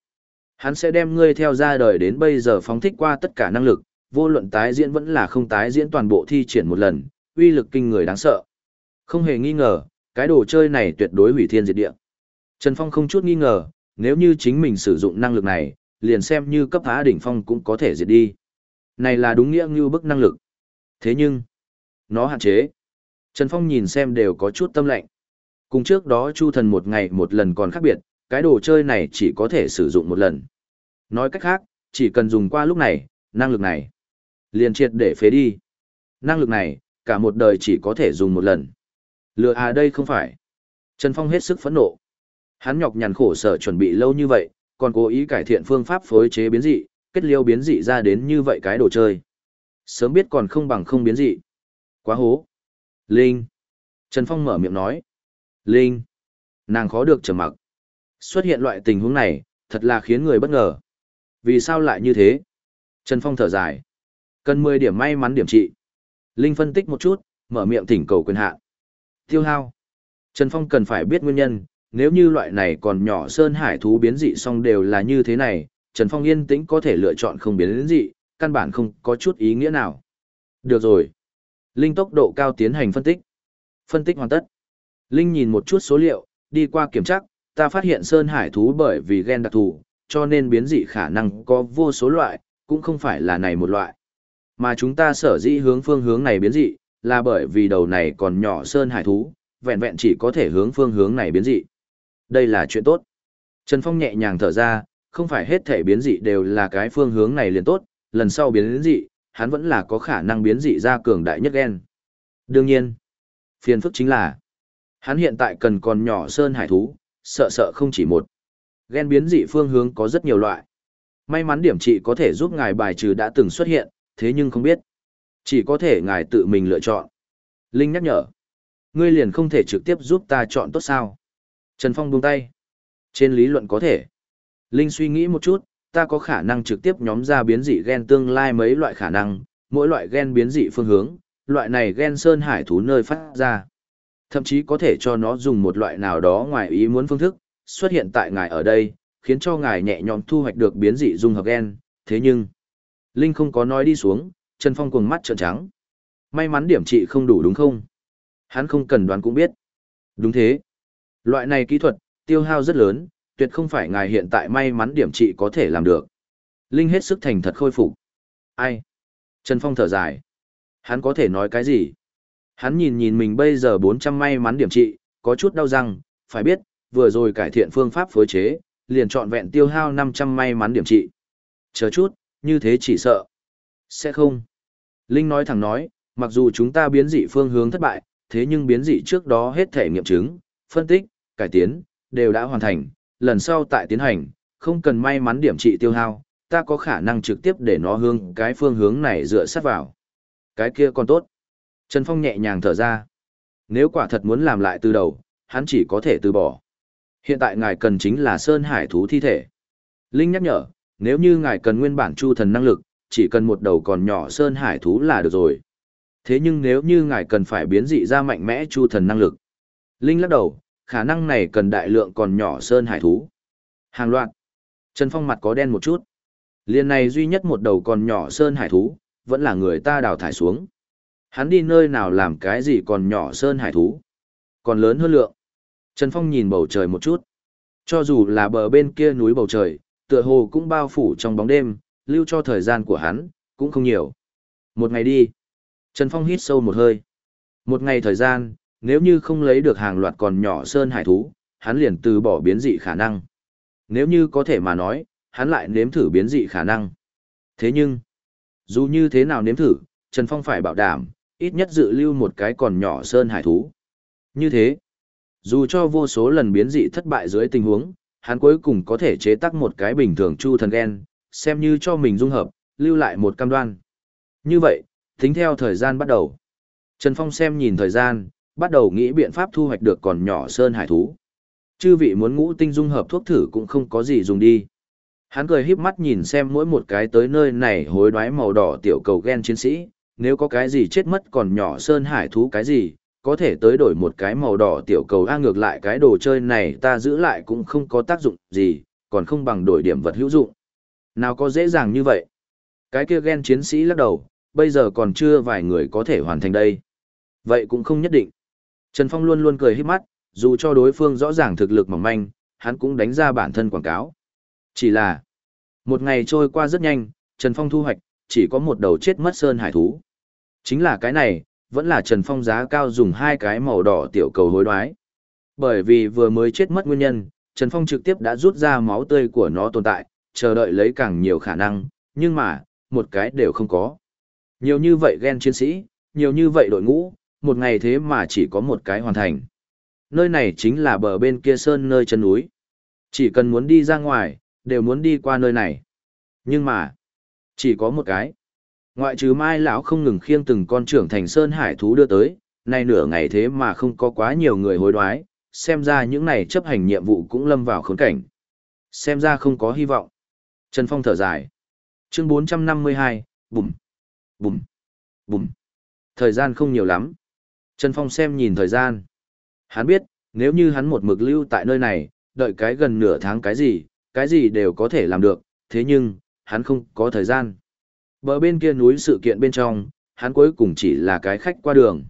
Hắn sẽ đem ngươi theo ra đời đến bây giờ phóng thích qua tất cả năng lực, vô luận tái diễn vẫn là không tái diễn toàn bộ thi triển một lần, uy lực kinh người đáng sợ. Không hề nghi ngờ, cái đồ chơi này tuyệt đối hủy thiên diệt địa. Trần Phong không chút nghi ngờ, nếu như chính mình sử dụng năng lực này, liền xem như cấp phá đỉnh phong cũng có thể diệt đi. Này là đúng nghĩa như bức năng lực. Thế nhưng, nó hạn chế. Trần Phong nhìn xem đều có chút tâm lạnh. Cùng trước đó Chu Thần một ngày một lần còn khác biệt, cái đồ chơi này chỉ có thể sử dụng một lần. Nói cách khác, chỉ cần dùng qua lúc này, năng lực này, liền triệt để phế đi. Năng lực này, cả một đời chỉ có thể dùng một lần. Lừa à đây không phải. Trần Phong hết sức phẫn nộ. Hắn nhọc nhằn khổ sở chuẩn bị lâu như vậy, còn cố ý cải thiện phương pháp phối chế biến dị, kết liêu biến dị ra đến như vậy cái đồ chơi. Sớm biết còn không bằng không biến dị. Quá hố. Linh. Trần Phong mở miệng nói. Linh. Nàng khó được trầm mặc. Xuất hiện loại tình huống này, thật là khiến người bất ngờ. Vì sao lại như thế? Trần Phong thở dài. Cần 10 điểm may mắn điểm trị. Linh phân tích một chút, mở miệng thỉnh cầu quyền hạn. Tiêu hao. Trần Phong cần phải biết nguyên nhân, nếu như loại này còn nhỏ sơn hải thú biến dị xong đều là như thế này, Trần Phong yên tĩnh có thể lựa chọn không biến dị, căn bản không có chút ý nghĩa nào. Được rồi. Linh tốc độ cao tiến hành phân tích. Phân tích hoàn tất. Linh nhìn một chút số liệu, đi qua kiểm tra, ta phát hiện sơn hải thú bởi vì gen đặc thù, cho nên biến dị khả năng có vô số loại, cũng không phải là này một loại. Mà chúng ta sở dĩ hướng phương hướng này biến dị, là bởi vì đầu này còn nhỏ sơn hải thú, vẹn vẹn chỉ có thể hướng phương hướng này biến dị. Đây là chuyện tốt. Trần Phong nhẹ nhàng thở ra, không phải hết thể biến dị đều là cái phương hướng này liền tốt, lần sau biến dị, hắn vẫn là có khả năng biến dị ra cường đại nhất gen. Đương nhiên, phiền phức chính là, hắn hiện tại cần còn nhỏ sơn hải thú, sợ sợ không chỉ một. Gen biến dị phương hướng có rất nhiều loại. May mắn điểm trị có thể giúp ngài bài trừ đã từng xuất hiện, thế nhưng không biết. Chỉ có thể ngài tự mình lựa chọn. Linh nhắc nhở. Ngươi liền không thể trực tiếp giúp ta chọn tốt sao. Trần Phong buông tay. Trên lý luận có thể. Linh suy nghĩ một chút, ta có khả năng trực tiếp nhóm ra biến dị gen tương lai mấy loại khả năng, mỗi loại gen biến dị phương hướng, loại này gen sơn hải thú nơi phát ra. Thậm chí có thể cho nó dùng một loại nào đó ngoài ý muốn phương thức, xuất hiện tại ngài ở đây, khiến cho ngài nhẹ nhõm thu hoạch được biến dị dung hợp gen, thế nhưng, Linh không có nói đi xuống, Trần Phong cuồng mắt trợn trắng. May mắn điểm trị không đủ đúng không? Hắn không cần đoán cũng biết. Đúng thế. Loại này kỹ thuật, tiêu hao rất lớn, tuyệt không phải ngài hiện tại may mắn điểm trị có thể làm được. Linh hết sức thành thật khôi phục. Ai? Trần Phong thở dài. Hắn có thể nói cái gì? Hắn nhìn nhìn mình bây giờ 400 may mắn điểm trị, có chút đau răng, phải biết, vừa rồi cải thiện phương pháp phối chế, liền chọn vẹn tiêu hao 500 may mắn điểm trị. Chờ chút, như thế chỉ sợ. Sẽ không. Linh nói thẳng nói, mặc dù chúng ta biến dị phương hướng thất bại, thế nhưng biến dị trước đó hết thể nghiệm chứng, phân tích, cải tiến, đều đã hoàn thành, lần sau tại tiến hành, không cần may mắn điểm trị tiêu hao, ta có khả năng trực tiếp để nó hướng cái phương hướng này dựa sát vào. Cái kia còn tốt. Trần Phong nhẹ nhàng thở ra. Nếu quả thật muốn làm lại từ đầu, hắn chỉ có thể từ bỏ. Hiện tại ngài cần chính là Sơn Hải thú thi thể. Linh nhắc nhở, nếu như ngài cần nguyên bản chu thần năng lực, chỉ cần một đầu còn nhỏ Sơn Hải thú là được rồi. Thế nhưng nếu như ngài cần phải biến dị ra mạnh mẽ chu thần năng lực. Linh lắc đầu, khả năng này cần đại lượng còn nhỏ Sơn Hải thú. Hàng loạt. Trần Phong mặt có đen một chút. Liên này duy nhất một đầu còn nhỏ Sơn Hải thú, vẫn là người ta đào thải xuống. Hắn đi nơi nào làm cái gì còn nhỏ Sơn Hải thú. Còn lớn hơn lượng. Trần Phong nhìn bầu trời một chút. Cho dù là bờ bên kia núi bầu trời, tựa hồ cũng bao phủ trong bóng đêm, lưu cho thời gian của hắn, cũng không nhiều. Một ngày đi. Trần Phong hít sâu một hơi. Một ngày thời gian, nếu như không lấy được hàng loạt còn nhỏ sơn hải thú, hắn liền từ bỏ biến dị khả năng. Nếu như có thể mà nói, hắn lại nếm thử biến dị khả năng. Thế nhưng, dù như thế nào nếm thử, Trần Phong phải bảo đảm, ít nhất dự lưu một cái còn nhỏ sơn hải thú. Như thế, dù cho vô số lần biến dị thất bại dưới tình huống, hắn cuối cùng có thể chế tác một cái bình thường chu thần gen, xem như cho mình dung hợp, lưu lại một cam đoan. Như vậy, tính theo thời gian bắt đầu. Trần Phong xem nhìn thời gian, bắt đầu nghĩ biện pháp thu hoạch được còn nhỏ sơn hải thú. Chư vị muốn ngũ tinh dung hợp thuốc thử cũng không có gì dùng đi. Hắn cười híp mắt nhìn xem mỗi một cái tới nơi này hối đoái màu đỏ tiểu cầu gen chiến sĩ, nếu có cái gì chết mất còn nhỏ sơn hải thú cái gì, có thể tới đổi một cái màu đỏ tiểu cầu a ngược lại cái đồ chơi này ta giữ lại cũng không có tác dụng gì, còn không bằng đổi điểm vật hữu dụng. Nào có dễ dàng như vậy? Cái kia gen chiến sĩ lắc đầu, bây giờ còn chưa vài người có thể hoàn thành đây. Vậy cũng không nhất định. Trần Phong luôn luôn cười híp mắt, dù cho đối phương rõ ràng thực lực mỏng manh, hắn cũng đánh ra bản thân quảng cáo. Chỉ là, một ngày trôi qua rất nhanh, Trần Phong thu hoạch, chỉ có một đầu chết mất sơn hải thú. Chính là cái này, vẫn là Trần Phong giá cao dùng hai cái màu đỏ tiểu cầu hối đoái. Bởi vì vừa mới chết mất nguyên nhân, Trần Phong trực tiếp đã rút ra máu tươi của nó tồn tại, chờ đợi lấy càng nhiều khả năng, nhưng mà, một cái đều không có. Nhiều như vậy ghen chiến sĩ, nhiều như vậy đội ngũ, một ngày thế mà chỉ có một cái hoàn thành. Nơi này chính là bờ bên kia sơn nơi chân núi. Chỉ cần muốn đi ra ngoài, đều muốn đi qua nơi này. Nhưng mà, Chỉ có một cái. Ngoại trừ Mai lão không ngừng khiêng từng con trưởng thành sơn hải thú đưa tới, nay nửa ngày thế mà không có quá nhiều người hối đoái, xem ra những này chấp hành nhiệm vụ cũng lâm vào khốn cảnh. Xem ra không có hy vọng. Trần Phong thở dài. Chương 452, bùm, bùm, bùm. Thời gian không nhiều lắm. Trần Phong xem nhìn thời gian. Hắn biết, nếu như hắn một mực lưu tại nơi này, đợi cái gần nửa tháng cái gì, cái gì đều có thể làm được, thế nhưng, hắn không có thời gian. Bờ bên kia núi sự kiện bên trong, hắn cuối cùng chỉ là cái khách qua đường.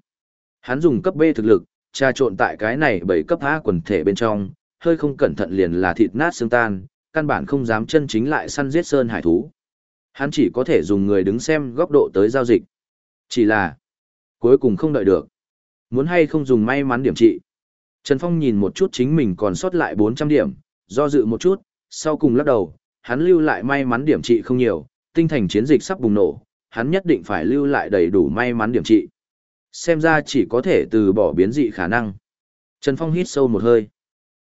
Hắn dùng cấp B thực lực, trà trộn tại cái này bởi cấp A quần thể bên trong, hơi không cẩn thận liền là thịt nát xương tan, căn bản không dám chân chính lại săn giết sơn hải thú. Hắn chỉ có thể dùng người đứng xem góc độ tới giao dịch. Chỉ là, cuối cùng không đợi được. Muốn hay không dùng may mắn điểm trị. Trần Phong nhìn một chút chính mình còn sót lại 400 điểm, do dự một chút, sau cùng lắc đầu, hắn lưu lại may mắn điểm trị không nhiều, tinh thành chiến dịch sắp bùng nổ, hắn nhất định phải lưu lại đầy đủ may mắn điểm trị. Xem ra chỉ có thể từ bỏ biến dị khả năng. Trần Phong hít sâu một hơi.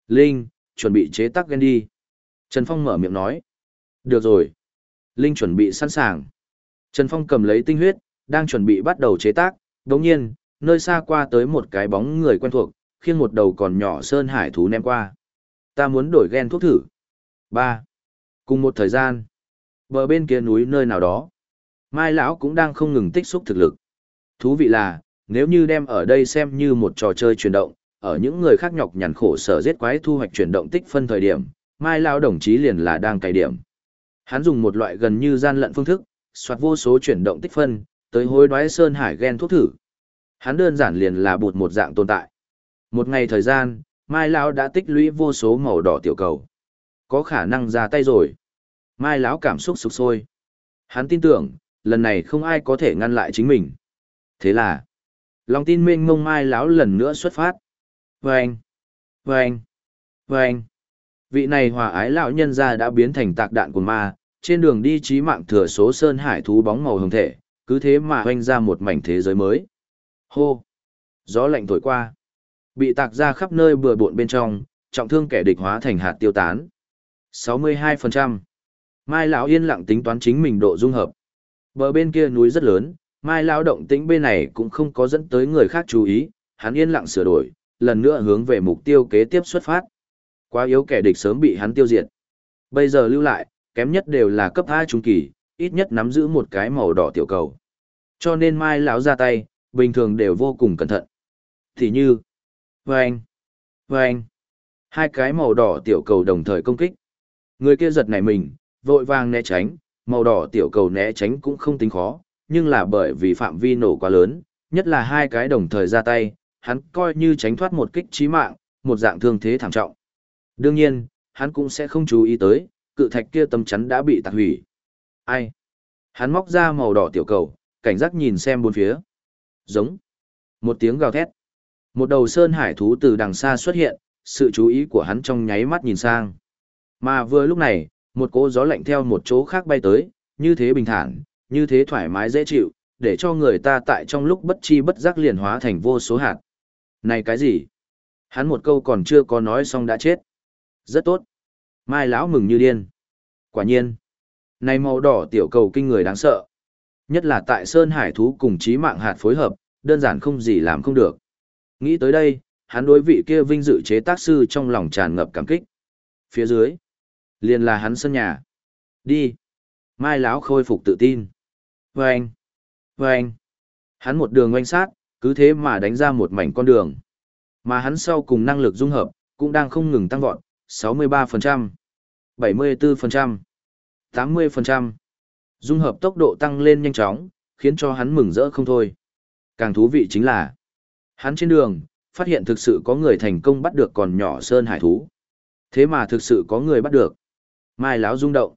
Linh, chuẩn bị chế tác gen đi. Trần Phong mở miệng nói. Được rồi. Linh chuẩn bị sẵn sàng. Trần Phong cầm lấy tinh huyết, đang chuẩn bị bắt đầu chế tác. Đồng nhiên, nơi xa qua tới một cái bóng người quen thuộc, khiêng một đầu còn nhỏ sơn hải thú ném qua. Ta muốn đổi gen thuốc thử. 3. Cùng một thời gian, bờ bên kia núi nơi nào đó, Mai lão cũng đang không ngừng tích xúc thực lực. Thú vị là, nếu như đem ở đây xem như một trò chơi chuyển động, ở những người khác nhọc nhằn khổ sở giết quái thu hoạch chuyển động tích phân thời điểm, Mai lão đồng chí liền là đang cày điểm. Hắn dùng một loại gần như gian lận phương thức, soạt vô số chuyển động tích phân, tới hối đoái sơn hải gen thuốc thử. Hắn đơn giản liền là bụt một dạng tồn tại. Một ngày thời gian, Mai lão đã tích lũy vô số màu đỏ tiểu cầu. Có khả năng ra tay rồi. Mai lão cảm xúc sục sôi. Hắn tin tưởng, lần này không ai có thể ngăn lại chính mình. Thế là, lòng tin mênh mông Mai lão lần nữa xuất phát. Vâng! Vâng! Vâng! Vị này hòa ái lão nhân ra đã biến thành tạc đạn của ma, trên đường đi trí mạng thừa số sơn hải thú bóng màu hồng thể, cứ thế mà hoanh ra một mảnh thế giới mới. Hô! Gió lạnh thổi qua. Bị tạc ra khắp nơi bừa bộn bên trong, trọng thương kẻ địch hóa thành hạt tiêu tán. 62%. Mai lão yên lặng tính toán chính mình độ dung hợp. Bờ bên kia núi rất lớn, Mai lão động tĩnh bên này cũng không có dẫn tới người khác chú ý, hắn yên lặng sửa đổi, lần nữa hướng về mục tiêu kế tiếp xuất phát. Quá yếu kẻ địch sớm bị hắn tiêu diệt. Bây giờ lưu lại, kém nhất đều là cấp A trung kỳ, ít nhất nắm giữ một cái màu đỏ tiểu cầu. Cho nên Mai lão ra tay, bình thường đều vô cùng cẩn thận. Thì như, vâng, vâng, hai cái màu đỏ tiểu cầu đồng thời công kích. Người kia giật nảy mình, vội vàng né tránh, màu đỏ tiểu cầu né tránh cũng không tính khó, nhưng là bởi vì phạm vi nổ quá lớn, nhất là hai cái đồng thời ra tay, hắn coi như tránh thoát một kích chí mạng, một dạng thương thế thảm trọng. Đương nhiên, hắn cũng sẽ không chú ý tới, cự thạch kia tâm chắn đã bị tạc hủy. Ai? Hắn móc ra màu đỏ tiểu cầu, cảnh giác nhìn xem bốn phía. Giống. Một tiếng gào thét. Một đầu sơn hải thú từ đằng xa xuất hiện, sự chú ý của hắn trong nháy mắt nhìn sang. Mà vừa lúc này, một cỗ gió lạnh theo một chỗ khác bay tới, như thế bình thản, như thế thoải mái dễ chịu, để cho người ta tại trong lúc bất chi bất giác liền hóa thành vô số hạt. Này cái gì? Hắn một câu còn chưa có nói xong đã chết. Rất tốt. Mai lão mừng như điên. Quả nhiên. Này màu đỏ tiểu cầu kinh người đáng sợ. Nhất là tại Sơn Hải thú cùng trí mạng hạt phối hợp, đơn giản không gì làm không được. Nghĩ tới đây, hắn đối vị kia vinh dự chế tác sư trong lòng tràn ngập cảm kích. Phía dưới, liền là hắn sân nhà. Đi. Mai lão khôi phục tự tin. Vâng. Vâng. Hắn một đường oanh sát, cứ thế mà đánh ra một mảnh con đường. Mà hắn sau cùng năng lực dung hợp, cũng đang không ngừng tăng vọt, 63%, 74%, 80%. Dung hợp tốc độ tăng lên nhanh chóng, khiến cho hắn mừng rỡ không thôi. Càng thú vị chính là, hắn trên đường, phát hiện thực sự có người thành công bắt được còn nhỏ sơn hải thú. Thế mà thực sự có người bắt được. Mai láo rung động.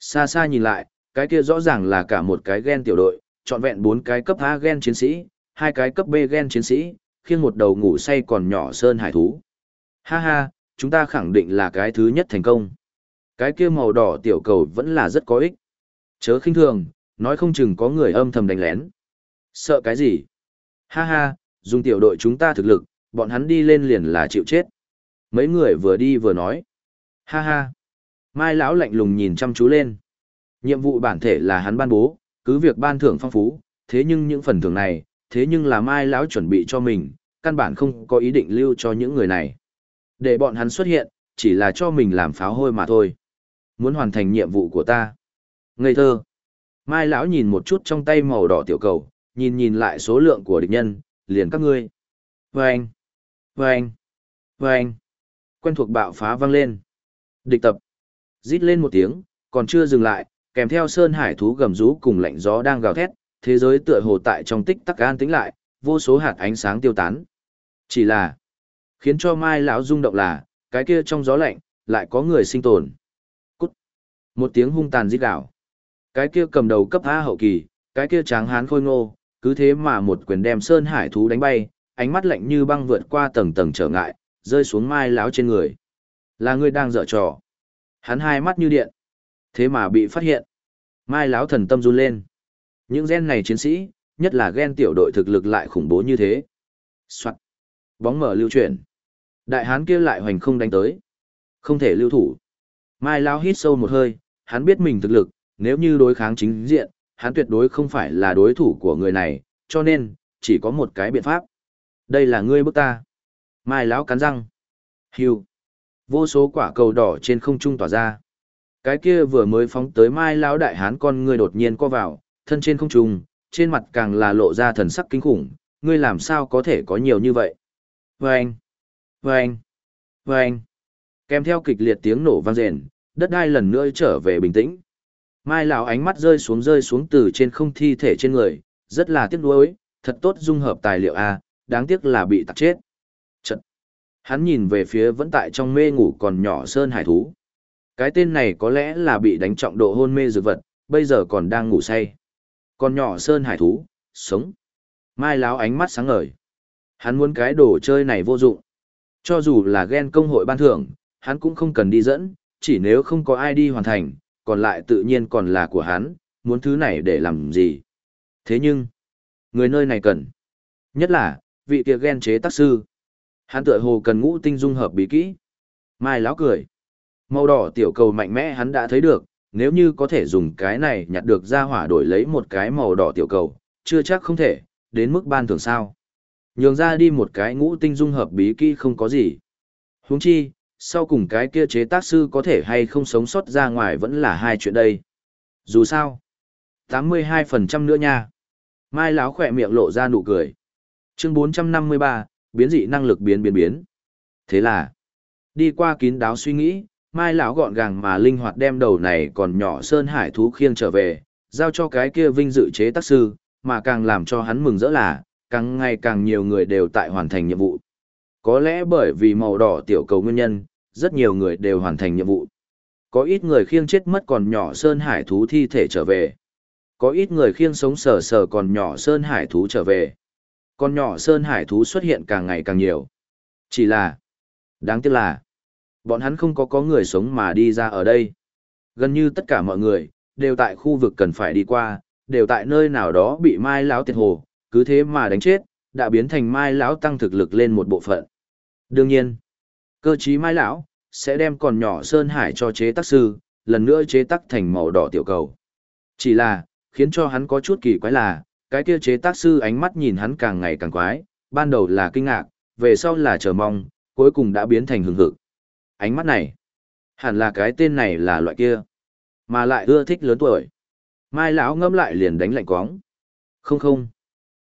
Xa xa nhìn lại, cái kia rõ ràng là cả một cái gen tiểu đội, trọn vẹn bốn cái cấp A gen chiến sĩ, hai cái cấp B gen chiến sĩ, khiêng một đầu ngủ say còn nhỏ sơn hải thú. Ha ha, chúng ta khẳng định là cái thứ nhất thành công. Cái kia màu đỏ tiểu cầu vẫn là rất có ích. Chớ khinh thường, nói không chừng có người âm thầm đánh lén. Sợ cái gì? Ha ha, dùng tiểu đội chúng ta thực lực, bọn hắn đi lên liền là chịu chết. Mấy người vừa đi vừa nói. Ha ha. Mai lão lạnh lùng nhìn chăm chú lên. Nhiệm vụ bản thể là hắn ban bố, cứ việc ban thưởng phong phú, thế nhưng những phần thưởng này, thế nhưng là Mai lão chuẩn bị cho mình, căn bản không có ý định lưu cho những người này. Để bọn hắn xuất hiện, chỉ là cho mình làm pháo hôi mà thôi. Muốn hoàn thành nhiệm vụ của ta. Ngây thơ. Mai lão nhìn một chút trong tay màu đỏ tiểu cầu, nhìn nhìn lại số lượng của địch nhân, liền các ngươi. Vâng! Vâng! Vâng! Quen thuộc bạo phá vang lên. Địch tập. Rít lên một tiếng, còn chưa dừng lại, kèm theo sơn hải thú gầm rú cùng lạnh gió đang gào thét, thế giới tựa hồ tại trong tích tắc an tĩnh lại, vô số hạt ánh sáng tiêu tán. Chỉ là, khiến cho Mai lão rung động là, cái kia trong gió lạnh, lại có người sinh tồn. Cút. Một tiếng hung tàn rít gào. Cái kia cầm đầu cấp A hậu kỳ, cái kia tráng hán khôi ngô, cứ thế mà một quyền đem sơn hải thú đánh bay, ánh mắt lạnh như băng vượt qua tầng tầng trở ngại, rơi xuống Mai lão trên người. Là người đang dở trò. Hắn hai mắt như điện. Thế mà bị phát hiện. Mai lão thần tâm run lên. Những gen này chiến sĩ, nhất là gen tiểu đội thực lực lại khủng bố như thế. Soạn. Bóng mở lưu chuyển. Đại hán kia lại hoành không đánh tới. Không thể lưu thủ. Mai lão hít sâu một hơi, hắn biết mình thực lực, nếu như đối kháng chính diện, hắn tuyệt đối không phải là đối thủ của người này, cho nên, chỉ có một cái biện pháp. Đây là ngươi bức ta. Mai lão cắn răng. Hưu. Vô số quả cầu đỏ trên không trung tỏa ra. Cái kia vừa mới phóng tới Mai lão đại hán con ngươi đột nhiên co vào, thân trên không trung, trên mặt càng là lộ ra thần sắc kinh khủng, ngươi làm sao có thể có nhiều như vậy? Vâng! Vâng! Vâng! Kèm theo kịch liệt tiếng nổ vang rền, đất đai lần nữa trở về bình tĩnh. Mai lão ánh mắt rơi xuống rơi xuống từ trên không thi thể trên người, rất là tiếc nuối, thật tốt dung hợp tài liệu a, đáng tiếc là bị tạc chết. chật Hắn nhìn về phía vẫn tại trong mê ngủ còn nhỏ sơn hải thú. Cái tên này có lẽ là bị đánh trọng độ hôn mê dược vật, bây giờ còn đang ngủ say. Còn nhỏ sơn hải thú, sống. Mai lão ánh mắt sáng ngời. Hắn muốn cái đồ chơi này vô dụng. Cho dù là ghen công hội ban thưởng, hắn cũng không cần đi dẫn, chỉ nếu không có ai đi hoàn thành, còn lại tự nhiên còn là của hắn, muốn thứ này để làm gì. Thế nhưng, người nơi này cần. Nhất là, vị kia ghen chế tác sư. Hắn tựa hồ cần ngũ tinh dung hợp bí kỹ. Mai láo cười. Màu đỏ tiểu cầu mạnh mẽ hắn đã thấy được, nếu như có thể dùng cái này nhặt được ra hỏa đổi lấy một cái màu đỏ tiểu cầu, chưa chắc không thể, đến mức ban thường sao. Nhường ra đi một cái ngũ tinh dung hợp bí kỹ không có gì. Huống chi, sau cùng cái kia chế tác sư có thể hay không sống sót ra ngoài vẫn là hai chuyện đây. Dù sao, 82% nữa nha. Mai láo khỏe miệng lộ ra nụ cười. Chương 453, biến dị năng lực biến biến biến. Thế là, đi qua kín đáo suy nghĩ, mai lão gọn gàng mà linh hoạt đem đầu này còn nhỏ sơn hải thú khiêng trở về giao cho cái kia vinh dự chế tác sư mà càng làm cho hắn mừng rỡ là càng ngày càng nhiều người đều tại hoàn thành nhiệm vụ có lẽ bởi vì màu đỏ tiểu cầu nguyên nhân rất nhiều người đều hoàn thành nhiệm vụ có ít người khiêng chết mất còn nhỏ sơn hải thú thi thể trở về có ít người khiêng sống sờ sờ còn nhỏ sơn hải thú trở về con nhỏ sơn hải thú xuất hiện càng ngày càng nhiều chỉ là đáng tiếc là Bọn hắn không có có người sống mà đi ra ở đây. Gần như tất cả mọi người, đều tại khu vực cần phải đi qua, đều tại nơi nào đó bị mai lão tiệt hồ, cứ thế mà đánh chết, đã biến thành mai lão tăng thực lực lên một bộ phận. Đương nhiên, cơ trí mai lão sẽ đem còn nhỏ sơn hải cho chế tác sư, lần nữa chế tác thành màu đỏ tiểu cầu. Chỉ là, khiến cho hắn có chút kỳ quái là, cái kia chế tác sư ánh mắt nhìn hắn càng ngày càng quái, ban đầu là kinh ngạc, về sau là chờ mong, cuối cùng đã biến thành hừng hực. Ánh mắt này, hẳn là cái tên này là loại kia, mà lại ưa thích lớn tuổi. Mai lão ngâm lại liền đánh lạnh quóng. Không không,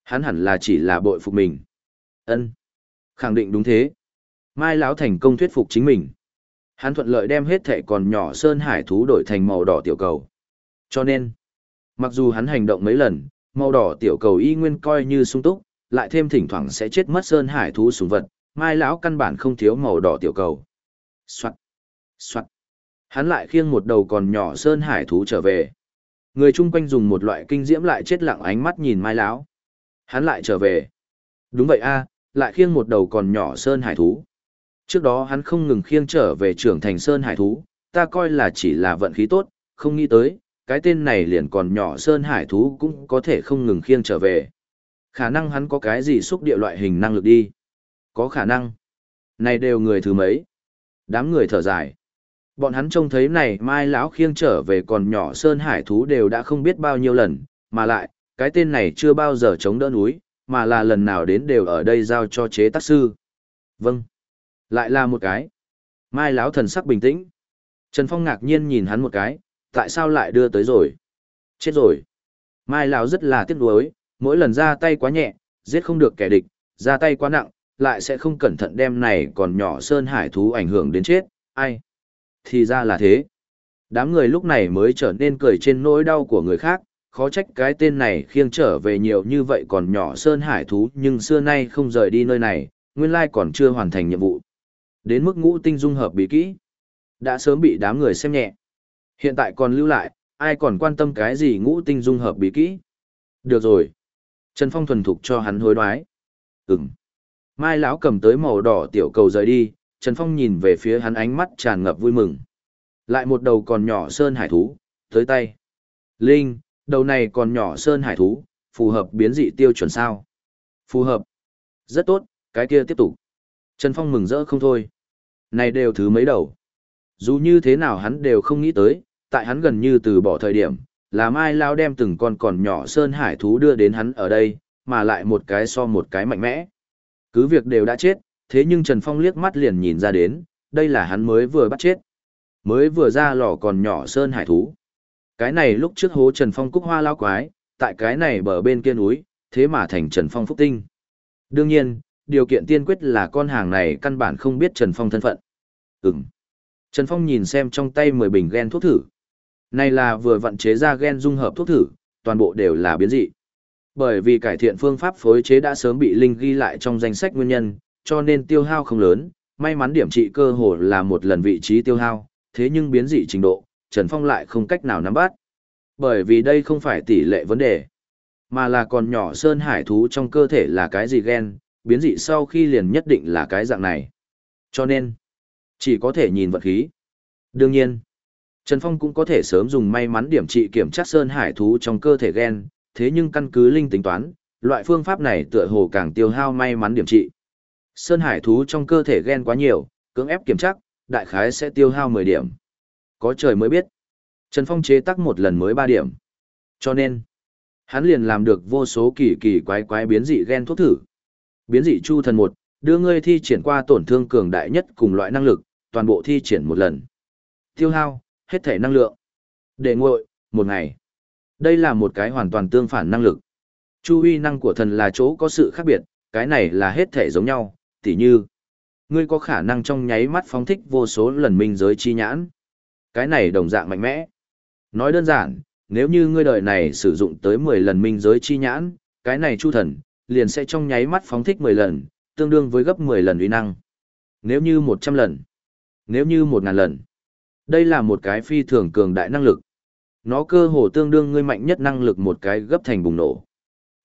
hắn hẳn là chỉ là bội phục mình. Ân, khẳng định đúng thế. Mai lão thành công thuyết phục chính mình. Hắn thuận lợi đem hết thệ còn nhỏ sơn hải thú đổi thành màu đỏ tiểu cầu. Cho nên, mặc dù hắn hành động mấy lần, màu đỏ tiểu cầu y nguyên coi như sung túc, lại thêm thỉnh thoảng sẽ chết mất sơn hải thú sùng vật, mai lão căn bản không thiếu màu đỏ tiểu cầu. Soạn. Soạn. Hắn lại khiêng một đầu còn nhỏ sơn hải thú trở về. Người chung quanh dùng một loại kinh diễm lại chết lặng ánh mắt nhìn Mai lão. Hắn lại trở về. Đúng vậy a, lại khiêng một đầu còn nhỏ sơn hải thú. Trước đó hắn không ngừng khiêng trở về trưởng thành sơn hải thú, ta coi là chỉ là vận khí tốt, không nghĩ tới, cái tên này liền còn nhỏ sơn hải thú cũng có thể không ngừng khiêng trở về. Khả năng hắn có cái gì xúc địa loại hình năng lực đi. Có khả năng. Này đều người thứ mấy. Đám người thở dài. Bọn hắn trông thấy này Mai lão khiêng trở về còn nhỏ Sơn Hải thú đều đã không biết bao nhiêu lần, mà lại, cái tên này chưa bao giờ chống đỡ núi, mà là lần nào đến đều ở đây giao cho chế tác sư. Vâng. Lại là một cái. Mai lão thần sắc bình tĩnh. Trần Phong ngạc nhiên nhìn hắn một cái, tại sao lại đưa tới rồi? Chết rồi. Mai lão rất là tiếc nuối, mỗi lần ra tay quá nhẹ, giết không được kẻ địch, ra tay quá nặng, lại sẽ không cẩn thận đem này còn nhỏ sơn hải thú ảnh hưởng đến chết, ai? Thì ra là thế. Đám người lúc này mới trở nên cười trên nỗi đau của người khác, khó trách cái tên này khiêng trở về nhiều như vậy còn nhỏ sơn hải thú nhưng xưa nay không rời đi nơi này, nguyên lai còn chưa hoàn thành nhiệm vụ. Đến mức ngũ tinh dung hợp bí kỹ, đã sớm bị đám người xem nhẹ. Hiện tại còn lưu lại, ai còn quan tâm cái gì ngũ tinh dung hợp bí kỹ? Được rồi. Trần Phong thuần thục cho hắn hối đoái. Ừm. Mai lão cầm tới màu đỏ tiểu cầu rời đi, Trần Phong nhìn về phía hắn ánh mắt tràn ngập vui mừng. Lại một đầu còn nhỏ sơn hải thú, tới tay. Linh, đầu này còn nhỏ sơn hải thú, phù hợp biến dị tiêu chuẩn sao? Phù hợp. Rất tốt, cái kia tiếp tục. Trần Phong mừng rỡ không thôi. Này đều thứ mấy đầu. Dù như thế nào hắn đều không nghĩ tới, tại hắn gần như từ bỏ thời điểm, là Mai Lao đem từng con còn nhỏ sơn hải thú đưa đến hắn ở đây, mà lại một cái so một cái mạnh mẽ. Cứ việc đều đã chết, thế nhưng Trần Phong liếc mắt liền nhìn ra đến, đây là hắn mới vừa bắt chết. Mới vừa ra lò còn nhỏ sơn hải thú. Cái này lúc trước hố Trần Phong cúc hoa lao quái, tại cái này bờ bên kia núi, thế mà thành Trần Phong phúc tinh. Đương nhiên, điều kiện tiên quyết là con hàng này căn bản không biết Trần Phong thân phận. Ừm. Trần Phong nhìn xem trong tay 10 bình gen thuốc thử. Này là vừa vận chế ra gen dung hợp thuốc thử, toàn bộ đều là biến dị. Bởi vì cải thiện phương pháp phối chế đã sớm bị Linh ghi lại trong danh sách nguyên nhân, cho nên tiêu hao không lớn, may mắn điểm trị cơ hồ là một lần vị trí tiêu hao, thế nhưng biến dị trình độ, Trần Phong lại không cách nào nắm bắt. Bởi vì đây không phải tỷ lệ vấn đề, mà là còn nhỏ sơn hải thú trong cơ thể là cái gì gen, biến dị sau khi liền nhất định là cái dạng này. Cho nên, chỉ có thể nhìn vật khí. Đương nhiên, Trần Phong cũng có thể sớm dùng may mắn điểm trị kiểm tra sơn hải thú trong cơ thể gen, thế nhưng căn cứ linh tính toán, loại phương pháp này tựa hồ càng tiêu hao may mắn điểm trị. Sơn hải thú trong cơ thể gen quá nhiều, cưỡng ép kiểm tra, đại khái sẽ tiêu hao 10 điểm. Có trời mới biết. Trần Phong chế tác một lần mới 3 điểm. Cho nên, hắn liền làm được vô số kỳ kỳ quái quái biến dị gen thuốc thử. Biến dị chu thần một, đưa ngươi thi triển qua tổn thương cường đại nhất cùng loại năng lực, toàn bộ thi triển một lần. Tiêu hao, hết thể năng lượng. Để nguội, một ngày. Đây là một cái hoàn toàn tương phản năng lực. Chu huy năng của thần là chỗ có sự khác biệt, cái này là hết thể giống nhau, tỉ như. Ngươi có khả năng trong nháy mắt phóng thích vô số lần minh giới chi nhãn. Cái này đồng dạng mạnh mẽ. Nói đơn giản, nếu như ngươi đời này sử dụng tới 10 lần minh giới chi nhãn, cái này chu thần, liền sẽ trong nháy mắt phóng thích 10 lần, tương đương với gấp 10 lần uy năng. Nếu như 100 lần, nếu như 1000 lần. Đây là một cái phi thường cường đại năng lực. Nó cơ hồ tương đương ngươi mạnh nhất năng lực một cái gấp thành bùng nổ.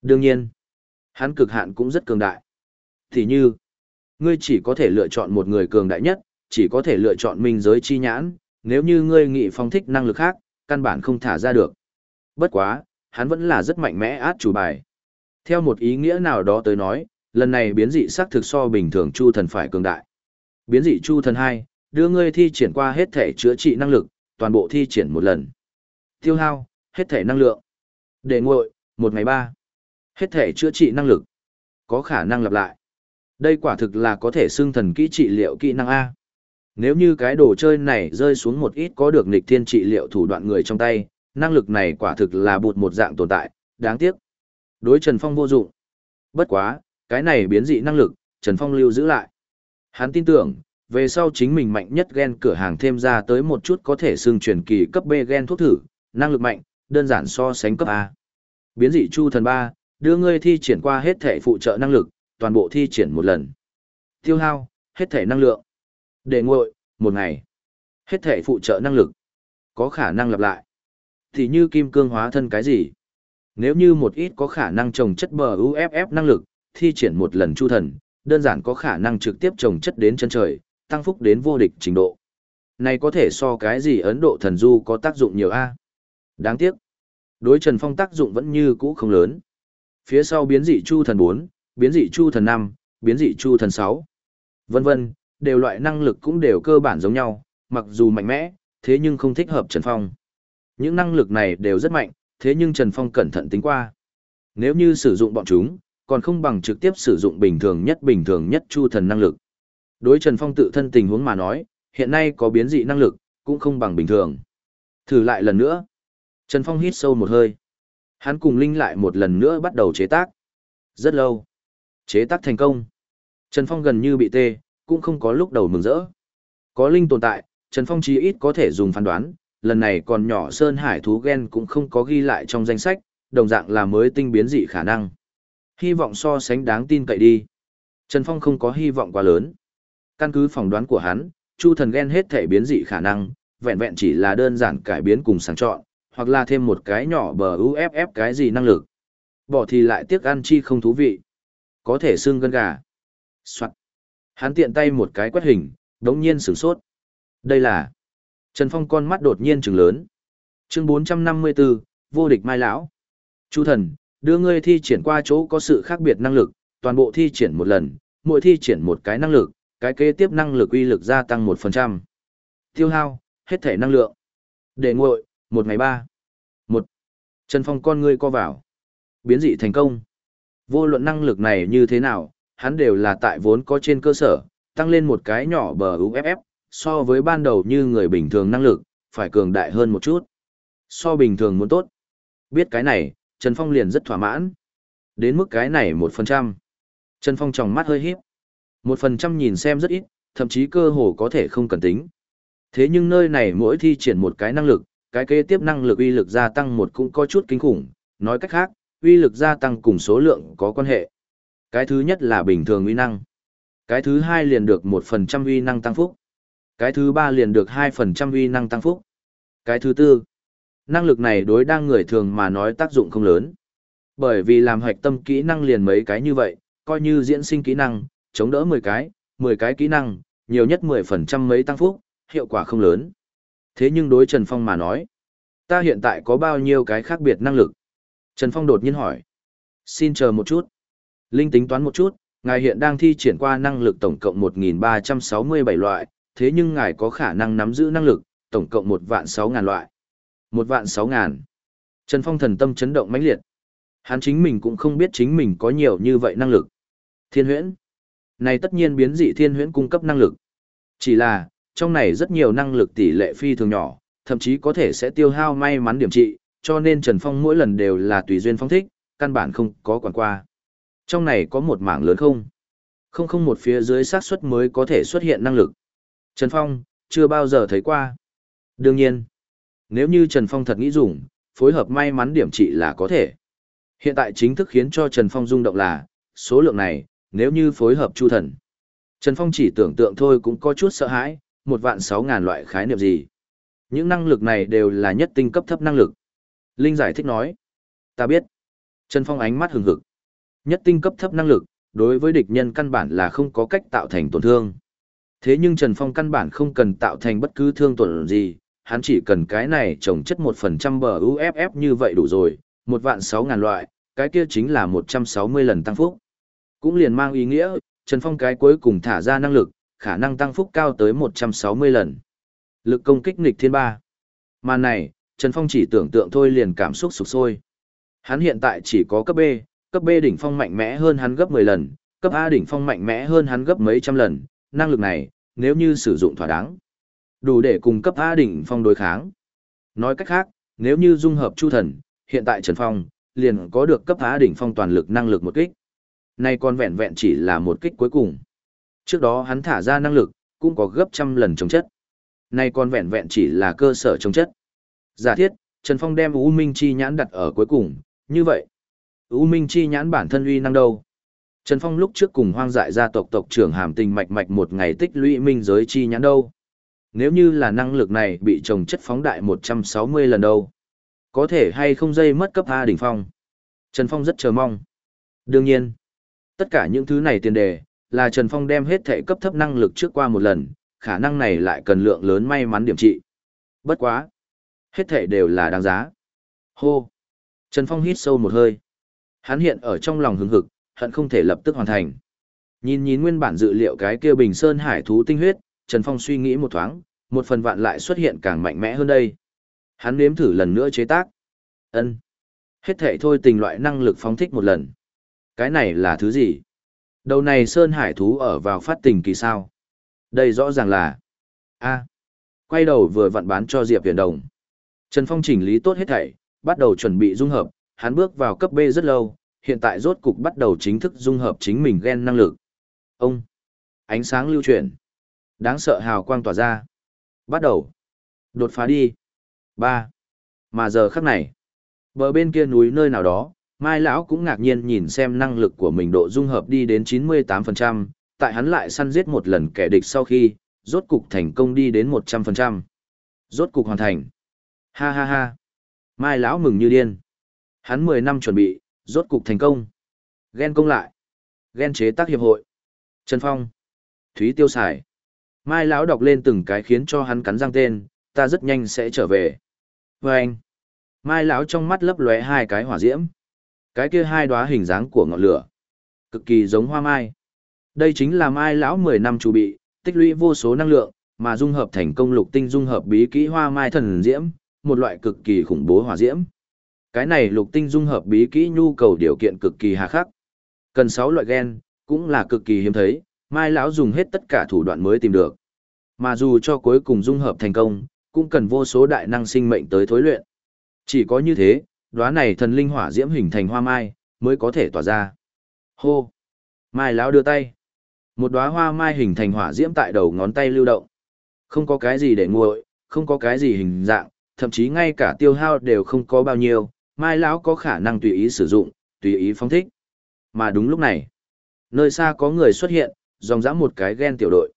Đương nhiên, hắn cực hạn cũng rất cường đại. Thì như, ngươi chỉ có thể lựa chọn một người cường đại nhất, chỉ có thể lựa chọn minh giới chi nhãn, nếu như ngươi nghị phong thích năng lực khác, căn bản không thả ra được. Bất quá, hắn vẫn là rất mạnh mẽ át chủ bài. Theo một ý nghĩa nào đó tới nói, lần này biến dị sắc thực so bình thường chu thần phải cường đại. Biến dị chu thần 2, đưa ngươi thi triển qua hết thể chữa trị năng lực, toàn bộ thi triển một lần. Tiêu hao, hết thể năng lượng. Để nguội, một ngày ba. Hết thể chữa trị năng lực. Có khả năng lặp lại. Đây quả thực là có thể xưng thần kỹ trị liệu kỹ năng A. Nếu như cái đồ chơi này rơi xuống một ít có được nịch thiên trị liệu thủ đoạn người trong tay, năng lực này quả thực là bụt một dạng tồn tại, đáng tiếc. Đối Trần Phong vô dụng. Bất quá, cái này biến dị năng lực, Trần Phong lưu giữ lại. Hắn tin tưởng, về sau chính mình mạnh nhất gen cửa hàng thêm ra tới một chút có thể xương truyền kỳ cấp B gen thuốc thử, năng lực mạnh, đơn giản so sánh cấp A. Biến dị chu thần 3, đưa ngươi thi triển qua hết thể phụ trợ năng lực, toàn bộ thi triển một lần. Tiêu hao, hết thể năng lượng. Để nguội, một ngày. Hết thể phụ trợ năng lực. Có khả năng lặp lại. Thì như kim cương hóa thân cái gì? Nếu như một ít có khả năng trồng chất bờ UFF năng lực, thi triển một lần chu thần, đơn giản có khả năng trực tiếp trồng chất đến chân trời, tăng phúc đến vô địch trình độ. Này có thể so cái gì Ấn Độ thần du có tác dụng nhiều a? Đáng tiếc. Đối Trần Phong tác dụng vẫn như cũ không lớn. Phía sau biến dị chu thần 4, biến dị chu thần 5, biến dị chu thần 6, vân vân, đều loại năng lực cũng đều cơ bản giống nhau, mặc dù mạnh mẽ, thế nhưng không thích hợp Trần Phong. Những năng lực này đều rất mạnh, thế nhưng Trần Phong cẩn thận tính qua. Nếu như sử dụng bọn chúng, còn không bằng trực tiếp sử dụng bình thường nhất bình thường nhất chu thần năng lực. Đối Trần Phong tự thân tình huống mà nói, hiện nay có biến dị năng lực, cũng không bằng bình thường. Thử lại lần nữa. Trần Phong hít sâu một hơi. Hắn cùng Linh lại một lần nữa bắt đầu chế tác. Rất lâu. Chế tác thành công. Trần Phong gần như bị tê, cũng không có lúc đầu mừng rỡ. Có Linh tồn tại, Trần Phong chí ít có thể dùng phán đoán, lần này còn nhỏ Sơn Hải thú gen cũng không có ghi lại trong danh sách, đồng dạng là mới tinh biến dị khả năng. Hy vọng so sánh đáng tin cậy đi. Trần Phong không có hy vọng quá lớn. Căn cứ phỏng đoán của hắn, Chu thần gen hết thể biến dị khả năng, vẹn vẹn chỉ là đơn giản cải biến cùng sáng chọn, hoặc là thêm một cái nhỏ bờ UFF cái gì năng lực. Bỏ thì lại tiếc ăn chi không thú vị. Có thể xương gân gà. Soạn. Hắn tiện tay một cái quét hình, đống nhiên sửng sốt. Đây là... Trần Phong con mắt đột nhiên trừng lớn. Chương 454, vô địch mai lão. Chu thần, đưa ngươi thi triển qua chỗ có sự khác biệt năng lực, toàn bộ thi triển một lần, mỗi thi triển một cái năng lực, cái kế tiếp năng lực uy lực gia tăng 1%. Tiêu hao, hết thể năng lượng. Để nguội, một ngày ba. Một. Trần Phong con ngươi co vào. Biến dị thành công. Vô luận năng lực này như thế nào, hắn đều là tại vốn có trên cơ sở, tăng lên một cái nhỏ bờ UFF, so với ban đầu như người bình thường năng lực, phải cường đại hơn một chút. So bình thường muốn tốt. Biết cái này, Trần Phong liền rất thỏa mãn. Đến mức cái này một phần trăm. Trần Phong tròng mắt hơi híp. Một phần trăm nhìn xem rất ít, thậm chí cơ hồ có thể không cần tính. Thế nhưng nơi này mỗi thi triển một cái năng lực, cái kế tiếp năng lực uy lực gia tăng một cũng có chút kinh khủng, nói cách khác, uy lực gia tăng cùng số lượng có quan hệ. Cái thứ nhất là bình thường uy năng. Cái thứ hai liền được 1% uy năng tăng phúc. Cái thứ ba liền được 2% uy năng tăng phúc. Cái thứ tư, năng lực này đối đang người thường mà nói tác dụng không lớn. Bởi vì làm hoạch tâm kỹ năng liền mấy cái như vậy, coi như diễn sinh kỹ năng, chống đỡ 10 cái, 10 cái kỹ năng, nhiều nhất 10% mấy tăng phúc, hiệu quả không lớn. Thế nhưng đối Trần Phong mà nói, ta hiện tại có bao nhiêu cái khác biệt năng lực? Trần Phong đột nhiên hỏi. Xin chờ một chút. Linh tính toán một chút, ngài hiện đang thi triển qua năng lực tổng cộng 1.367 loại, thế nhưng ngài có khả năng nắm giữ năng lực, tổng cộng một vạn sáu ngàn loại. Một vạn sáu ngàn. Trần Phong thần tâm chấn động mãnh liệt. Hắn chính mình cũng không biết chính mình có nhiều như vậy năng lực. Thiên huyễn. Này tất nhiên biến dị thiên huyễn cung cấp năng lực. Chỉ là, trong này rất nhiều năng lực tỷ lệ phi thường nhỏ, thậm chí có thể sẽ tiêu hao may mắn điểm trị, cho nên Trần Phong mỗi lần đều là tùy duyên phong thích, căn bản không có quản qua. Trong này có một mảng lớn không? Không không một phía dưới xác suất mới có thể xuất hiện năng lực. Trần Phong, chưa bao giờ thấy qua. Đương nhiên, nếu như Trần Phong thật nghĩ dùng, phối hợp may mắn điểm trị là có thể. Hiện tại chính thức khiến cho Trần Phong rung động là, số lượng này, nếu như phối hợp chu thần. Trần Phong chỉ tưởng tượng thôi cũng có chút sợ hãi, một vạn sáu ngàn loại khái niệm gì. Những năng lực này đều là nhất tinh cấp thấp năng lực. Linh giải thích nói. Ta biết. Trần Phong ánh mắt hừng hực. Nhất tinh cấp thấp năng lực, đối với địch nhân căn bản là không có cách tạo thành tổn thương. Thế nhưng Trần Phong căn bản không cần tạo thành bất cứ thương tổn gì, hắn chỉ cần cái này trồng chất 1% bờ UFF như vậy đủ rồi, một vạn sáu ngàn loại, cái kia chính là 160 lần tăng phúc. Cũng liền mang ý nghĩa, Trần Phong cái cuối cùng thả ra năng lực, khả năng tăng phúc cao tới 160 lần. Lực công kích nghịch thiên ba. Màn này, Trần Phong chỉ tưởng tượng thôi liền cảm xúc sụp sôi. Hắn hiện tại chỉ có cấp B, cấp B đỉnh phong mạnh mẽ hơn hắn gấp 10 lần, cấp A đỉnh phong mạnh mẽ hơn hắn gấp mấy trăm lần, năng lực này, nếu như sử dụng thỏa đáng, đủ để cung cấp A đỉnh phong đối kháng. Nói cách khác, nếu như dung hợp Chu Thần, hiện tại Trần Phong liền có được cấp A đỉnh phong toàn lực năng lực một kích. Nay còn vẹn vẹn chỉ là một kích cuối cùng. Trước đó hắn thả ra năng lực, cũng có gấp trăm lần chống chất. Nay còn vẹn vẹn chỉ là cơ sở chống chất. Giả thiết, Trần Phong đem U Minh Chi nhãn đặt ở cuối cùng, như vậy. U Minh Chi nhãn bản thân uy năng đâu? Trần Phong lúc trước cùng hoang dại gia tộc tộc trưởng hàm tình mạch mạch một ngày tích lũy minh giới chi nhãn đâu? Nếu như là năng lực này bị trồng chất phóng đại 160 lần đâu? Có thể hay không dây mất cấp A đỉnh phong? Trần Phong rất chờ mong. Đương nhiên, tất cả những thứ này tiền đề, là Trần Phong đem hết thể cấp thấp năng lực trước qua một lần, khả năng này lại cần lượng lớn may mắn điểm trị. Bất quá. Hết thể đều là đáng giá. Hô. Trần Phong hít sâu một hơi. Hắn hiện ở trong lòng hứng hực, hận không thể lập tức hoàn thành. Nhìn nhìn nguyên bản dự liệu cái kia Bình Sơn hải thú tinh huyết, Trần Phong suy nghĩ một thoáng, Một phần vạn lại xuất hiện càng mạnh mẽ hơn đây. Hắn nếm thử lần nữa chế tác. ân Hết thể thôi tình loại năng lực phóng thích một lần. Cái này là thứ gì? Đầu này Sơn Hải thú ở vào phát tình kỳ sao? Đây rõ ràng là... a Quay đầu vừa vặn bán cho Diệp Viễn Đồng. Trần Phong chỉnh lý tốt hết thảy, bắt đầu chuẩn bị dung hợp, hắn bước vào cấp B rất lâu, hiện tại rốt cục bắt đầu chính thức dung hợp chính mình gen năng lực. Ông! Ánh sáng lưu chuyển. Đáng sợ hào quang tỏa ra. Bắt đầu. Đột phá đi. ba Mà giờ khắc này, bờ bên kia núi nơi nào đó, Mai lão cũng ngạc nhiên nhìn xem năng lực của mình độ dung hợp đi đến 98%, tại hắn lại săn giết một lần kẻ địch sau khi, rốt cục thành công đi đến 100%. Rốt cục hoàn thành. Ha ha ha. Mai lão mừng như điên. Hắn 10 năm chuẩn bị, rốt cục thành công. Ghen công lại. Ghen chế tác hiệp hội. Trần Phong. Thúy tiêu xài. Mai lão đọc lên từng cái khiến cho hắn cắn răng tên, ta rất nhanh sẽ trở về. Và anh. Mai lão trong mắt lấp lóe hai cái hỏa diễm. Cái kia hai đóa hình dáng của ngọn lửa, cực kỳ giống hoa mai. Đây chính là mai lão 10 năm chuẩn bị, tích lũy vô số năng lượng, mà dung hợp thành công lục tinh dung hợp bí kỹ hoa mai thần diễm, một loại cực kỳ khủng bố hỏa diễm. Cái này lục tinh dung hợp bí kỹ nhu cầu điều kiện cực kỳ hà khắc. Cần 6 loại gen, cũng là cực kỳ hiếm thấy, mai lão dùng hết tất cả thủ đoạn mới tìm được. Mà dù cho cuối cùng dung hợp thành công, cũng cần vô số đại năng sinh mệnh tới thối luyện. Chỉ có như thế, đóa này thần linh hỏa diễm hình thành hoa mai, mới có thể tỏa ra. Hô! Mai lão đưa tay. Một đóa hoa mai hình thành hỏa diễm tại đầu ngón tay lưu động. Không có cái gì để nguội, không có cái gì hình dạng, thậm chí ngay cả tiêu hao đều không có bao nhiêu, mai lão có khả năng tùy ý sử dụng, tùy ý phóng thích. Mà đúng lúc này, nơi xa có người xuất hiện, dòng dã một cái gen tiểu đội.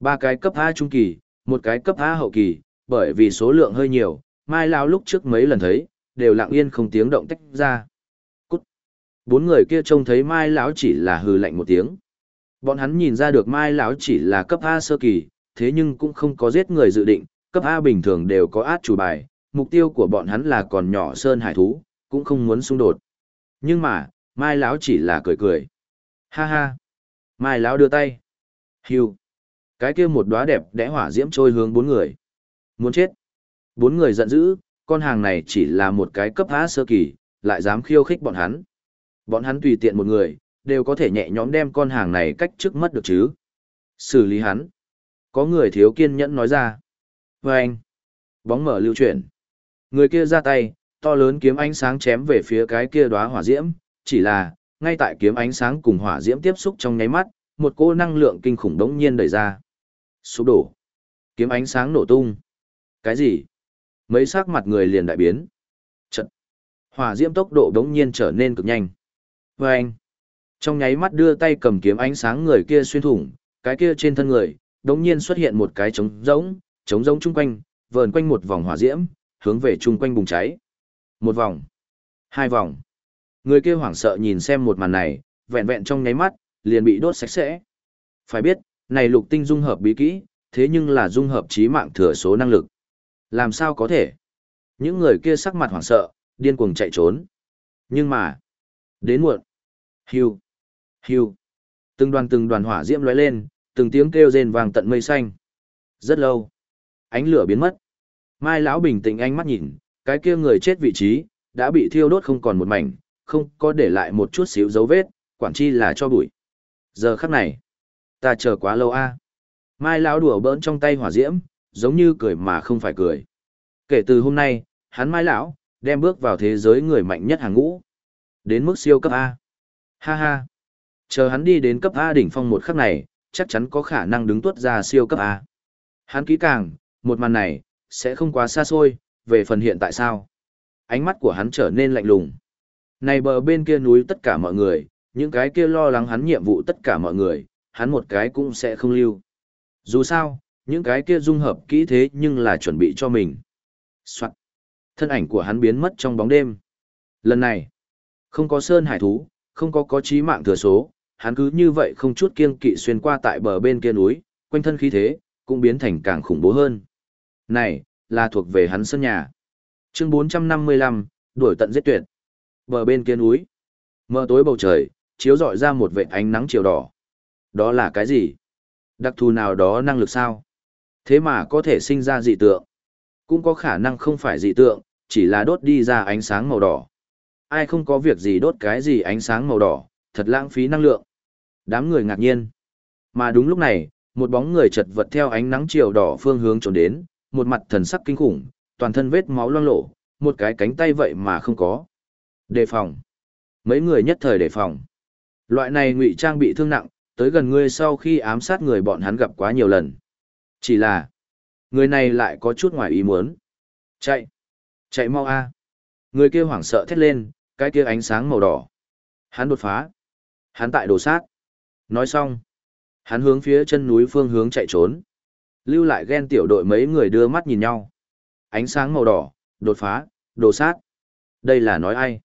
Ba cái cấp A trung kỳ, một cái cấp A hậu kỳ, bởi vì số lượng hơi nhiều, mai lão lúc trước mấy lần thấy, đều lặng yên không tiếng động tách ra. Cút. Bốn người kia trông thấy Mai lão chỉ là hừ lạnh một tiếng. Bọn hắn nhìn ra được Mai lão chỉ là cấp A sơ kỳ, thế nhưng cũng không có giết người dự định, cấp A bình thường đều có át chủ bài, mục tiêu của bọn hắn là còn nhỏ sơn hải thú, cũng không muốn xung đột. Nhưng mà, Mai lão chỉ là cười cười. Ha ha. Mai lão đưa tay. Hưu. Cái kia một đóa đẹp đẽ hỏa diễm trôi hướng bốn người. Muốn chết. Bốn người giận dữ, con hàng này chỉ là một cái cấp há sơ kỳ, lại dám khiêu khích bọn hắn. Bọn hắn tùy tiện một người, đều có thể nhẹ nhõm đem con hàng này cách trước mất được chứ. Xử lý hắn. Có người thiếu kiên nhẫn nói ra. Và anh. Bóng mở lưu chuyển. Người kia ra tay, to lớn kiếm ánh sáng chém về phía cái kia đóa hỏa diễm, chỉ là, ngay tại kiếm ánh sáng cùng hỏa diễm tiếp xúc trong nháy mắt, một cô năng lượng kinh khủng đống nhiên đẩy ra. Sụp đổ. Kiếm ánh sáng nổ tung. Cái gì? mấy sắc mặt người liền đại biến. Trận. Hỏa diễm tốc độ đống nhiên trở nên cực nhanh. Và anh. Trong nháy mắt đưa tay cầm kiếm ánh sáng người kia xuyên thủng, cái kia trên thân người, đống nhiên xuất hiện một cái trống rỗng, trống rỗng chung quanh, vờn quanh một vòng hỏa diễm, hướng về chung quanh bùng cháy. Một vòng. Hai vòng. Người kia hoảng sợ nhìn xem một màn này, vẹn vẹn trong nháy mắt, liền bị đốt sạch sẽ. Phải biết, này lục tinh dung hợp bí kỹ, thế nhưng là dung hợp trí mạng thừa số năng lực. Làm sao có thể? Những người kia sắc mặt hoảng sợ, điên cuồng chạy trốn. Nhưng mà, đến muộn. Hưu, hưu. Từng đoàn từng đoàn hỏa diễm lóe lên, từng tiếng kêu rên vàng tận mây xanh. Rất lâu, ánh lửa biến mất. Mai lão bình tĩnh ánh mắt nhìn, cái kia người chết vị trí đã bị thiêu đốt không còn một mảnh, không có để lại một chút xíu dấu vết, quản chi là cho bụi. Giờ khắc này, ta chờ quá lâu a. Mai lão đùa bỡn trong tay hỏa diễm, giống như cười mà không phải cười. Kể từ hôm nay, hắn mai lão, đem bước vào thế giới người mạnh nhất hàng ngũ. Đến mức siêu cấp A. Ha ha. Chờ hắn đi đến cấp A đỉnh phong một khắc này, chắc chắn có khả năng đứng tuốt ra siêu cấp A. Hắn kỹ càng, một màn này, sẽ không quá xa xôi, về phần hiện tại sao. Ánh mắt của hắn trở nên lạnh lùng. Này bờ bên kia núi tất cả mọi người, những cái kia lo lắng hắn nhiệm vụ tất cả mọi người, hắn một cái cũng sẽ không lưu. Dù sao, những cái kia dung hợp kỹ thế nhưng là chuẩn bị cho mình. Soạn. Thân ảnh của hắn biến mất trong bóng đêm. Lần này, không có sơn hải thú, không có có trí mạng thừa số, hắn cứ như vậy không chút kiêng kỵ xuyên qua tại bờ bên kia núi, quanh thân khí thế, cũng biến thành càng khủng bố hơn. Này, là thuộc về hắn sân nhà. Chương 455, đuổi tận giết tuyệt. Bờ bên kia núi, mờ tối bầu trời, chiếu rọi ra một vệt ánh nắng chiều đỏ. Đó là cái gì? Đặc thù nào đó năng lực sao? Thế mà có thể sinh ra dị tượng. Cũng có khả năng không phải dị tượng, chỉ là đốt đi ra ánh sáng màu đỏ. Ai không có việc gì đốt cái gì ánh sáng màu đỏ, thật lãng phí năng lượng. Đám người ngạc nhiên. Mà đúng lúc này, một bóng người chật vật theo ánh nắng chiều đỏ phương hướng trốn đến, một mặt thần sắc kinh khủng, toàn thân vết máu loang lổ, một cái cánh tay vậy mà không có. Đề phòng. Mấy người nhất thời đề phòng. Loại này ngụy trang bị thương nặng, tới gần ngươi sau khi ám sát người bọn hắn gặp quá nhiều lần. Chỉ là, người này lại có chút ngoài ý muốn. Chạy. Chạy mau a. Người kia hoảng sợ thét lên, cái kia ánh sáng màu đỏ. Hắn đột phá. Hắn tại đồ sát. Nói xong. Hắn hướng phía chân núi phương hướng chạy trốn. Lưu lại ghen tiểu đội mấy người đưa mắt nhìn nhau. Ánh sáng màu đỏ, đột phá, đồ sát. Đây là nói ai?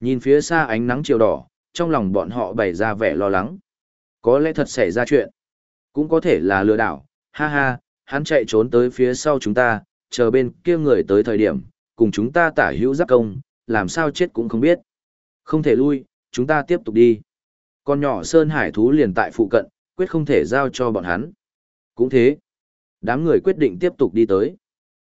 Nhìn phía xa ánh nắng chiều đỏ, trong lòng bọn họ bày ra vẻ lo lắng. Có lẽ thật xảy ra chuyện. Cũng có thể là lừa đảo, ha ha, hắn chạy trốn tới phía sau chúng ta, chờ bên kia người tới thời điểm, cùng chúng ta tả hữu giáp công, làm sao chết cũng không biết. Không thể lui, chúng ta tiếp tục đi. Con nhỏ Sơn Hải thú liền tại phụ cận, quyết không thể giao cho bọn hắn. Cũng thế. Đám người quyết định tiếp tục đi tới.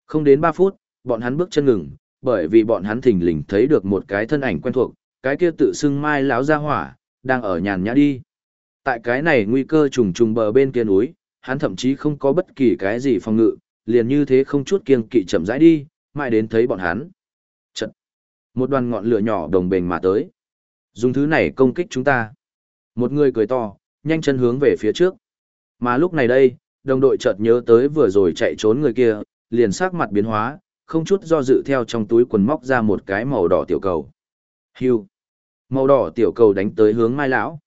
Không đến 3 phút, bọn hắn bước chân ngừng, bởi vì bọn hắn thình lình thấy được một cái thân ảnh quen thuộc, cái kia tự xưng mai lão ra hỏa, đang ở nhàn nhã đi. Tại cái này nguy cơ trùng trùng bờ bên kia núi, hắn thậm chí không có bất kỳ cái gì phòng ngự, liền như thế không chút kiêng kỵ chậm rãi đi, mãi đến thấy bọn hắn. Chật. Một đoàn ngọn lửa nhỏ đồng bền mà tới. Dùng thứ này công kích chúng ta. Một người cười to, nhanh chân hướng về phía trước. Mà lúc này đây, đồng đội chợt nhớ tới vừa rồi chạy trốn người kia, liền sắc mặt biến hóa, không chút do dự theo trong túi quần móc ra một cái màu đỏ tiểu cầu. Hưu. Màu đỏ tiểu cầu đánh tới hướng Mai lão.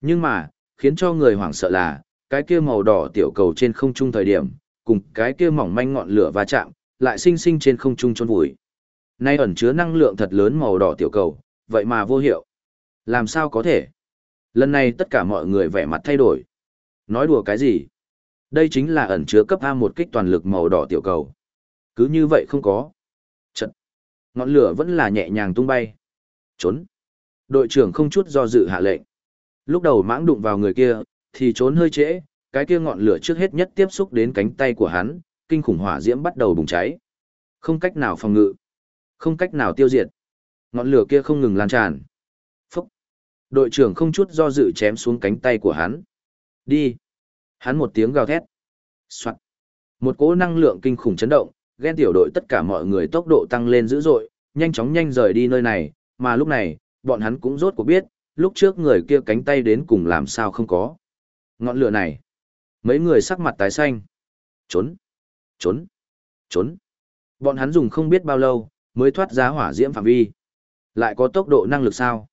Nhưng mà, khiến cho người hoảng sợ là, cái kia màu đỏ tiểu cầu trên không trung thời điểm, cùng cái kia mỏng manh ngọn lửa va chạm, lại sinh sinh trên không trung chôn vùi. Nay ẩn chứa năng lượng thật lớn màu đỏ tiểu cầu, vậy mà vô hiệu. Làm sao có thể? Lần này tất cả mọi người vẻ mặt thay đổi. Nói đùa cái gì? Đây chính là ẩn chứa cấp A một kích toàn lực màu đỏ tiểu cầu. Cứ như vậy không có. Trận. Ngọn lửa vẫn là nhẹ nhàng tung bay. Trốn. Đội trưởng không chút do dự hạ lệnh. Lúc đầu mãng đụng vào người kia, thì trốn hơi trễ, cái kia ngọn lửa trước hết nhất tiếp xúc đến cánh tay của hắn, kinh khủng hỏa diễm bắt đầu bùng cháy. Không cách nào phòng ngự, không cách nào tiêu diệt. Ngọn lửa kia không ngừng lan tràn. Phúc. Đội trưởng không chút do dự chém xuống cánh tay của hắn. Đi. Hắn một tiếng gào thét. Soạn. Một cỗ năng lượng kinh khủng chấn động, ghen tiểu đội tất cả mọi người tốc độ tăng lên dữ dội, nhanh chóng nhanh rời đi nơi này, mà lúc này, bọn hắn cũng rốt cuộc biết, lúc trước người kia cánh tay đến cùng làm sao không có. Ngọn lửa này. Mấy người sắc mặt tái xanh. Trốn. Trốn. Trốn. Bọn hắn dùng không biết bao lâu, mới thoát ra hỏa diễm phạm vi. Lại có tốc độ năng lực sao?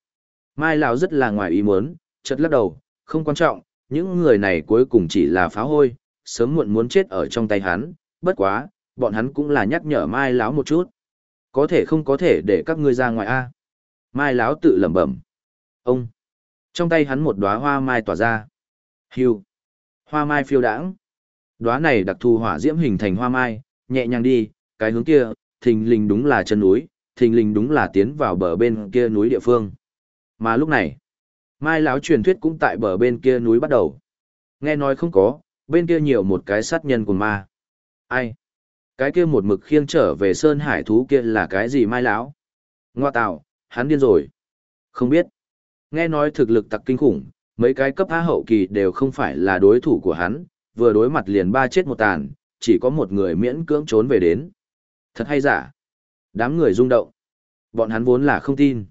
Mai Lão rất là ngoài ý muốn, chật lắc đầu, không quan trọng, những người này cuối cùng chỉ là phá hôi, sớm muộn muốn chết ở trong tay hắn, bất quá, bọn hắn cũng là nhắc nhở Mai Lão một chút. Có thể không có thể để các ngươi ra ngoài A. Mai Lão tự lẩm bẩm. Ông. Trong tay hắn một đóa hoa mai tỏa ra. Hiu. Hoa mai phiêu đãng. Đóa này đặc thù hỏa diễm hình thành hoa mai, nhẹ nhàng đi, cái hướng kia, thình lình đúng là chân núi, thình lình đúng là tiến vào bờ bên kia núi địa phương. Mà lúc này, mai lão truyền thuyết cũng tại bờ bên kia núi bắt đầu. Nghe nói không có, bên kia nhiều một cái sát nhân của ma. Ai? Cái kia một mực khiêng trở về sơn hải thú kia là cái gì mai lão? Ngoa tạo, hắn điên rồi. Không biết. Nghe nói thực lực tặc kinh khủng, mấy cái cấp A hậu kỳ đều không phải là đối thủ của hắn, vừa đối mặt liền ba chết một tàn, chỉ có một người miễn cưỡng trốn về đến. Thật hay giả? Đám người rung động. Bọn hắn vốn là không tin.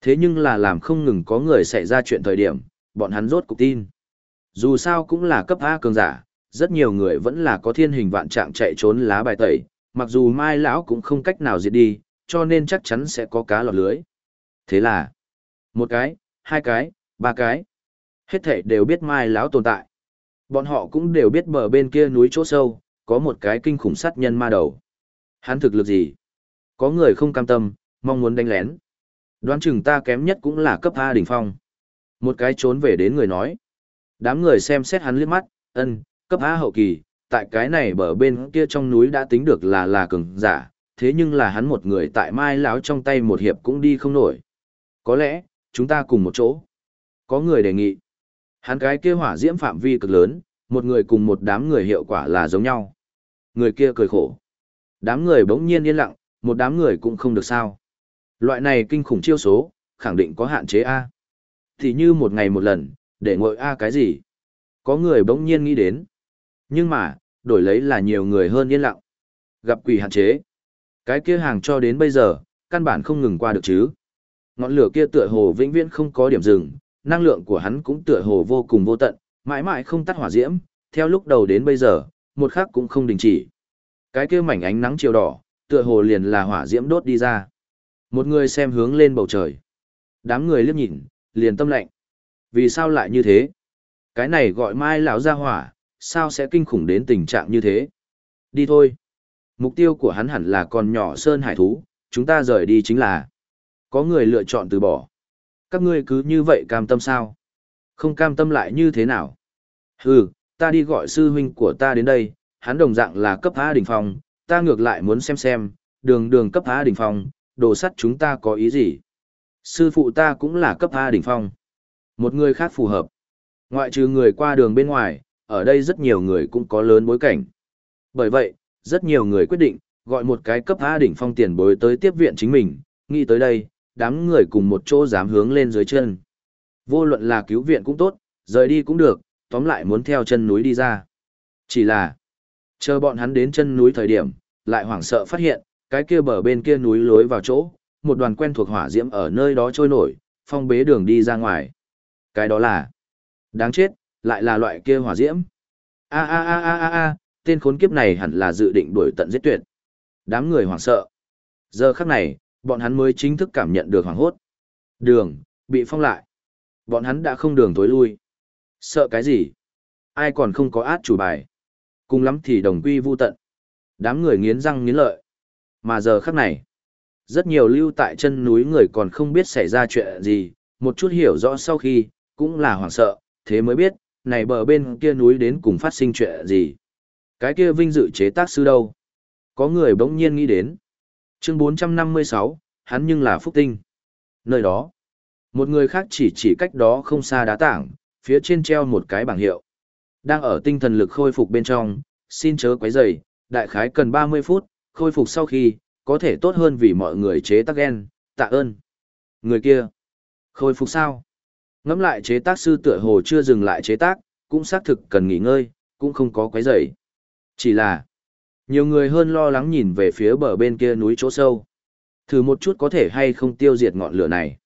Thế nhưng là làm không ngừng có người xảy ra chuyện thời điểm, bọn hắn rốt cục tin. Dù sao cũng là cấp A cường giả, rất nhiều người vẫn là có thiên hình vạn trạng chạy trốn lá bài tẩy, mặc dù mai lão cũng không cách nào diệt đi, cho nên chắc chắn sẽ có cá lọt lưới. Thế là, một cái, hai cái, ba cái, hết thảy đều biết mai lão tồn tại. Bọn họ cũng đều biết bờ bên kia núi chỗ sâu, có một cái kinh khủng sát nhân ma đầu. Hắn thực lực gì? Có người không cam tâm, mong muốn đánh lén. Đoán chừng ta kém nhất cũng là cấp A đỉnh phong. Một cái trốn về đến người nói. Đám người xem xét hắn liếc mắt, ân, cấp A hậu kỳ, tại cái này bờ bên kia trong núi đã tính được là là cường giả, thế nhưng là hắn một người tại mai lão trong tay một hiệp cũng đi không nổi. Có lẽ, chúng ta cùng một chỗ. Có người đề nghị. Hắn cái kia hỏa diễm phạm vi cực lớn, một người cùng một đám người hiệu quả là giống nhau. Người kia cười khổ. Đám người bỗng nhiên yên lặng, một đám người cũng không được sao. Loại này kinh khủng chiêu số, khẳng định có hạn chế A. Thì như một ngày một lần, để ngồi A cái gì? Có người bỗng nhiên nghĩ đến. Nhưng mà, đổi lấy là nhiều người hơn yên lặng. Gặp quỷ hạn chế. Cái kia hàng cho đến bây giờ, căn bản không ngừng qua được chứ. Ngọn lửa kia tựa hồ vĩnh viễn không có điểm dừng, năng lượng của hắn cũng tựa hồ vô cùng vô tận, mãi mãi không tắt hỏa diễm, theo lúc đầu đến bây giờ, một khắc cũng không đình chỉ. Cái kia mảnh ánh nắng chiều đỏ, tựa hồ liền là hỏa diễm đốt đi ra. Một người xem hướng lên bầu trời. Đám người liếc nhìn, liền tâm lạnh. Vì sao lại như thế? Cái này gọi mai lão ra hỏa, sao sẽ kinh khủng đến tình trạng như thế? Đi thôi. Mục tiêu của hắn hẳn là con nhỏ sơn hải thú, chúng ta rời đi chính là. Có người lựa chọn từ bỏ. Các ngươi cứ như vậy cam tâm sao? Không cam tâm lại như thế nào? Hừ, ta đi gọi sư huynh của ta đến đây, hắn đồng dạng là cấp A đỉnh phong, ta ngược lại muốn xem xem, đường đường cấp A đỉnh phong, đồ sắt chúng ta có ý gì? Sư phụ ta cũng là cấp A đỉnh phong. Một người khác phù hợp. Ngoại trừ người qua đường bên ngoài, ở đây rất nhiều người cũng có lớn bối cảnh. Bởi vậy, rất nhiều người quyết định, gọi một cái cấp A đỉnh phong tiền bối tới tiếp viện chính mình, nghĩ tới đây, đám người cùng một chỗ dám hướng lên dưới chân. Vô luận là cứu viện cũng tốt, rời đi cũng được, tóm lại muốn theo chân núi đi ra. Chỉ là, chờ bọn hắn đến chân núi thời điểm, lại hoảng sợ phát hiện, cái kia bờ bên kia núi lối vào chỗ, một đoàn quen thuộc hỏa diễm ở nơi đó trôi nổi, phong bế đường đi ra ngoài. Cái đó là, đáng chết, lại là loại kia hỏa diễm. A a a a a a, tên khốn kiếp này hẳn là dự định đuổi tận giết tuyệt. Đám người hoảng sợ. Giờ khắc này, bọn hắn mới chính thức cảm nhận được hoảng hốt. Đường, bị phong lại. Bọn hắn đã không đường tối lui. Sợ cái gì? Ai còn không có át chủ bài? Cùng lắm thì đồng quy vu tận. Đám người nghiến răng nghiến lợi. Mà giờ khắc này, rất nhiều lưu tại chân núi người còn không biết xảy ra chuyện gì, một chút hiểu rõ sau khi, cũng là hoảng sợ, thế mới biết, này bờ bên kia núi đến cùng phát sinh chuyện gì. Cái kia vinh dự chế tác sư đâu? Có người bỗng nhiên nghĩ đến. Chương 456, hắn nhưng là phúc tinh. Nơi đó, một người khác chỉ chỉ cách đó không xa đá tảng, phía trên treo một cái bảng hiệu. Đang ở tinh thần lực khôi phục bên trong, xin chớ quấy rầy, đại khái cần 30 phút, khôi phục sau khi, có thể tốt hơn vì mọi người chế tác gen, tạ ơn. Người kia, khôi phục sao? Ngắm lại chế tác sư tựa hồ chưa dừng lại chế tác, cũng xác thực cần nghỉ ngơi, cũng không có quấy rầy. Chỉ là, nhiều người hơn lo lắng nhìn về phía bờ bên kia núi chỗ sâu. Thử một chút có thể hay không tiêu diệt ngọn lửa này.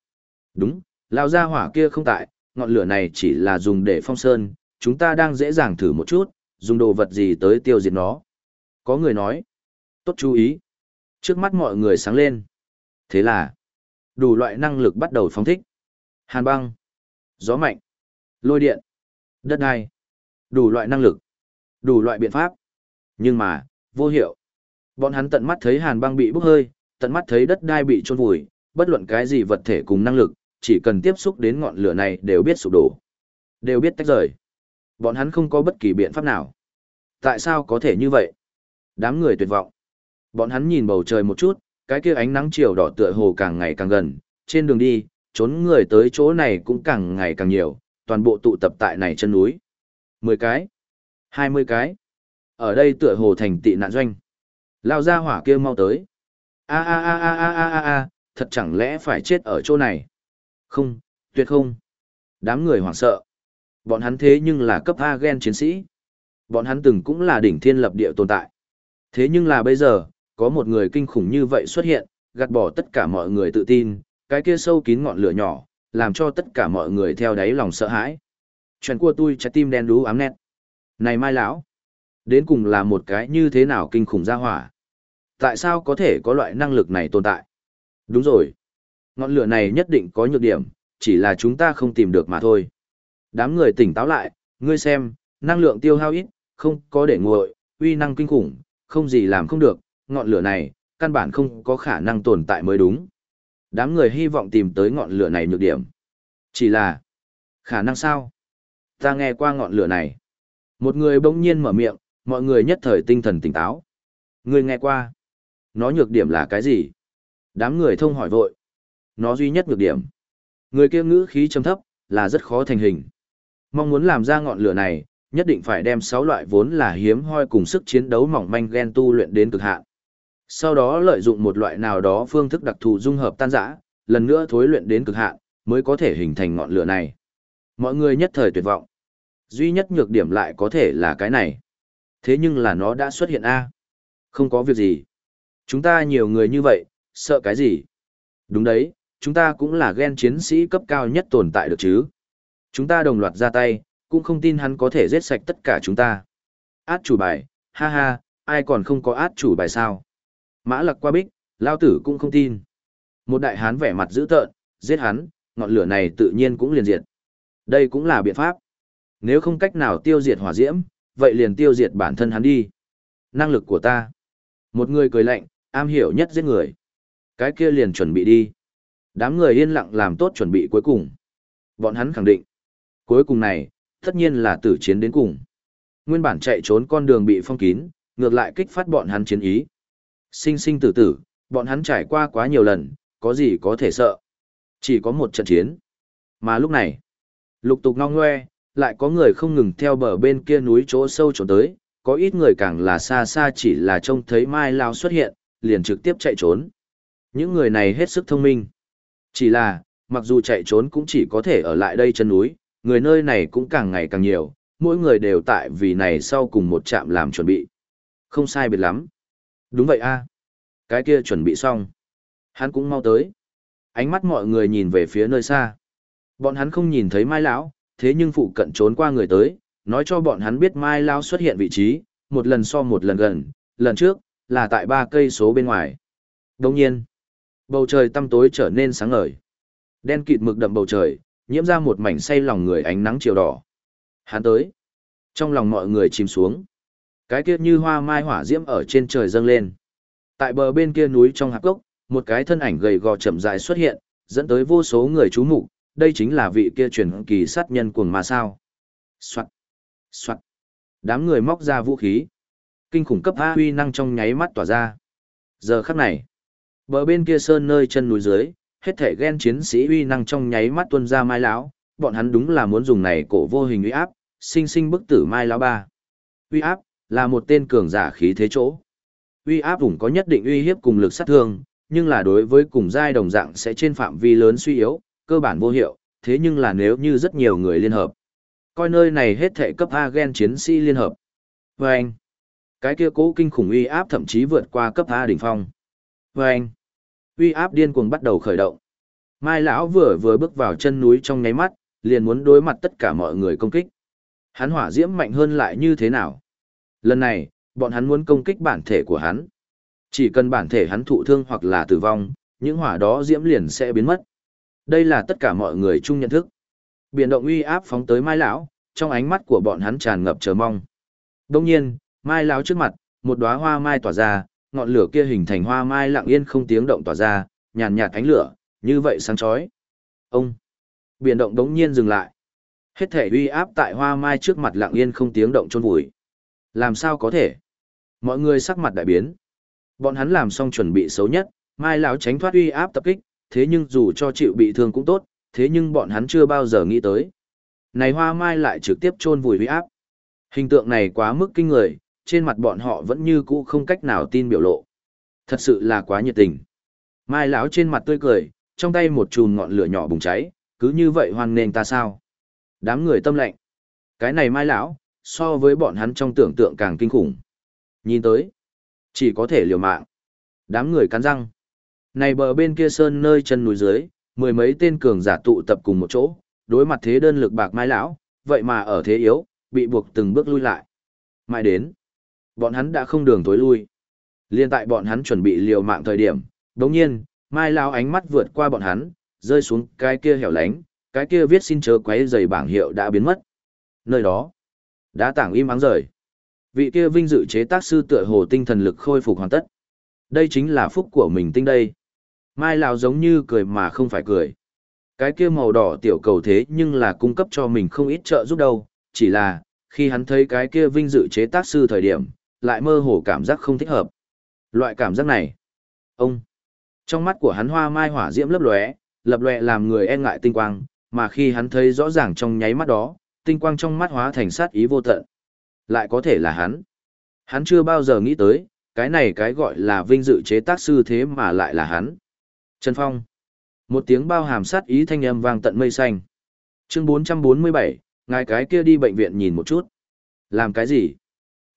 Đúng, lao ra hỏa kia không tại, ngọn lửa này chỉ là dùng để phong sơn, chúng ta đang dễ dàng thử một chút, dùng đồ vật gì tới tiêu diệt nó. Có người nói, tốt chú ý. Trước mắt mọi người sáng lên. Thế là, đủ loại năng lực bắt đầu phóng thích. Hàn băng, gió mạnh, lôi điện, đất đai, đủ loại năng lực, đủ loại biện pháp. Nhưng mà, vô hiệu. Bọn hắn tận mắt thấy hàn băng bị bốc hơi, tận mắt thấy đất đai bị trôn vùi, bất luận cái gì vật thể cùng năng lực, chỉ cần tiếp xúc đến ngọn lửa này đều biết sụp đổ. Đều biết tách rời. Bọn hắn không có bất kỳ biện pháp nào. Tại sao có thể như vậy? Đám người tuyệt vọng. Bọn hắn nhìn bầu trời một chút, cái kia ánh nắng chiều đỏ tựa hồ càng ngày càng gần, trên đường đi, trốn người tới chỗ này cũng càng ngày càng nhiều, toàn bộ tụ tập tại này chân núi. 10 cái, 20 cái. Ở đây tựa hồ thành tị nạn doanh. Lao ra hỏa kia mau tới. A a a a a a a a, thật chẳng lẽ phải chết ở chỗ này? Không, tuyệt không. Đám người hoảng sợ. Bọn hắn thế nhưng là cấp A gen chiến sĩ. Bọn hắn từng cũng là đỉnh thiên lập địa tồn tại. Thế nhưng là bây giờ, có một người kinh khủng như vậy xuất hiện, gạt bỏ tất cả mọi người tự tin, cái kia sâu kín ngọn lửa nhỏ, làm cho tất cả mọi người theo đáy lòng sợ hãi. Chuyện của tôi trái tim đen đú ám nét. Này mai lão, đến cùng là một cái như thế nào kinh khủng ra hỏa. Tại sao có thể có loại năng lực này tồn tại? Đúng rồi. Ngọn lửa này nhất định có nhược điểm, chỉ là chúng ta không tìm được mà thôi. Đám người tỉnh táo lại, ngươi xem, năng lượng tiêu hao ít, không có để nguội, uy năng kinh khủng, không gì làm không được, ngọn lửa này, căn bản không có khả năng tồn tại mới đúng. Đám người hy vọng tìm tới ngọn lửa này nhược điểm. Chỉ là, khả năng sao? Ta nghe qua ngọn lửa này. Một người bỗng nhiên mở miệng, mọi người nhất thời tinh thần tỉnh táo. Người nghe qua. Nó nhược điểm là cái gì? Đám người thông hỏi vội. Nó duy nhất nhược điểm. Người kia ngữ khí trầm thấp, là rất khó thành hình. Mong muốn làm ra ngọn lửa này, nhất định phải đem sáu loại vốn là hiếm hoi cùng sức chiến đấu mỏng manh gen tu luyện đến cực hạn. Sau đó lợi dụng một loại nào đó phương thức đặc thù dung hợp tan rã, lần nữa thối luyện đến cực hạn, mới có thể hình thành ngọn lửa này. Mọi người nhất thời tuyệt vọng. Duy nhất nhược điểm lại có thể là cái này. Thế nhưng là nó đã xuất hiện a. Không có việc gì. Chúng ta nhiều người như vậy, sợ cái gì? Đúng đấy, chúng ta cũng là gen chiến sĩ cấp cao nhất tồn tại được chứ. Chúng ta đồng loạt ra tay, cũng không tin hắn có thể giết sạch tất cả chúng ta. Át chủ bài, ha ha, ai còn không có át chủ bài sao? Mã lặc qua bích, lao tử cũng không tin. Một đại hán vẻ mặt dữ tợn, giết hắn, ngọn lửa này tự nhiên cũng liền diệt. Đây cũng là biện pháp. Nếu không cách nào tiêu diệt hỏa diễm, vậy liền tiêu diệt bản thân hắn đi. Năng lực của ta. Một người cười lạnh, am hiểu nhất giết người. Cái kia liền chuẩn bị đi. Đám người yên lặng làm tốt chuẩn bị cuối cùng. Bọn hắn khẳng định. Cuối cùng này, tất nhiên là tử chiến đến cùng. Nguyên bản chạy trốn con đường bị phong kín, ngược lại kích phát bọn hắn chiến ý. Sinh sinh tử tử, bọn hắn trải qua quá nhiều lần, có gì có thể sợ. Chỉ có một trận chiến. Mà lúc này, lục tục ngong ngoe, lại có người không ngừng theo bờ bên kia núi chỗ sâu trốn tới, có ít người càng là xa xa chỉ là trông thấy Mai Lao xuất hiện, liền trực tiếp chạy trốn. Những người này hết sức thông minh. Chỉ là, mặc dù chạy trốn cũng chỉ có thể ở lại đây chân núi, người nơi này cũng càng ngày càng nhiều, mỗi người đều tại vì này sau cùng một trạm làm chuẩn bị. Không sai biệt lắm. Đúng vậy a Cái kia chuẩn bị xong. Hắn cũng mau tới. Ánh mắt mọi người nhìn về phía nơi xa. Bọn hắn không nhìn thấy Mai Lão, thế nhưng phụ cận trốn qua người tới, nói cho bọn hắn biết Mai Lão xuất hiện vị trí, một lần so một lần gần, lần trước, là tại ba cây số bên ngoài. Đồng nhiên, bầu trời tăm tối trở nên sáng ngời. Đen kịt mực đậm bầu trời, nhiễm ra một mảnh say lòng người ánh nắng chiều đỏ. Hắn tới. Trong lòng mọi người chìm xuống. Cái kia như hoa mai hỏa diễm ở trên trời dâng lên. Tại bờ bên kia núi trong hạp gốc, một cái thân ảnh gầy gò chậm rãi xuất hiện, dẫn tới vô số người chú mục, đây chính là vị kia truyền kỳ sát nhân cuồng mà sao. Soạt, soạt. Đám người móc ra vũ khí. Kinh khủng cấp A huy năng trong nháy mắt tỏa ra. Giờ khắc này, bờ bên kia sơn nơi chân núi dưới, hết thể ghen chiến sĩ uy năng trong nháy mắt tuân ra mai lão, bọn hắn đúng là muốn dùng này cổ vô hình uy áp, sinh sinh bức tử mai lão ba. Uy áp là một tên cường giả khí thế chỗ. Uy áp ủng có nhất định uy hiếp cùng lực sát thương, nhưng là đối với cùng giai đồng dạng sẽ trên phạm vi lớn suy yếu, cơ bản vô hiệu, thế nhưng là nếu như rất nhiều người liên hợp. Coi nơi này hết thể cấp A gen chiến sĩ liên hợp. Và anh, cái kia cố kinh khủng uy áp thậm chí vượt qua cấp A đỉnh phong. Và anh, uy áp điên cuồng bắt đầu khởi động. Mai lão vừa vừa bước vào chân núi trong nháy mắt, liền muốn đối mặt tất cả mọi người công kích. Hắn hỏa diễm mạnh hơn lại như thế nào? Lần này, bọn hắn muốn công kích bản thể của hắn. Chỉ cần bản thể hắn thụ thương hoặc là tử vong, những hỏa đó diễm liền sẽ biến mất. Đây là tất cả mọi người chung nhận thức. Biển động uy áp phóng tới Mai lão, trong ánh mắt của bọn hắn tràn ngập chờ mong. Đương nhiên, Mai lão trước mặt, một đóa hoa mai tỏa ra, ngọn lửa kia hình thành hoa mai lặng yên không tiếng động tỏa ra, nhàn nhạt ánh lửa, như vậy sáng chói. Ông! Biển động đống nhiên dừng lại. Hết thể uy áp tại hoa mai trước mặt lặng yên không tiếng động chôn vùi. Làm sao có thể? Mọi người sắc mặt đại biến. Bọn hắn làm xong chuẩn bị xấu nhất, mai lão tránh thoát uy áp tập kích, thế nhưng dù cho chịu bị thương cũng tốt, thế nhưng bọn hắn chưa bao giờ nghĩ tới. Này hoa mai lại trực tiếp chôn vùi uy áp. Hình tượng này quá mức kinh người, trên mặt bọn họ vẫn như cũ không cách nào tin biểu lộ. Thật sự là quá nhiệt tình. Mai lão trên mặt tươi cười, trong tay một chùm ngọn lửa nhỏ bùng cháy, cứ như vậy hoan nền ta sao? Đám người tâm lạnh, Cái này Mai lão, so với bọn hắn trong tưởng tượng càng kinh khủng. Nhìn tới, chỉ có thể liều mạng. Đám người cắn răng. Này bờ bên kia sơn nơi chân núi dưới, mười mấy tên cường giả tụ tập cùng một chỗ, đối mặt thế đơn lực bạc Mai lão, vậy mà ở thế yếu, bị buộc từng bước lui lại. Mai đến, bọn hắn đã không đường tối lui. Liên tại bọn hắn chuẩn bị liều mạng thời điểm, đồng nhiên, Mai lão ánh mắt vượt qua bọn hắn, rơi xuống cái kia hẻo lánh, cái kia viết xin chớ quấy giày bảng hiệu đã biến mất. Nơi đó, đã tảng im ắng rời. Vị kia vinh dự chế tác sư tựa hồ tinh thần lực khôi phục hoàn tất. Đây chính là phúc của mình tinh đây. Mai Lão giống như cười mà không phải cười. Cái kia màu đỏ tiểu cầu thế nhưng là cung cấp cho mình không ít trợ giúp đâu, chỉ là, khi hắn thấy cái kia vinh dự chế tác sư thời điểm, lại mơ hồ cảm giác không thích hợp. Loại cảm giác này, ông, trong mắt của hắn hoa mai hỏa diễm lấp lóe, lập lòe làm người e ngại tinh quang, mà khi hắn thấy rõ ràng trong nháy mắt đó, tinh quang trong mắt hóa thành sát ý vô tận. Lại có thể là hắn. Hắn chưa bao giờ nghĩ tới, cái này cái gọi là vinh dự chế tác sư thế mà lại là hắn. Trần Phong. Một tiếng bao hàm sát ý thanh âm vang tận mây xanh. Chương 447, ngài cái kia đi bệnh viện nhìn một chút. Làm cái gì?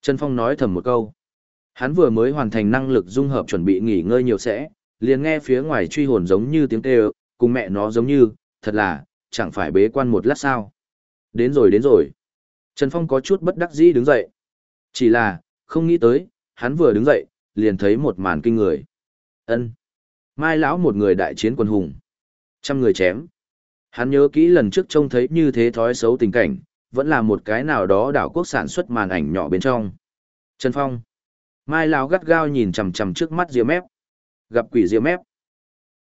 Trần Phong nói thầm một câu. Hắn vừa mới hoàn thành năng lực dung hợp chuẩn bị nghỉ ngơi nhiều sẽ, liền nghe phía ngoài truy hồn giống như tiếng kêu, cùng mẹ nó giống như, thật là, chẳng phải bế quan một lát sao. Đến rồi đến rồi. Trần Phong có chút bất đắc dĩ đứng dậy. Chỉ là, không nghĩ tới, hắn vừa đứng dậy, liền thấy một màn kinh người. ân Mai lão một người đại chiến quân hùng. Trăm người chém. Hắn nhớ kỹ lần trước trông thấy như thế thói xấu tình cảnh, vẫn là một cái nào đó đảo quốc sản xuất màn ảnh nhỏ bên trong. Trần Phong. Mai lão gắt gao nhìn chằm chằm trước mắt Diệp Mép. Gặp quỷ Diệp Mép.